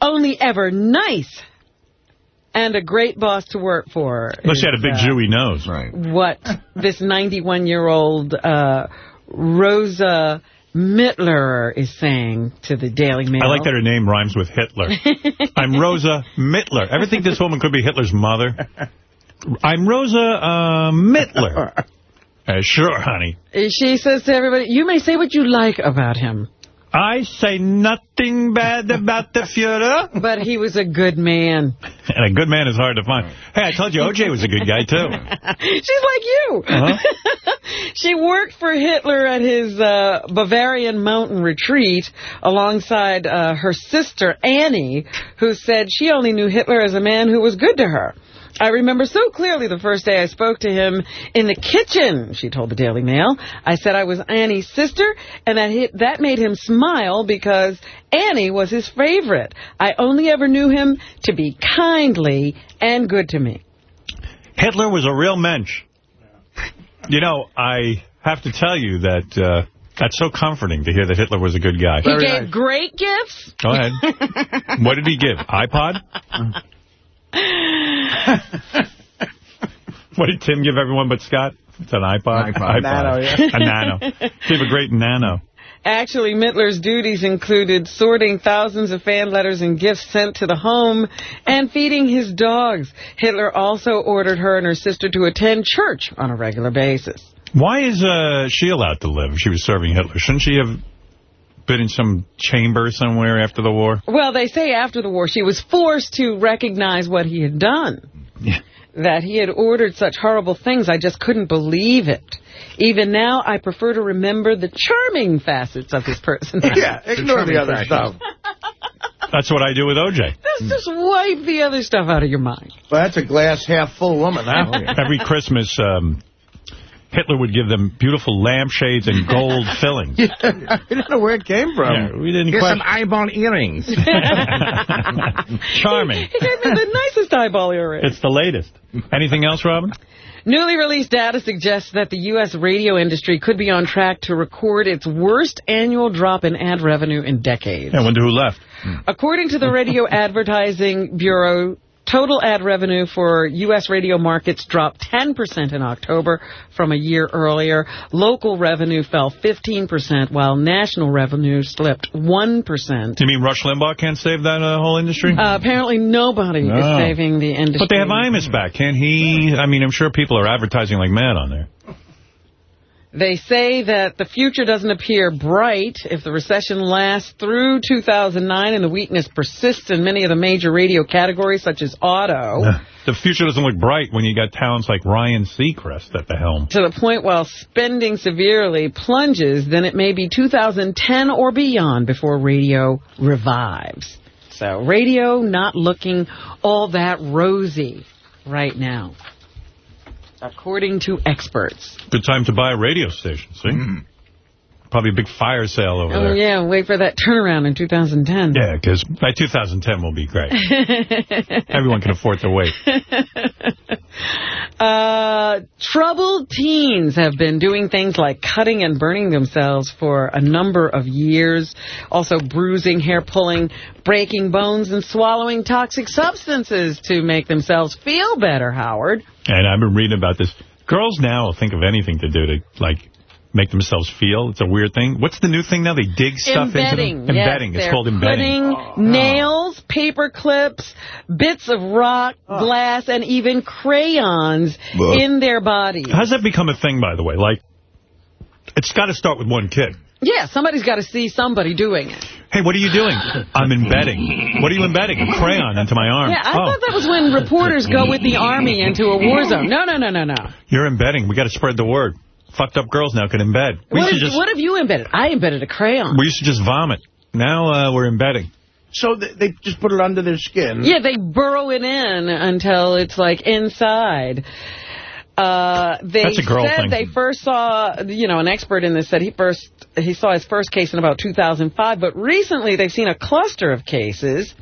only ever nice, and a great boss to work for. Unless you had a big is, uh, Jewy nose. Right. what this 91-year-old uh, Rosa Mittler is saying to the Daily Mail. I like that her name rhymes with Hitler. I'm Rosa Mittler. Ever think this woman could be Hitler's mother? I'm Rosa uh, Mittler. Uh, sure, honey. She says to everybody, you may say what you like about him. I say nothing bad about the Fuhrer. But he was a good man. And a good man is hard to find. Hey, I told you O.J. was a good guy, too. She's like you. Uh-huh. she worked for Hitler at his uh, Bavarian mountain retreat alongside uh, her sister, Annie, who said she only knew Hitler as a man who was good to her. I remember so clearly the first day I spoke to him in the kitchen, she told the Daily Mail. I said I was Annie's sister, and that hit, that made him smile because Annie was his favorite. I only ever knew him to be kindly and good to me. Hitler was a real mensch. You know, I have to tell you that uh, that's so comforting to hear that Hitler was a good guy. He gave great gifts. Go ahead. what did he give? iPod? what did Tim give everyone but Scott? It's an iPod? iPod. Nano, yeah. A nano. Give a great nano. Actually, Mittler's duties included sorting thousands of fan letters and gifts sent to the home and feeding his dogs. Hitler also ordered her and her sister to attend church on a regular basis. Why is uh, she allowed to live if she was serving Hitler? Shouldn't she have been in some chamber somewhere after the war? Well, they say after the war she was forced to recognize what he had done. That he had ordered such horrible things. I just couldn't believe it. Even now, I prefer to remember the charming facets of his personality. Yeah, ignore the other stuff. That's what I do with O.J. Let's just wipe the other stuff out of your mind. Well, that's a glass half full woman, huh? Every Christmas, um, Hitler would give them beautiful lampshades and gold fillings. we didn't know where it came from. Yeah, we didn't Here's quite... some eyeball earrings. Charming. He gave me the nicest eyeball earring. It's the latest. Anything else, Robin? Newly released data suggests that the U.S. radio industry could be on track to record its worst annual drop in ad revenue in decades. I wonder who left. Hmm. According to the Radio Advertising Bureau, total ad revenue for U.S. radio markets dropped 10% in October from a year earlier. Local revenue fell 15%, while national revenue slipped 1%. Do you mean Rush Limbaugh can't save that uh, whole industry? Uh, apparently nobody is saving the industry. But they have Imus back. Can't he? I mean, I'm sure people are advertising like mad on there. They say that the future doesn't appear bright if the recession lasts through 2009 and the weakness persists in many of the major radio categories, such as auto, The future doesn't look bright when you got talents like Ryan Seacrest at the helm. to the point while spending severely plunges, then it may be 2010 or beyond before radio revives. So radio not looking all that rosy right now, according to experts. Good time to buy a radio station, see? Hmm. Probably a big fire sale over there. Oh, there. yeah, wait for that turnaround in 2010. Yeah, because by 2010 will be great. Everyone can afford to wait. Uh, troubled teens have been doing things like cutting and burning themselves for a number of years, also bruising, hair pulling, breaking bones, and swallowing toxic substances to make themselves feel better, Howard. And I've been reading about this. Girls now will think of anything to do to, like, make themselves feel. It's a weird thing. What's the new thing now? They dig stuff embedding. into them? Yes, embedding. it's called embedding. Oh, Putting nails, paper clips, bits of rock, oh. glass, and even crayons Ugh. in their bodies. How's that become a thing, by the way? Like, it's got to start with one kid. Yeah, somebody's got to see somebody doing it. Hey, what are you doing? I'm embedding. What are you embedding? A crayon into my arm. Yeah, I oh, thought that was when reporters go with the army into a war zone. No, no, no, no, no. you're embedding. We got to spread the word. Fucked up girls now can embed. We What, used, just, what have you embedded? I embedded a crayon. we used to just vomit. Now uh, we're embedding. So th- they just put it under their skin. Yeah, they burrow it in until it's like inside. Uh, they That's a girl said thing. they first saw, you know, an expert in this said he first he saw his first case in about 2005, but recently they've seen a cluster of cases.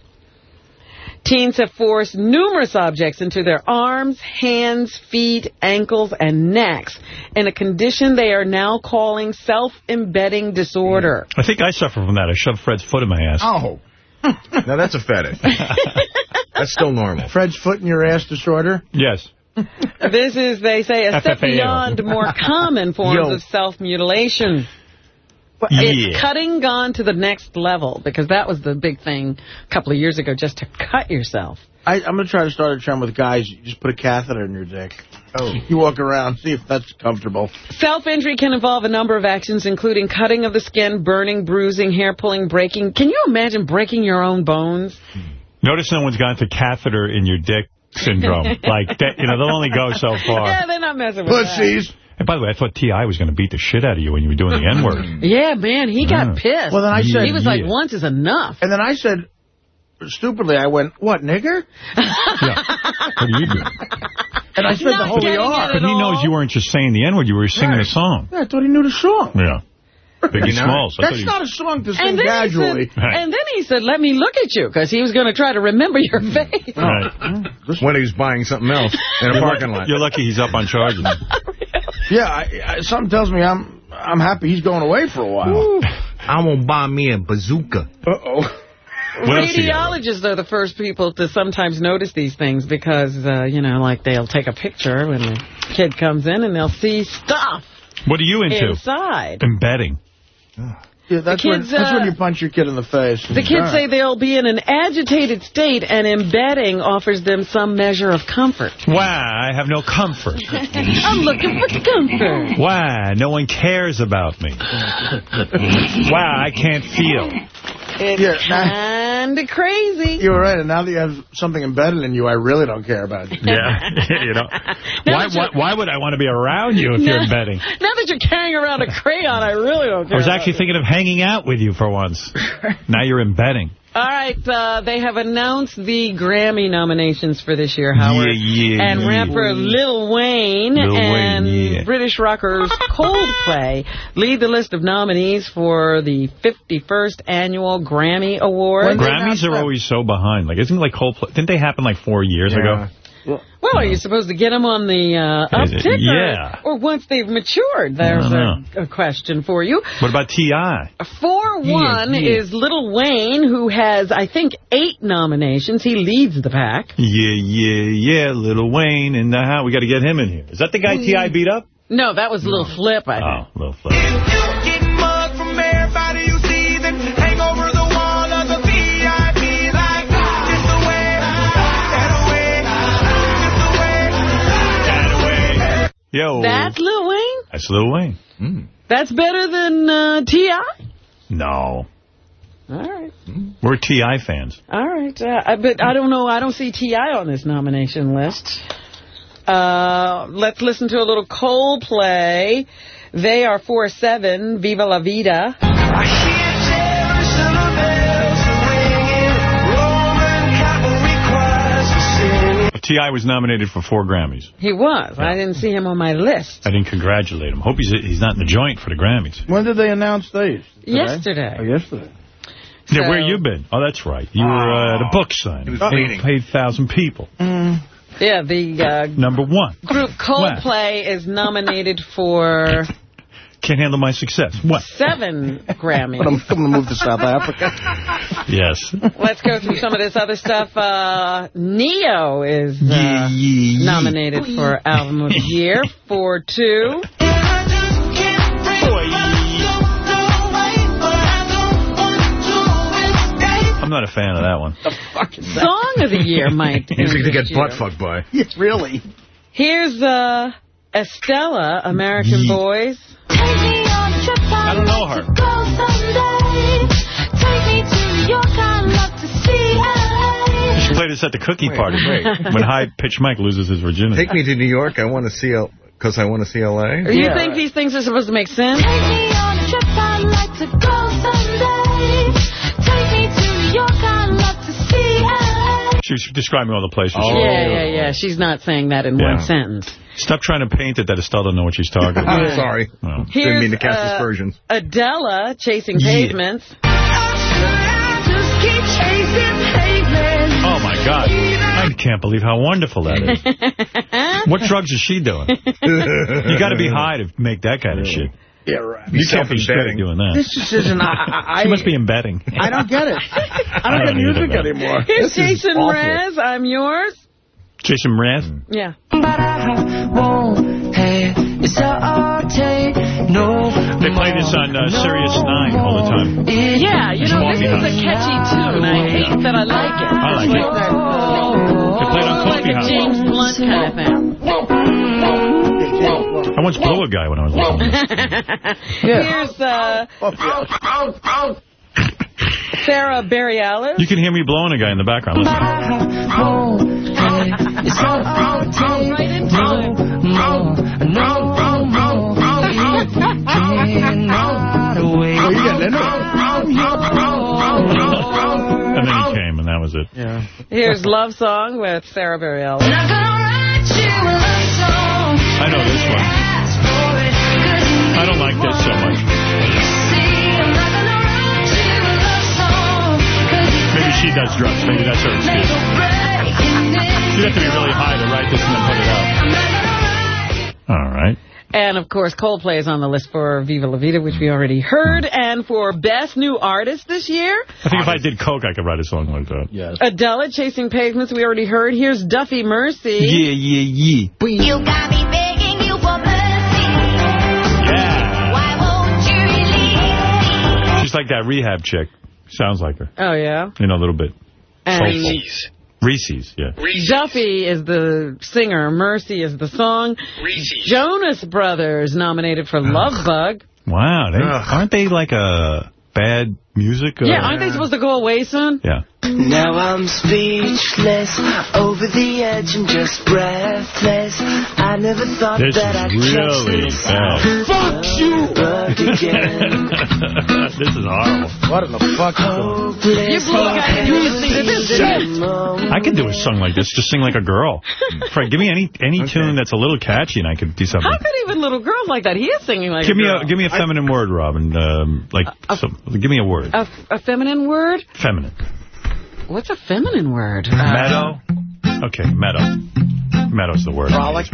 Teens have forced numerous objects into their arms, hands, feet, ankles, and necks in a condition they are now calling self-embedding disorder. I think I suffer from that. I shoved Fred's foot in my ass. Oh. now that's a fetish. that's still normal. Fred's foot in your ass disorder? Yes. This is, they say, a step beyond more common forms Yo. of self-mutilation. But Yeah. It's cutting gone to the next level, because that was the big thing a couple of years ago, just to cut yourself. I, I'm going to try to start a trend with guys. You just put a catheter in your dick. Oh. You walk around, see if that's comfortable. Self-injury can involve a number of actions, including cutting of the skin, burning, bruising, hair pulling, breaking. Can you imagine breaking your own bones? Notice no one's gone to catheter in your dick syndrome. like, that, you know, they'll only go so far. Yeah, they're not messing with Pussies. And by the way, I thought T.I. was going to beat the shit out of you when you were doing the N-word. Yeah, man, he got Yeah. pissed. Well, then I said- he was like, once is enough. And then I said, stupidly, I went, what, nigger? yeah. What are you doing? And I said the Not whole getting ER. But he all. knows you weren't just saying the N-word, you were singing a song. Yeah, I thought he knew the song. Yeah. Biggie Smalls. I That's not a song to sing And then, he casually. said, and then he said, let me look at you, because he was going to try to remember your face. Right. When he was buying something else in a parking lot. You're lucky he's up on charges. Yeah, I, I, something tells me I'm I'm happy he's going away for a while. I'm going to buy me a bazooka. Uh-oh. What else you got? Radiologists are the first people to sometimes notice these things because, uh, you know, like they'll take a picture when the kid comes in and they'll see stuff What are you into? inside. Embedding. Yeah, that's, The when, kids, that's uh, when you punch your kid in the face. The kids say they'll be in an agitated state, and embedding offers them some measure of comfort. Why? I have no comfort. I'm looking for comfort. Why? No one cares about me. Why? I can't feel. It's Yeah, kind of crazy. You're right, and now that you have something embedded in you, I really don't care about you. Yeah, you know. Why, why, why would I want to be around you if you're embedding? Now that you're carrying around a crayon, I really don't care I was about actually you. thinking of hanging out with you for once. now you're in bedding. All right, uh, they have announced the Grammy nominations for this year, Howard. Yeah, yeah, and yeah. rapper Lil Wayne Lil and Wayne, yeah. British rockers Coldplay lead the list of nominees for the 51st annual Grammy Awards. Grammys are always so behind. Like, isn't it like Coldplay? Didn't they happen like four years ago? Well, are you supposed to get them on the uh, uptick? Uh, yeah. Or, once they've matured? There's a, a question for you. What about T.I.? 4-1 Yeah, yeah. is Lil Wayne, who has, I think, eight nominations. He leads the pack. Yeah, yeah, yeah, Lil Wayne in the uh, house. We got to get him in here. Is that the guy T.I. Mm. beat up? No, that was Lil Flip, I oh, think. Oh, Lil Flip. Yo. That's Lil Wayne? That's Lil Wayne. That's better than uh, T.I.? No. All right. We're T.I. fans. All right. Uh, but I don't know. I don't see T.I. on this nomination list. Uh, let's listen to a little Coldplay. They are 4-7, Viva La Vida. T.I. was nominated for four Grammys. He was. I didn't see him on my list. I didn't congratulate him. Hope he's he's not in the joint for the Grammys. When did they announce these? Today? Yesterday. Oh, yesterday. Yeah, where have you been? Oh, that's right. You were uh, at a book signing. was Paid- Paid thousand people. Yeah, the uh, Number one. group Coldplay is nominated for Can't handle my success. What? seven Grammys. But I'm going to move to South Africa. Yes. Let's go through some of this other stuff. Uh, Ne-Yo is uh, nominated for Album of the Year for two. I'm not a fan of that one. The fuck is that? Song of the Year might. Music to get butt fucked by. Yes, really. Here's uh, Estelle, American Boys. I don't know her. You should play this at the cookie party. wait. When High Pitch Mike loses his virginity. Take me to New York. I want to see L because I want to see L.A. Do You think these things are supposed to make sense? take me to new She was describing all the places. she Yeah, was. yeah, yeah. She's not saying that in Yeah. one sentence. Stop trying to paint it that Estelle don't know what she's talking about. I'm sorry. Well. Didn't mean to cast uh, aspersions. Adele, Chasing Yeah. Pavements. Oh, my God. I can't believe how wonderful that is. what drugs is she doing? you got to be high to make that kind of shit. Yeah, right. You can't be straight Self-embedding. doing that. This just isn't... I, I, she must be embedding. I don't get it. I I don't don't get music anymore. Here's This Jason awful. Mraz, I'm yours. Jason Mraz? Yeah. They play this on uh, Sirius 9 all the time. Yeah, you know, this is a catchy tune. I hate that I like it. I like It's it. that, They play it on like Coffee a James Blunt kind of thing. I once blew a guy when I was little. Here's uh, Sara Barry Bareilles. You can hear me blowing a guy in the background. Listen. right. Oh, you got into And then he came, and that was it. Yeah. Here's Love Song with Sara Bareilles. I know this one. I don't like this so much. She does drugs. Maybe that's her excuse. You'd have to be really high to write this and then put it out. All right. And, of course, Coldplay is on the list for Viva La Vida, which we already heard. Hmm. And for Best New Artist this year, I think if I did coke, I could write a song like that. Yes. Adele, Chasing Pavements, we already heard. Here's Duffy Mercy. Yeah, yeah, yeah. You got me begging you for mercy. Yeah. Why won't you release me? Just like that rehab chick. Sounds like her. Oh, yeah? You know, a little bit. And Soulful. Reese's, yeah. Duffy is the singer. Mercy is the song. Jonas Brothers nominated for Love Bug. Wow. They, aren't they like a bad music? uh, Yeah, aren't they supposed to go away soon? Yeah. Now I'm speechless, over the edge and just breathless. I never thought This that I'd is catch really this bad. Fuck you! Bug again. this is horrible. What in the fuck? You blew a guy in this shit. I could do a song like this. Just sing like a girl. Fred, give me any any tune that's a little catchy and I could do something. How could even little girls like that? He is singing like Give a me girl. a give me a feminine word, Robin. Um, like some, give me a word. A, a feminine word? Feminine. What's a feminine word? Uh, meadow. Okay, meadow. Meadow's the word. Frolic.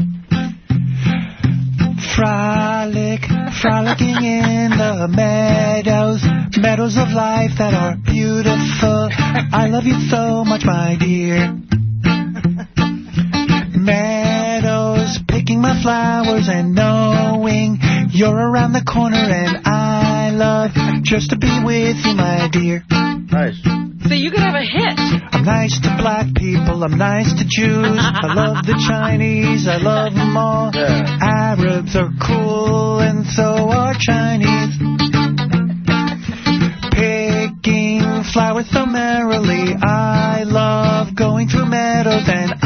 Frolic, frolicking in the meadows, meadows of life that are beautiful. I love you so much, my dear. Meadows, picking my flowers and knowing you're around the corner and I love just to be with you, my dear. Nice. So you could have a hit. I'm nice to black people, I'm nice to Jews, I love the Chinese, I love them all. Arabs are cool and so are Chinese. Picking flowers so merrily, I love going through meadows and I like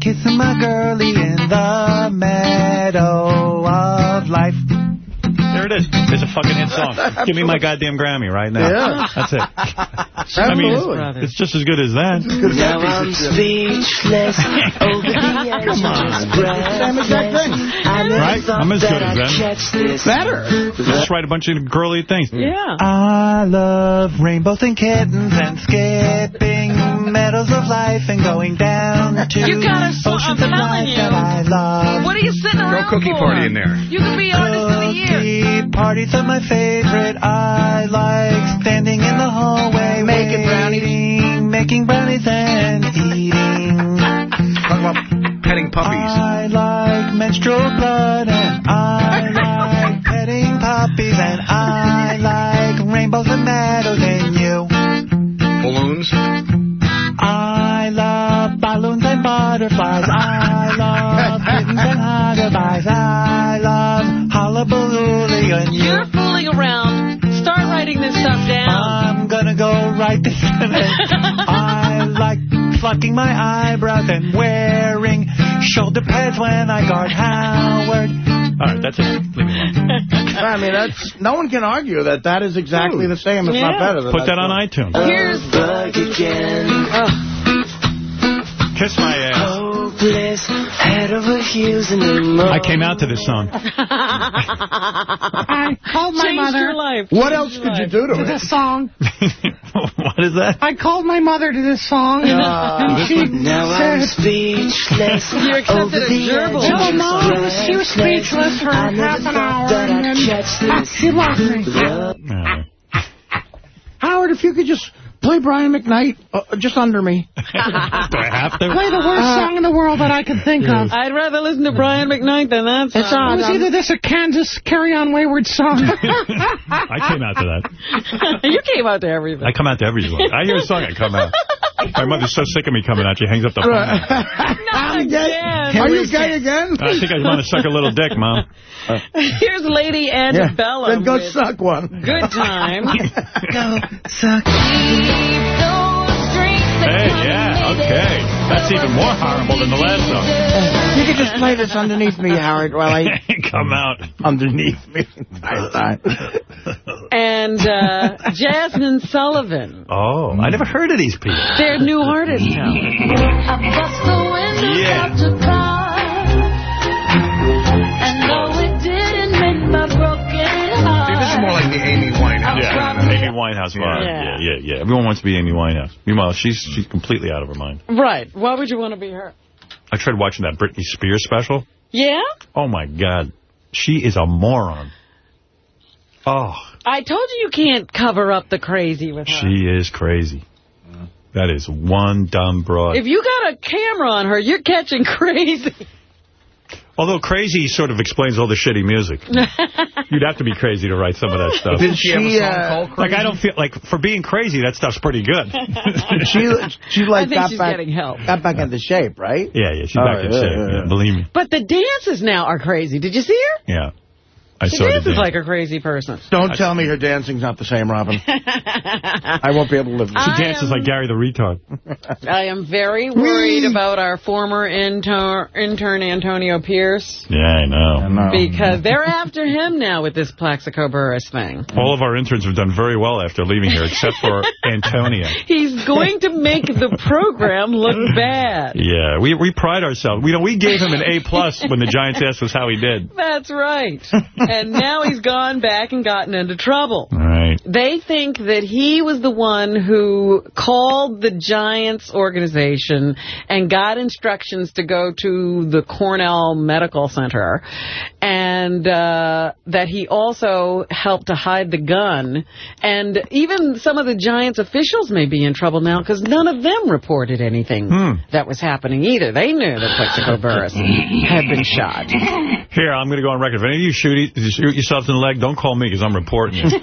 kissing my girlie in the meadow of life. There it is. It's a fucking hit song. Give me my goddamn Grammy right now. Yeah. That's it. Absolutely. I mean, it's, it's just as good as that. Now I'm speechless over the edge Come on. just breathless. I never Right? thought I'm as that good as them. Better. Just write a bunch of girly things. Yeah. I love rainbows and kittens and skipping meadows of life and going down to You got a song, oceans I'm of life you. that I love. What are you sitting around cookie for? party in there. You could be artist of the year. Parties are my favorite. I like standing in the hallway, Making brownies. making brownies and eating. Talk about petting puppies. I like menstrual blood and I like petting puppies and I like rainbows and meadows and you. Balloons. I love balloons and butterflies. I love kittens and huggabies. I love hullabalooly and you. You're fooling around. Start writing this stuff down. I'm gonna go write this minute. I like plucking my eyebrows and wearing shoulder pads when I guard Howard. All right, that's it. Leave me alone. I mean, that's no one can argue that that is exactly the same, if not Yeah. better. Than Put that on iTunes. Here's Bug again. Kiss my ass. Hopeless, head over heels in the mud. I came out to this song. I called my Changed mother your life. What Changed else your could you do to to it? this song. what is that? I called my mother to this song, and she Now I'm said, speechless. You accepted a the gerbil. edge "Oh, Mom, she was speechless for half an hour, that and I'd then ah, she lost me." Uh, Howard, if you could just play Brian McKnight uh, just under me. do I have to? Play the worst song in the world that I could think of. I'd rather listen to Brian McKnight than that song. It's on. It was either this or Kansas Carry On Wayward Song. I came out to that. you came out to everything. I come out to every song. I hear a song, I come out. My mother's so sick of me coming out, she hangs up the phone. Not again. Are you gay again? I think I want to suck a little dick, Mom. Here's Lady Antebellum. Then go suck one. Good time. Go suck. Hey, yeah, okay. That's even more horrible than the last song. You could just play this underneath me, Howard, while I Come out. underneath me. the entire time. and uh, Jazmine Sullivan. Oh, I never heard of these people. They're new artists now. Yeah. See, this is more like the Amy Winehouse. Yeah, Amy Winehouse vibe. Yeah. Yeah, yeah, yeah. Everyone wants to be Amy Winehouse. Meanwhile, she's she's completely out of her mind. Right. Why would you want to be her? I tried watching that Britney Spears special. Yeah? Oh, my God. She is a moron. Oh, I told you you can't cover up the crazy with her. she is crazy. Mm. That is one dumb broad. If you got a camera on her, you're catching crazy. Although crazy sort of explains all the shitty music. You'd have to be crazy to write some of that stuff. Did she have a song uh, called Like, I don't feel, like, for being crazy, that stuff's pretty good. she she like I think got she's back getting help. got back into shape, right? yeah, yeah, she's Oh, back in yeah, shape. yeah, yeah, believe me. But the dances now are crazy. Did you see her? Yeah. I she saw dances dance. like a crazy person. Don't tell me her dancing's not the same, Robin. I won't be able to live with She I dances am- like Gary the retard. I am very worried about our former intern, intern Antonio Pierce Yeah, I know. because they're after him now with this Plaxico Burress thing. All of our interns have done very well after leaving here, except for Antonio. He's going to make the program look bad. Yeah, we we pride ourselves. We know we gave him an A plus when the Giants asked us how he did. That's right. and now he's gone back and gotten into trouble. Right. They think that he was the one who called the Giants organization and got instructions to go to the Cornell Medical Center, and uh, that he also helped to hide the gun. And even some of the Giants officials may be in trouble now because none of them reported anything Hmm. that was happening either. They knew that Plaxico Burress had been shot. Here, I'm going to go on record. If any of you shoot, e- shoot yourself in the leg, don't call me because I'm reporting you.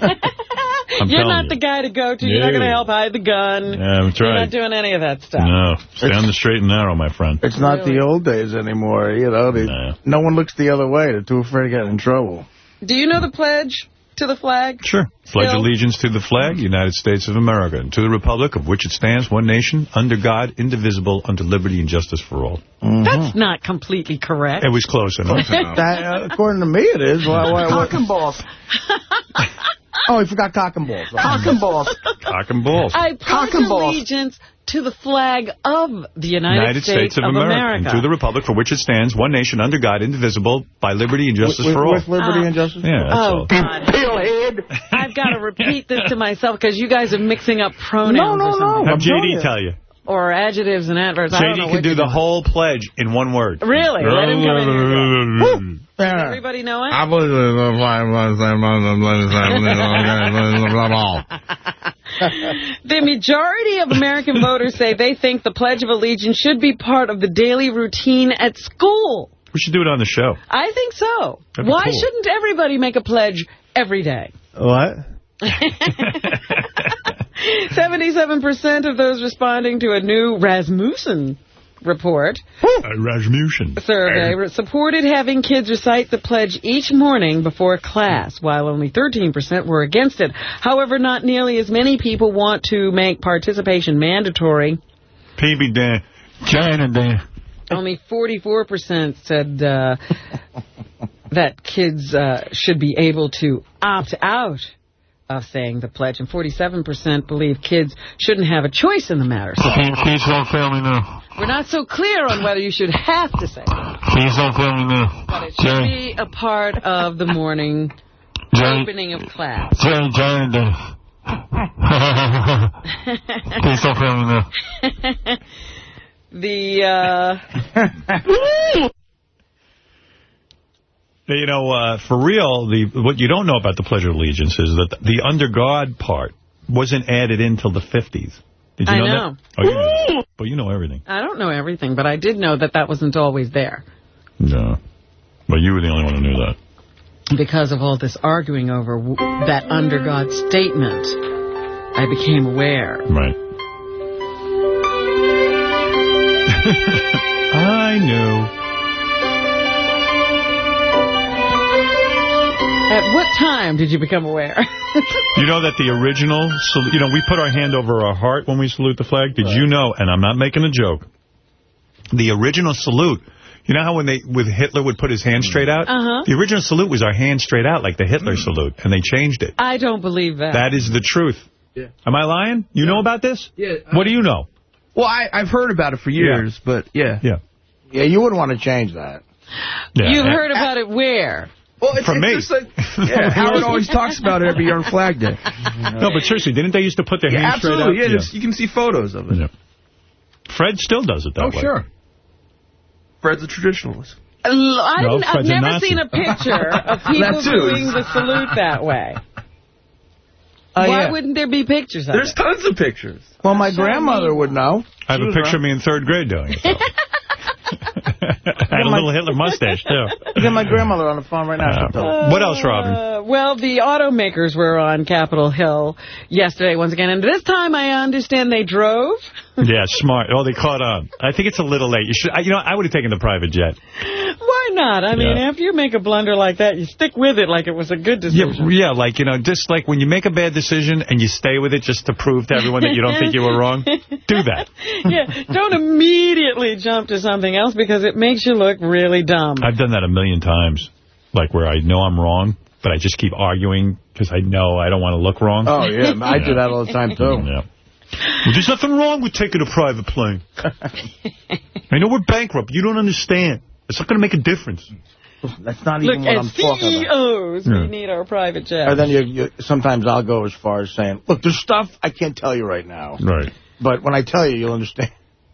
I'm You're not you. the guy to go to. You're not going to help hide the gun. Yeah, that's You're not doing any of that stuff. No, stay on the straight and narrow, my friend. It's not the old days anymore, you know. They, No one looks the other way. They're too afraid of getting in trouble. Do you know the pledge to the flag? Sure. Pledge Still? allegiance to the flag, United States of America, and to the republic of which it stands, one nation, under God, indivisible, under liberty and justice for all. That's not completely correct. It was close enough. That, uh, according to me, it is. Why, why, Cock and balls. oh, we forgot cock and balls. Cock and balls. Cock and balls. I pledge allegiance to the flag of the United, States, of, America, and to the republic for which it stands, one nation, under God, indivisible, by liberty and justice with, for all. with liberty Oh. and ah. justice. Yeah, that's Oh, all. God. I've got to repeat this to myself because you guys are mixing up pronouns No, no, or something. Have JD tell you. Or adjectives and adverbs. I don't know can do the doing. whole pledge in one word. Really? Let him come in here. Does everybody know it? The majority of American voters say they think the Pledge of Allegiance should be part of the daily routine at school. We should do it on the show. I think so. Why cool. shouldn't everybody make a pledge every day? What? 77% of those responding to a new Rasmussen report Uh, Rasmussen. survey supported having kids recite the pledge each morning before class, while only 13% were against it. However, not nearly as many people want to make participation mandatory. PB Dan. China Dan. Only 44% said uh, that kids uh, should be able to opt out of saying the pledge, and 47% believe kids shouldn't have a choice in the matter. So Please don't fail me now. we're not so clear on whether you should have to say it, Please don't fail me now. but it should be a part of the morning Jerry, opening of class. Jerry, Jerry, Dan. Please don't fail me now. the uh, You know, uh, for real, the what you don't know about the Pledge of Allegiance is that the under God part wasn't added in till the 50s. Did you I know, know. that? Oh, you know. But you know everything. I don't know everything, but I did know that that wasn't always there. No. But you were the only one who knew that. Because of all this arguing over w- that under God statement, I became aware. Right. I knew. At what time did you become aware? You know that the original, sal- you know, we put our hand over our heart when we salute the flag. Did you know, and I'm not making a joke, the original salute, you know how when they, with Hitler would put his hand straight out? Uh-huh. The original salute was our hand straight out, like the Hitler salute, and they changed it. I don't believe that. That is the truth. Yeah. Am I lying? You know about this? Yeah. What do you know? Well, I, I've heard about it for years, but yeah. Yeah. Yeah, you wouldn't want to change that. You've heard about it where? Well, it's, From it's me. Just like, yeah, Howard always talks about it every year on Flag Day. No, but seriously, didn't they used to put their Yeah, hand straight out? absolutely. Yeah, you can see photos of it. Yeah. Fred still does it that Oh, way. sure. Fred's a traditionalist. L- I No, I've Fred's a never seen a picture of people doing the salute that way. Oh, Why yeah. wouldn't there be pictures of There's it? tons of pictures. Well, my grandmother would know. I have She a picture around. of me in third grade doing it. Though. Had a little Hitler mustache, too. I got my grandmother on the phone right now. She'll what else, Robin? Uh, well, the automakers were on Capitol Hill yesterday once again, and this time I understand they drove. Yeah, smart. Oh, they caught on. I think it's a little late. You should. I, you know, I would have taken the private jet. Why not? I mean, after you make a blunder like that, you stick with it like it was a good decision. Yeah, decision. yeah, like, you know, just like when you make a bad decision and you stay with it just to prove to everyone that you don't think you were wrong, do that. yeah, don't immediately jump to something else because it makes you look really dumb. I've done that a million times, like where I know I'm wrong, but I just keep arguing because I know I don't want to look wrong. Oh, yeah. I do that all the time, too. Yeah. Well, there's nothing wrong with taking a private plane. I know we're bankrupt. You don't understand. It's not going to make a difference. That's not Look, even what as I'm talking about. CEOs, Yeah. we need our private jet. And then you, you, sometimes I'll go as far as saying, look, there's stuff I can't tell you right now. Right. But when I tell you, you'll understand.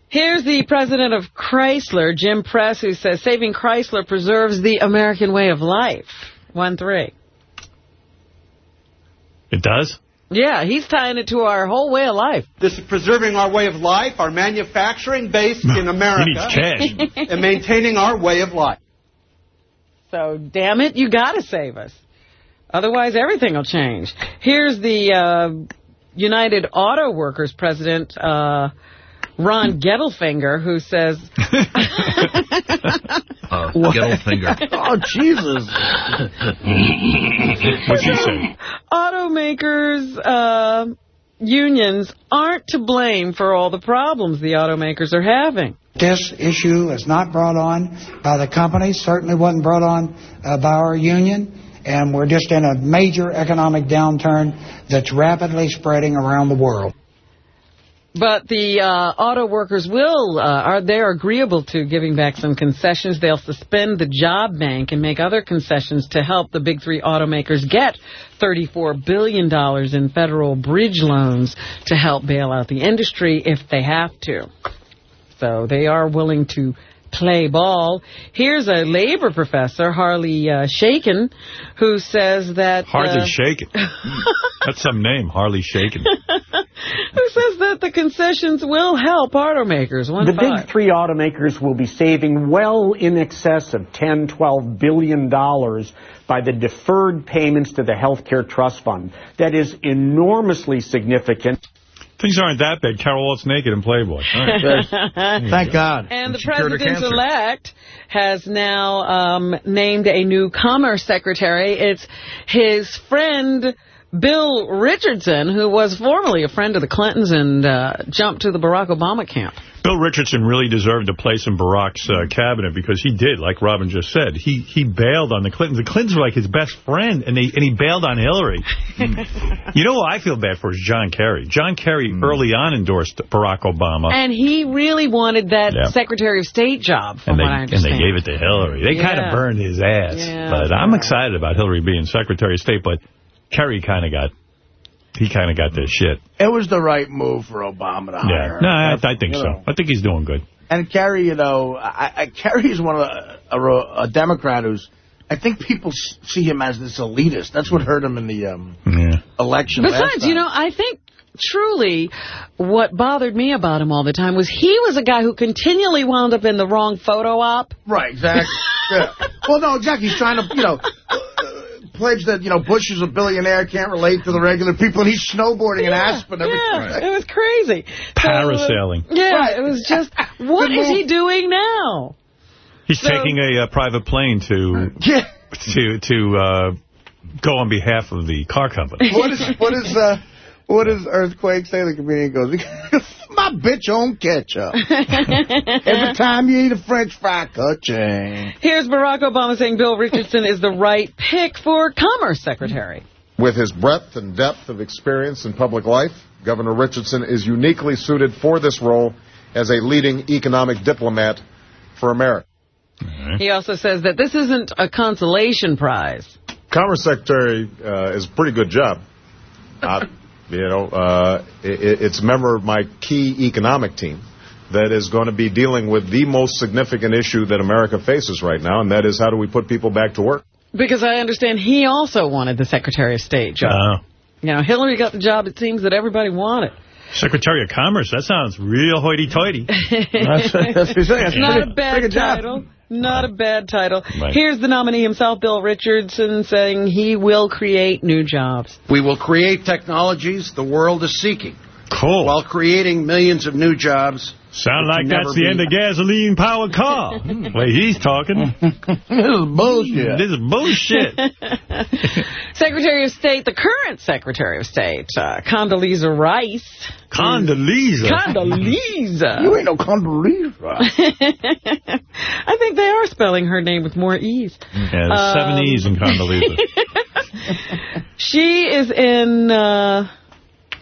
Here's the president of Chrysler, Jim Press, who says saving Chrysler preserves the American way of life. 1-3. It does? Yeah, he's tying it to our whole way of life. This is preserving our way of life, our manufacturing base in America, needs cash. and maintaining our way of life. So, damn it, you got to save us. Otherwise, everything will change. Here's the uh, United Auto Workers president, uh, Ron Gettelfinger, who says... Uh, Gettelfinger. oh, Jesus. What's he say? automakers uh, unions aren't to blame for all the problems the automakers are having. This issue is not brought on by the company, certainly wasn't brought on uh, by our union, and we're just in a major economic downturn that's rapidly spreading around the world. But the uh, auto workers will, uh, are they're agreeable to giving back some concessions. They'll suspend the job bank and make other concessions to help the big three automakers get $34 billion in federal bridge loans to help bail out the industry if they have to. So they are willing to play ball. Here's a labor professor, Harley uh, Shaiken, who says that... Hardly uh, shaken. That's some name, Harley Shaiken. who says that the concessions will help automakers. One The five. big three automakers will be saving well in excess of 10, 12 billion dollars by the deferred payments to the health care trust fund. That is enormously significant. Things aren't that bad. Carol Alt's naked in Playboy. All right. Thank God. And the She cured her cancer. president-elect has now um, named a new commerce secretary. It's his friend Bill Richardson, who was formerly a friend of the Clintons and uh, jumped to the Barack Obama camp. Bill Richardson really deserved a place in Barack's uh, cabinet because he did, like Robin just said. He he bailed on the Clintons. The Clintons were like his best friend, and they and he bailed on Hillary. you know who I feel bad for is John Kerry. John Kerry early on endorsed Barack Obama. And he really wanted that Yeah. Secretary of State job, from and they, what I and they gave it to Hillary. They kind of burned his ass. Yeah, but I'm excited about Hillary being Secretary of State, but Kerry kind of got, he kind of got this shit. It was the right move for Obama to hire Yeah. her. No, I, I think You so. know. I think he's doing good. And Kerry, you know, I, I, Kerry is one of the, a, a Democrat who's, I think people see him as this elitist. That's what hurt him in the um, Yeah. election Besides, you know, I think truly what bothered me about him all the time was he was a guy who continually wound up in the wrong photo op. Right, exactly. yeah. Well, no, exactly. He's trying to, you know, uh, pledge that, you know, Bush is a billionaire, can't relate to the regular people, and he's snowboarding in Aspen every Yeah, it was crazy. So, uh, Parasailing. yeah, it was just, what is he doing now? He's So- taking a uh, private plane to to to uh, go on behalf of the car company. what is, what is, uh, what does Earthquake say? The comedian goes, my bitch on ketchup. Every time you eat a french fry, cut your Here's Barack Obama saying Bill Richardson is the right pick for Commerce Secretary. With his breadth and depth of experience in public life, Governor Richardson is uniquely suited for this role as a leading economic diplomat for America. He also says that this isn't a consolation prize. Commerce Secretary uh, is a pretty good job. Uh, you know, uh, it, it's a member of my key economic team that is going to be dealing with the most significant issue that America faces right now, and that is how do we put people back to work? Because I understand he also wanted the Secretary of State job. Uh, You know, Hillary got the job, it seems, that everybody wanted. Secretary of Commerce. That sounds real hoity-toity. That's, that's what he's saying. That's Not pretty- a bad pretty good job. Title. Not a bad title. Right. Here's the nominee himself, Bill Richardson, saying he will create new jobs. We will create technologies the world is seeking. Cool. While creating millions of new jobs. Sound like that's the be- end of gasoline-powered car. Way he's talking. this is bullshit. This is bullshit. Secretary of State, the current Secretary of State, uh, Condoleezza Rice. Condoleezza. Condoleezza. You ain't no Condoleezza. I think they are spelling her name with more E's. Yeah, there's seven Um, E's in Condoleezza. She is in uh,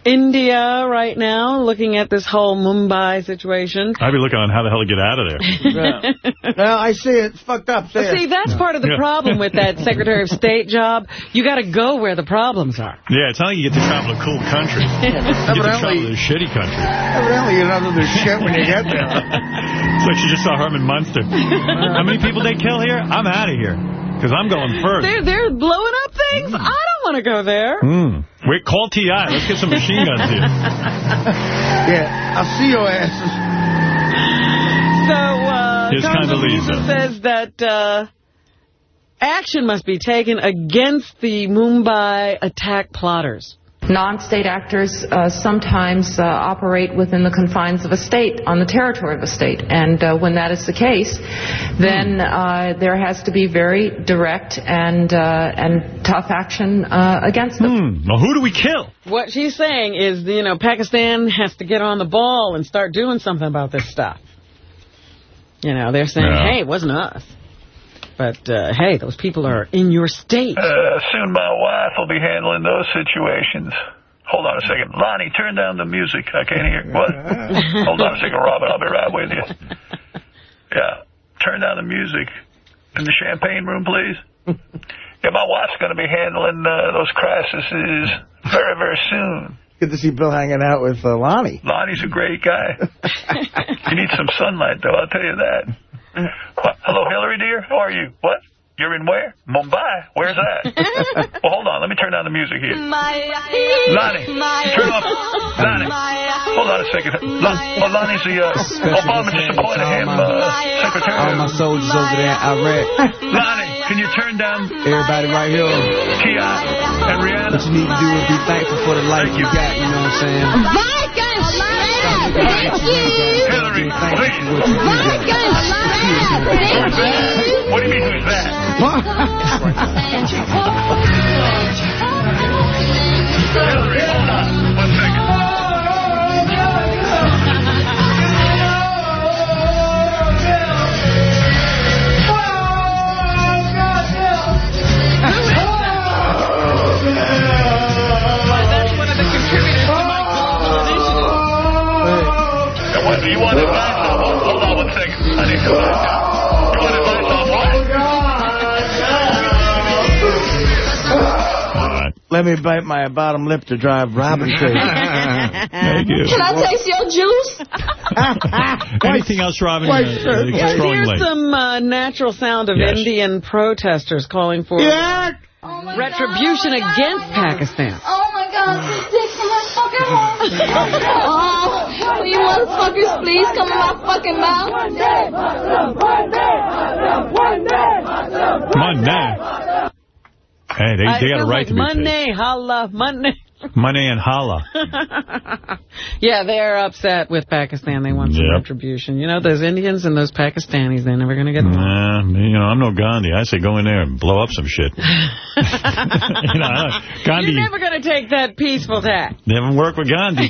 India right now, looking at this whole Mumbai situation. I'd be looking on how the hell to get out of there. Well, I see it. It's fucked up. See, See, that's part of the Yeah. problem with that Secretary of State job. You got to go where the problems are. Yeah, it's not like you get to travel to cool countries. You get to travel to the shitty country. Evidently, you don't know the shit when you get there. It's like she just saw Herman Munster. How many people they kill here? I'm out of here. Because I'm going first. They're, they're blowing up things. I don't want to go there. Hmm. Wait, call T.I. Let's get some machine guns here. Yeah, I'll see your asses. So, uh, Here's Condoleezza Condoleezza. says that uh, action must be taken against the Mumbai attack plotters. Non-state actors uh, sometimes uh, operate within the confines of a state, on the territory of a state. And uh, when that is the case, then uh, there has to be very direct and uh, and tough action uh, against them. Hmm. Now, who do we kill? What she's saying is, you know, Pakistan has to get on the ball and start doing something about this stuff. You know, they're saying, Yeah. hey, it wasn't us. But, uh, hey, those people are in your state. Uh, soon my wife will be handling those situations. Hold on a second. Lonnie, turn down the music. I can't hear. What? Hold on a second, Robin. I'll be right with you. Yeah. Turn down the music. In the champagne room, please. Yeah, my wife's going to be handling uh, those crises very, very soon. Good to see Bill hanging out with uh, Lonnie. Lonnie's a great guy. you need some sunlight, though, I'll tell you that. What? Hello, Hillary, dear. How are you? What? You're in where? Mumbai. Where's that? well, hold on. Let me turn down the music here. Lonnie, turn off. Lonnie, hold on a second. Lon oh, Lonnie's the, uh, Obama just appointed him uh, secretary. All my soldiers over there in Iraq. Lonnie, can you turn down Everybody right here. T.I. and Rihanna? What you need to do is be thankful for the life you got, you know what I'm saying? Hillary, What do you mean, who's that? Hillary, hold on. Now, what, you want advice on what? Hold on one second. I need to. You want advice on what? Let me bite my bottom lip to drive Robin crazy. Thank you. Can I taste your juice? Anything else, Robin? Quite Uh, sure. uh, Yeah, here's late. some uh, natural sound of Yes. Indian protesters calling for Oh retribution against Pakistan. Oh my god, this dick from my fucking mouth. oh, you motherfuckers please come in my fucking mouth? Money. Hey, they, they got a right to be paid. Money, holla, money. Money and holla. yeah, they're upset with Pakistan. They want some Yep. retribution. You know, those Indians and those Pakistanis, they're never going to get along. Nah, you know, I'm no Gandhi. I say go in there and blow up some shit. you know, Gandhi, You're never going to take that peaceful tack. didn't work with Gandhi.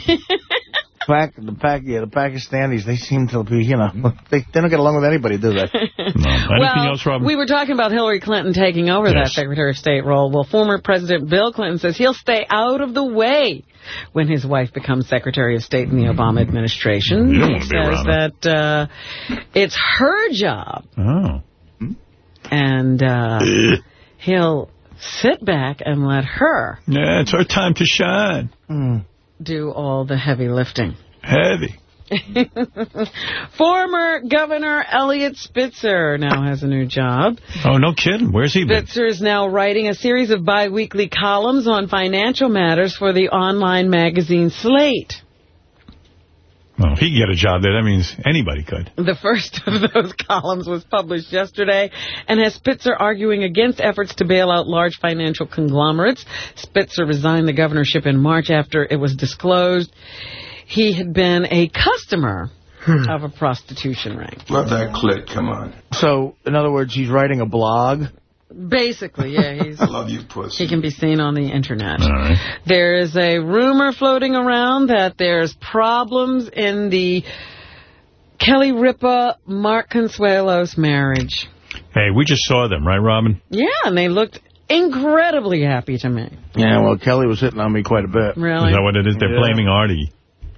Pac, the Pac, yeah, the Pakistanis, they seem to be, you know, they, they don't get along with anybody, do they? Anything well, else, Robin? we were talking about Hillary Clinton taking over that Secretary of State role. Well, former President Bill Clinton says he'll stay out of the way when his wife becomes Secretary of State in the Obama administration. You don't he wanna be says around that uh, it's her job, Oh. and uh, he'll sit back and let her Yeah, it's our time to shine. Do all the heavy lifting. Heavy. Former Governor Eliot Spitzer now has a new job. Oh, no kidding. Where's he been? Spitzer is now writing a series of biweekly columns on financial matters for the online magazine Slate. Well, if he can get a job there, that means anybody could. The first of those columns was published yesterday and has Spitzer arguing against efforts to bail out large financial conglomerates. Spitzer resigned the governorship in March after it was disclosed he had been a customer hmm. of a prostitution ring. Let that clit come on. So, in other words, he's writing a blog? Basically, yeah. He's, I love you, pussy. He can be seen on the internet. All right. There is a rumor floating around that there's problems in the Kelly Ripa Mark Consuelos marriage. Hey, we just saw them, right, Robin? Yeah, and they looked incredibly happy to me. Yeah, well, Kelly was hitting on me quite a bit. Really? Is that what it is? They're Yeah. blaming Artie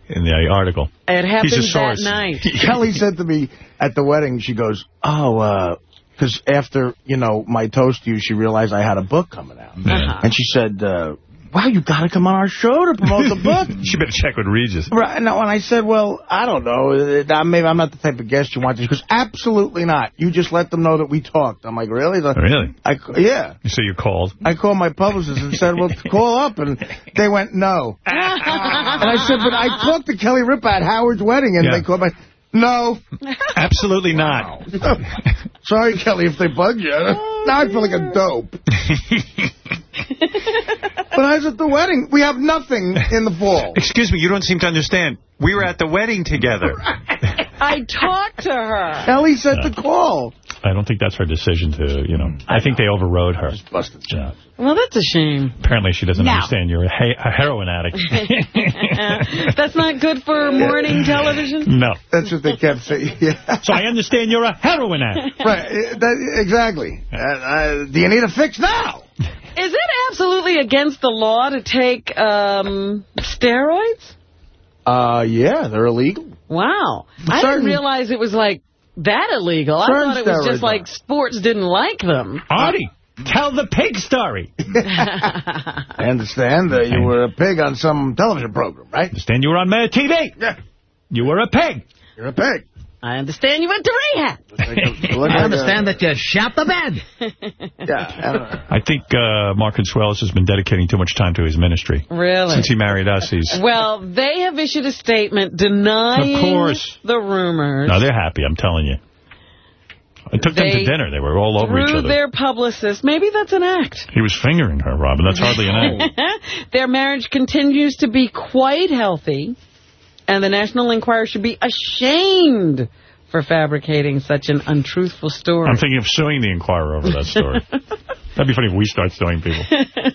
in the article. It happened He's a that source. night. Kelly said to me at the wedding, she goes, oh, uh, because after, you know, my toast to you, she realized I had a book coming out. Uh-huh. And she said, uh, wow, you got to come on our show to promote the book. She better check with Regis. Right. No, and I said, well, I don't know. Uh, Maybe I'm not the type of guest you want. She goes, absolutely not. You just let them know that we talked. I'm like, really? The- Really? I, yeah. So you called? I called my publicist and said, well, call up. And they went, no. and I said, but I talked to Kelly Ripa at Howard's wedding. And Yeah. they called back, no. Absolutely not. Sorry, Kelly, if they bugged you. Now I feel like a dope. but I was at the wedding. We have nothing in the fall. Excuse me, you don't seem to understand. We were at the wedding together. I talked to her. Kelly said to call. I don't think that's her decision to, you know. I, think they overrode her. Just Busted. Yeah. Well, that's a shame. Apparently she doesn't No. understand you're a, he a heroin addict. That's not good for morning television? no. That's what they kept saying. Yeah. So I understand you're a heroin addict. Right, that, exactly. Uh, uh, do you need a fix now? Is it absolutely against the law to take um, steroids? Uh, yeah, they're illegal. Wow. I didn't realize it was like that illegal. I thought it was just like sports didn't like them. Artie, tell the pig story. I understand uh, you were a pig on some television program, right? Understand you were on Mad TV. Yeah. You were a pig. You're a pig. I understand you went to rehab. I understand that you shot the bed. Yeah, I. I think uh, Mark Consuelos has been dedicating too much time to his ministry. Really? Since he married us, he's... Well, they have issued a statement denying Of course. the rumors. No, they're happy, I'm telling you. I took them to dinner. They were all over each other. Through their publicist. Maybe that's an act. He was fingering her, Robin. That's hardly an act. Their marriage continues to be quite healthy, and the National Enquirer should be ashamed for fabricating such an untruthful story. I'm thinking of suing the Enquirer over that story. That'd be funny if we start suing people.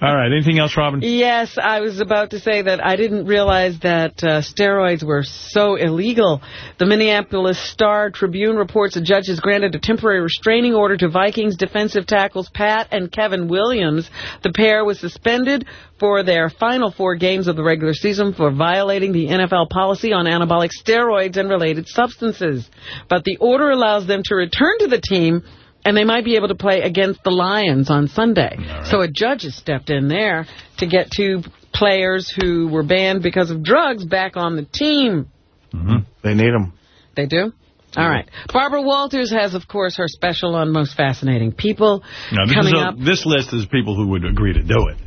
All right, anything else, Robin? Yes, I was about to say that I didn't realize that uh, steroids were so illegal. The Minneapolis Star-Tribune reports a judge has granted a temporary restraining order to Vikings defensive tackles Pat and Kevin Williams. The pair was suspended for their final four games of the regular season for violating the NFL policy on anabolic steroids and related substances. But the order allows them to return to the team and they might be able to play against the Lions on Sunday. So a judge has stepped in there to get two players who were banned because of drugs back on the team. Mm-hmm. They need them. They do? All right. Barbara Walters has, of course, her special on Most Fascinating People No, this, coming a- up. this list is people who would agree to do it.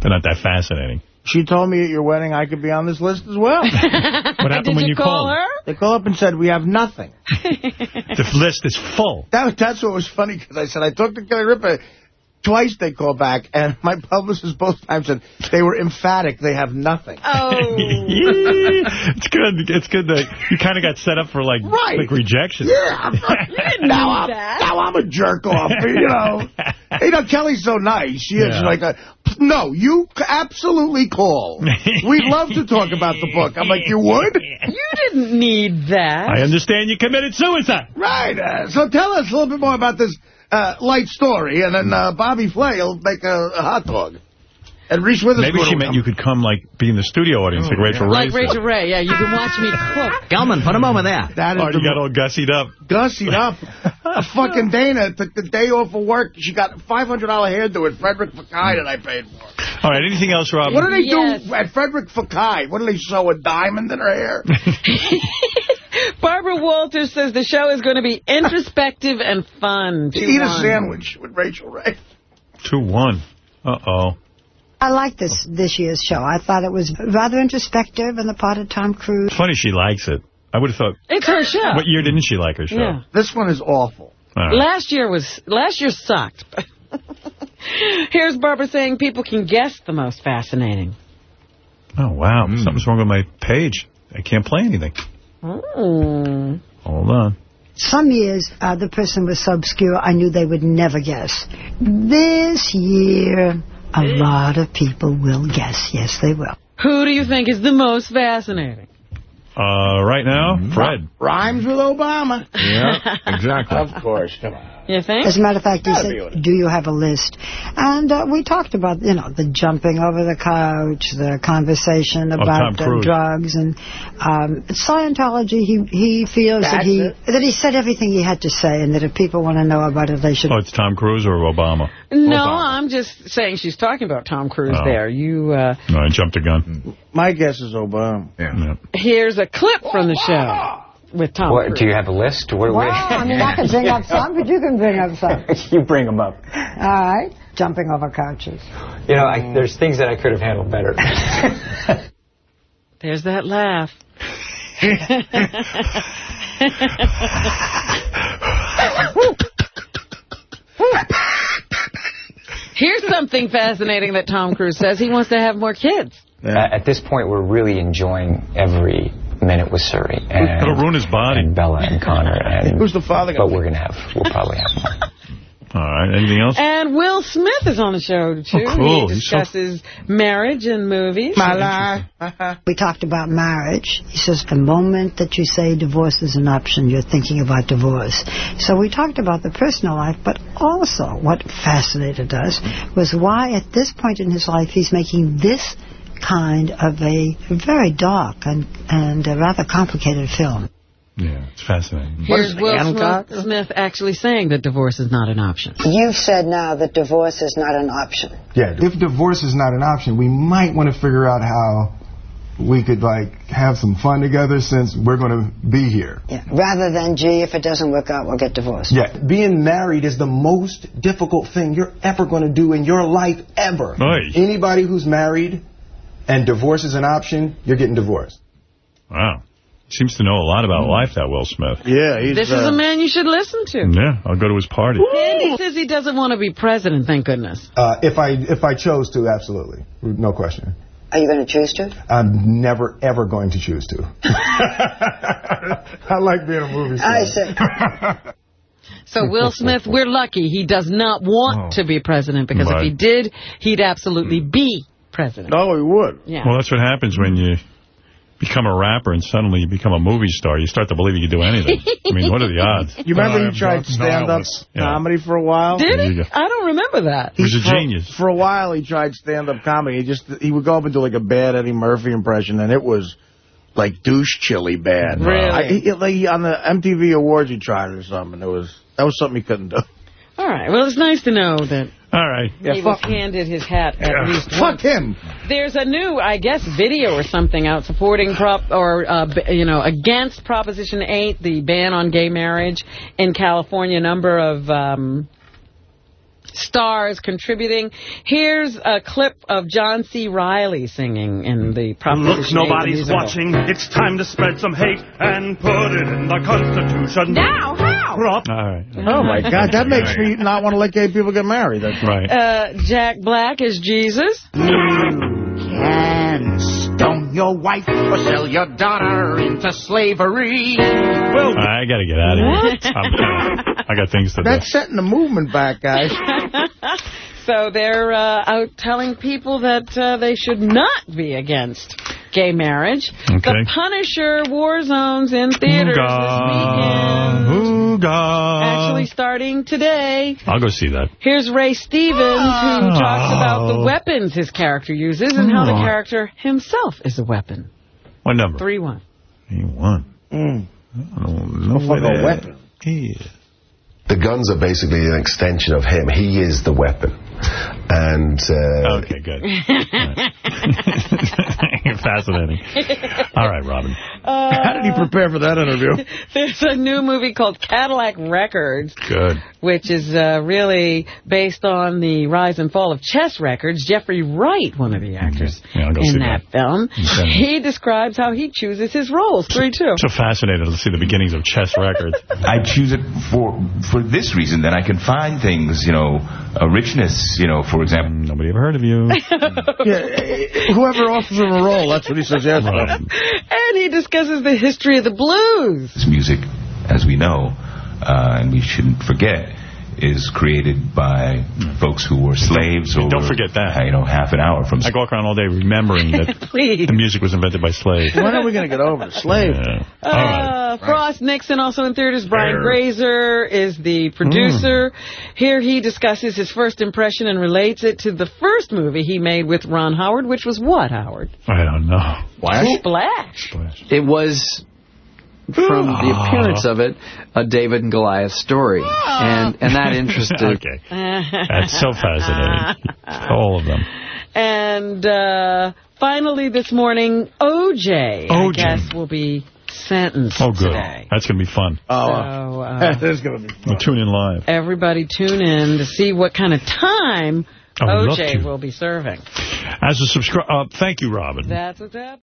They're not that fascinating. She told me at your wedding I could be on this list as well. What happened Did when you you call called? her? They called up and said, we have nothing. The list is full. That, that's what was funny, because I said, I talked to Kelly Ripa. Twice they called back, and my publicist both times said they were emphatic. They have nothing. Oh. it's good. It's good that you kind of got set up for like Right. like rejection. Yeah. now, I'm, now I'm a jerk off. You know, you know Kelly's so nice. She is Yeah. like, a, no, you absolutely call. We'd love to talk about the book. I'm like, you would? You didn't need that. I understand you committed suicide. Right. Uh, so tell us a little bit more about this uh, light story, and then uh, Bobby Flay will make a, a hot dog. And Reese Witherspoon Maybe she meant come. you could come like be in the studio audience like Rachael Like Ray. Rachael Ray. Yeah, you can watch me cook. Gelman, put him over there. That is Oh, the you got all gussied up. gussied up. A fucking Dana took the day off of work. She got a $500 hairdo at Frederic Fekkai that I paid for. All right, anything else, Robin? What do they Yes. do at Frederic Fekkai? What do they sew a diamond in her hair? Barbara Walters says the show is going to be introspective and fun. Eat a sandwich with Rachael Ray. 2-1. Uh-oh. I like this this year's show. I thought it was rather introspective on the part of Tom Cruise. It's funny she likes it. I would have thought. It's her show. What year didn't she like her show? Yeah. This one is awful. All right. Last year was last year sucked. Here's Barbara saying people can guess the most fascinating. Oh, wow. Hmm. Something's wrong with my page. I can't play anything. Mm. Hold on. Some years, uh, the person was so obscure, I knew they would never guess. This year, a lot of people will guess. Yes, they will. Who do you think is the most fascinating? Uh, right now, Fred. Rhymes with Obama. Yeah, exactly. Of course, come on. You think? As a matter of fact, he Gotta be able said, do you have a list? And uh, we talked about, you know, the jumping over the couch, the conversation Tom about uh, Cruise. drugs and um, Scientology. He he feels that he it. that he said everything he had to say, and that if people want to know about it, they should. Oh, it's Tom Cruise or Obama? No, I'm just saying she's talking about Tom Cruise Oh. there. You uh, No, I jumped the gun. My guess is Obama. Yeah. Here's a clip from the show with Tom What, do you have a list? What, Well, I mean, I can bring up some, but you can bring up some. you bring them up. All right, jumping over couches. You know, I, there's things that I could have handled better. There's that laugh. Here's something fascinating that Tom Cruise says. He wants to have more kids. Uh, at this point, we're really enjoying every minute with Suri. And, It'll ruin his body. And Bella and Connor. And, Who's the father? But we're going to have, we'll probably have more. All right. Anything else? And Will Smith is on the show, too. Oh, cool. He He's so- discusses marriage and movies. My life. We talked about marriage. He says the moment that you say divorce is an option, you're thinking about divorce. So we talked about the personal life, but also what fascinated us was why at this point in his life he's making this kind of a very dark and, and a rather complicated film. Yeah, it's fascinating. Here's Will Smith, Smith actually saying that divorce is not an option. You've said now that divorce is not an option. Yeah, if divorce is not an option, we might want to figure out how we could, like, have some fun together since we're going to be here. Yeah. Rather than, gee, if it doesn't work out, we'll get divorced. Yeah, being married is the most difficult thing you're ever going to do in your life, ever. Oy. Anybody who's married and divorce is an option, you're getting divorced. Wow. Seems to know a lot about life, that Will Smith. Yeah, he's... This is a man you should listen to. Yeah, I'll go to his party. He says he doesn't want to be president, thank goodness. Uh, if I if I chose to, absolutely, no question. Are you going to choose to? I'm never ever going to choose to. I like being a movie star. I see. So Will Smith, we're lucky he does not want to be president because Right. if he did, he'd absolutely be president. Oh, he would. Yeah. Well, that's what happens when you become a rapper and suddenly you become a movie star. You start to believe you can do anything. I mean, what are the odds? You remember he tried stand-up Yeah. comedy for a while? Did There he? I don't remember that. He was a for, genius. For a while, he tried stand-up comedy. He just he would go up and do like a bad Eddie Murphy impression, and it was like douche chili bad. Really? I, he, like on the MTV Awards, he tried it or something. It was that was something he couldn't do. All right. Well, it's nice to know that All right. he was handed his hat at least Fuck once. him. There's a new, I guess, video or something out supporting prop or uh, b- you know against Proposition 8, the ban on gay marriage in California. A number of um, stars contributing. Here's a clip of John C. Reilly singing in the Proposition Look, nobody's watching. It's time to spread some hate and put it in the Constitution. Now, how? Prop. All right. Oh my God, that makes me not want to let gay people get married. That's Right. Uh, Jack Black is Jesus. Can stone your wife or sell your daughter into slavery. Well, I got to get out of here. I'm I got things to do. That's setting the movement back, guys. So they're uh, out telling people that uh, they should not be against gay marriage. Okay. The Punisher War Zones in theaters this weekend. Ooga. Actually starting today. I'll go see that. Here's Ray Stevens, who talks about the Oh. weapons his character uses and how the Oh. character himself is a weapon. What number? 3-1. He won. Mm. I don't know fucking where that- weapon. Yeah. The guns are basically an extension of him. He is the weapon. And uh, Okay, good. Fascinating. All right, Robin. Uh, how did he prepare for that interview? There's a new movie called Cadillac Records. Good. Which is uh, really based on the rise and fall of chess records. Jeffrey Wright, one of the mm-hmm. actors Yeah, I'll in that, that. film, Okay. he describes how he chooses his roles. Three, two. So fascinated to see the beginnings of chess records. I choose it for for this reason that I can find things, you know, a richness, you know, for example. Mm, nobody ever heard of you. yeah, eh, whoever offers him a role, that's what he says yes to. And he discusses the history of the blues. This music, as we know, uh, and we shouldn't forget, is created by folks who were slaves or Don't forget that. you know half an hour from I go around all day remembering that the music was invented by slaves. When are we going to get over the slave? Uh, Frost Nixon, also in theaters. Brian There. Grazer is the producer. Here he discusses his first impression and relates it to the first movie he made with Ron Howard, which was what, Howard? I don't know. Splash. Splash. It was, from the appearance of it, a David and Goliath story. And, and that interested... okay. That's so fascinating. All of them. And uh, finally this morning, OJ, I OJ. guess, will be sentenced Oh, good. today. That's going to be fun. So, uh, There's going to be We'll tune in live. everybody tune in to see what kind of time I would love OJ will be serving. As a subscriber, uh, thank you, Robin. That's what's happening.